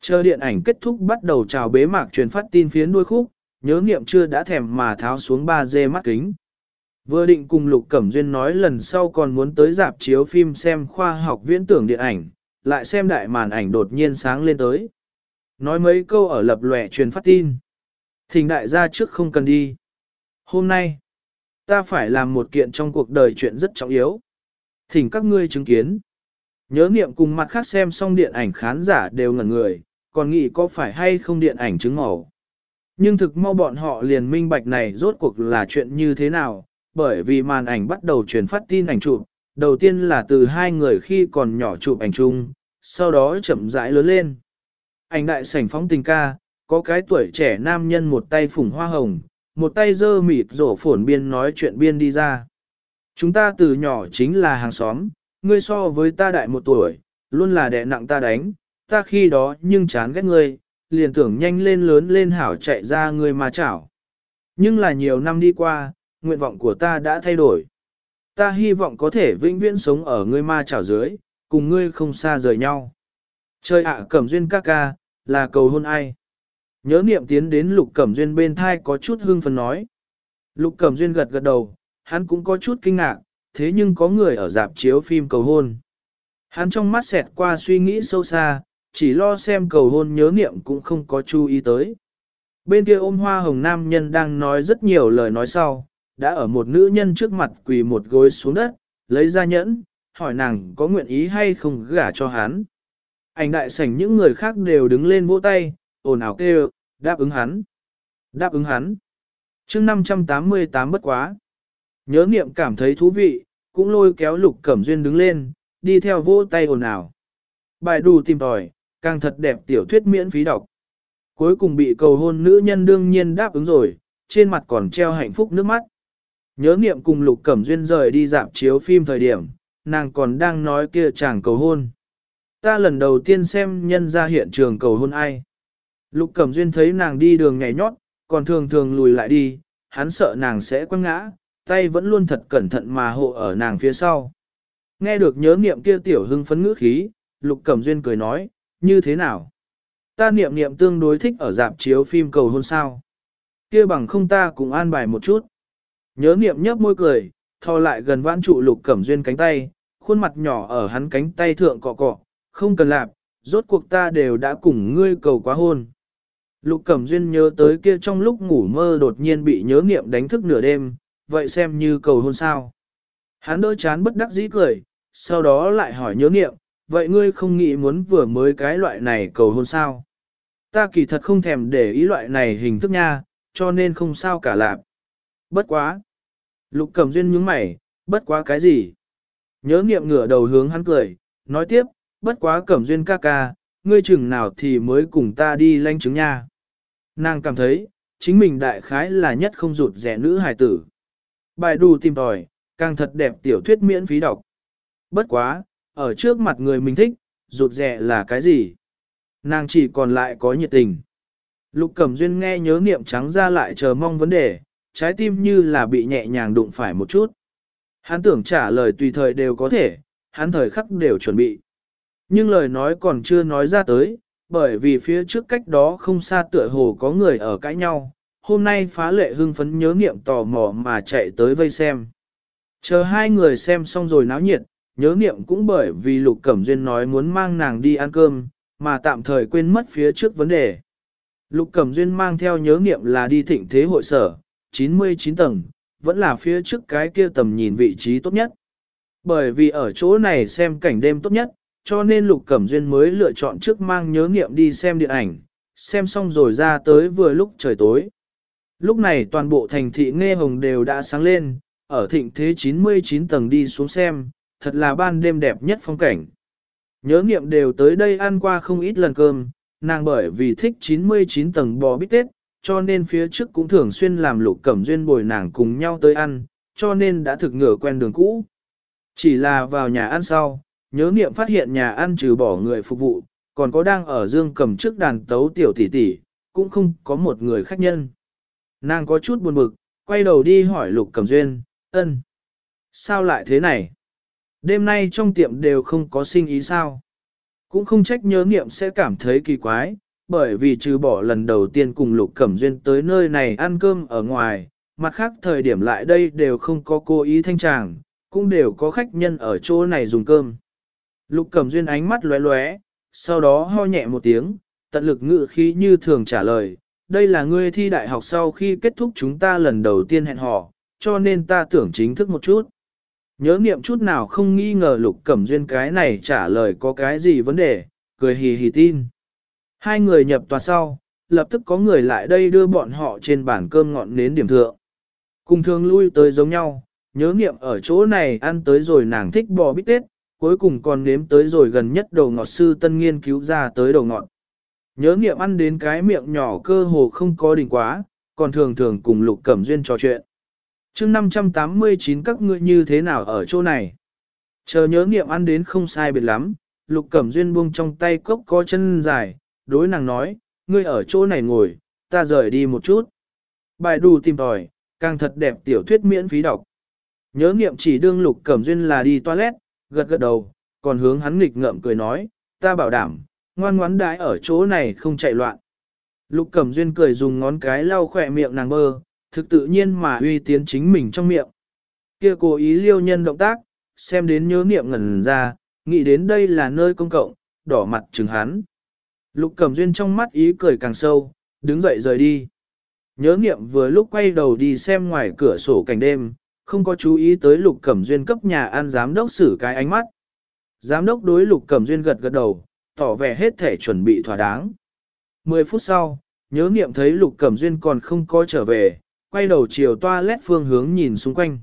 Chờ điện ảnh kết thúc bắt đầu chào bế mạc truyền phát tin phiến đuôi khúc, nhớ nghiệm chưa đã thèm mà tháo xuống 3 dê mắt kính. Vừa định cùng Lục Cẩm Duyên nói lần sau còn muốn tới dạp chiếu phim xem khoa học viễn tưởng điện ảnh, lại xem đại màn ảnh đột nhiên sáng lên tới. Nói mấy câu ở lập lòe truyền phát tin. Thỉnh đại gia trước không cần đi. Hôm nay, ta phải làm một kiện trong cuộc đời chuyện rất trọng yếu. Thỉnh các ngươi chứng kiến. Nhớ niệm cùng mặt khác xem xong điện ảnh khán giả đều ngẩn người, còn nghĩ có phải hay không điện ảnh chứng màu. Nhưng thực mau bọn họ liền minh bạch này rốt cuộc là chuyện như thế nào, bởi vì màn ảnh bắt đầu truyền phát tin ảnh chụp, đầu tiên là từ hai người khi còn nhỏ chụp ảnh chung, sau đó chậm rãi lớn lên. Ảnh đại sảnh phóng tình ca, có cái tuổi trẻ nam nhân một tay phủng hoa hồng, một tay dơ mịt rổ phổn biên nói chuyện biên đi ra. Chúng ta từ nhỏ chính là hàng xóm, ngươi so với ta đại một tuổi, luôn là đẻ nặng ta đánh, ta khi đó nhưng chán ghét ngươi, liền tưởng nhanh lên lớn lên hảo chạy ra người mà chảo. Nhưng là nhiều năm đi qua, nguyện vọng của ta đã thay đổi. Ta hy vọng có thể vĩnh viễn sống ở ngươi ma chảo dưới, cùng ngươi không xa rời nhau. Trời ạ cẩm duyên ca ca, là cầu hôn ai? Nhớ niệm tiến đến lục cẩm duyên bên thai có chút hưng phấn nói. Lục cẩm duyên gật gật đầu, hắn cũng có chút kinh ngạc, thế nhưng có người ở dạp chiếu phim cầu hôn. Hắn trong mắt xẹt qua suy nghĩ sâu xa, chỉ lo xem cầu hôn nhớ niệm cũng không có chú ý tới. Bên kia ôm hoa hồng nam nhân đang nói rất nhiều lời nói sau, đã ở một nữ nhân trước mặt quỳ một gối xuống đất, lấy ra nhẫn, hỏi nàng có nguyện ý hay không gả cho hắn. Ảnh đại sảnh những người khác đều đứng lên vỗ tay, ồn ào kêu, đáp ứng hắn. Đáp ứng hắn. chương 588 bất quá. Nhớ niệm cảm thấy thú vị, cũng lôi kéo lục cẩm duyên đứng lên, đi theo vỗ tay ồn ào. Bài đù tìm tòi, càng thật đẹp tiểu thuyết miễn phí đọc. Cuối cùng bị cầu hôn nữ nhân đương nhiên đáp ứng rồi, trên mặt còn treo hạnh phúc nước mắt. Nhớ niệm cùng Lục Cẩm Duyên rời đi dạp chiếu phim thời điểm, nàng còn đang nói kia chàng cầu hôn. Ta lần đầu tiên xem nhân ra hiện trường cầu hôn ai. Lục Cẩm Duyên thấy nàng đi đường nhảy nhót, còn thường thường lùi lại đi, hắn sợ nàng sẽ quăng ngã, tay vẫn luôn thật cẩn thận mà hộ ở nàng phía sau. Nghe được nhớ niệm kia tiểu hưng phấn ngữ khí, Lục Cẩm Duyên cười nói, như thế nào? Ta niệm niệm tương đối thích ở dạp chiếu phim cầu hôn sao. kia bằng không ta cũng an bài một chút. Nhớ niệm nhấp môi cười, thò lại gần vãn trụ lục cẩm duyên cánh tay, khuôn mặt nhỏ ở hắn cánh tay thượng cọ cọ, không cần lạp, rốt cuộc ta đều đã cùng ngươi cầu quá hôn. Lục cẩm duyên nhớ tới kia trong lúc ngủ mơ đột nhiên bị nhớ niệm đánh thức nửa đêm, vậy xem như cầu hôn sao. Hắn đỡ chán bất đắc dĩ cười, sau đó lại hỏi nhớ niệm, vậy ngươi không nghĩ muốn vừa mới cái loại này cầu hôn sao? Ta kỳ thật không thèm để ý loại này hình thức nha, cho nên không sao cả lạp. Bất quá. Lục Cẩm Duyên nhướng mày, bất quá cái gì? Nhớ nghiệm ngửa đầu hướng hắn cười, nói tiếp, bất quá Cẩm Duyên ca ca, ngươi chừng nào thì mới cùng ta đi lanh chứng nha. Nàng cảm thấy, chính mình đại khái là nhất không rụt rẻ nữ hài tử. Bài đù tìm tòi, càng thật đẹp tiểu thuyết miễn phí đọc. Bất quá, ở trước mặt người mình thích, rụt rẻ là cái gì? Nàng chỉ còn lại có nhiệt tình. Lục Cẩm Duyên nghe nhớ niệm trắng ra lại chờ mong vấn đề, trái tim như là bị nhẹ nhàng đụng phải một chút. Hắn tưởng trả lời tùy thời đều có thể, hắn thời khắc đều chuẩn bị. Nhưng lời nói còn chưa nói ra tới, bởi vì phía trước cách đó không xa tựa hồ có người ở cãi nhau, hôm nay phá lệ hưng phấn nhớ nghiệm tò mò mà chạy tới vây xem. Chờ hai người xem xong rồi náo nhiệt, nhớ niệm cũng bởi vì Lục Cẩm Duyên nói muốn mang nàng đi ăn cơm, mà tạm thời quên mất phía trước vấn đề. Lục Cẩm Duyên mang theo nhớ niệm là đi thịnh thế hội sở, 99 tầng, vẫn là phía trước cái kia tầm nhìn vị trí tốt nhất. Bởi vì ở chỗ này xem cảnh đêm tốt nhất, cho nên Lục Cẩm Duyên mới lựa chọn trước mang nhớ niệm đi xem điện ảnh, xem xong rồi ra tới vừa lúc trời tối. Lúc này toàn bộ thành thị nghe hồng đều đã sáng lên, ở thịnh thế 99 tầng đi xuống xem, thật là ban đêm đẹp nhất phong cảnh. Nhớ nghiệm đều tới đây ăn qua không ít lần cơm, nàng bởi vì thích 99 tầng bò bít tết, cho nên phía trước cũng thường xuyên làm lục cẩm duyên bồi nàng cùng nhau tới ăn, cho nên đã thực ngửa quen đường cũ. Chỉ là vào nhà ăn sau, nhớ niệm phát hiện nhà ăn trừ bỏ người phục vụ, còn có đang ở dương cầm trước đàn tấu tiểu tỷ tỷ, cũng không có một người khách nhân. Nàng có chút buồn bực, quay đầu đi hỏi lục cẩm duyên, ân. Sao lại thế này? Đêm nay trong tiệm đều không có sinh ý sao? Cũng không trách nhớ niệm sẽ cảm thấy kỳ quái, bởi vì trừ bỏ lần đầu tiên cùng Lục Cẩm Duyên tới nơi này ăn cơm ở ngoài, mặt khác thời điểm lại đây đều không có cố ý thanh tràng, cũng đều có khách nhân ở chỗ này dùng cơm. Lục Cẩm Duyên ánh mắt lóe lóe, sau đó ho nhẹ một tiếng, tận lực ngự khí như thường trả lời, đây là ngươi thi đại học sau khi kết thúc chúng ta lần đầu tiên hẹn hò, cho nên ta tưởng chính thức một chút. Nhớ niệm chút nào không nghi ngờ Lục Cẩm Duyên cái này trả lời có cái gì vấn đề, cười hì hì tin. Hai người nhập tòa sau, lập tức có người lại đây đưa bọn họ trên bàn cơm ngọn nến điểm thượng. Cùng thường lui tới giống nhau, nhớ niệm ở chỗ này ăn tới rồi nàng thích bò bít tết, cuối cùng còn nếm tới rồi gần nhất đầu ngọt sư tân nghiên cứu ra tới đầu ngọt. Nhớ niệm ăn đến cái miệng nhỏ cơ hồ không có đỉnh quá, còn thường thường cùng lục cẩm duyên trò chuyện chương 589 các ngươi như thế nào ở chỗ này? Chờ nhớ nghiệm ăn đến không sai biệt lắm, lục cẩm duyên buông trong tay cốc có chân dài, đối nàng nói, ngươi ở chỗ này ngồi, ta rời đi một chút. Bài đù tìm tòi, càng thật đẹp tiểu thuyết miễn phí đọc. Nhớ nghiệm chỉ đương lục cẩm duyên là đi toilet, gật gật đầu, còn hướng hắn nghịch ngợm cười nói, ta bảo đảm, ngoan ngoãn đái ở chỗ này không chạy loạn. Lục cẩm duyên cười dùng ngón cái lau khỏe miệng nàng bơ, thực tự nhiên mà uy tiến chính mình trong miệng. Kia cố ý liêu nhân động tác, xem đến nhớ niệm ngẩn ra, nghĩ đến đây là nơi công cộng, đỏ mặt chừng hắn. Lục Cẩm Duyên trong mắt ý cười càng sâu, đứng dậy rời đi. Nhớ niệm vừa lúc quay đầu đi xem ngoài cửa sổ cảnh đêm, không có chú ý tới Lục Cẩm Duyên cấp nhà ăn giám đốc xử cái ánh mắt. Giám đốc đối Lục Cẩm Duyên gật gật đầu, tỏ vẻ hết thể chuẩn bị thỏa đáng. Mười phút sau, nhớ niệm thấy Lục Cẩm Duyên còn không có trở về, quay đầu chiều toilet phương hướng nhìn xung quanh.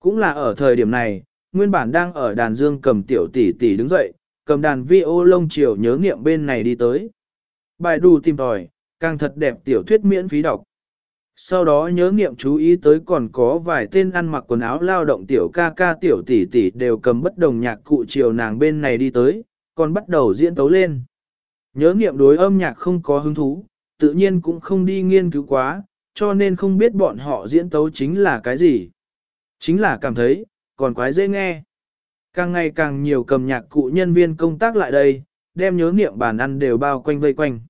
Cũng là ở thời điểm này, nguyên bản đang ở đàn dương cầm tiểu tỷ tỷ đứng dậy, cầm đàn vi ô lông chiều nhớ nghiệm bên này đi tới. Bài đù tìm tòi, càng thật đẹp tiểu thuyết miễn phí đọc. Sau đó nhớ nghiệm chú ý tới còn có vài tên ăn mặc quần áo lao động tiểu ca ca tiểu tỷ tỷ đều cầm bất đồng nhạc cụ chiều nàng bên này đi tới, còn bắt đầu diễn tấu lên. Nhớ nghiệm đối âm nhạc không có hứng thú, tự nhiên cũng không đi nghiên cứu quá, cho nên không biết bọn họ diễn tấu chính là cái gì. Chính là cảm thấy, còn quái dễ nghe. Càng ngày càng nhiều cầm nhạc cụ nhân viên công tác lại đây, đem nhớ niệm bàn ăn đều bao quanh vây quanh.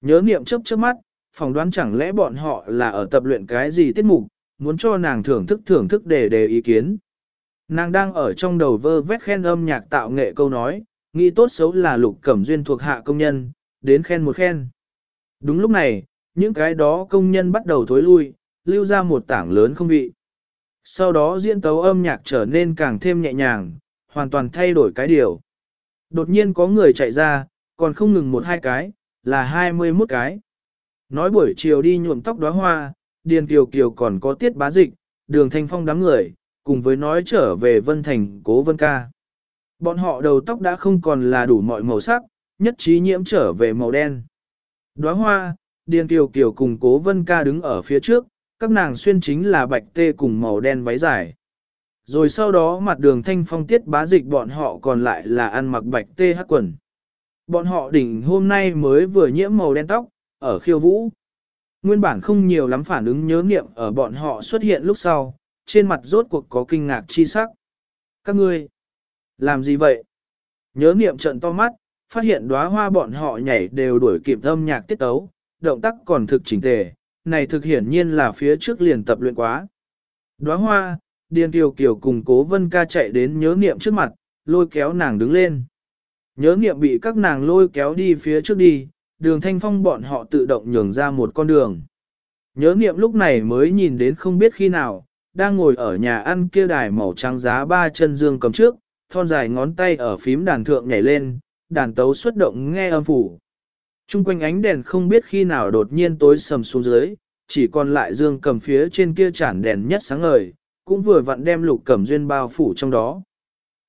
Nhớ niệm chớp chớp mắt, phỏng đoán chẳng lẽ bọn họ là ở tập luyện cái gì tiết mục, muốn cho nàng thưởng thức thưởng thức để đề ý kiến. Nàng đang ở trong đầu vơ vét khen âm nhạc tạo nghệ câu nói, nghĩ tốt xấu là lục cẩm duyên thuộc hạ công nhân, đến khen một khen. Đúng lúc này, những cái đó công nhân bắt đầu thối lui, lưu ra một tảng lớn không vị. Sau đó diễn tấu âm nhạc trở nên càng thêm nhẹ nhàng, hoàn toàn thay đổi cái điều. Đột nhiên có người chạy ra, còn không ngừng một hai cái, là hai mươi 21 cái. Nói buổi chiều đi nhuộm tóc đóa hoa, Điền Kiều Kiều còn có tiết bá dịch, đường thanh phong đám người, cùng với nói trở về Vân Thành cố Vân Ca. Bọn họ đầu tóc đã không còn là đủ mọi màu sắc, nhất trí nhiễm trở về màu đen. Đóa hoa, Điền Kiều Kiều cùng cố Vân Ca đứng ở phía trước, các nàng xuyên chính là bạch tê cùng màu đen váy dài. Rồi sau đó mặt đường thanh phong tiết bá dịch bọn họ còn lại là ăn mặc bạch tê hát quần. Bọn họ đỉnh hôm nay mới vừa nhiễm màu đen tóc, ở khiêu vũ. Nguyên bản không nhiều lắm phản ứng nhớ nghiệm ở bọn họ xuất hiện lúc sau, trên mặt rốt cuộc có kinh ngạc chi sắc. Các ngươi, làm gì vậy? Nhớ nghiệm trận to mắt, phát hiện đóa hoa bọn họ nhảy đều đuổi kịp âm nhạc tiết tấu, động tác còn thực chỉnh tề, này thực hiển nhiên là phía trước liền tập luyện quá. Đóa hoa, Điền Kiều Kiều cùng cố vân ca chạy đến nhớ niệm trước mặt, lôi kéo nàng đứng lên. Nhớ niệm bị các nàng lôi kéo đi phía trước đi, đường thanh phong bọn họ tự động nhường ra một con đường. Nhớ niệm lúc này mới nhìn đến không biết khi nào, đang ngồi ở nhà ăn kia đài màu trắng giá ba chân dương cầm trước, thon dài ngón tay ở phím đàn thượng nhảy lên, đàn tấu xuất động nghe âm phủ. Trung quanh ánh đèn không biết khi nào đột nhiên tối sầm xuống dưới, chỉ còn lại dương cầm phía trên kia chản đèn nhất sáng ngời, cũng vừa vặn đem lục cẩm duyên bao phủ trong đó.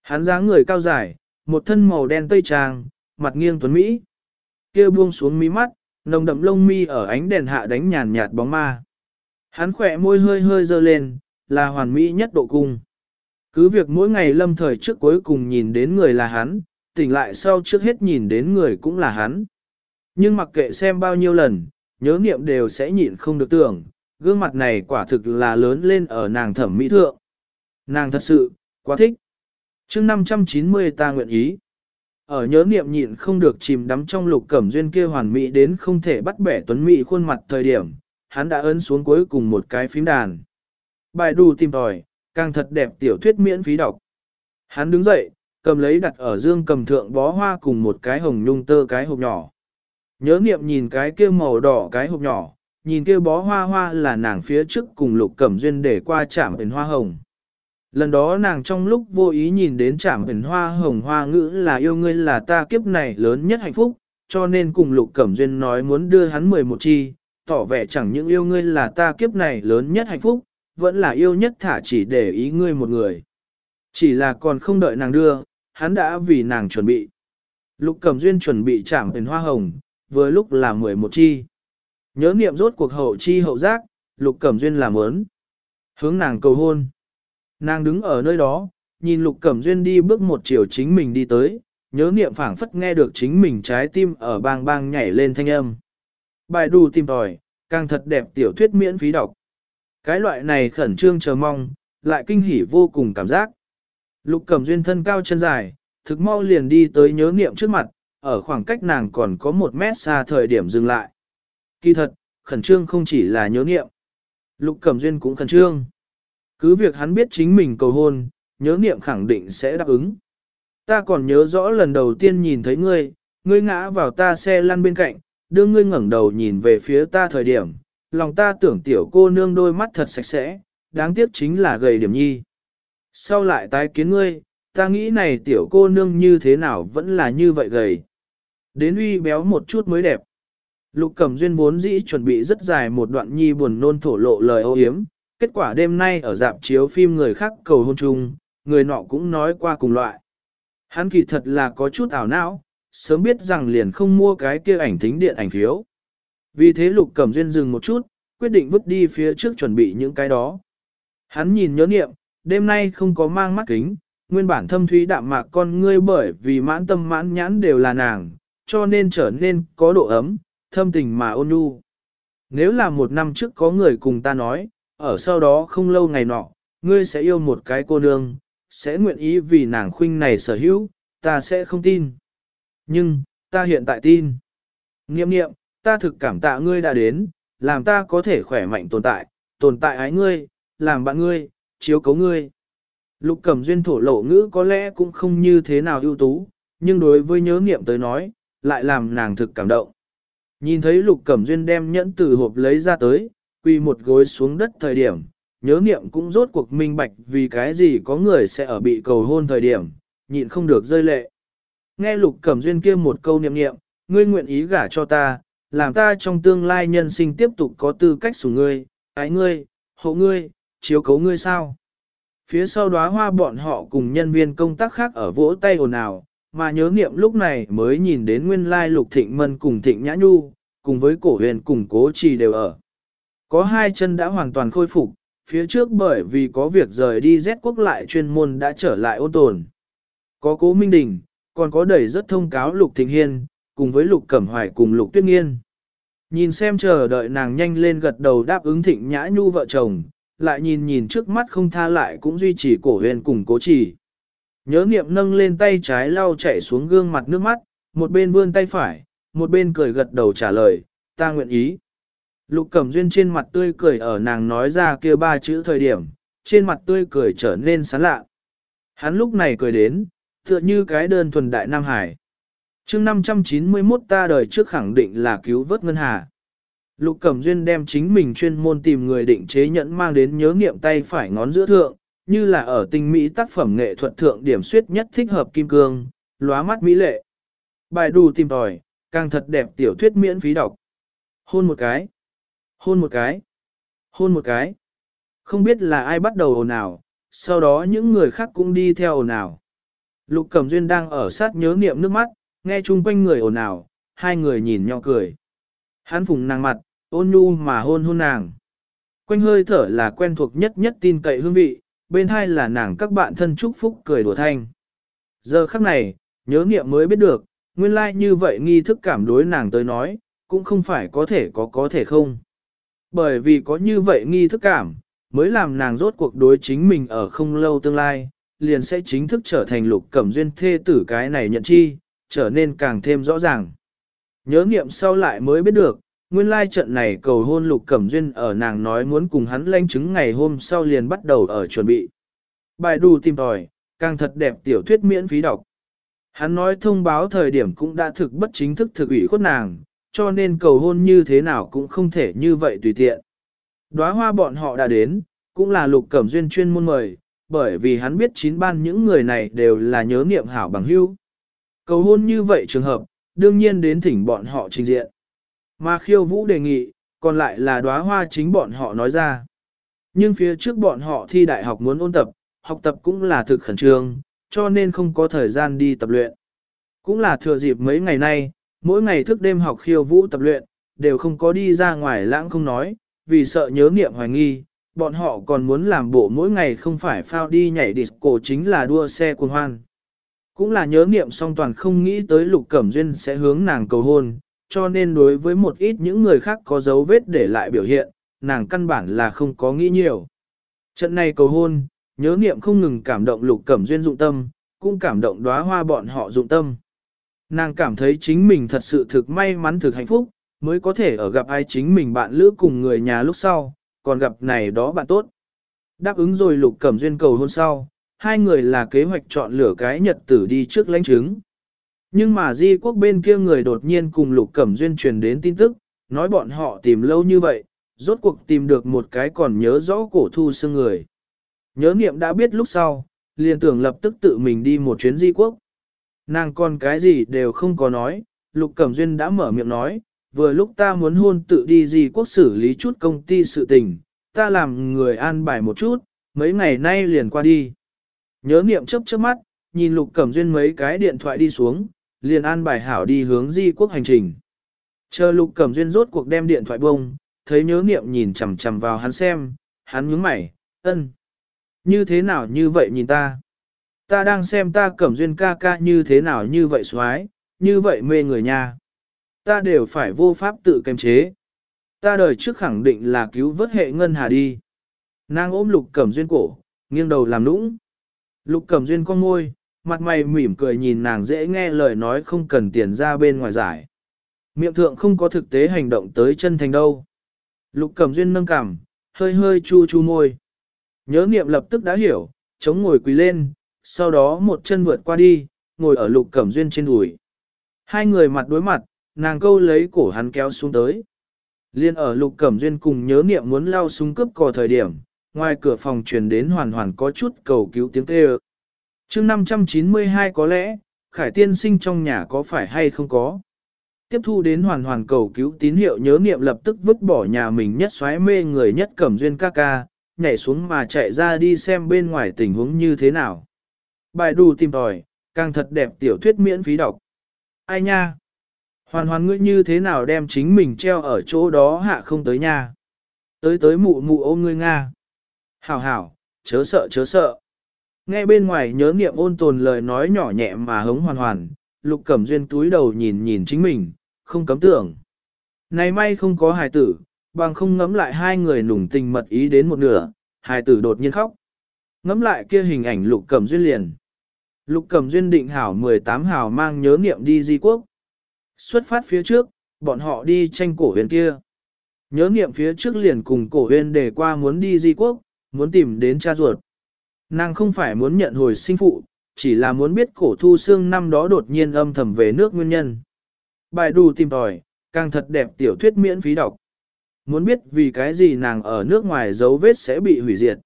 Hắn dáng người cao dài, một thân màu đen tây trang, mặt nghiêng tuấn Mỹ. kia buông xuống mí mắt, nồng đậm lông mi ở ánh đèn hạ đánh nhàn nhạt bóng ma. Hắn khỏe môi hơi hơi dơ lên, là hoàn mỹ nhất độ cung. Cứ việc mỗi ngày lâm thời trước cuối cùng nhìn đến người là hắn, tỉnh lại sau trước hết nhìn đến người cũng là hắn. Nhưng mặc kệ xem bao nhiêu lần, nhớ niệm đều sẽ nhịn không được tưởng, gương mặt này quả thực là lớn lên ở nàng thẩm mỹ thượng. Nàng thật sự, quá thích. chương 590 ta nguyện ý. Ở nhớ niệm nhịn không được chìm đắm trong lục cẩm duyên kia hoàn mỹ đến không thể bắt bẻ tuấn mỹ khuôn mặt thời điểm, hắn đã ấn xuống cuối cùng một cái phím đàn. Bài đù tìm tòi, càng thật đẹp tiểu thuyết miễn phí đọc. Hắn đứng dậy, cầm lấy đặt ở dương cầm thượng bó hoa cùng một cái hồng nhung tơ cái hộp nhỏ. Nhớ niệm nhìn cái kia màu đỏ cái hộp nhỏ, nhìn kia bó hoa hoa là nàng phía trước cùng lục cẩm duyên để qua chạm ẩn hoa hồng. Lần đó nàng trong lúc vô ý nhìn đến chạm ẩn hoa hồng hoa ngữ là yêu ngươi là ta kiếp này lớn nhất hạnh phúc, cho nên cùng lục cẩm duyên nói muốn đưa hắn 11 chi, tỏ vẻ chẳng những yêu ngươi là ta kiếp này lớn nhất hạnh phúc, vẫn là yêu nhất thả chỉ để ý ngươi một người. Chỉ là còn không đợi nàng đưa, hắn đã vì nàng chuẩn bị. Lục Cẩm Duyên chuẩn bị chạm ẩn hoa hồng, vừa lúc là 11 chi. Nhớ niệm rốt cuộc hậu chi hậu giác, Lục Cẩm Duyên làm ớn. Hướng nàng cầu hôn. Nàng đứng ở nơi đó, nhìn Lục Cẩm Duyên đi bước một chiều chính mình đi tới, nhớ niệm phảng phất nghe được chính mình trái tim ở bang bang nhảy lên thanh âm. Bài đù tìm tòi, càng thật đẹp tiểu thuyết miễn phí đọc. Cái loại này khẩn trương chờ mong, lại kinh hỉ vô cùng cảm giác. Lục Cẩm Duyên thân cao chân dài, thực mau liền đi tới nhớ niệm trước mặt, ở khoảng cách nàng còn có một mét xa thời điểm dừng lại. Kỳ thật, khẩn trương không chỉ là nhớ niệm. Lục Cẩm Duyên cũng khẩn trương. Cứ việc hắn biết chính mình cầu hôn, nhớ niệm khẳng định sẽ đáp ứng. Ta còn nhớ rõ lần đầu tiên nhìn thấy ngươi, ngươi ngã vào ta xe lăn bên cạnh, đưa ngươi ngẩng đầu nhìn về phía ta thời điểm, lòng ta tưởng tiểu cô nương đôi mắt thật sạch sẽ, đáng tiếc chính là gầy điểm nhi. Sau lại tái kiến ngươi, ta nghĩ này tiểu cô nương như thế nào vẫn là như vậy gầy. Đến uy béo một chút mới đẹp. Lục Cẩm Duyên vốn dĩ chuẩn bị rất dài một đoạn nhi buồn nôn thổ lộ lời ô hiếm, kết quả đêm nay ở dạp chiếu phim người khác cầu hôn chung, người nọ cũng nói qua cùng loại. Hắn kỳ thật là có chút ảo não, sớm biết rằng liền không mua cái kia ảnh thính điện ảnh phiếu. Vì thế Lục Cẩm Duyên dừng một chút, quyết định vứt đi phía trước chuẩn bị những cái đó. Hắn nhìn nhớ niệm, đêm nay không có mang mắt kính, nguyên bản thâm thúy đạm mạc con ngươi bởi vì mãn tâm mãn nhãn đều là nàng, cho nên trở nên có độ ấm, thâm tình mà ôn nhu. Nếu là một năm trước có người cùng ta nói, ở sau đó không lâu ngày nọ, ngươi sẽ yêu một cái cô nương, sẽ nguyện ý vì nàng khuynh này sở hữu, ta sẽ không tin. Nhưng, ta hiện tại tin. Nghiệm nghiệm, ta thực cảm tạ ngươi đã đến, làm ta có thể khỏe mạnh tồn tại, tồn tại ái ngươi, làm bạn ngươi, chiếu cấu ngươi. Lục cẩm duyên thổ lộ ngữ có lẽ cũng không như thế nào ưu tú, nhưng đối với nhớ nghiệm tới nói, lại làm nàng thực cảm động. Nhìn thấy lục cẩm duyên đem nhẫn từ hộp lấy ra tới, quy một gối xuống đất thời điểm, nhớ niệm cũng rốt cuộc minh bạch vì cái gì có người sẽ ở bị cầu hôn thời điểm, nhịn không được rơi lệ. Nghe lục cẩm duyên kia một câu niệm niệm, ngươi nguyện ý gả cho ta, làm ta trong tương lai nhân sinh tiếp tục có tư cách sủng ngươi, ái ngươi, hộ ngươi, chiếu cấu ngươi sao. Phía sau đóa hoa bọn họ cùng nhân viên công tác khác ở vỗ tay ồn ào, mà nhớ nghiệm lúc này mới nhìn đến nguyên lai lục thịnh mân cùng thịnh nhã nhu, cùng với cổ huyền cùng cố trì đều ở. Có hai chân đã hoàn toàn khôi phục, phía trước bởi vì có việc rời đi Z quốc lại chuyên môn đã trở lại ôn tồn. Có cố Minh Đình, còn có đẩy rất thông cáo Lục Thịnh Hiên, cùng với Lục Cẩm Hoài cùng Lục Tuyết Nghiên. Nhìn xem chờ đợi nàng nhanh lên gật đầu đáp ứng Thịnh Nhã Nhu vợ chồng, lại nhìn nhìn trước mắt không tha lại cũng duy trì cổ huyền cùng cố trì Nhớ niệm nâng lên tay trái lau chảy xuống gương mặt nước mắt, một bên vươn tay phải, một bên cười gật đầu trả lời, ta nguyện ý. Lục Cẩm Duyên trên mặt tươi cười ở nàng nói ra kia ba chữ thời điểm, trên mặt tươi cười trở nên sán lạ. Hắn lúc này cười đến, tựa như cái đơn thuần đại Nam Hải. chương 591 ta đời trước khẳng định là cứu vớt ngân hà. Lục Cẩm Duyên đem chính mình chuyên môn tìm người định chế nhẫn mang đến nhớ nghiệm tay phải ngón giữa thượng, như là ở tinh mỹ tác phẩm nghệ thuật thượng điểm suyết nhất thích hợp kim cương, lóa mắt mỹ lệ. Bài đù tìm tòi, càng thật đẹp tiểu thuyết miễn phí đọc. Hôn một cái. Hôn một cái. Hôn một cái. Không biết là ai bắt đầu ồn ào, sau đó những người khác cũng đi theo ồn ào. Lục Cẩm Duyên đang ở sát nhớ niệm nước mắt, nghe chung quanh người ồn ào, hai người nhìn nhau cười. Hắn phùng nàng mặt, ôn nhu mà hôn hôn nàng. Quanh hơi thở là quen thuộc nhất nhất tin cậy hương vị, bên hai là nàng các bạn thân chúc phúc cười đùa thanh. Giờ khắc này, nhớ nghiệm mới biết được, nguyên lai like như vậy nghi thức cảm đối nàng tới nói, cũng không phải có thể có có thể không. Bởi vì có như vậy nghi thức cảm, mới làm nàng rốt cuộc đối chính mình ở không lâu tương lai, liền sẽ chính thức trở thành lục cẩm duyên thê tử cái này nhận chi, trở nên càng thêm rõ ràng. Nhớ nghiệm sau lại mới biết được, nguyên lai trận này cầu hôn lục cẩm duyên ở nàng nói muốn cùng hắn lanh chứng ngày hôm sau liền bắt đầu ở chuẩn bị. Bài đù tìm tòi, càng thật đẹp tiểu thuyết miễn phí đọc. Hắn nói thông báo thời điểm cũng đã thực bất chính thức thực ủy khuất nàng, cho nên cầu hôn như thế nào cũng không thể như vậy tùy tiện. Đóa hoa bọn họ đã đến, cũng là lục cẩm duyên chuyên môn mời, bởi vì hắn biết chín ban những người này đều là nhớ niệm hảo bằng hữu. Cầu hôn như vậy trường hợp, đương nhiên đến thỉnh bọn họ trình diện. Mà khiêu vũ đề nghị, còn lại là đóa hoa chính bọn họ nói ra. Nhưng phía trước bọn họ thi đại học muốn ôn tập, học tập cũng là thực khẩn trương, cho nên không có thời gian đi tập luyện. Cũng là thừa dịp mấy ngày nay, mỗi ngày thức đêm học khiêu vũ tập luyện, đều không có đi ra ngoài lãng không nói, vì sợ nhớ niệm hoài nghi, bọn họ còn muốn làm bộ mỗi ngày không phải phao đi nhảy disco chính là đua xe cuồng hoan. Cũng là nhớ niệm song toàn không nghĩ tới lục cẩm duyên sẽ hướng nàng cầu hôn, cho nên đối với một ít những người khác có dấu vết để lại biểu hiện, nàng căn bản là không có nghĩ nhiều. Trận này cầu hôn, nhớ niệm không ngừng cảm động lục cẩm duyên dụng tâm, cũng cảm động đóa hoa bọn họ dụng tâm. Nàng cảm thấy chính mình thật sự thực may mắn thực hạnh phúc, mới có thể ở gặp ai chính mình bạn lữ cùng người nhà lúc sau, còn gặp này đó bạn tốt. Đáp ứng rồi lục cẩm duyên cầu hôn sau, hai người là kế hoạch chọn lửa cái nhật tử đi trước lãnh chứng. Nhưng mà di quốc bên kia người đột nhiên cùng lục cẩm duyên truyền đến tin tức, nói bọn họ tìm lâu như vậy, rốt cuộc tìm được một cái còn nhớ rõ cổ thu xương người. Nhớ niệm đã biết lúc sau, liền tưởng lập tức tự mình đi một chuyến di quốc. Nàng còn cái gì đều không có nói, lục cẩm duyên đã mở miệng nói, vừa lúc ta muốn hôn tự đi di quốc xử lý chút công ty sự tình, ta làm người an bài một chút, mấy ngày nay liền qua đi. Nhớ niệm chấp trước mắt, nhìn lục cẩm duyên mấy cái điện thoại đi xuống, liền an bài hảo đi hướng di quốc hành trình. Chờ lục cẩm duyên rốt cuộc đem điện thoại bông, thấy nhớ niệm nhìn chằm chằm vào hắn xem, hắn nhướng mày, ân. Như thế nào như vậy nhìn ta? Ta đang xem ta cẩm duyên ca ca như thế nào như vậy xoái, như vậy mê người nha. Ta đều phải vô pháp tự kiềm chế. Ta đời trước khẳng định là cứu vớt hệ ngân hà đi. Nàng ôm lục cẩm duyên cổ, nghiêng đầu làm nũng. Lục cẩm duyên con môi, mặt mày mỉm cười nhìn nàng dễ nghe lời nói không cần tiền ra bên ngoài giải. Miệng thượng không có thực tế hành động tới chân thành đâu. Lục cẩm duyên nâng cằm, hơi hơi chu chu môi. Nhớ niệm lập tức đã hiểu, chống ngồi quỳ lên, sau đó một chân vượt qua đi, ngồi ở lục cẩm duyên trên đùi. Hai người mặt đối mặt, nàng câu lấy cổ hắn kéo xuống tới. Liên ở lục cẩm duyên cùng nhớ niệm muốn lao súng cướp cò thời điểm, ngoài cửa phòng truyền đến hoàn hoàn có chút cầu cứu tiếng kêu chương 592 có lẽ, khải tiên sinh trong nhà có phải hay không có. Tiếp thu đến hoàn hoàn cầu cứu tín hiệu nhớ niệm lập tức vứt bỏ nhà mình nhất xoáy mê người nhất cẩm duyên ca ca, nhảy xuống mà chạy ra đi xem bên ngoài tình huống như thế nào. Bài đù tìm tòi, càng thật đẹp tiểu thuyết miễn phí đọc. Ai nha? Hoàn hoàn ngươi như thế nào đem chính mình treo ở chỗ đó hạ không tới nha. Tới tới mụ mụ ôm ngươi Nga. Hảo hảo, chớ sợ chớ sợ. Nghe bên ngoài nhớ nghiệm ôn tồn lời nói nhỏ nhẹ mà hống hoàn hoàn, lục cẩm duyên túi đầu nhìn nhìn chính mình, không cấm tưởng. Này may không có hài tử, bằng không ngấm lại hai người nùng tình mật ý đến một nửa, hài tử đột nhiên khóc. Ngấm lại kia hình ảnh lục cẩm duyên liền. Lục cẩm duyên định hảo 18 hảo mang nhớ nghiệm đi di quốc. Xuất phát phía trước, bọn họ đi tranh cổ huyền kia. Nhớ nghiệm phía trước liền cùng cổ huyền để qua muốn đi di quốc, muốn tìm đến cha ruột. Nàng không phải muốn nhận hồi sinh phụ, chỉ là muốn biết cổ thu xương năm đó đột nhiên âm thầm về nước nguyên nhân. Bài đù tìm tòi, càng thật đẹp tiểu thuyết miễn phí đọc. Muốn biết vì cái gì nàng ở nước ngoài dấu vết sẽ bị hủy diệt.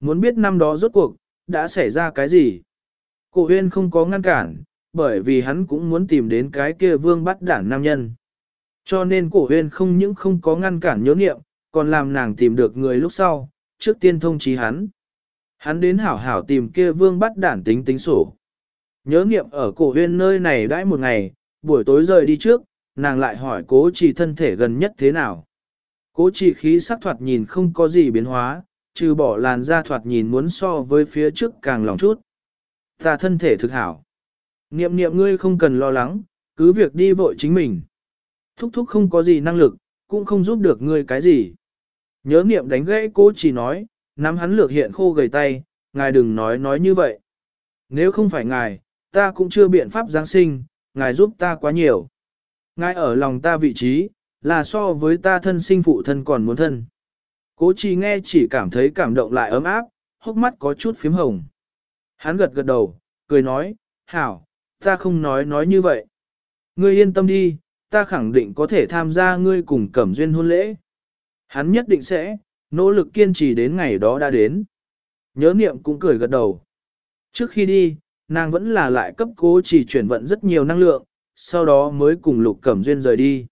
Muốn biết năm đó rốt cuộc, đã xảy ra cái gì. Cổ huyên không có ngăn cản, bởi vì hắn cũng muốn tìm đến cái kia vương bắt đảng nam nhân. Cho nên cổ huyên không những không có ngăn cản nhớ niệm, còn làm nàng tìm được người lúc sau, trước tiên thông chí hắn. Hắn đến hảo hảo tìm kia vương bắt đản tính tính sổ. Nhớ nghiệm ở cổ huyên nơi này đãi một ngày, buổi tối rời đi trước, nàng lại hỏi cố trì thân thể gần nhất thế nào. Cố trì khí sắc thoạt nhìn không có gì biến hóa, trừ bỏ làn da thoạt nhìn muốn so với phía trước càng lòng chút. Ta thân thể thực hảo. Niệm niệm ngươi không cần lo lắng, cứ việc đi vội chính mình. Thúc thúc không có gì năng lực, cũng không giúp được ngươi cái gì. Nhớ niệm đánh gãy cố chỉ nói, nắm hắn lược hiện khô gầy tay, ngài đừng nói nói như vậy. Nếu không phải ngài, ta cũng chưa biện pháp Giáng sinh, ngài giúp ta quá nhiều. Ngài ở lòng ta vị trí, là so với ta thân sinh phụ thân còn muốn thân. Cố chỉ nghe chỉ cảm thấy cảm động lại ấm áp, hốc mắt có chút phím hồng. Hắn gật gật đầu, cười nói, hảo, ta không nói nói như vậy. Ngươi yên tâm đi, ta khẳng định có thể tham gia ngươi cùng cẩm duyên hôn lễ. Hắn nhất định sẽ, nỗ lực kiên trì đến ngày đó đã đến. Nhớ niệm cũng cười gật đầu. Trước khi đi, nàng vẫn là lại cấp cố chỉ chuyển vận rất nhiều năng lượng, sau đó mới cùng lục cẩm duyên rời đi.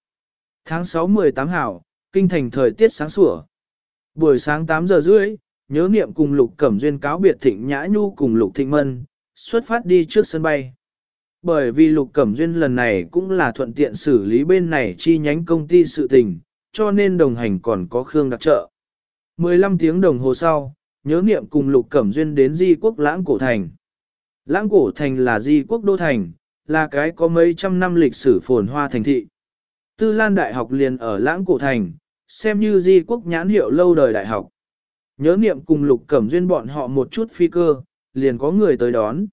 Tháng 6-18 hảo, kinh thành thời tiết sáng sủa. Buổi sáng 8 giờ rưỡi, nhớ niệm cùng lục cẩm duyên cáo biệt thịnh nhã nhu cùng lục thịnh mân, xuất phát đi trước sân bay. Bởi vì Lục Cẩm Duyên lần này cũng là thuận tiện xử lý bên này chi nhánh công ty sự tình, cho nên đồng hành còn có Khương đặc trợ. 15 tiếng đồng hồ sau, nhớ niệm cùng Lục Cẩm Duyên đến Di quốc Lãng Cổ Thành. Lãng Cổ Thành là Di quốc Đô Thành, là cái có mấy trăm năm lịch sử phồn hoa thành thị. Tư Lan Đại học liền ở Lãng Cổ Thành, xem như Di quốc nhãn hiệu lâu đời đại học. Nhớ niệm cùng Lục Cẩm Duyên bọn họ một chút phi cơ, liền có người tới đón.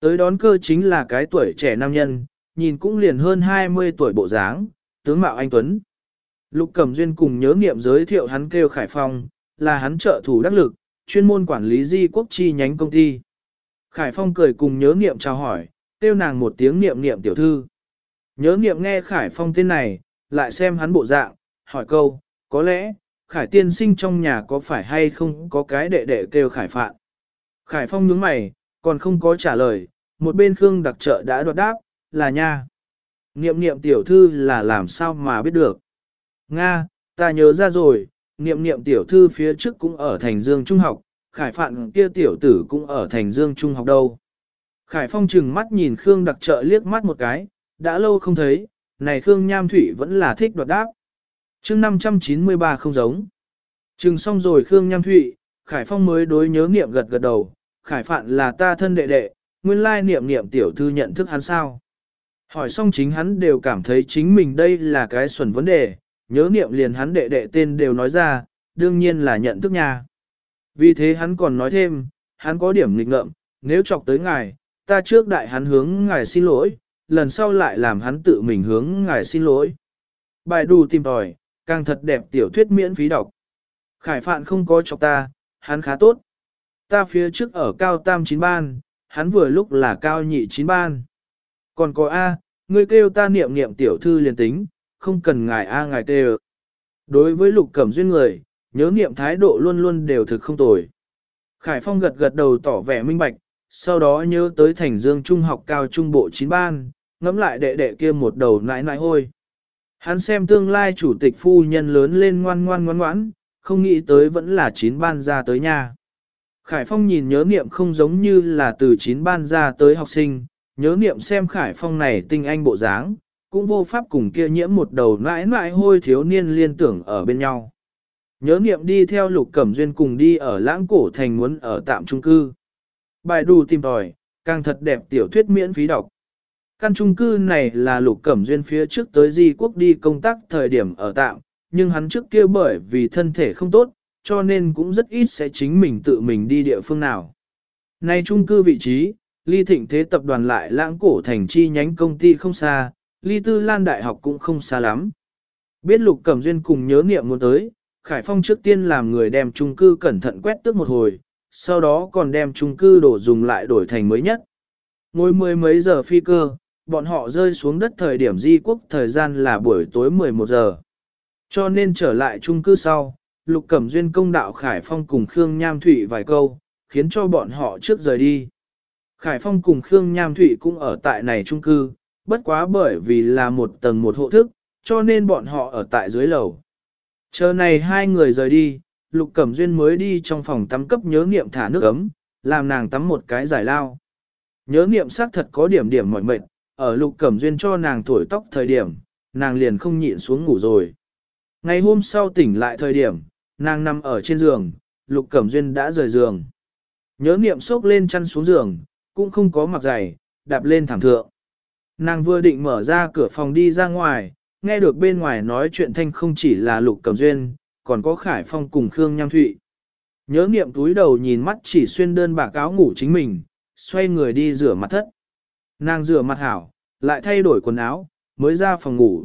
Tới đón cơ chính là cái tuổi trẻ nam nhân, nhìn cũng liền hơn 20 tuổi bộ dáng, tướng mạo anh Tuấn. Lục Cẩm Duyên cùng nhớ nghiệm giới thiệu hắn kêu Khải Phong, là hắn trợ thủ đắc lực, chuyên môn quản lý di quốc chi nhánh công ty. Khải Phong cười cùng nhớ niệm chào hỏi, kêu nàng một tiếng niệm niệm tiểu thư. Nhớ niệm nghe Khải Phong tên này, lại xem hắn bộ dạng, hỏi câu, có lẽ, Khải tiên sinh trong nhà có phải hay không có cái đệ đệ kêu Khải Phạn. Khải Phong nhướng mày, còn không có trả lời, một bên Khương đặc trợ đã đoạt đáp, là nha. Niệm niệm tiểu thư là làm sao mà biết được. Nga, ta nhớ ra rồi, niệm niệm tiểu thư phía trước cũng ở thành dương trung học, khải phạn kia tiểu tử cũng ở thành dương trung học đâu. Khải phong chừng mắt nhìn Khương đặc trợ liếc mắt một cái, đã lâu không thấy, này Khương Nham Thủy vẫn là thích đoạt đáp. chương 593 không giống. Chừng xong rồi Khương Nham Thủy, Khải Phong mới đối nhớ niệm gật gật đầu, Khải Phạn là ta thân đệ đệ, nguyên lai niệm niệm tiểu thư nhận thức hắn sao. Hỏi xong chính hắn đều cảm thấy chính mình đây là cái xuẩn vấn đề, nhớ niệm liền hắn đệ đệ tên đều nói ra, đương nhiên là nhận thức nha. Vì thế hắn còn nói thêm, hắn có điểm nghịch ngợm, nếu chọc tới ngài, ta trước đại hắn hướng ngài xin lỗi, lần sau lại làm hắn tự mình hướng ngài xin lỗi. Bài đù tìm tòi, càng thật đẹp tiểu thuyết miễn phí đọc. Khải phạn không có chọc ta, hắn khá tốt. Ta phía trước ở cao tam chín ban, hắn vừa lúc là cao nhị chín ban. Còn có A, ngươi kêu ta niệm niệm tiểu thư liền tính, không cần ngài A ngài tê Đối với lục cẩm duyên người, nhớ niệm thái độ luôn luôn đều thực không tồi. Khải Phong gật gật đầu tỏ vẻ minh bạch, sau đó nhớ tới thành dương trung học cao trung bộ chín ban, ngẫm lại đệ đệ kia một đầu nãi nãi hôi. Hắn xem tương lai chủ tịch phu nhân lớn lên ngoan ngoan ngoan ngoãn, không nghĩ tới vẫn là chín ban ra tới nhà. Khải Phong nhìn nhớ niệm không giống như là từ chín ban ra tới học sinh, nhớ niệm xem Khải Phong này tinh anh bộ dáng, cũng vô pháp cùng kia nhiễm một đầu nãi nãi hôi thiếu niên liên tưởng ở bên nhau. Nhớ niệm đi theo lục cẩm duyên cùng đi ở lãng cổ thành muốn ở tạm trung cư. Bài đù tìm tòi, càng thật đẹp tiểu thuyết miễn phí đọc. Căn trung cư này là lục cẩm duyên phía trước tới di quốc đi công tác thời điểm ở tạm, nhưng hắn trước kia bởi vì thân thể không tốt, cho nên cũng rất ít sẽ chính mình tự mình đi địa phương nào. Nay trung cư vị trí, ly thịnh thế tập đoàn lại lãng cổ thành chi nhánh công ty không xa, ly tư lan đại học cũng không xa lắm. Biết lục cẩm duyên cùng nhớ niệm muốn tới, Khải Phong trước tiên làm người đem trung cư cẩn thận quét tước một hồi, sau đó còn đem trung cư đổ dùng lại đổi thành mới nhất. Ngồi mười mấy giờ phi cơ, bọn họ rơi xuống đất thời điểm di quốc thời gian là buổi tối 11 giờ. Cho nên trở lại trung cư sau, Lục Cẩm Duyên công đạo Khải Phong cùng Khương Nham Thụy vài câu, khiến cho bọn họ trước rời đi. Khải Phong cùng Khương Nham Thụy cũng ở tại này trung cư, bất quá bởi vì là một tầng một hộ thức, cho nên bọn họ ở tại dưới lầu. Chờ này hai người rời đi, Lục Cẩm Duyên mới đi trong phòng tắm cấp nhớ nghiệm thả nước ấm, làm nàng tắm một cái giải lao. Nhớ nghiệm xác thật có điểm điểm mỏi mệt, ở Lục Cẩm Duyên cho nàng thổi tóc thời điểm, nàng liền không nhịn xuống ngủ rồi. Ngày hôm sau tỉnh lại thời điểm, nàng nằm ở trên giường, Lục Cẩm Duyên đã rời giường. Nhớ niệm sốc lên chăn xuống giường, cũng không có mặc giày, đạp lên thảm thượng. Nàng vừa định mở ra cửa phòng đi ra ngoài, nghe được bên ngoài nói chuyện thanh không chỉ là Lục Cẩm Duyên, còn có Khải Phong cùng Khương Nham Thụy. Nhớ niệm túi đầu nhìn mắt chỉ xuyên đơn bạc áo ngủ chính mình, xoay người đi rửa mặt thất. Nàng rửa mặt hảo, lại thay đổi quần áo, mới ra phòng ngủ.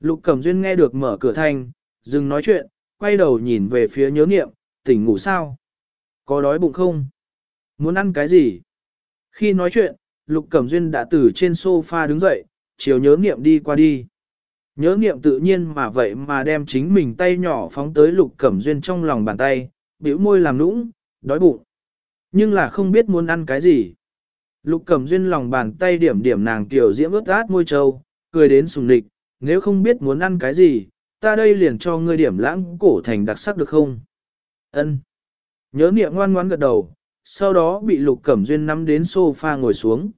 Lục Cẩm Duyên nghe được mở cửa thanh, dừng nói chuyện, quay đầu nhìn về phía nhớ niệm, tỉnh ngủ sao? Có đói bụng không? Muốn ăn cái gì? Khi nói chuyện, Lục Cẩm Duyên đã từ trên sofa đứng dậy, chiều nhớ niệm đi qua đi. Nhớ niệm tự nhiên mà vậy mà đem chính mình tay nhỏ phóng tới Lục Cẩm Duyên trong lòng bàn tay, bĩu môi làm nũng, đói bụng. Nhưng là không biết muốn ăn cái gì. Lục Cẩm Duyên lòng bàn tay điểm điểm nàng tiểu diễm ướt át môi trâu, cười đến sùng nịch, nếu không biết muốn ăn cái gì, ta đây liền cho ngươi điểm lãng cổ thành đặc sắc được không? Ân. Nhớ niệm ngoan ngoãn gật đầu, sau đó bị Lục Cẩm Duyên nắm đến sofa ngồi xuống.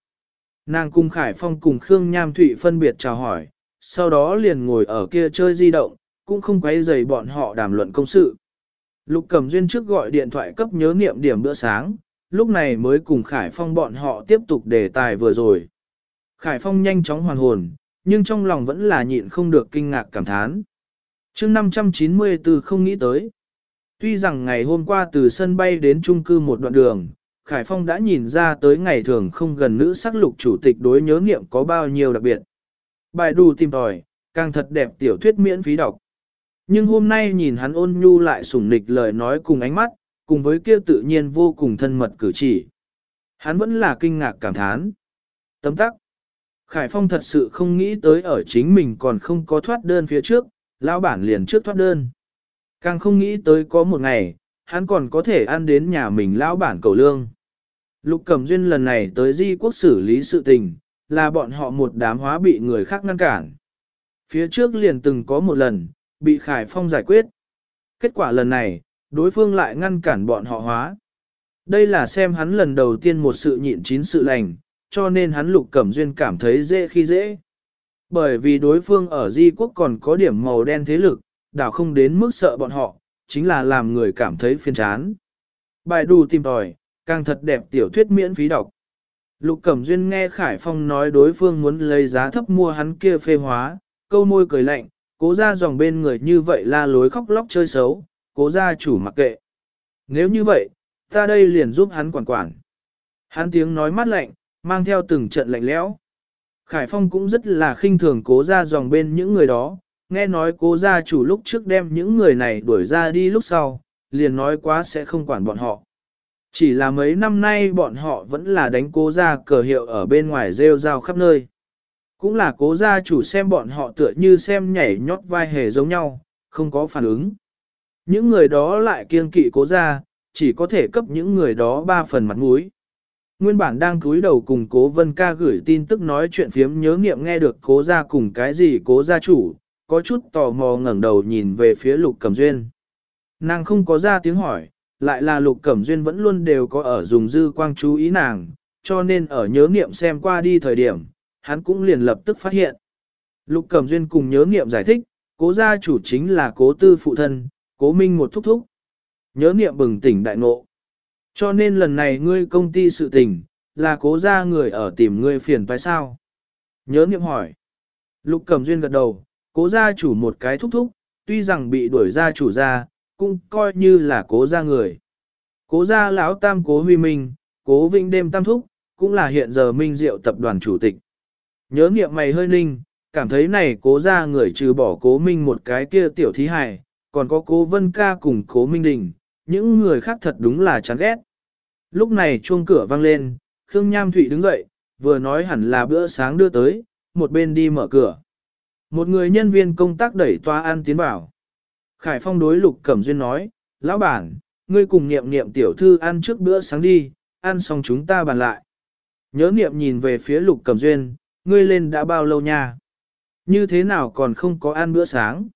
Nàng cùng Khải Phong cùng Khương Nham Thụy phân biệt chào hỏi, sau đó liền ngồi ở kia chơi di động, cũng không quấy rầy bọn họ đàm luận công sự. Lục Cẩm Duyên trước gọi điện thoại cấp nhớ niệm điểm bữa sáng, lúc này mới cùng Khải Phong bọn họ tiếp tục đề tài vừa rồi. Khải Phong nhanh chóng hoàn hồn, nhưng trong lòng vẫn là nhịn không được kinh ngạc cảm thán. chương 594 không nghĩ tới. Tuy rằng ngày hôm qua từ sân bay đến trung cư một đoạn đường, Khải Phong đã nhìn ra tới ngày thường không gần nữ sắc lục chủ tịch đối nhớ nghiệm có bao nhiêu đặc biệt. Bài đù tìm tòi, càng thật đẹp tiểu thuyết miễn phí đọc. Nhưng hôm nay nhìn hắn ôn nhu lại sủng nịch lời nói cùng ánh mắt, cùng với kia tự nhiên vô cùng thân mật cử chỉ. Hắn vẫn là kinh ngạc cảm thán. Tấm tắc. Khải Phong thật sự không nghĩ tới ở chính mình còn không có thoát đơn phía trước, lão bản liền trước thoát đơn. Càng không nghĩ tới có một ngày, hắn còn có thể ăn đến nhà mình lão bản cầu lương. Lục Cẩm Duyên lần này tới di quốc xử lý sự tình, là bọn họ một đám hóa bị người khác ngăn cản. Phía trước liền từng có một lần, bị Khải Phong giải quyết. Kết quả lần này, đối phương lại ngăn cản bọn họ hóa. Đây là xem hắn lần đầu tiên một sự nhịn chín sự lành, cho nên hắn Lục Cẩm Duyên cảm thấy dễ khi dễ. Bởi vì đối phương ở di quốc còn có điểm màu đen thế lực, đảo không đến mức sợ bọn họ, chính là làm người cảm thấy phiền chán. Bài đù tìm tòi, càng thật đẹp tiểu thuyết miễn phí đọc. Lục Cẩm Duyên nghe Khải Phong nói đối phương muốn lấy giá thấp mua hắn kia phê hóa, câu môi cười lạnh, cố ra dòng bên người như vậy la lối khóc lóc chơi xấu, cố ra chủ mặc kệ. Nếu như vậy, ta đây liền giúp hắn quản quản. Hắn tiếng nói mát lạnh, mang theo từng trận lạnh lẽo. Khải Phong cũng rất là khinh thường cố ra dòng bên những người đó, nghe nói cố gia chủ lúc trước đem những người này đuổi ra đi lúc sau, liền nói quá sẽ không quản bọn họ. Chỉ là mấy năm nay bọn họ vẫn là đánh cố gia cờ hiệu ở bên ngoài rêu rao khắp nơi. Cũng là cố gia chủ xem bọn họ tựa như xem nhảy nhót vai hề giống nhau, không có phản ứng. Những người đó lại kiêng kỵ cố gia, chỉ có thể cấp những người đó ba phần mặt mũi. Nguyên bản đang cúi đầu cùng cố vân ca gửi tin tức nói chuyện phiếm nhớ nghiệm nghe được cố gia cùng cái gì cố gia chủ, có chút tò mò ngẩng đầu nhìn về phía lục cầm duyên. Nàng không có ra tiếng hỏi, lại là lục cẩm duyên vẫn luôn đều có ở dùng dư quang chú ý nàng, cho nên ở nhớ nghiệm xem qua đi thời điểm, hắn cũng liền lập tức phát hiện. Lục cẩm duyên cùng nhớ nghiệm giải thích, cố gia chủ chính là cố tư phụ thân, cố minh một thúc thúc. Nhớ nghiệm bừng tỉnh đại ngộ. Cho nên lần này ngươi công ty sự tình, là cố gia người ở tìm ngươi phiền phải sao? Nhớ nghiệm hỏi. Lục cẩm duyên gật đầu, cố gia chủ một cái thúc thúc, tuy rằng bị đuổi ra chủ gia, cũng coi như là cố gia người. Cố gia lão tam cố huy minh, cố vinh đêm tam thúc, cũng là hiện giờ minh diệu tập đoàn chủ tịch. Nhớ nghiệm mày hơi ninh, cảm thấy này cố gia người trừ bỏ cố minh một cái kia tiểu thí hài, còn có cố vân ca cùng cố minh đình, những người khác thật đúng là chán ghét. Lúc này chuông cửa vang lên, Khương Nham Thụy đứng dậy, vừa nói hẳn là bữa sáng đưa tới, một bên đi mở cửa. Một người nhân viên công tác đẩy toa ăn tiến vào. Khải Phong đối Lục Cẩm Duyên nói, lão bản, ngươi cùng niệm niệm tiểu thư ăn trước bữa sáng đi, ăn xong chúng ta bàn lại. Nhớ niệm nhìn về phía Lục Cẩm Duyên, ngươi lên đã bao lâu nha? Như thế nào còn không có ăn bữa sáng?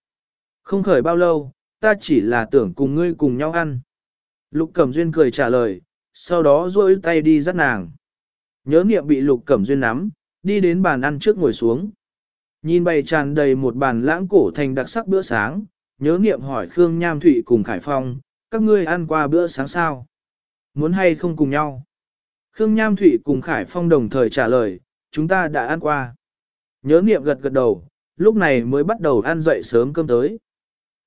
Không khởi bao lâu, ta chỉ là tưởng cùng ngươi cùng nhau ăn. Lục Cẩm Duyên cười trả lời, sau đó duỗi tay đi dắt nàng. Nhớ niệm bị Lục Cẩm Duyên nắm, đi đến bàn ăn trước ngồi xuống. Nhìn bày tràn đầy một bàn lãng cổ thành đặc sắc bữa sáng, nhớ nghiệm hỏi Khương Nham Thụy cùng Khải Phong, các ngươi ăn qua bữa sáng sao? Muốn hay không cùng nhau? Khương Nham Thụy cùng Khải Phong đồng thời trả lời, chúng ta đã ăn qua. Nhớ nghiệm gật gật đầu, lúc này mới bắt đầu ăn dậy sớm cơm tới.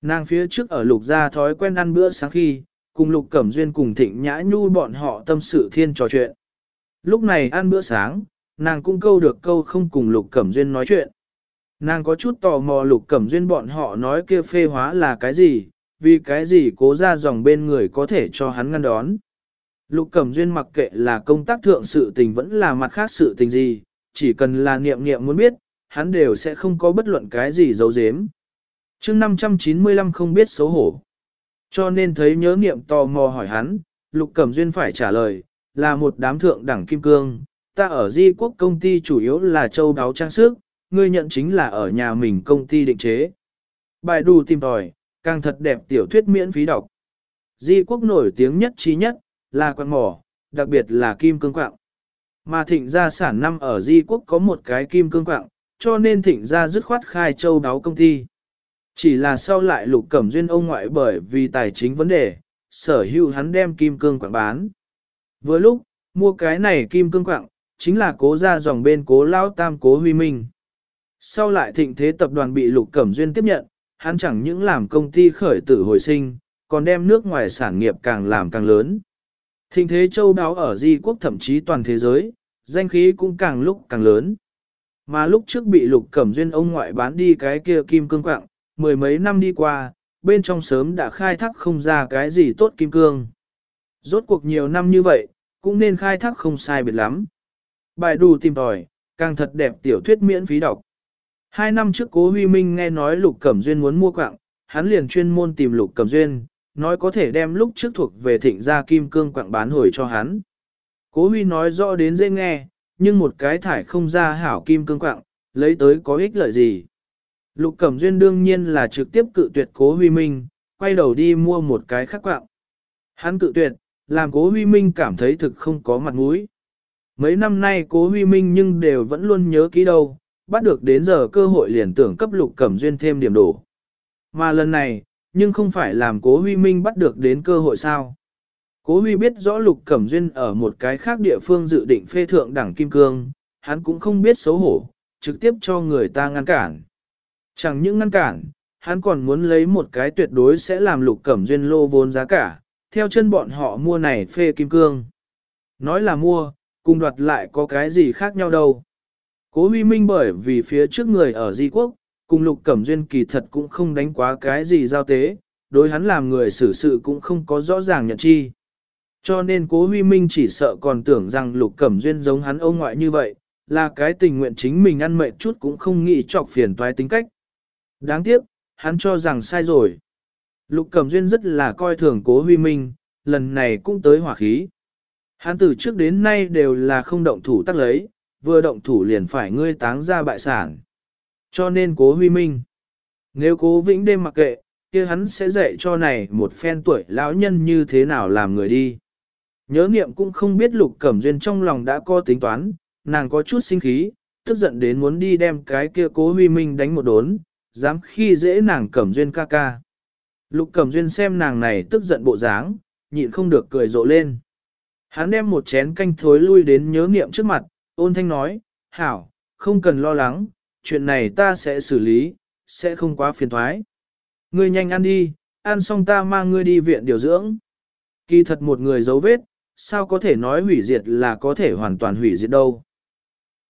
Nàng phía trước ở lục gia thói quen ăn bữa sáng khi, cùng lục cẩm duyên cùng thịnh nhã nhu bọn họ tâm sự thiên trò chuyện. Lúc này ăn bữa sáng, nàng cũng câu được câu không cùng lục cẩm duyên nói chuyện. Nàng có chút tò mò lục cẩm duyên bọn họ nói kia phê hóa là cái gì, vì cái gì cố ra dòng bên người có thể cho hắn ngăn đón. Lục cẩm duyên mặc kệ là công tác thượng sự tình vẫn là mặt khác sự tình gì, chỉ cần là niệm niệm muốn biết, hắn đều sẽ không có bất luận cái gì giấu giếm. chương 595 không biết xấu hổ. Cho nên thấy nhớ niệm tò mò hỏi hắn, Lục Cẩm Duyên phải trả lời, là một đám thượng đẳng kim cương, ta ở di quốc công ty chủ yếu là châu đáo trang sức, ngươi nhận chính là ở nhà mình công ty định chế. Bài đù tìm tòi, càng thật đẹp tiểu thuyết miễn phí đọc. Di quốc nổi tiếng nhất trí nhất, là quan mỏ, đặc biệt là kim cương quạng. Mà thịnh gia sản năm ở Di quốc có một cái kim cương quạng, cho nên thịnh gia dứt khoát khai châu đáo công ty. Chỉ là sau lại lục cẩm duyên ông ngoại bởi vì tài chính vấn đề, sở hữu hắn đem kim cương quạng bán. Vừa lúc, mua cái này kim cương quạng, chính là cố ra dòng bên cố lao tam cố huy minh. Sau lại thịnh thế tập đoàn bị lục cẩm duyên tiếp nhận, hắn chẳng những làm công ty khởi tử hồi sinh, còn đem nước ngoài sản nghiệp càng làm càng lớn. Thịnh thế châu đáo ở di quốc thậm chí toàn thế giới, danh khí cũng càng lúc càng lớn. Mà lúc trước bị lục cẩm duyên ông ngoại bán đi cái kia kim cương quạng, mười mấy năm đi qua, bên trong sớm đã khai thác không ra cái gì tốt kim cương. Rốt cuộc nhiều năm như vậy, cũng nên khai thác không sai biệt lắm. Bài đủ tìm tòi, càng thật đẹp tiểu thuyết miễn phí đọc. Hai năm trước cố Huy Minh nghe nói Lục Cẩm Duyên muốn mua quạng, hắn liền chuyên môn tìm Lục Cẩm Duyên, nói có thể đem lúc trước thuộc về thịnh gia kim cương quạng bán hồi cho hắn. Cố Huy nói rõ đến dễ nghe, nhưng một cái thải không ra hảo kim cương quạng, lấy tới có ích lợi gì. Lục Cẩm Duyên đương nhiên là trực tiếp cự tuyệt cố Huy Minh, quay đầu đi mua một cái khác quạng. Hắn cự tuyệt, làm cố Huy Minh cảm thấy thực không có mặt mũi. Mấy năm nay cố Huy Minh nhưng đều vẫn luôn nhớ kỹ đâu, bắt được đến giờ cơ hội liền tưởng cấp Lục Cẩm Duyên thêm điểm đổ. Mà lần này, nhưng không phải làm cố Huy Minh bắt được đến cơ hội sao. Cố Huy biết rõ Lục Cẩm Duyên ở một cái khác địa phương dự định phê thượng đẳng Kim Cương, hắn cũng không biết xấu hổ, trực tiếp cho người ta ngăn cản. Chẳng những ngăn cản, hắn còn muốn lấy một cái tuyệt đối sẽ làm Lục Cẩm Duyên lô vốn giá cả, theo chân bọn họ mua này phê Kim Cương. Nói là mua, cùng đoạt lại có cái gì khác nhau đâu. Cố Huy Minh bởi vì phía trước người ở Di Quốc, cùng Lục Cẩm Duyên kỳ thật cũng không đánh quá cái gì giao tế, đối hắn làm người xử sự cũng không có rõ ràng nhận chi. Cho nên cố huy minh chỉ sợ còn tưởng rằng lục cẩm duyên giống hắn ông ngoại như vậy, là cái tình nguyện chính mình ăn mệt chút cũng không nghĩ chọc phiền toái tính cách. Đáng tiếc, hắn cho rằng sai rồi. Lục cẩm duyên rất là coi thường cố huy minh, lần này cũng tới hỏa khí. Hắn từ trước đến nay đều là không động thủ tác lấy, vừa động thủ liền phải ngươi táng ra bại sản. Cho nên cố huy minh. Nếu cố vĩnh đêm mặc kệ, kia hắn sẽ dạy cho này một phen tuổi lão nhân như thế nào làm người đi. Nhớ niệm cũng không biết lục cẩm duyên trong lòng đã có tính toán, nàng có chút sinh khí, tức giận đến muốn đi đem cái kia cố huy minh đánh một đốn, dám khi dễ nàng cẩm duyên ca ca. Lục cẩm duyên xem nàng này tức giận bộ dáng, nhịn không được cười rộ lên. Hắn đem một chén canh thối lui đến nhớ niệm trước mặt, ôn thanh nói, hảo, không cần lo lắng, chuyện này ta sẽ xử lý, sẽ không quá phiền thoái. Ngươi nhanh ăn đi, ăn xong ta mang ngươi đi viện điều dưỡng. Kỳ thật một người dấu vết, sao có thể nói hủy diệt là có thể hoàn toàn hủy diệt đâu.